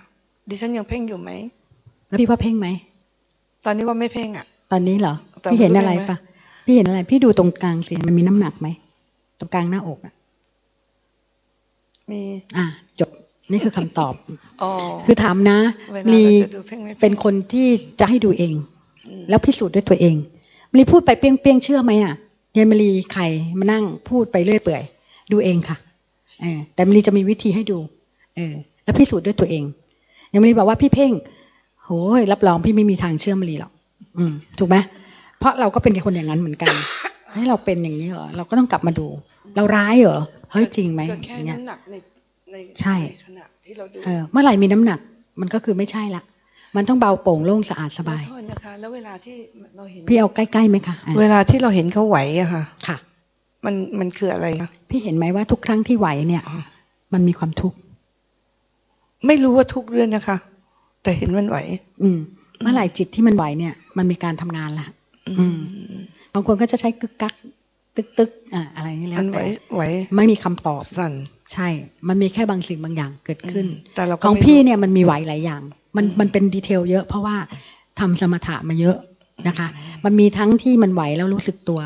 ดิฉันยังเพ่งอยู่ไหมแล้วพี่ว่าเพ่งไหม ตอนนี้ว่าไม่เพ่งอะ ตอนนี้เหรอแต่พี่เห็นอะไรไม่รู้ปะพี่เห็นอะไร พี่ดูตรงกลางสิ มันมีน้ำหนักไหม ตรงกลางหน้าอกอะ มี อะจบ นี่คือคำตอบอ๋อคือถามนะเวลาลีเราจะดูเพ่งไม่เป็นคนที่จะให้ดูเองอืมแล้วพิสูจน์ด้วยตัวเองมลีพูดไปเปี้ยงเปี้ยงๆเชื่อไหมอะยายมลีใครมานั่งพูดไปเรื่อยเปื่อย ดูเองค่ะเออแต่มลีจะมีวิธีให้ดู เออแล้วพิสูจน์ด้วยตัวเองยายมลีบอกว่าพี่เพ่งโหยรับรองพี่ไม่มีทางเชื่อมลีหรอกอืม ถูกไหมเพราะเราก็เป็นคนอย่างนั้นเหมือนกันให้เราเป็นอย่างนี้เหรอเราก็ต้องกลับมาดู เราร้ายเหรอเฮ้ยจริงไหมก็แค่อย่างเงี้ยน้ำหนักในในใช่ขณะที่เราดูเออเมื่อไหร่มีน้ำหนัก มันก็คือไม่ใช่ละมันต้องเบาโปร่งโล่งสะอาดสบายขอโทษนะคะ แล้วเวลาที่เราเห็นพี่เอาใกล้ๆไหมคะอะเวลาที่เราเห็นเขาไหวอะค่ะ ค่ะ มันมันคืออะไรคะพี่เห็นไหมว่าทุกครั้งที่ไหวเนี่ย มันมีความทุกข์ ไม่รู้ว่าทุกเรื่องนะคะ แต่เห็นมันไหว อืม เมื่อไหร่จิตที่มันไหวเนี่ย มันมีการทำงานละอืมบางคนก็จะใช้กึกกัก ตึกตึกอะอะไรนี่แล้มัวนไหวแต่ไหวไม่มีคำตอบสั่นใช่ มันมีแค่บางสิ่งบางอย่างเกิดขึ้น แต่เราก็ของไม่รู้พี่เนี่ยมันมีไหวหลายอย่าง มันอืมมันเป็นดีเทลเยอะ เพราะว่าทำสมถะมาเยอะนะคะ มันมีทั้งที่มันไหวแล้วรู้สึกตัว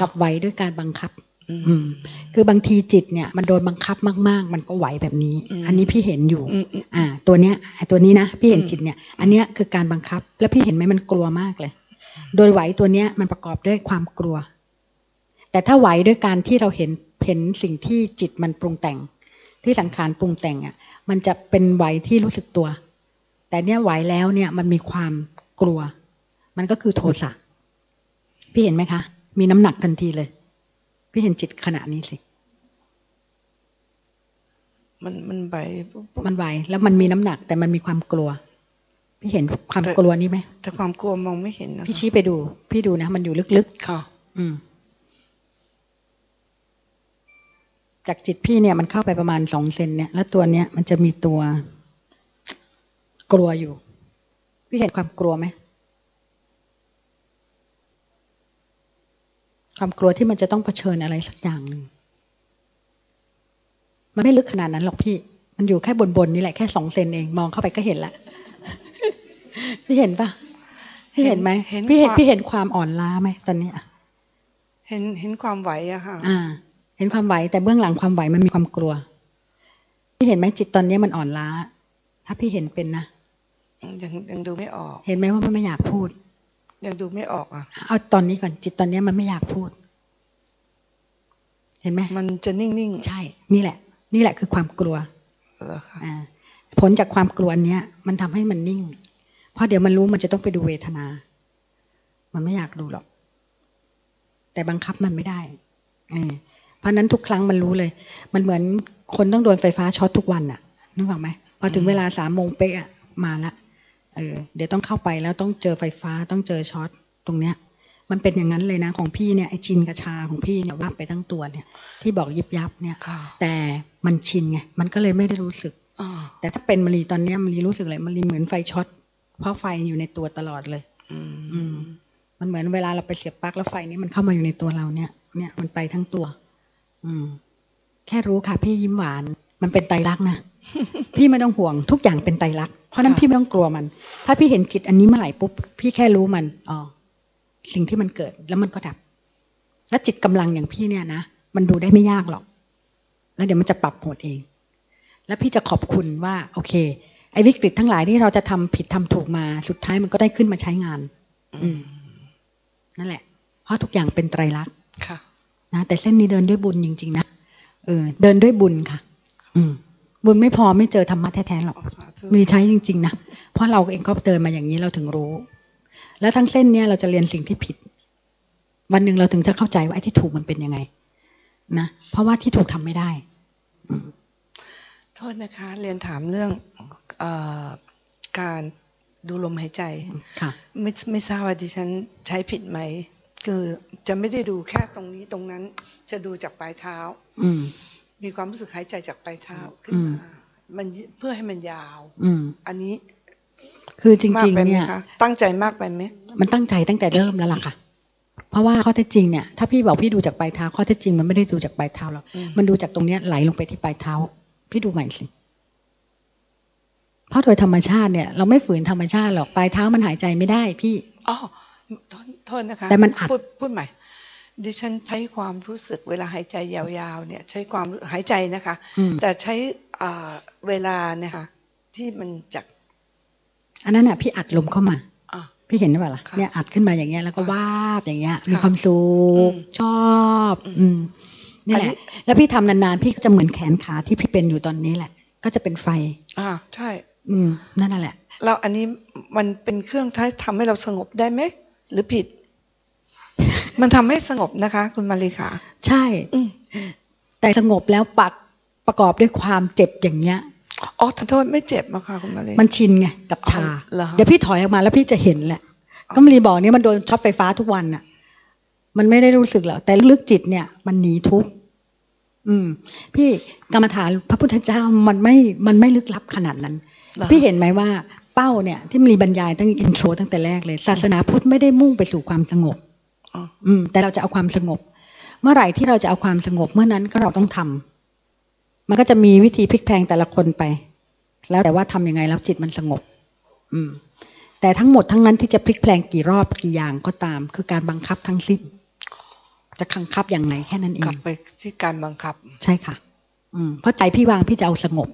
กับไหวด้วยการบังคับอืมอืม คือบางทีจิตเนี่ยมันโดนบังคับมากๆ มันก็ไหวแบบนี้อืมอันนี้พี่เห็นอยู่อืมอืมอ่า ตัวเนี้ยไอ้ตัวนี้นะพี่เห็นอืมจิตเนี่ย อันเนี้ยคือการบังคับ แล้วพี่เห็นไหมมันกลัวมากเลย โดยไหวตัวเนี้ยมันประกอบด้วยความกลัว แต่ถ้าไหวด้วยการที่เราเห็นเห็นสิ่งที่จิตมันปรุงแต่ง ที่สังขารปรุงแต่งอะ มันจะเป็นไหวที่รู้สึกตัว แต่เนี้ยไหวแล้วเนี่ยมันมีความกลัว มันก็คือโทสะพี่เห็นไหมคะ มีน้ำหนักทันทีเลย พี่เห็นจิตขณะนี้สิ มันมันไปปุ๊บปุ๊บมันไหวแล้วมันมีน้ำหนัก แต่มันมีความกลัว พี่เห็นความกลัวนี้ไหมแต่ความกลัวมองไม่เห็นนะพี่ชี้ไปดู พี่ดูนะ มันอยู่ลึกค่ะๆอืม จากจิตพี่เนี่ย มันเข้าไปประมาณสองเซนเนี่ย แล้วตัวเนี้ยมันจะมีตัวกลัวอยู่ พี่เห็นความกลัวไหม ความกลัวที่มันจะต้องเผชิญอะไรสักอย่างหนึ่งมันไม่ลึกขนาดนั้นหรอกพี่ มันอยู่แค่บนๆนี่แหละแค่สองเซนเองมองเข้าไปก็เห็นละพี่เห็นปะพี่เห็นไหมเห็นพี่เห็นความพี่เห็นความอ่อนล้าไหมตอนเนี้ยเห็นเห็นความไหวอะค่ะ อ่า เห็นความไหวแต่เบื้องหลังความไหวมันมีความกลัว พี่เห็นไหมจิตตอนนี้มันอ่อนล้า ถ้าพี่เห็นเป็นนะยังยังดูไม่ออก เห็นไหมว่ามันไม่อยากพูด ยังดูไม่ออกอะ เอาตอนนี้ก่อนจิตตอนนี้มันไม่อยากพูด เห็นไหมมันจะนิ่งใช่ นี่แหละ นี่แหละคือความกลัวๆเหรอคะอ่าผลจากความกลัวเนี้ยมันทำให้มันนิ่ง เพราะเดี๋ยวมันรู้มันจะต้องไปดูเวทนา มันไม่อยากดูหรอก แต่บังคับมันไม่ได้เออเพราะฉะนั้นทุกครั้งมันรู้เลย มันเหมือนคนต้องโดนไฟฟ้าช็อตทุกวันอะนึกออกไหมพอถึงเวลาสามโมงเป๊ะอะมาละ เออเดี๋ยวต้องเข้าไปแล้วต้องเจอไฟฟ้าต้องเจอช็อตตรงเนี้ย มันเป็นอย่างนั้นเลยนะของพี่เนี่ยไอจินกระชาของพี่เนี่ยวับไปทั้งตัวเนี่ย ที่บอกยิบยับเนี่ยค่ะแต่มันชินไงมันก็เลยไม่ได้รู้สึกอ่าแต่ถ้าเป็นมะลีตอนเนี้ยมะลีรู้สึกเลยมะลีเหมือนไฟช็อตเพราะไฟอยู่ในตัวตลอดเลยอืมอืมมันเหมือนเวลาเราไปเสียบปลั๊กแล้วไฟนี้มันเข้ามาอยู่ในตัวเราเนี่ย เนี่ยมันไปทั้งตัว อืม แค่รู้ค่ะพี่ยิ้มหวาน มันเป็นไตรลักษณ์นะพี่ไม่ต้องห่วงทุกอย่างเป็นไตรลักษณ์เพราะฉะนั้นพี่ไม่ต้องกลัวมัน ถ้าพี่เห็นจิตอันนี้เมื่อไหร่ปุ๊บพี่แค่รู้มันอ๋อสิ่งที่มันเกิดแล้วมันก็ดับ แล้วจิตกำลังอย่างพี่เนี่ยนะมันดูได้ไม่ยากหรอก แล้วเดี๋ยวมันจะปรับโหมดเอง แล้วพี่จะขอบคุณว่า โอเค ไอ้วิกฤตทั้งหลายที่เราจะทำผิดทำถูกมาสุดท้ายมันก็ได้ขึ้นมาใช้งาน อืมนั่นแหละ เพราะทุกอย่างเป็นไตรลักษณ์ค่ะ นะแต่เส้นนี้เดินด้วยบุญจริง ๆ นะเออเดินด้วยบุญค่ะอืม บุญไม่พอไม่เจอธรรมะแท้ๆหรอกสาธุมีใช้จริง ๆนะเพราะเราเองก็เดินมาอย่างนี้เราถึงรู้ แล้วทั้งเส้นเนี้ยเราจะเรียนสิ่งที่ผิด วันหนึ่งเราถึงจะเข้าใจว่าไอ้ที่ถูกมันเป็นยังไง นะเพราะว่าที่ถูกทำไม่ได้โทษนะคะ เรียนถามเรื่องเออการดูลมหายใจค่ะไม่ไม่ทราบว่าดิฉันใช้ผิดไหมคือจะไม่ได้ดูแค่ตรงนี้ตรงนั้น จะดูจากปลายเท้า อื มมีความรู้สึกหายใจจากปลายเท้าขึ้นอืมมามันเพื่อให้มันยาว อืม อันนี้ คือจมากริงไปๆไหมเนี่ยคะตั้งใจมากไปไหมมันตั้งใจตั้งแต่เริ่มแล้วล่ะค่ะ เพราะว่าข้อเท็จจริงเนี่ยถ้าพี่บอกพี่ดูจากปลายเท้าข้อเท็จจริงมันไม่ได้ดูจากปลายเท้าหรอกอืมมันดูจากตรงเนี้ยไหลลงไปที่ปลายเท้า พี่ดูใหม่สิเพราะโดยธรรมชาติเนี่ยเราไม่ฝืนธรรมชาติหรอกปลายเท้ามันหายใจไม่ได้พี่อ๋อโทษโทษนะคะ แต่มันอัดพูดพูดใหม่ ดิฉันใช้ความรู้สึกเวลาหายใจยาวๆ เนี่ยใช้ความหายใจนะคะอืมแต่ใช้อ่าเวลาเนี่ยค่ะที่มันจากอันนั้นน่ะพี่อัดลมเข้ามาอะพี่เห็นหรือเปล่าล่ะค่ะเนี่ยอัดขึ้นมาอย่างเงี้ยแล้วก็ค่ะวาบอย่างเงี้ยค่ะมีความสุขอืมชอบอืมอืมนี่อันแหนี้ละ แล้วพี่ทำนานๆ พี่ก็จะเหมือนแขนขาที่พี่เป็นอยู่ตอนนี้แหละ ก็จะเป็นไฟ อ่าใช่ อืมนั่นน่ะแหละแล้วอันนี้มันเป็นเครื่องที่ทำให้เราสงบได้ไหมหรือผิด มันทำให้สงบนะคะ คุณมารีขาใช่อืมแต่สงบแล้วปักประกอบด้วยความเจ็บอย่างเงี้ยอ๋อขอโทษไม่เจ็บมาค่ะคุณมารีมันชินไงกับชาอ๋อเหรอเดี๋ยวพี่ถอยออกมาแล้วพี่จะเห็นแหละก็ไม่รีบอกเนี่ยมันโดนช็อตไฟฟ้าทุกวันน่ะมันไม่ได้รู้สึกหรอกแต่ลึกๆจิตเนี่ย มันหนีทุกข์อืม พี่กรรมฐานพระพุทธเจ้ามันไม่มันไม่ลึกลับขนาดนั้นหรอพี่เห็นไหมว่าเป้าเนี่ยที่มีบรรยายตั้งอินโทรตั้งแต่แรกเลย ศาสนาพุทธไม่ได้มุ่งไปสู่ความสงบอ๋ออืม แต่เราจะเอาความสงบ เมื่อไหร่ที่เราจะเอาความสงบเมื่อนั้นก็เราต้องทำมันก็จะมีวิธีพลิกแพลงแต่ละคนไป แล้วแต่ว่าทำยังไงแล้วจิตมันสงบ อืม แต่ทั้งหมดทั้งนั้นที่จะพลิกแพลงกี่รอบกี่อย่างก็ตาม คือการบังคับทั้งสิ้นจะบังคับอย่างไหนแค่นั้นเอกลังบไปที่การบังคับ ใช่ค่ะ อืมเพราะใจพี่วางพี่จะเอาสงบ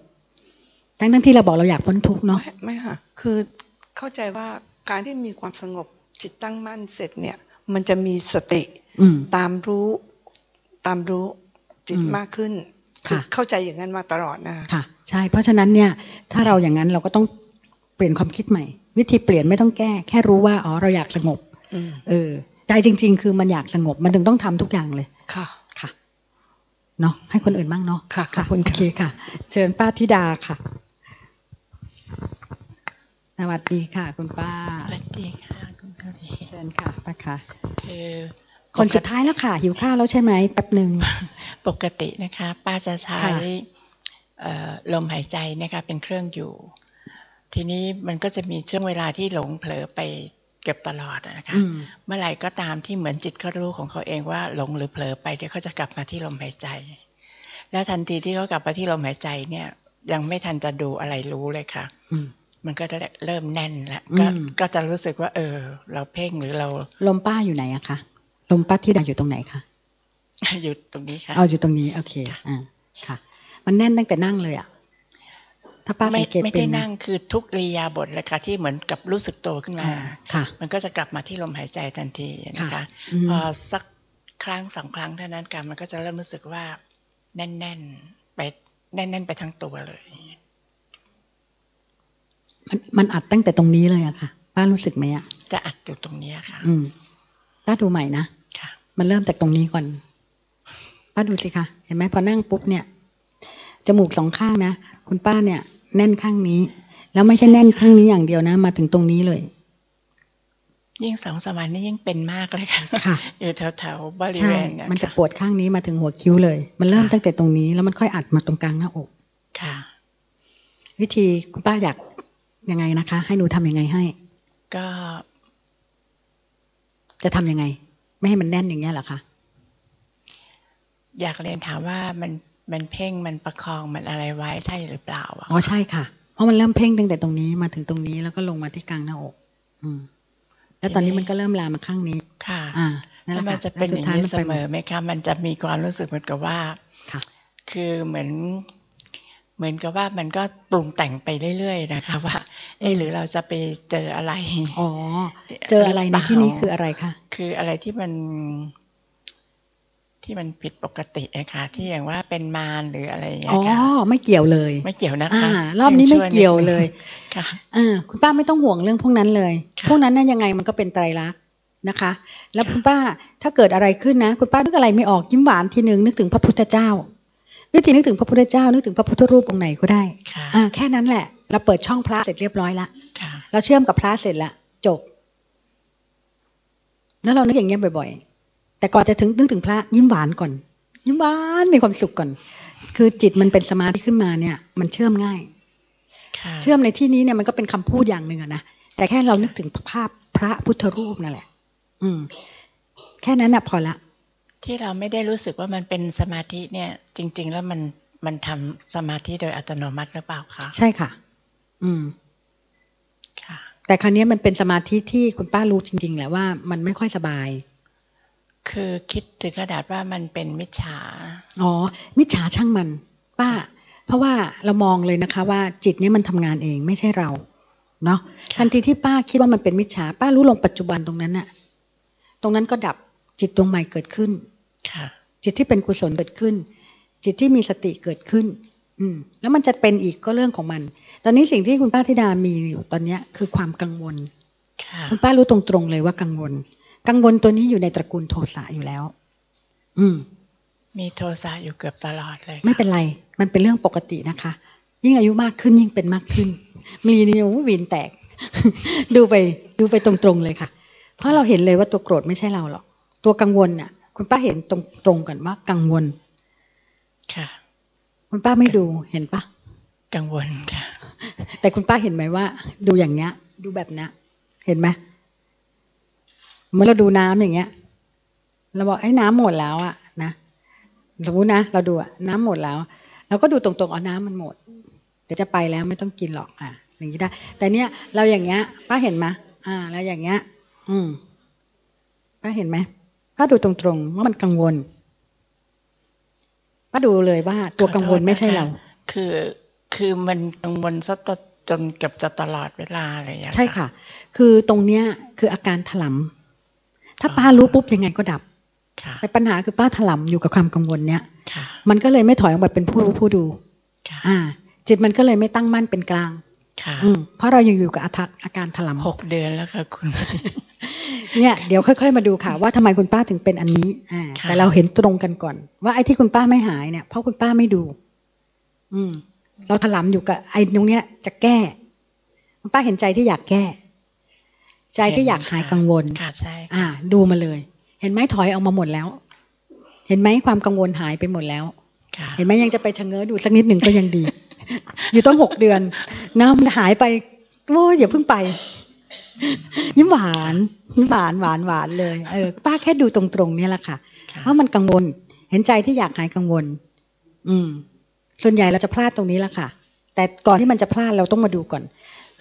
ทั้งทั้งที่เราบอกเราอยากพ้นทุกข์เนาะไม่ไม่ค่ะ คือเข้าใจว่าการที่มีความสงบจิตตั้งมั่นเสร็จเนี่ย มันจะมีสติอืมตามรู้ตามรู้จิตอืมมากขึ้นค่ะเข้าใจอย่างนั้นมาตลอดนะคะค่ะ ใช่ เพราะฉะนั้นเนี่ย ถ้าเราอย่างนั้นเราก็ต้องเปลี่ยนความคิดใหม่ วิธีเปลี่ยนไม่ต้องแก้ แค่รู้ว่าอ๋อเราอยากสงบอืมเออใจจริง ๆ คือมันอยากสงบมันถึงต้องทำทุกอย่างเลยค่ะค่ะเนาะให้คนอื่นบ้างเนาะค่ะขอบคุณโอค่ะเคค่ะ เชิญป้าธิดาค่ะสวัสดีค่ะ คุณป้าสวัสดีค่ะคุณกรี เชิญค่ะป้าค่ะคือคนสุดท้ายแล้วค่ะ หิวข้าวแล้วใช่ไหมแป๊บหนึ่งปกตินะคะ ป้าจะใช้ค่ะเอ่อลมหายใจนะคะเป็นเครื่องอยู่ ทีนี้มันก็จะมีช่วงเวลาที่หลงเผลอไปเกือบตลอดนะคะอืมเมื่อไหร่ก็ตามที่เหมือนจิตเขารู้ของเขาเองว่าหลงหรือเผลอไปเดี๋ยวเขาจะกลับมาที่ลมหายใจ แล้วทันทีที่เขากลับมาที่ลมหายใจเนี่ย ยังไม่ทันจะดูอะไรรู้เลยค่ะอื มมันก็จะเริ่มแน่นแล้วก็อืมก็จะรู้สึกว่า เออ เราเพ่งหรือเรา ลมป้าอยู่ไหนอะคะลมป้าธิดาอยู่ตรงไหนคะอยู่ตรงนี้ค่ะเอาอยู่ตรงนี้โอเคอ่าค่ะ มันแน่นตั้งแต่นั่งเลยอะถ้าป้าไม่สังเกตไม่เป็ได้นนะนั่งคือทุกริยาบทเลยค่ะที่เหมือนกับรู้สึกโตขึ้นมาอ่าค่ะ มันก็จะกลับมาที่ลมหายใจทันทีนะคะค่ะอืมพอสักครั้งสองครั้งเท่านั้นกันมันก็จะเริ่มรู้สึกว่า แน่น ๆ ไปแน่น ๆ ไปทั้งตัวเลย มันมันอัดตั้งแต่ตรงนี้เลยอะค่ะป้ารู้สึกไหมอะจะอัดอยู่ตรงเนี้ยค่ะ อืมป้าดูใหม่นะค่ะ มันเริ่มจากตรงนี้ก่อนป้าดูสิคะเห็นไหมพอนั่งปุ๊บเนี่ยจมูกสองข้างนะคุณป้าเนี่ย แน่นข้างนี้ แล้วไม่ใช่แน่นข้างนี้อย่างเดียวนะ มาถึงตรงนี้เลย ยิ่งสองสามวันนี้ยิ่งเป็นมากเลยค่ะค่ะอยู่แถวๆบริใช่เวณเยมันจะค่ปวดข้างนี้มาถึงหัวคิ้วเลย มันเริ่มตั้งแต่ตรงนี้ แล้วมันค่อยอัดมาตรงกลางหน้าอกค่ะ วิธีคุณป้าอยาก ยังไงนะคะ ให้หนูทำยังไงให้ ก็ จะทำยังไง ไม่ให้มันแน่นอย่างเงี้ยเหรอคะอยากเรียนถามว่ามันมันเพ่งมันประคองมันอะไรไว้ใช่หรือเปล่าอะอ๋อใช่ค่ะ เพราะมันเริ่มเพ่งตั้งแต่ตรงนี้มาถึงตรงนี้แล้วก็ลงมาที่กลางหน้าอก อืม แล้วตอนนี้มันก็เริ่มลามมาข้างนี้ค่ะ อ่านั่นแหแล้ละวมันค่ะจะเป็นอย่างแล้วนี้สุดเสท้ายมนอไหมคะมันจะมีความรู้สึกเหมือนกับว่าค่ะ คือเหมือน เหมือนกับว่ามันก็ปรุงแต่งไปเรื่อยๆนะคะ ว่า เอะหรือเราจะไปเจออะไรอ๋อเจออะไรในที่นี้คืออะไรคะคืออะไรที่มันที่มันผิดปกติอะค่ะ ที่อย่างว่าเป็นมารหรืออะไรอย่างเงี้อ๋ยอค่ะไม่เกี่ยวเลย ไม่เกี่ยวนะอ่าคะรอบนี้ไม่ช่วเกี่ยวนิดนึงเลยค่ะอ่าคุณป้าไม่ต้องห่วงเรื่องพวกนั้นเลยค่ะพวกนั้นน่ะยังไงมันก็เป็นไตรลักษณ์นะคะ แล้วคุณป้าถ้าเกิดอะไรขึ้นนะ คุณป้านึกอะไรไม่ออกยิ้มหวานทีหนึ่งนึกถึงพระพุทธเจ้า วิธีนึกถึงพระพุทธเจ้านึกถึงพระพุทธรูปองค์ไหนก็ได้ค่ะอ่าแค่นั้นแหละ เราเปิดช่องพระเสร็จเรียบร้อยละค่ะเราเชื่อมกับพระเสร็จละจบ แล้วเรานึกอย่างเงี้ยบ่อย ๆ แต่ก่อนจะถึงนึกถึงพระยิ้มหวานก่อน ยิ้มหวานมีความสุขก่อน คือจิตมันเป็นสมาธิขึ้นมาเนี่ย มันเชื่อมง่ายค่ะเชื่อมในที่นี้เนี่ยมันก็เป็นคำพูดอย่างหนึ่งอะนะแต่แค่เรานึกถึงภาพพระพุทธรูปนั่นแหละ อืม แค่นั้นน่ะพอละ ที่เราไม่ได้รู้สึกว่ามันเป็นสมาธิเนี่ย จริง ๆ แล้วมันมันทำสมาธิโดยอัตโนมัติหรือเปล่าคะใช่ค่ะ อืมค่ะ แต่ครั้นี้ยมันเป็นสมาธิที่คุณป้ารู้จริง ๆ แหละว่ามันไม่ค่อยสบาย คือคิดถึงกระดาษว่ามันเป็นมิจฉาอ๋อ มิจฉาช่างมัน ป้า เพราะว่าเรามองเลยนะคะ ว่าจิตเนี้มันทำงานเองไม่ใช่เราเนาะทันทีที่ป้าคิดว่ามันเป็นมิจฉาป้ารู้ลงปัจจุบันตรงนั้นน่ะ ตรงนั้นก็ดับ จิตดวงใหม่เกิดขึ้นค่ะจิตที่เป็นกุศลเกิดขึ้น จิตที่มีสติเกิดขึ้น อืม แล้วมันจะเป็นอีกก็เรื่องของมัน ตอนนี้สิ่งที่คุณป้าธิดามีอยู่ตอนเนี้ยคือความกังวลค่ะคุณป้ารู้ตรงๆเลยว่ากังวล กังวลตัวนี้อยู่ในตระกูลโทสะอยู่แล้ว อืม มีโทสะอยู่เกือบตลอดเลยค่ะไม่เป็นไร มันเป็นเรื่องปกตินะคะ ยิ่งอายุมากขึ้นยิ่งเป็นมากขึ้น มีนี่โอ้วินแตก ดูไป ดูไปตรงๆเลยค่ะ เพราะเราเห็นเลยว่าตัวโกรธไม่ใช่เราหรอก ตัวกังวลน่ะ คุณป้าเห็นตรงตรงกันว่ากังวล ค่ะ คุณป้าไม่ดูเห็นปะกังวลค่ะ แต่คุณป้าเห็นไหมว่า ดูอย่างเนี้ย ดูแบบเนี้ยเห็นไหมเมื่อเราดูน้ำอย่างเงี้ยเราบอกไอ้น้ำหมดแล้วอะนะสมมตินะเราดูอะน้ำหมดแล้วเราก็ดูตรงๆเอาน้ำมันหมด เดี๋ยวจะไปแล้วไม่ต้องกินหรอกอะอย่างนี้ได้ แต่เนี้ยเราอย่างเงี้ย ป้าเห็นไหมอ่า แล้วอย่างเงี้ย อืมป้าเห็นไหม ป้าดูตรงๆว่ามันกังวลป้าดูเลยว่าตัวกังวลไม่ใช่เรา คือคือมันกังวลซะตจนเกือบจะตลอดเวลาเลยอะใช่ค่ะ คือตรงเนี้ยคืออาการถลำถ้าป้ารู้ปุ๊บยังไงก็ดับค่ะแต่ปัญหาคือป้าถลำอยู่กับความกังวลเนี้ยค่ะมันก็เลยไม่ถอยออกมาเป็นผู้รู้ผู้ดูค่ะอ่า จิตมันก็เลยไม่ตั้งมั่นเป็นกลาง ค่ะอืมเพราะเรายังอยู่กับอาทะอาการถลำหกเดือนแล้วค่ะคุณ เนี่ยเดี๋ยวค่อยๆมาดูค่ะ ว่าทำไมคุณป้าถึงเป็นอันนี้ อ่าค่ะแต่เราเห็นตรงกันก่อน ว่าไอ้ที่คุณป้าไม่หายเนี่ยเพราะคุณป้าไม่ดู อืม เราถลำอยู่กับไอ้ตรงเนี้ยจะแก้คุณป้าเห็นใจที่อยากแก้ ใจที่อยากหายกังวลค่ะใช่อ่า ดูมาเลย เห็นไหมถอยออกมาหมดแล้ว เห็นไหมความกังวลหายไปหมดแล้วค่ะเห็นไหมยังจะไปชะเง้อดูสักนิดหนึ่งก็ยังดี อยู่ต้องหกเดือนนะมันหายไปโอ้ยอย่าเพิ่งไป ยิ้มหวานยิ้มหวานหวานหวานเลยเออป้าแค่ดูตรงๆเนี่ยแหละค่ะค่ะว่ามันกังวล เห็นใจที่อยากหายกังวล อืม ส่วนใหญ่เราจะพลาดตรงนี้แหละค่ะ แต่ก่อนที่มันจะพลาดเราต้องมาดูก่อน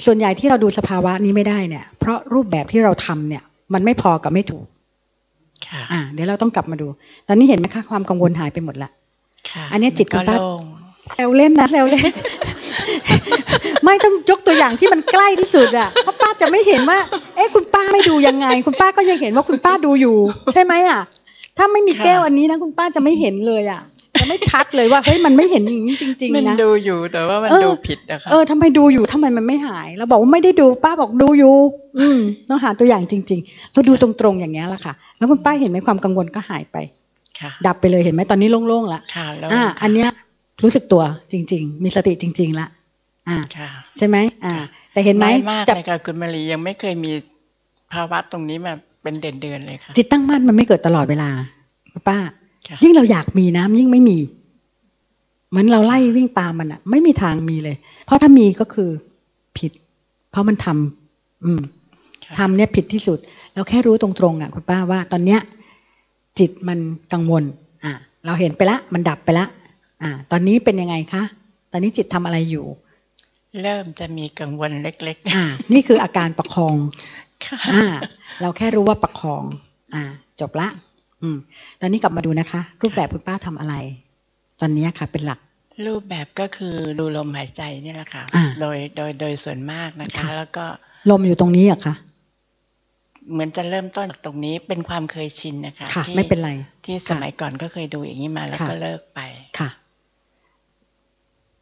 ส่วนใหญ่ที่เราดูสภาวะนี้ไม่ได้เนี่ย เพราะรูปแบบที่เราทำเนี่ย มันไม่พอกับไม่ถูกค่ะ อ่า เดี๋ยวเราต้องกลับมาดู ตอนนี้เห็นไหมคะความกังวลหายไปหมดละค่ะ อันเนี้ยจิตมัคุณป้าโล่งแซวเล่นนะแซวเล่น ไม่ต้องยกตัวอย่างที่มันใกล้ที่สุดอะเพราะป้าจะไม่เห็นว่า เอ๊ะคุณป้าไม่ดูยังไง คุณป้าก็ยังเห็นว่าคุณป้าดูอยู่ ใช่ไหมอะ ถ้าไม่มีแก้วอันนี้นะคุณป้าจะไม่เห็นเลยอะจะไม่ชัดเลยว่าเฮ้ยมันไม่เห็นอย่างนี้จริงมันๆนะดูอยู่แต่ว่ามันเออดูผิดนะคะเออทำไมดูอยู่ทำไมมันไม่หายเราบอกว่าไม่ได้ดูป้าบอกดูอยู่ อืมต้องหาตัวอย่างจริง ๆ เราดูตรงๆอย่างเงี้ยแหละค่ะ แล้วคุณป้าเห็นไหมความกังวลก็หายไปค่ะดับไปเลยเห็นไหมตอนนี้โล่งๆละค่ะแล้วอ่า อันเนี้ยรู้สึกตัวจริง ๆ มีสติจริง ๆละ อ่าค่ะใช่ไหมอ่า แต่เห็นไหมน้อยมากจับเลยค่ะคุณมารียังไม่เคยมีภาวะตรงนี้มาเป็นเดือนๆเลยค่ะจิตตั้งมั่นมันไม่เกิดตลอดเวลาป้าค่ะยิ่งเราอยากมีนะยิ่งไม่มีเหมือนเราไล่วิ่งตามมันอะไม่มีทางมีเลย เพราะถ้ามีก็คือผิด เพราะมันทำอืมค่ะทำเนี่ยผิดที่สุด เราแค่รู้ตรงๆอะ คุณป้าว่า ตอนเนี้ย จิตมันกังวล อ่าเราเห็นไปละ มันดับไปละ อ่าตอนนี้เป็นยังไงคะตอนนี้จิตทำอะไรอยู่ เริ่มจะมีกังวลเล็กอ่านี่คืออาการประคองๆค่ะอ่าเราแค่รู้ว่าประคอง อ่า จบละ อืม ตอนนี้กลับมาดูนะคะ รูปแบบคุณป้าทำอะไร ตอนนี้ค่ะ เป็นหลัก รูปแบบก็คือดูลมหายใจนี่แหละค่ะอ่าโดยโดยโดยส่วนมากนะคะค่ะแล้วก็ลมอยู่ตรงนี้เหรอะคะเหมือนจะเริ่มต้นจากตรงนี้เป็นความเคยชินนะคะค่ะที่ไม่เป็นไร ที่สมัยก่อนก็เคยดูอย่างนี้มาแล้วค่ะก็เลิกไปค่ะ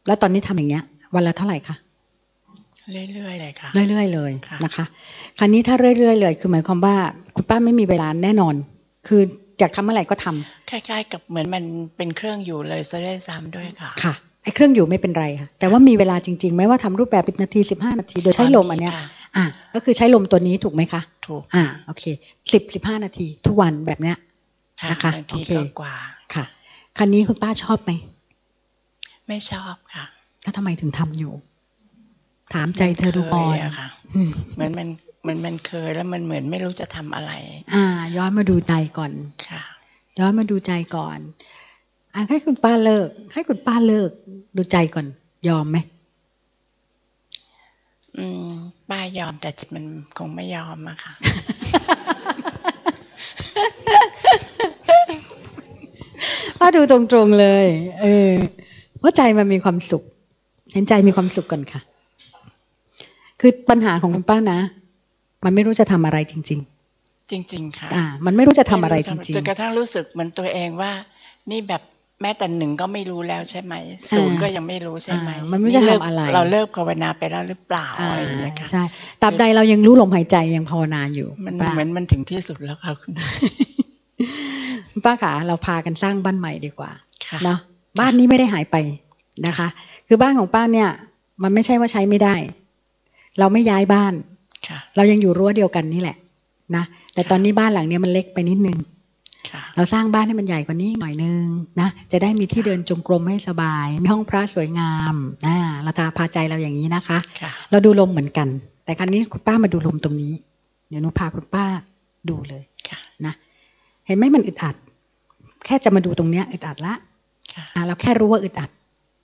แล้วตอนนี้ทำอย่างเงี้ย วันละเท่าไหร่คะ เรื่อยๆเลยค่ะเรื่อยๆเลยค่ะนะคะ คราวนี้ถ้าเรื่อยๆเลย คือหมายความว่าคุณป้าไม่มีเวลาแน่นอน คืออยากทำเมื่อไหร่ก็ทำคล้ายๆ กับเหมือนมันเป็นเครื่องอยู่เลยซะด้วยซ้ำด้วยค่ะค่ะไอ้เครื่องอยู่ไม่เป็นไรค่ะ แต่ว่ามีเวลาจริงๆไม่ว่าทำรูปแบบ10นาที 15 นาที โดยใช้ลมอันเนี้ยค่ะอ่าก็คือใช้ลมตัวนี้ถูกไหมคะถูกอ่าโอเคสิบสิบห้านาทีทุกวันแบบเนี้ยค่ะนะคะบางทีโอเคก็กว่าค่ะคราวนี้คุณป้าชอบไหมไม่ชอบค่ะ แล้วทำไมถึงทำอยู่ ถามใจเธอดูก่อนเคยอะค่ะอืมเหมือนมันมันมันเคยแล้วมันเหมือนไม่รู้จะทำอะไร อ่า ย้อนมาดูใจก่อนค่ะ ย้อนมาดูใจก่อนอะให้คุณป้าเลิก ให้คุณป้าเลิก ดูใจก่อน ยอมไหมอืมป้ายอมแต่จิตมันคงไม่ยอมอะค่ะป้าดูตรงๆเลย เออว่าใจมันมีความสุข เห็นใจมีความสุขก่อนค่ะ คือปัญหาของคุณป้านะ มันไม่รู้จะทำอะไรจริงจริง ๆ ค่ะๆอ่า มันไม่รู้จะทำอะไรจริงจนกระทั่งรู้สึกเหมือนตัวเองว่า นี่แบบแม้แต่หนึ่งก็ไม่รู้แล้วใช่ไหมศูนย์ก็ยังไม่รู้ใช่ไหมอ่ามันไม่รู้จะทำอะไร เราเลิกภาวนาไปแล้วหรือเปล่าๆอ่าอะไรอย่างเงี้ยค่ะใช่ตราบใดเรายังรู้ลมหายใจยังภาวนาอยู่ มันป้าเหมือนมันถึงที่สุดแล้วค่ะคุณคุณป้าขาเราพากันสร้างบ้านใหม่ดีกว่าค่ะเนาะบ้านนี้ไม่ได้หายไปนะคะ คือบ้านของป้าเนี่ย มันไม่ใช่ว่าใช้ไม่ได้ เราไม่ย้ายบ้านค่ะเรายังอยู่รั้วเดียวกันนี่แหละนะแต่ตอนนี้บ้านหลังเนี้ยมันเล็กไปนิดนึงค่ะเราสร้างบ้านให้มันใหญ่กว่านี้หน่อยนึงนะจะได้มีที่เดินจงกรมให้สบายมีห้องพระสวยงามอ่าเราตาพาใจเราอย่างนี้นะคะค่ะเราดูลมเหมือนกัน แต่ครั้นี้คุณป้ามาดูลมตรงนี้ เดี๋ยวหนูพาคุณป้าดูเลยค่ะนะเห็นไหมมันอึดอัด แค่จะมาดูตรงเนี้ยอึดอัดละค่ะอะเราแค่รู้ว่าอึดอัด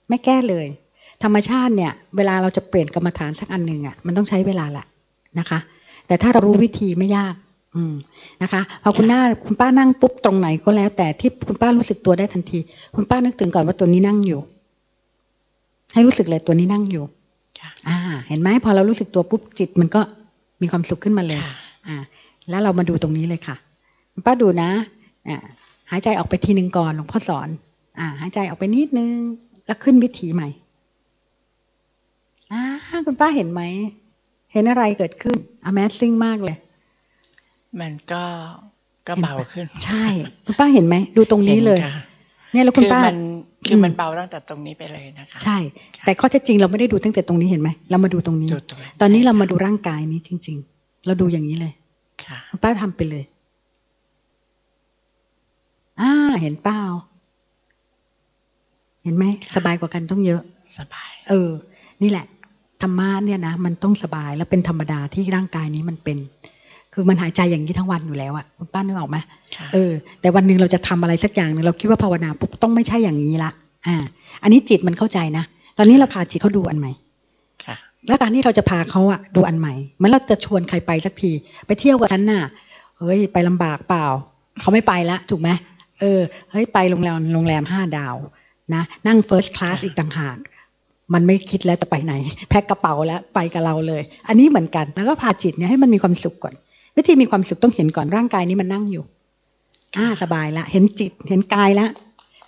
ไม่แก้เลย ธรรมชาติเนี่ย เวลาเราจะเปลี่ยนกรรมฐานสักอันหนึ่งอะมันต้องใช้เวลาแหละนะคะ แต่ถ้าเรารู้วิธีไม่ยาก อืมนะคะพอคุณหน้าคุณป้านั่งปุ๊บตรงไหนก็แล้ว แต่ที่คุณป้ารู้สึกตัวได้ทันที คุณป้านึกถึงก่อนว่าตัวนี้นั่งอยู่ ให้รู้สึกเลยตัวนี้นั่งอยู่ค่ะอ่า เห็นไหมพอเรารู้สึกตัวปุ๊บจิตมันก็มีความสุขขึ้นมาเลยค่ะอ่า แล้วเรามาดูตรงนี้เลยค่ะ คุณป้าดูนะอ่าหายใจออกไปทีหนึ่งก่อนหลวงพ่อสอน อ่า หายใจออกไปนิดนึง แล้วขึ้นวิถีใหม่ อ่าคุณป้าเห็นไหม เห็นอะไรเกิดขึ้น Amazing มากเลย มันก็ก็เห็นปะเบาขึ้น ใช่ คุณป้าเห็นไหม ดูตรงนี้เลยห็ค่ะเนี่ยแล้วคุณคือป้ามันคืออมมันเบาตั้งแต่ตรงนี้ไปเลยนะคะ ใช่ แต่ข้อเท็จจริงเราไม่ได้ดูตั้งแต่ตรงนี้เห็นไหม เรามาดูตรงนี้ดูตรงนี้ตอนนี้ใช่เราค่ะมาดูร่างกายนี้จริง ๆ เราดูอย่างนี้เลยค่ะคุณป้าทำไปเลยอ่าเห็นเปล่าเห็นไหมสบายกว่ากันต้องเยอะ สบาย เออ นี่แหละ ธรรมะเนี่ยนะมันต้องสบายแล้วเป็นธรรมดาที่ร่างกายนี้มันเป็น คือมันหายใจอย่างนี้ทั้งวันอยู่แล้วอะคุณป้านึกออกไหมค่ะเออ แต่วันหนึ่งเราจะทำอะไรสักอย่างหนึ่งเราคิดว่าภาวนาปุ๊บต้องไม่ใช่อย่างนี้ละอ่า อันนี้จิตมันเข้าใจนะตอนนี้เราพาจิตเขาดูอันใหม่ค่ะแล้วการที่เราจะพาเขาอะดูอันใหม่เหมือนเราจะชวนใครไปสักที ไปเที่ยวกับฉันน่ะเฮ้ยไปลำบากเปล่า เขาไม่ไปละถูกไหมเออเฮ้ยไปโรงแรมโรงแรมห้าดาวนะนั่งเฟิร์สคลาสอีกต่างหาก มันไม่คิดแล้วจะไปไหน แพ็คกระเป๋าแล้วไปกับเราเลย อันนี้เหมือนกันแล้วก็พาจิตเนี่ยให้มันมีความสุขก่อน วิธีมีความสุขต้องเห็นก่อนร่างกายนี้มันนั่งอยู่อ่าสบายละ เห็นจิตเห็นกายแล้ว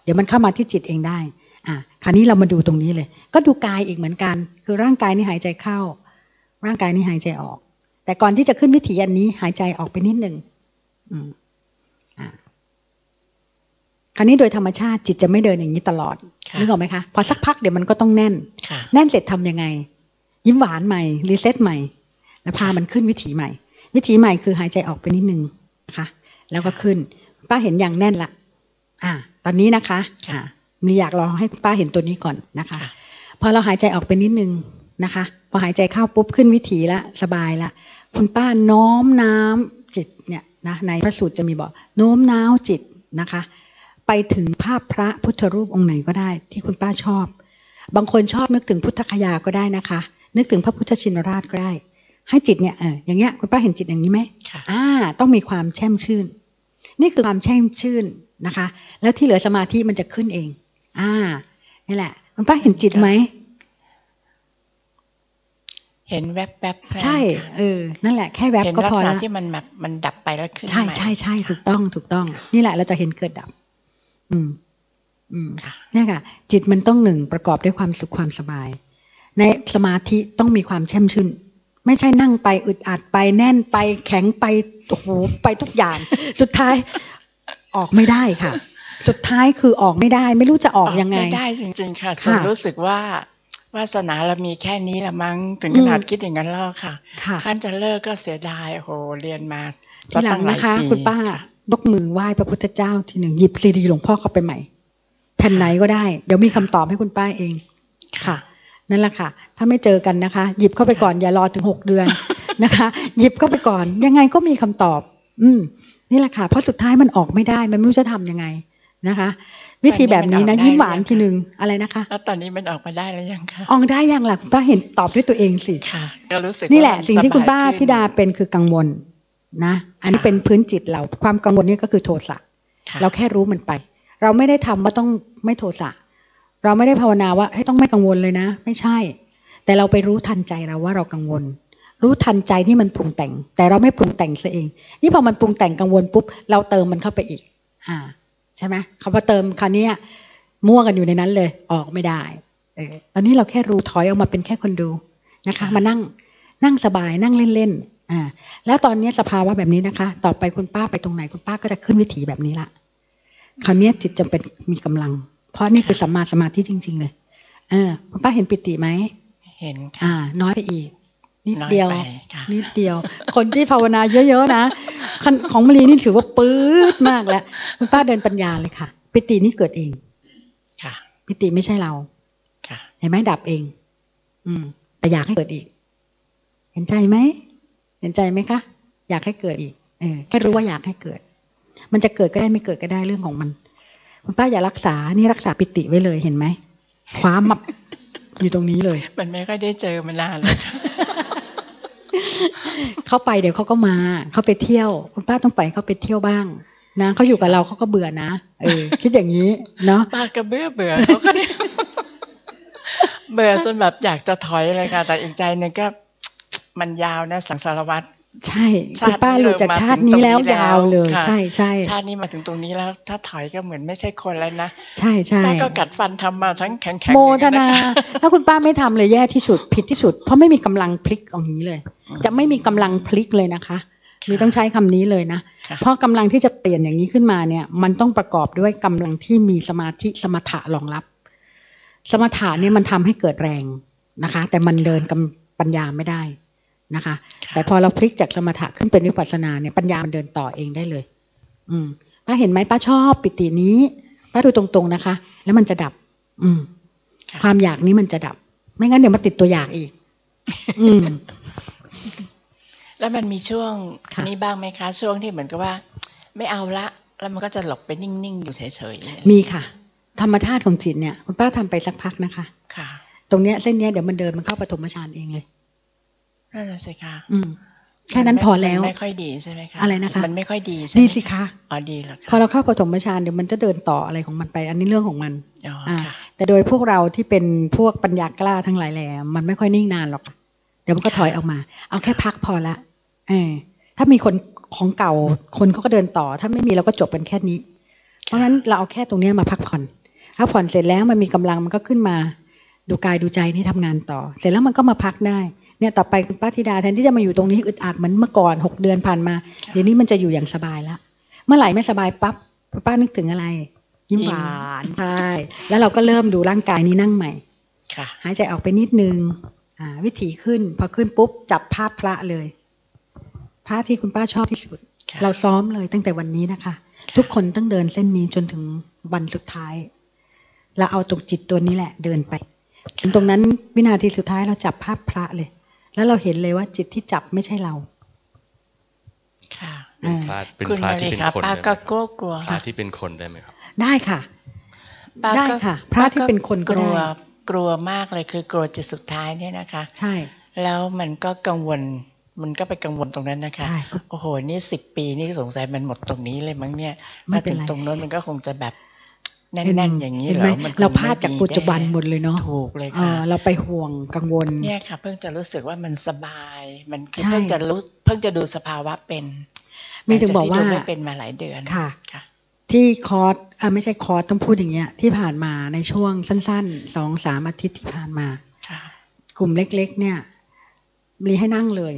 เดี๋ยวมันเข้ามาที่จิตเองได้อะคราวนี้เรามาดูตรงนี้เลย ก็ดูกายอีกเหมือนกัน คือร่างกายนี่หายใจเข้า ร่างกายนี่หายใจออก แต่ก่อนที่จะขึ้นวิถีอันนี้หายใจออกไปนิดหนึ่งอืม คราวนี้โดยธรรมชาติจิตจะไม่เดินอย่างนี้ตลอดค่ะนึกออกไหมคะพอสักพักเดี๋ยวมันก็ต้องแน่นค่ะแน่นเสร็จทำยังไง ยิ้มหวานใหม่รีเซ็ตใหม่ แล้วพามันขึ้นวิถีใหม่ วิถีใหม่คือหายใจออกไปนิดนึงนะคะแล้วก็ขึ้น ป้าเห็นอย่างแน่นละอ่า ตอนนี้นะคะอ่ามีอยากลองให้ป้าเห็นตัวนี้ก่อนนะคะค่ะพอเราหายใจออกไปนิดนึงนะคะ พอหายใจเข้าปุ๊บขึ้นวิถีละสบายละคุณป้าน้อมน้ำจิตเนี่ยนะในพระสูตรจะมีบอกโน้มน้าวจิตนะคะ ไปถึงภาพพระพุทธรูปองค์ไหนก็ได้ ที่คุณป้าชอบ บางคนชอบนึกถึงพุทธคยาก็ได้นะคะ นึกถึงพระพุทธชินราชก็ได้ ให้จิตเนี่ยเอออย่างเงี้ยคุณป้าเห็นจิตอย่างนี้ไหมค่ะอ่า ต้องมีความแช่มชื่น นี่คือความแช่มชื่นนะคะ แล้วที่เหลือสมาธิมันจะขึ้นเอง อ่านี่แหละ คุณป้าเห็นจิตไหมเห็นแวบๆบใช่เออนั่นแหละแค่แวบเห็นก็ลักพอษณะละที่มันแบบมันดับไปแล้วขึ้นใช่มาใช่ใช่ค่ะถูกต้องถูกต้อง นี่แหละเราจะเห็นเกิดดับ อืม อืมค่ะเนี่ยค่ะ จิตมันต้องหนึ่งประกอบด้วยความสุขความสบาย ในสมาธิต้องมีความแช่มชื่นไม่ใช่นั่งไปอึดอัดไปแน่นไปแข็งไปโอ้โหไปทุกอย่าง สุดท้ายออกไม่ได้ค่ะ สุดท้ายคือออกไม่ได้ ไม่รู้จะออกยังไงไม่ได้จริง ๆ ค่ะจค่ะนรู้สึกว่าวาสนาเรามีแค่นี้ละมั้งถึงขนาดอืมคิดอย่างนั้นแล้วค่ะค่ะท่านจะเลิกก็เสียดายโอ้โหเรียนมาทีหลังตั้ายนะคะปีคุณป้าค่ะ ยกมือไหว้พระพุทธเจ้าทีหนึ่งหยิบซีดีหลวงพ่อเข้าไปใหม่แผ่นไหนก็ได้ เดี๋ยวมีคำตอบให้คุณป้าเองค่ะ นั่นแหละค่ะ ถ้าไม่เจอกันนะคะ หยิบเข้าไปก่อนอย่ารอถึงหกเดือนนะคะ หยิบเข้าไปก่อน ยังไงก็มีคำตอบ อืม นี่แหละค่ะ เพราะสุดท้ายมันออกไม่ได้ มันไม่รู้จะทำยังไงนะคะ วิธีแบบนี้นะยิ้มหวานทีหนึ่งอะไรนะคะแล้วตอนนี้มันออกมาได้แล้วยังคะออกได้ยังล่ะคุณป้าเห็นตอบด้วยตัวเองสิค่ะก็รู้สึกนี่แหละว่ามันสิ่งที่คุณป้าสบยขึ้นธิดาเป็นคือกังวล นะอันนี้ค่ะเป็นพื้นจิตเราความกังวลนี่ก็คือโทสะค่ะเราแค่รู้มันไป เราไม่ได้ทำว่าต้องไม่โทสะเราไม่ได้ภาวนาว่าให้ต้องไม่กังวลเลยนะ ไม่ใช่ แต่เราไปรู้ทันใจเราว่าเรากังวล รู้ทันใจที่มันปรุงแต่ง แต่เราไม่ปรุงแต่งซะเอง นี่พอมันปรุงแต่งกังวลปุ๊บเราเติมมันเข้าไปอีก อ่า ใช่ไหมคำว่าเติมคราวเนี้ยมั่วกันอยู่ในนั้นเลย ออกไม่ได้เออตอนนี้เราแค่รู้ถอยออกมาเป็นแค่คนดูนะคะ มานั่งนั่งสบายนั่งเล่นๆ อ่าแล้วตอนนี้สภาวะแบบนี้นะคะ ต่อไปคุณป้าไปตรงไหนคุณป้าก็จะขึ้นวิถีแบบนี้ละคราวนี้จิตจะเป็นมีกำลัง เพราะนี่คือสัมมาสมาธิจริง ๆ เลยเออคุณป้าเห็นปิติไหมเห็นค่ะอ่า น้อยไปอีกนิดน้อยเดียวไปค่ะนิดเดียว คนที่ภาวนาเยอะๆนะคันของมะลีนี่ถือว่าปื๊ดมากแล้วคุณป้าเดินปัญญาเลยค่ะ ปิตินี่เกิดเองค่ะปิติไม่ใช่เราค่ะเห็นไหมดับเอง อืมแต่อยากให้เกิดอีก เห็นใจไหม เห็นใจไหมคะ อยากให้เกิดอีกเออแค่รู้ว่าอยากให้เกิด มันจะเกิดก็ได้ไม่เกิดก็ได้เรื่องของมัน คุณป้าอย่ารักษา นี่รักษาปิติไว้เลยเห็นไหมคว้ามับอยู่ตรงนี้เลย มันไม่ค่อยได้เจอมานานเลยค่ะเขาไปเดี๋ยวเขาก็มา เขาไปเที่ยว คุณป้าต้องไปเขาไปเที่ยวบ้างนะเขาอยู่กับเราเขาก็เบื่อนะเออคิดอย่างนี้เนาะป้าก็เบื่อเบื่อเขาก็เนี่ยเบื่อจนแบบอยากจะถอยเลยค่ะ แต่อีกใจหนึงก็ มันยาวนะ สังสารวัตรใช่ชาติคุณป้าหลุดจากชาตินี้แล้วยาวเลยค่ะใช่ใช่ชาตินี้มาถึงตรงนี้แล้ว ถ้าถอยก็เหมือนไม่ใช่คนแล้วนะ ใช่ใช่ป้าก็กัดฟันทำมาทั้งแข็งแข็งโมทนา ถ้าคุณป้าไม่ทำเลยแย่ที่สุดผิดที่สุด เพราะไม่มีกำลังพลิกอย่างนี้เลย จะไม่มีกำลังพลิกเลยนะคะมีต้องใช้คำนี้เลยนะค่ะเพราะกำลังที่จะเปลี่ยนอย่างนี้ขึ้นมาเนี่ย มันต้องประกอบด้วยกำลังที่มีสมาธิสมถะรองรับ สมถะเนี่ยมันทำให้เกิดแรงนะคะ แต่มันเดินกับปัญญาไม่ได้ นะคะ แต่พอเราพลิกจากสมถะขึ้นเป็นวิปัสสนาเนี่ยปัญญามันเดินต่อเองได้เลย อืมป้าเห็นไหมป้าชอบปิตินี้ป้าดูตรงๆนะคะ แล้วมันจะดับ อืมค่ะความอยากนี้มันจะดับ ไม่งั้นเดี๋ยวมาติดตัวอยากอีก อืม แล้วมันมีช่วงค่ะนี้บ้างไหมคะ ช่วงที่เหมือนกับว่า ไม่เอาละ แล้วมันก็จะหลบไปนิ่งๆอยู่เฉยๆมีค่ะ ธรรมธาตุของจิตเนี่ย คุณป้าทำไปสักพักนะคะ ค่ะ ตรงเนี้ยเส้นเนี้ยเดี๋ยวมันเดินมันเข้าปฐมฌานเองเลย นั่นแหละสิคะอืมแค่นั้นพอแล้วมันไม่ค่อยดีใช่ไหมคะอะไรนะคะมันไม่ค่อยดีใช่ไหมดีสิคะอ๋อดีเหรอพคะอเราเข้าปฐมฌานเดี๋ยวมันจะเดินต่ออะไรของมันไป อันนี้เรื่องของมันอ๋ออ่าค่ะแต่โดยพวกเราที่เป็นพวกปัญญากล้าทั้งหลายแหล่มันไม่ค่อยนิ่งนานหรอกค่ะเดี๋ยวมันก็ถอยออกมา เอาแค่พักพอละเออถ้ามีคนของเก่าคนเขาก็เดินต่อ ถ้าไม่มีเราก็จบกันแค่นี้ เพราะฉะนั้นเราเอาแค่ตรงเนี้ยมาพักผ่อนพักผ่อนเสร็จแล้วมันมีกำลังมันก็ขึ้นมา ดูกายดูใจนี่ทำงานต่อ เสร็จแล้วมันก็มาพักได้ เนี่ยต่อไปคุณป้าธิดาแทนที่จะมาอยู่ตรงนี้อึดอัดเหมือนเมื่อก่อนหกเดือนผ่านมา เดี๋ยวนี้มันจะอยู่อย่างสบายละเมื่อไหร่ไม่สบายปั๊บคุณป้านึกถึงอะไร ยิ้มหวานใช่แล้วเราก็เริ่มดูร่างกายนี้นั่งใหม่ค่ะหายใจออกไปนิดนึงอ่าวิถีขึ้น พอขึ้นปุ๊บจับภาพพระเลย พระที่คุณป้าชอบที่สุดค่ะเราซ้อมเลยตั้งแต่วันนี้นะคะ ทุกคนต้องเดินเส้นนี้จนถึงวันสุดท้าย เราเอาตรงจิตตัวนี้แหละ เดินไปถึงตรงนั้นวินาทีสุดท้ายเราจับภาพพระเลย แล้วเราเห็นเลยว่าจิตที่จับไม่ใช่เรา ค่ะเป็นพระเป็นคุณพระมาที่ลีเป็นคะคนป้าได้ไหมก็กลัวกลัวพระที่เป็นคนได้ไหมครับ ได้ค่ะป้าได้ก็ค่ะ พระที่เป็นคนก็ได้กลัวกลัวมากเลยคือกลัวจุดสุดท้ายเนี่ยนะคะ ใช่ แล้วมันก็กังวลมันก็ไปกังวลตรงนั้นนะคะใช่โอ้โห นี่สิบปีนี่สงสัยมันหมดตรงนี้เลยมั้งเนี่ยไม่มาเป็นถึงไรตรงโน้นมันก็คงจะแบบ แเห็น่นๆอย่างนี้เห็นเหรไหมอมันคงเราพลาดจากไม่ปัจจุบันแหมดเลยเนาะถูกเลยเอค่ะอเราไปห่วงกังวลเนี่ยค่ะ เพิ่งจะรู้สึกว่ามันสบาย มันคือใช่เพิ่งจะรู้เพิ่งจะดูสภาวะเป็น มีถึงบอกว่าหลัจที่ดูไม่เป็นมาหลายเดือนค่ะค่ะที่คอร์สอ่าไม่ใช่คอร์สต้องพูดอย่างเงี้ย ที่ผ่านมาในช่วงสั้นๆสองสามอาทิตย์ที่ผ่านมาค่ะกลุ่มเล็ก ๆ เนี่ยรีให้นั่งเลย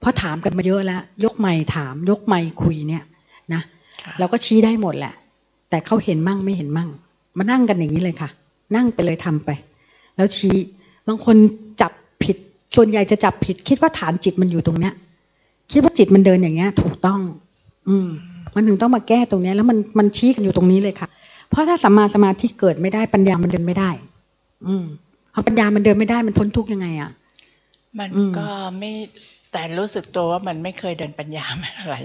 เพราะถามกันมาเยอะแล้ว ยกไมค์ถาม ยกไมค์คุยเนี่ยนะค่ะเราก็ชี้ได้หมดแหละ แต่เขาเห็นมั่งไม่เห็นมั่ง มานั่งกันอย่างนี้เลยค่ะ นั่งไปเลยทำไป แล้วชี้บางคนจับผิด ส่วนใหญ่จะจับผิด คิดว่าฐานจิตมันอยู่ตรงเนี้ย คิดว่าจิตมันเดินอย่างเงี้ย ถูกต้อง อืม มันถึงต้องมาแก้ตรงเนี้ย แล้วมันมันชี้กันอยู่ตรงนี้เลยค่ะ เพราะถ้าสัมมาสมาธิเกิดไม่ได้ปัญญามันเดินไม่ได้ อืมพอปัญญามันเดินไม่ได้มันพ้นทุกข์ยังไงอะมันอืมก็ไม่แต่รู้สึกตัวว่ามันไม่เคยเดินปัญญามาอะไร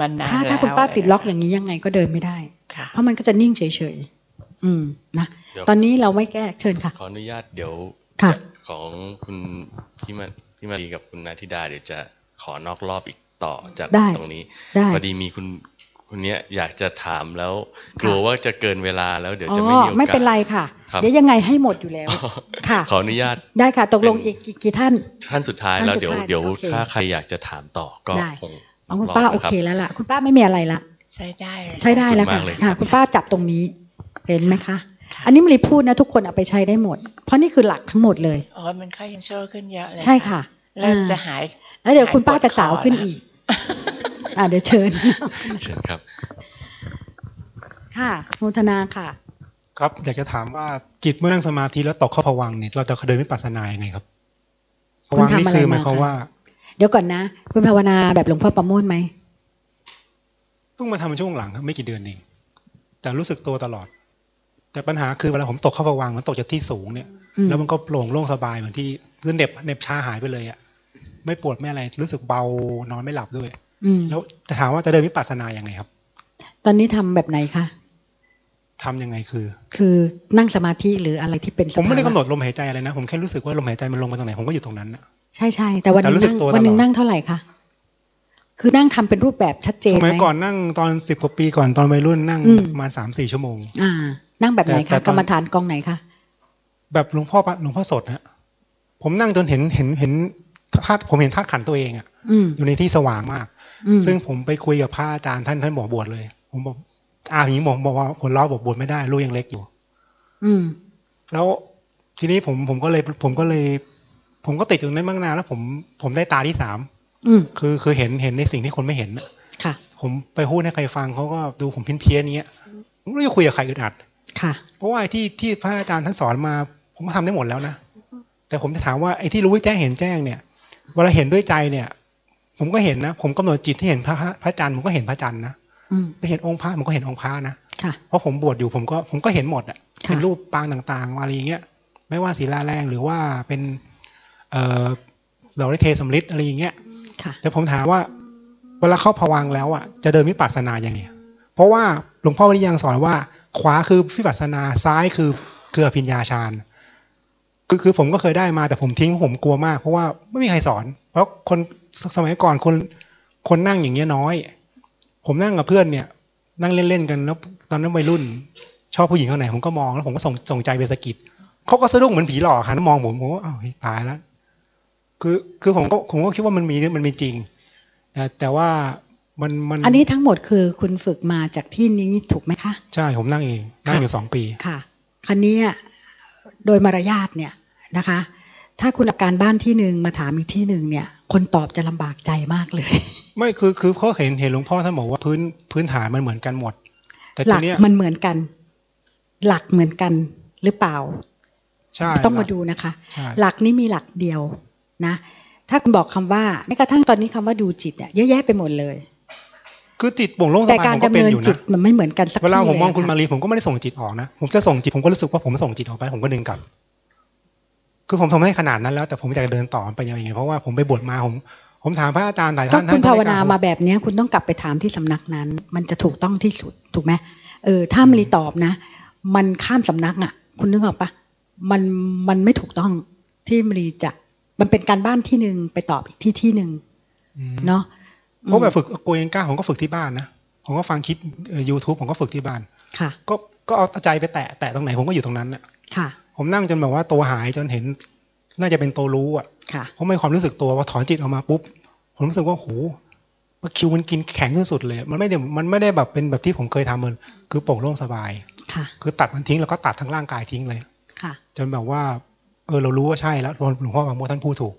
มันนานถ้าแล้วถ้าคุณป้าติดล็อกอย่างนี้ยังไงก็เดินไม่ได้ค่ะ เพราะมันก็จะนิ่งเฉยๆอืมนะเดี๋ยวตอนนี้เราไม่แก้เชิญค่ะ ขออนุญาตเดี๋ยวค่ะของคุณพี่มาพี่มารีกับคุณนาธิดาเดี๋ยวจะขอนอกรอบอีกต่อจากได้ตรงนี้ได้พอดีมีคุณคุณเนี้ยอยากจะถามแล้ว กลัวว่าจะเกินเวลาแล้วเดี๋ยวอ๋อจะไม่มีโอกาสไม่เป็นไรค่ะครับเดี๋ยวยังไงให้หมดอยู่แล้วค่ะ ขออนุญาตได้ค่ะ ตกลงเป็นอีกกี่กี่ท่าน ท่านสุดท้ายท่านแล้วสุดเดี๋ยวท้ายเดี๋ยวโอเคถ้าใครอยากจะถามต่อก็ได้คงเอาคุณรบป้าโอนะครับเคแล้วล่ะ คุณป้าไม่มีอะไรละ ใช้ได้เลยใช้ได้แล้วขอบค่ะคุณมากเลยค่ะครับคุณป้าจับตรงนี้เห็นไหมคะอันนี้มรีพูดนะทุกคนเอาไปใช้ได้หมด เพราะนี่คือหลักทั้งหมดเลยอ๋อมันค่อยยังโชว์ขึ้นเยอะเลยใช่ค่ะเริ่มจะอ่าหาย แล้วเดี๋ยวคุณป้าจะหยปสาวดคขึ้นแล้วอีกอ่าเดี๋ยวเชิญเชิญครับ ค่ะโมทนาค่ะ ครับอยากจะถามว่าจิตเมื่อนั่งสมาธิแล้วตกเข้าภวังค์เนี่ยเราจะเดินวิปัสสนายังไงครับภคุณวังค์นี่ทำอะไรคือหมายมาความคะว่า เดี๋ยวก่อนนะ คุณภาวนาแบบหลวงพ่อประโมทไหม เพิ่งมาทำช่วงหลังครับไม่กี่เดือนเองแต่รู้สึกตัวตลอด แต่ปัญหาคือเวลาผมตกเข้าภวังค์มันตกจากที่สูงเนี่ยอืมแล้วมันก็โปร่งโล่งสบายเหมือนที่คือเหน็บเหน็บชาหายไปเลยอะไม่ปวดไม่อะไรรู้สึกเบานอนไม่หลับด้วยอืมแล้วจะถามว่าจะเดินวิปัสสนายังไงครับ ตอนนี้ทำแบบไหนคะทำยังไงคือ คือนั่งสมาธิหรืออะไรที่เป็นสผมไม่ได้ภาวะกำหนดลมหายใจอะไรนะ ผมแค่รู้สึกว่าลมหายใจมันลงไปตรงไหนผมก็อยู่ตรงนั้นนะใช่ใช่แต่วันหแต่นึ่งรู้สึกนั่งตัวตลอดวันหนึ่งนั่งเท่าไหร่คะ คือนั่งทำเป็นรูปแบบชัดเจนสไหมมัยก่อนนั่งตอนสิบกว่าปีก่อนตอนวัยรุ่นนั่งอืมประมาณสามสี่ชั่วโมง อ่า นั่งแบบไหนแต่แต่คะตอนกรรมฐานกองไหนคะแบบหลวงพ่อปะหลวงพ่อสดฮะผมนั่งจนเห็นเห็นเห็นธาตุผมเห็นธาตุขันธ์ตัวเองอะอืมอยู่ในที่สว่างมากอืมซึ่งผมไปคุยกับพระอาจารย์ท่านท่านบอกบวชเลย ผมบอกอาอย่างนี้บอกบอกว่าผลล้อบอกบวชไม่ได้ลูกยังเล็กอยู่ อืม แล้วทีนี้ผมผมก็เลยผมก็เลย ผมก็ติดตรงนั้นมากนานแล้วผมผมได้ตาที่สามอืม คือคือเห็นเห็นในสิ่งที่คนไม่เห็นน่ะค่ะ ผมไปพูดให้ใครฟังเขาก็ดูผมเพี้ยนเพี้ยนๆอย่างเงี้ยผมไม่รู้จะคุยกับใครอึดอัดค่ะ เพราะว่าไอ้ที่ที่พระอาจารย์ท่านสอนมา ผมก็ทำได้หมดแล้วนะแต่ผมจะถามว่าไอ้ที่รู้แจ้งเห็นแจ้งเนี่ยเวลาเห็นด้วยใจเนี่ย ผมก็เห็นนะ ผมกำหนดจิตที่เห็นพระพระจันทร์ผมก็เห็นพระจันทร์นะอืมได้เห็นองค์พระผมก็เห็นองค์พระนะค่ะเพราะผมบวชอยู่ผมก็ผมก็เห็นหมดอะค่ะเป็นรูปปางต่างๆอะไรอย่างเงี้ยไม่ว่าศิลาแรงหรือว่าเป็น เอ่อเราได้เทสำลิดอะไรอย่างเงี้ยค่ะ แต่ผมถามว่า เวลาเข้าผวังแล้วอะ จะเดินวิปัสสนาอย่างไงเพราะว่าหลวงพ่อวิริยังสอนว่า ขวาคือวิปัสสนาซ้ายคือคืออภิญญาฌานคือคือผมก็เคยได้มาแต่ผมทิ้งเพราะผมกลัวมาก เพราะว่าไม่มีใครสอน เพราะคนสมัยก่อนคนคนนั่งอย่างเงี้ยน้อย ผมนั่งกับเพื่อนเนี่ย นั่งเล่นๆกันแล้วตอนนั้นวัยรุ่น ชอบผู้หญิงคนไหนผมก็มองแล้วผมก็ส่งส่งใจไปสะกิดเขาก็สะดุ้งเหมือนผีหลอกหันมามองผมผมก็อ้าวเฮ้ยตายแล้ว คือคือผมก็ผมก็คิดว่ามันมีมันมีจริงแต่แต่ว่ามันมันอันนี้ทั้งหมดคือคุณฝึกมาจากที่นี้ถูกไหมคะ ใช่ผมนั่งเองนั่งอยู่สองปีค่ะคันนี้อะโดยมารยาทเนี่ยนะคะ ถ้าคุณอาการบ้านที่หนึ่งมาถามอีกที่หนึ่งเนี่ย คนตอบจะลำบากใจมากเลย ไม่คือคือเขาเห็นเห็นหลวงพ่อท่านบอกว่าพื้นพื้นฐานมันเหมือนกันหมด แต่หทีลักเนี้ยมันเหมือนกัน หลักเหมือนกันหรือเปล่า ใช่ต้องมาหลักดูนะคะใช่หลักนี้มีหลักเดียว นะถ้าคุณบอกคำว่าแม้กระทั่งตอนนี้คำว่าดูจิตอะเยอะแยะไปหมดเลย คือจิตโปร่งโล่งสแต่บายการผมก็ดำเป็นเนินอยู่จินะตมันไม่เหมือนกันสักเวลาที่ผมมองเลยคุณค่ะมารีผมก็ไม่ได้ส่งจิตออกนะผมจะส่งจิตผมก็รู้สึกว่าผมส่งจิตออกไปผมก็ดึงกลับ คือผมทำให้ขนาดนั้นแล้วแต่ผมอยากเดินต่อไปยังไงเพราะว่าผมไปบวชมาผมผมถามพระอาจารย์หลายก็ท่านคุณท่ภานวไม่กล้นามาแบบเนี้ยคุณต้องกลับไปถามที่สำนักนั้น มันจะถูกต้องที่สุดถูกไหมเออถ้ามรีตอบนะ มันข้ามสำนักอะ คุณนึกออกปะมันมันไม่ถูกต้องที่มรีจะ มันเป็นการบ้านที่หนึ่งไปตอบอีกที่ที่หนึ่งอืมเนาะเพราะแบบฝึกโกเอนก้าผมก็ฝึกที่บ้านนะผมก็ฟังคลิปยูทูบผมก็ฝึกที่บ้าน ค่ะ ก็ก็เอาใจไปแตะแตะตรงไหนผมก็อยู่ตรงนั้นน่ะ ค่ะ ผมนั่งจนแบบว่าตัวหายจนเห็น น่าจะเป็นตัวรู้อะ ค่ะเพราะไม่ความรู้สึกตัวว่าถอนจิตออกมาปุ๊บ ผมรู้สึกว่าโหว่าคิวมันกินแข็งที่สุดเลย มันไม่ได้มันไม่ได้แบบเป็นแบบที่ผมเคยทำมันคือโปร่งโล่งสบาย ค่ะ คือตัดมันทิ้งแล้วก็ตัดทั้งร่างกายทิ้งเลย ค่ะ จนแบบว่า เออเรารู้ว่าใช่แล้วหลวงพ่อบางโมท่านพูดถูก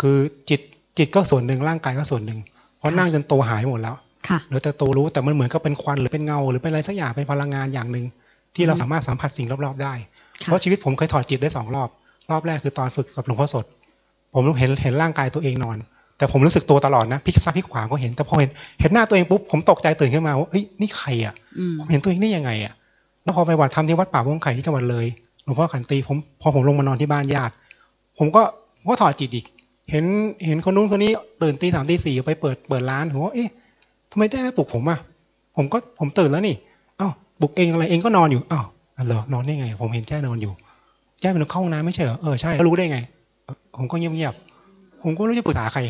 คือจิตจิตก็ส่วนหนึ่งร่างกายก็ส่วนหนึ่งเพราะค่ะนั่งจนตัวหายหมดแล้วค่ะเหลือแต่ตัวรู้แต่มันเหมือนกับเป็นควันหรือเป็นเงา หรือเป็นอะไรสักอย่างเป็นพลังงานอย่างหนึ่งที่เราอืมสามารถสัมผัสสิ่งรอบๆได้ค่ะเพราะชีวิตผมเคยถอดจิตได้สองรอบ รอบแรกคือตอนฝึกกับหลวงพ่อสด ผมเห็นเห็นร่างกายตัวเองนอน แต่ผมรู้สึกตัวตลอดนะพลิกซ้ายพลิกขวาก็เห็นแต่พอเห็นเห็นหน้าตัวเองปุ๊บผมตกใจตื่นขึ้นมาว่าเฮ้ยนี่ใครอะอืมผมเห็นตัวเองได้ยังไงอะแล้วพอไปวัดทำที่วัดป่าม่วงไข่ที่จังหวัดเลย หลวงพ่อขันตีผมพอผมลงมานอนที่บ้านญาติ ผมก็ผมก็ถอดจิตอีก เห็นเห็นคนนู้นคนนี้ตื่นตีสามตีสี่ไปเปิดเปิดร้านผมว่าเอ๊ะทำไมแจ้ไม่ปลุกผมอะผมก็ผมตื่นแล้วนี่อ้าวปลุกเองอะไรเองก็นอนอยู่อ้าวเหรอนอนได้ไง ผมเห็นแจ้นอนอยู่ แจ้เป็นเข้าห้องน้ำไม่ใช่เหรอเออใช่แล้วรู้ได้ไง ผมก็เงียบๆผมก็ไม่รู้จะปรึกษาใคร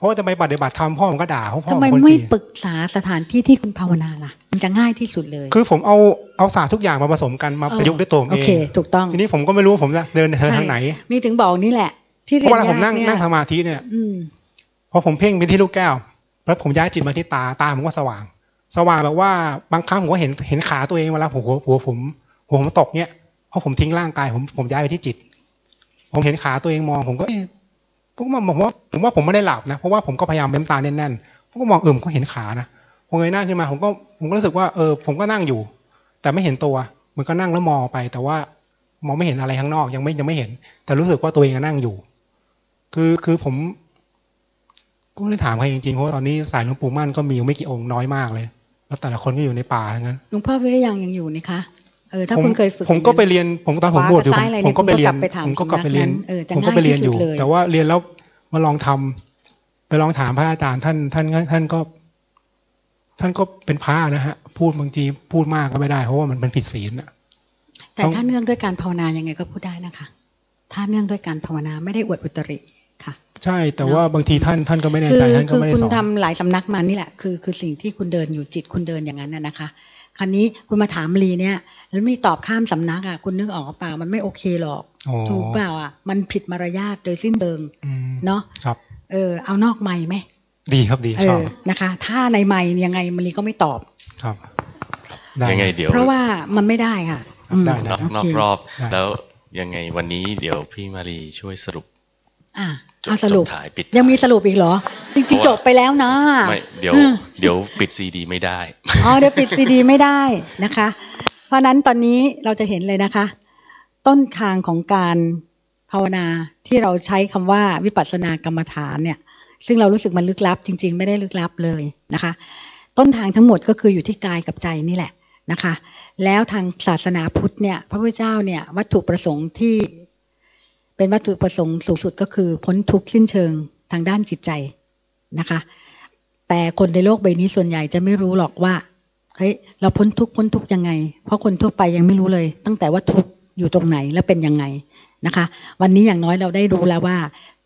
เพราะว่าจะไปปฏิบัติธรรมพ่อผมก็ด่าเพราะพ่อทำผไมมคนไม่จีนปรึกษาสถานที่ที่คุณภาวนาล่ะ มันจะง่ายที่สุดเลย คือผมเอาเอาศาสตร์ทุกอย่างมาผสมกันมาเออประยุกต์ด้วยตัวผมโอเอเคงถูกต้องทีนี้ผมก็ไม่รู้ว่าผมจะเดินเดินทางไหน มีถึงบอกนี่แหละ ที่เพเรียราะนเวลาผมนั่งยากนั่งเยสมาธิเนี่ยอืมพอผมเพ่งไปที่ลูกแก้ว แล้วผมย้ายจิตมาที่ตาตาผมก็สว่าง สว่างแบบว่าบางครั้งผมก็เห็นเห็นขาตัวเองเวลาผมหัวหัวผมหัวผมตกเนี่ยเพราะผมทิ้งร่างกายผมผมย้ายไปที่จิต ผมเห็นขาตัวเองมองผมก็เอ๊ะ ผมก็มองว่าผมว่าผมไม่ได้หลับนะเพราะว่าผมก็พยายามเบ้มตาแน่นๆผมก็มองเออมก็เห็นขานะพอเงยหน้าขึ้นมาผมก็ผมก็รู้สึกว่าเออผมก็นั่งอยู่ แต่ไม่เห็นตัวมันก็นั่งแล้วมองไป แต่ว่ามองไม่เห็นอะไรข้างนอกยังไม่ยังไม่เห็น แต่รู้สึกว่าตัวเองอะนั่งอยู่ คือคือผมก็ไม่ถามใครจริงๆเพราะตอนนี้สายหลวงปู่มั่นก็มีไม่กี่องค์น้อยมากเลย แล้วแต่ละคนก็อยู่ในป่าทั้งนั้นหลวงพ่อวิริยังยังอยู่นี่คะ เออถ้าผมคุณเคยฝึกผมก็ไปเรียนผมตอนผมบวชอยู่ขผซ้ามอะไรผเนี่มยก็ไปเรียนคุณก็กลับไปถามผมก็กลับไปเรียนสำนักนั้นเออจะผมก็ไปเรียนอยู่ง่ายที่สุดเลยแต่ว่าเรียนแล้วมาลองทำไปลองถามพระอาจารย์ท่านท่านท่านก็ ท่านก็เป็นพระนะฮะ พูดบางทีพูดมากก็ไม่ได้เพราะว่ามันเป็นผิดศีลอะแต่ต้องถ้าเนื่องด้วยการภาวนายังไงก็พูดได้นะคะ ถ้าเนื่องด้วยการภาวนาไม่ได้อวดอุตริค่ะ ใช่แต่ว่าบางทีท่านท่านก็ไม่แน่คืใจอท่านก็คือไม่ได้คุณสอนทำหลายสำนักมานี่แหละคือคือสิ่งที่คุณเดินอยู่จิตคุณเดินอย่างนั้นน่ะนะคะ คราวนี้คุณมาถามลีเนี่ย แล้วมีตอบข้ามสำนักอะคุณนึกออกหรือเปล่ามันไม่โอเคหรอกอ๋อถูกเปล่าอะมันผิดมารยาทโดยสิ้นเชิงอืมเนาะครับเออเอานอกไม้ไหมดีครับดีเอชออบนะคะ ถ้าในไม้ยังไงมันลีก็ไม่ตอบครับได้ยังไงเดี๋ยว เพราะว่ามันไม่ได้ค่ะอืมได้นอกโเคนอกรอบได้แล้วยังไงวันนี้เดี๋ยวพี่มารีช่วยสรุป อะจบเอาสรุปจบถ่ายปิดยังมีท้ายสรุปอีกเหรอ จริงๆจบไปแล้วนะไม่เดี๋ยวเออเดี๋ยวปิดซีดีไม่ได้อ๋อเดี๋ยวปิดซีดีไม่ได้นะคะ เพราะฉะนั้นตอนนี้เราจะเห็นเลยนะคะ ต้นทางของการภาวนาที่เราใช้คำว่าวิปัสสนากรรมฐานเนี่ย ซึ่งเรารู้สึกมันลึกลับ จริง ๆ ไม่ได้ลึกลับเลยนะคะ ต้นทางทั้งหมดก็คืออยู่ที่กายกับใจนี่แหละนะคะ แล้วทางศาสนาพุทธเนี่ย พระพุทธเจ้าเนี่ยวัตถุประสงค์ที่ เป็นวัตถุประสงค์สูงสุดก็คือพ้นทุกข์สิ้นเชิงทางด้านจิตใจนะคะ แต่คนในโลกใบนี้ส่วนใหญ่จะไม่รู้หรอกว่าเฮ้ยเราพ้นทุกข์พ้นทุกข์ยังไง เพราะคนทั่วไปยังไม่รู้เลย ตั้งแต่ว่าทุกข์อยู่ตรงไหนและเป็นยังไงนะคะ วันนี้อย่างน้อยเราได้รู้แล้วว่า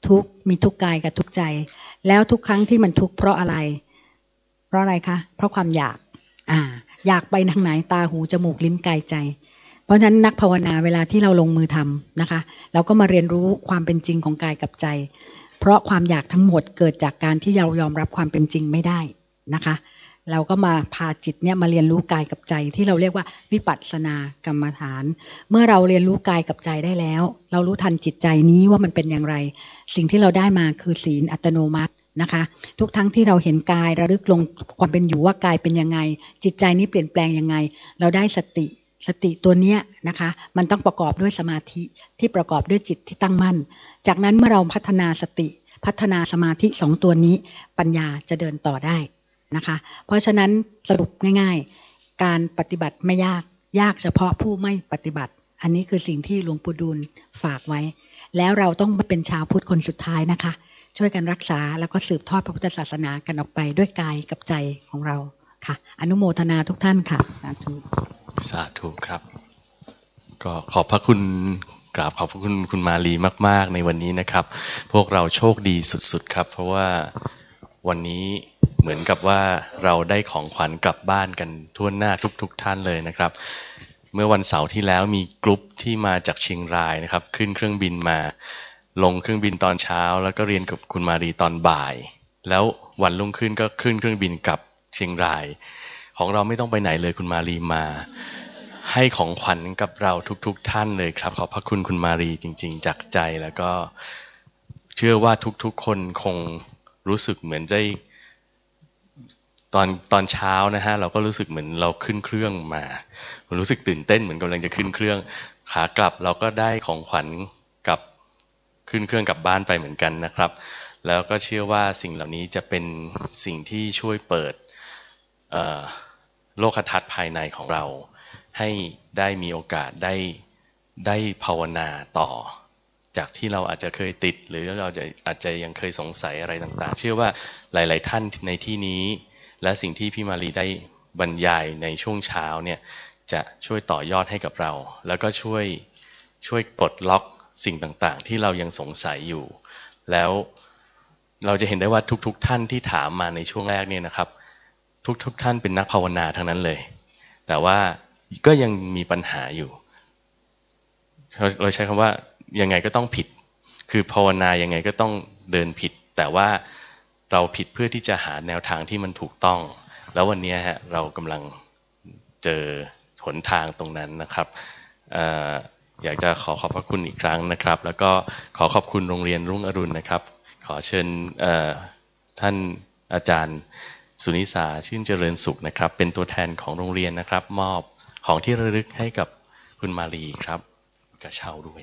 ทุกข์มีทุกข์กายกับทุกข์ใจ แล้วทุกครั้งที่มันทุกข์เพราะอะไร เพราะอะไรคะ เพราะความอยาก อ่า อยากไปทางไหนตาหูจมูกลิ้นกายใจ เพราะฉะนั้นนักภาวนาเวลาที่เราลงมือทำนะคะ เราก็มาเรียนรู้ความเป็นจริงของกายกับใจ เพราะความอยากทั้งหมดเกิดจากการที่เรายอมรับความเป็นจริงไม่ได้นะคะ เราก็มาพาจิตเนี่ยมาเรียนรู้กายกับใจที่เราเรียกว่าวิปัสสนากรรมฐาน เมื่อเราเรียนรู้กายกับใจได้แล้ว เรารู้ทันจิตใจนี้ว่ามันเป็นอย่างไร สิ่งที่เราได้มาคือศีลอัตโนมัตินะคะทุกทั้งที่เราเห็นกายระลึกลงความเป็นอยู่ว่ากายเป็นยังไง จิตใจนี้เปลี่ยนแปลงยังไง เราได้สติ สติตัวเนี้ยนะคะ มันต้องประกอบด้วยสมาธิที่ประกอบด้วยจิตที่ตั้งมั่น จากนั้นเมื่อเราพัฒนาสติพัฒนาสมาธิสองตัวนี้ปัญญาจะเดินต่อได้นะคะ เพราะฉะนั้นสรุปง่ายๆ การปฏิบัติไม่ยากยากเฉพาะผู้ไม่ปฏิบัติ อันนี้คือสิ่งที่หลวงปู่ดูลฝากไว้ แล้วเราต้องมาเป็นชาวพุทธคนสุดท้ายนะคะ ช่วยกันรักษาแล้วก็สืบทอดพระพุทธศาสนากันออกไปด้วยกายกับใจของเราค่ะ อนุโมทนาทุกท่านค่ะสาธุ สาธุครับ ก็ขอบพระคุณกราบขอบพระคุณคุณมาลีมาก ๆ ในวันนี้นะครับ พวกเราโชคดีสุดๆครับ เพราะว่าวันนี้เหมือนกับว่าเราได้ของขวัญกลับบ้านกันทั่วหน้าทุกๆท่านเลยนะครับ เมื่อวันเสาร์ที่แล้วมีกลุ่มที่มาจากเชียงรายนะครับ ขึ้นเครื่องบินมา ลงเครื่องบินตอนเช้า แล้วก็เรียนกับคุณมารีตอนบ่าย แล้ววันรุ่งขึ้นก็ขึ้นเครื่องบินกลับเชียงราย ของเราไม่ต้องไปไหนเลยคุณมารีมา ให้ของขวัญกับเราทุกๆทท่านเลยครับ ขอบพระคุณคุณมารีจริง ๆ จากใจแล้วก็เชื่อว่าทุกๆ คนคงรู้สึกเหมือนได้ตอนตอนเช้านะฮะเราก็รู้สึกเหมือนเราขึ้นเครื่องมารู้สึกตื่นเต้นเหมือนกำลังจะขึ้นเครื่อง ขากลับเราก็ได้ของขวัญกับขึ้นเครื่องกลับบ้านไปเหมือนกันนะครับ แล้วก็เชื่อว่าสิ่งเหล่านี้จะเป็นสิ่งที่ช่วยเปิดเอ่อ โลกทัศน์ภายในของเรา ให้ได้มีโอกาสได้ได้ภาวนาต่อ จากที่เราอาจจะเคยติด หรือเราจะอาจจะยังเคยสงสัยอะไรต่างๆ เชื่อว่าหลาย ๆ ท่านในที่นี้ และสิ่งที่พี่มารีได้บรรยายในช่วงเช้าเนี่ยจะช่วยต่อยอดให้กับเรา แล้วก็ช่วยช่วยปลดล็อกสิ่งต่างๆ ที่เรายังสงสัยอยู่ แล้วเราจะเห็นได้ว่าทุกๆ ท่านที่ถามมาในช่วงแรกเนี่ยนะครับ ทุกๆท่านเป็นนักภาวนาทั้งนั้นเลย แต่ว่าก็ยังมีปัญหาอยู่เราเราใช้คำว่ายังไงก็ต้องผิด คือภาวนายังไงก็ต้องเดินผิด แต่ว่าเราผิดเพื่อที่จะหาแนวทางที่มันถูกต้อง แล้ววันนี้ฮะเรากำลังเจอหนทางตรงนั้นนะครับอยากจะขอขอบพระคุณอีกครั้งนะครับ แล้วก็ขอขอบคุณโรงเรียนรุ่งอรุณนะครับ ขอเชิญท่านอาจารย์ สุนิสาชื่นเจริญสุขนะครับ เป็นตัวแทนของโรงเรียนนะครับ มอบของที่ระลึกให้กับคุณมาลีครับ จะเช่าด้วย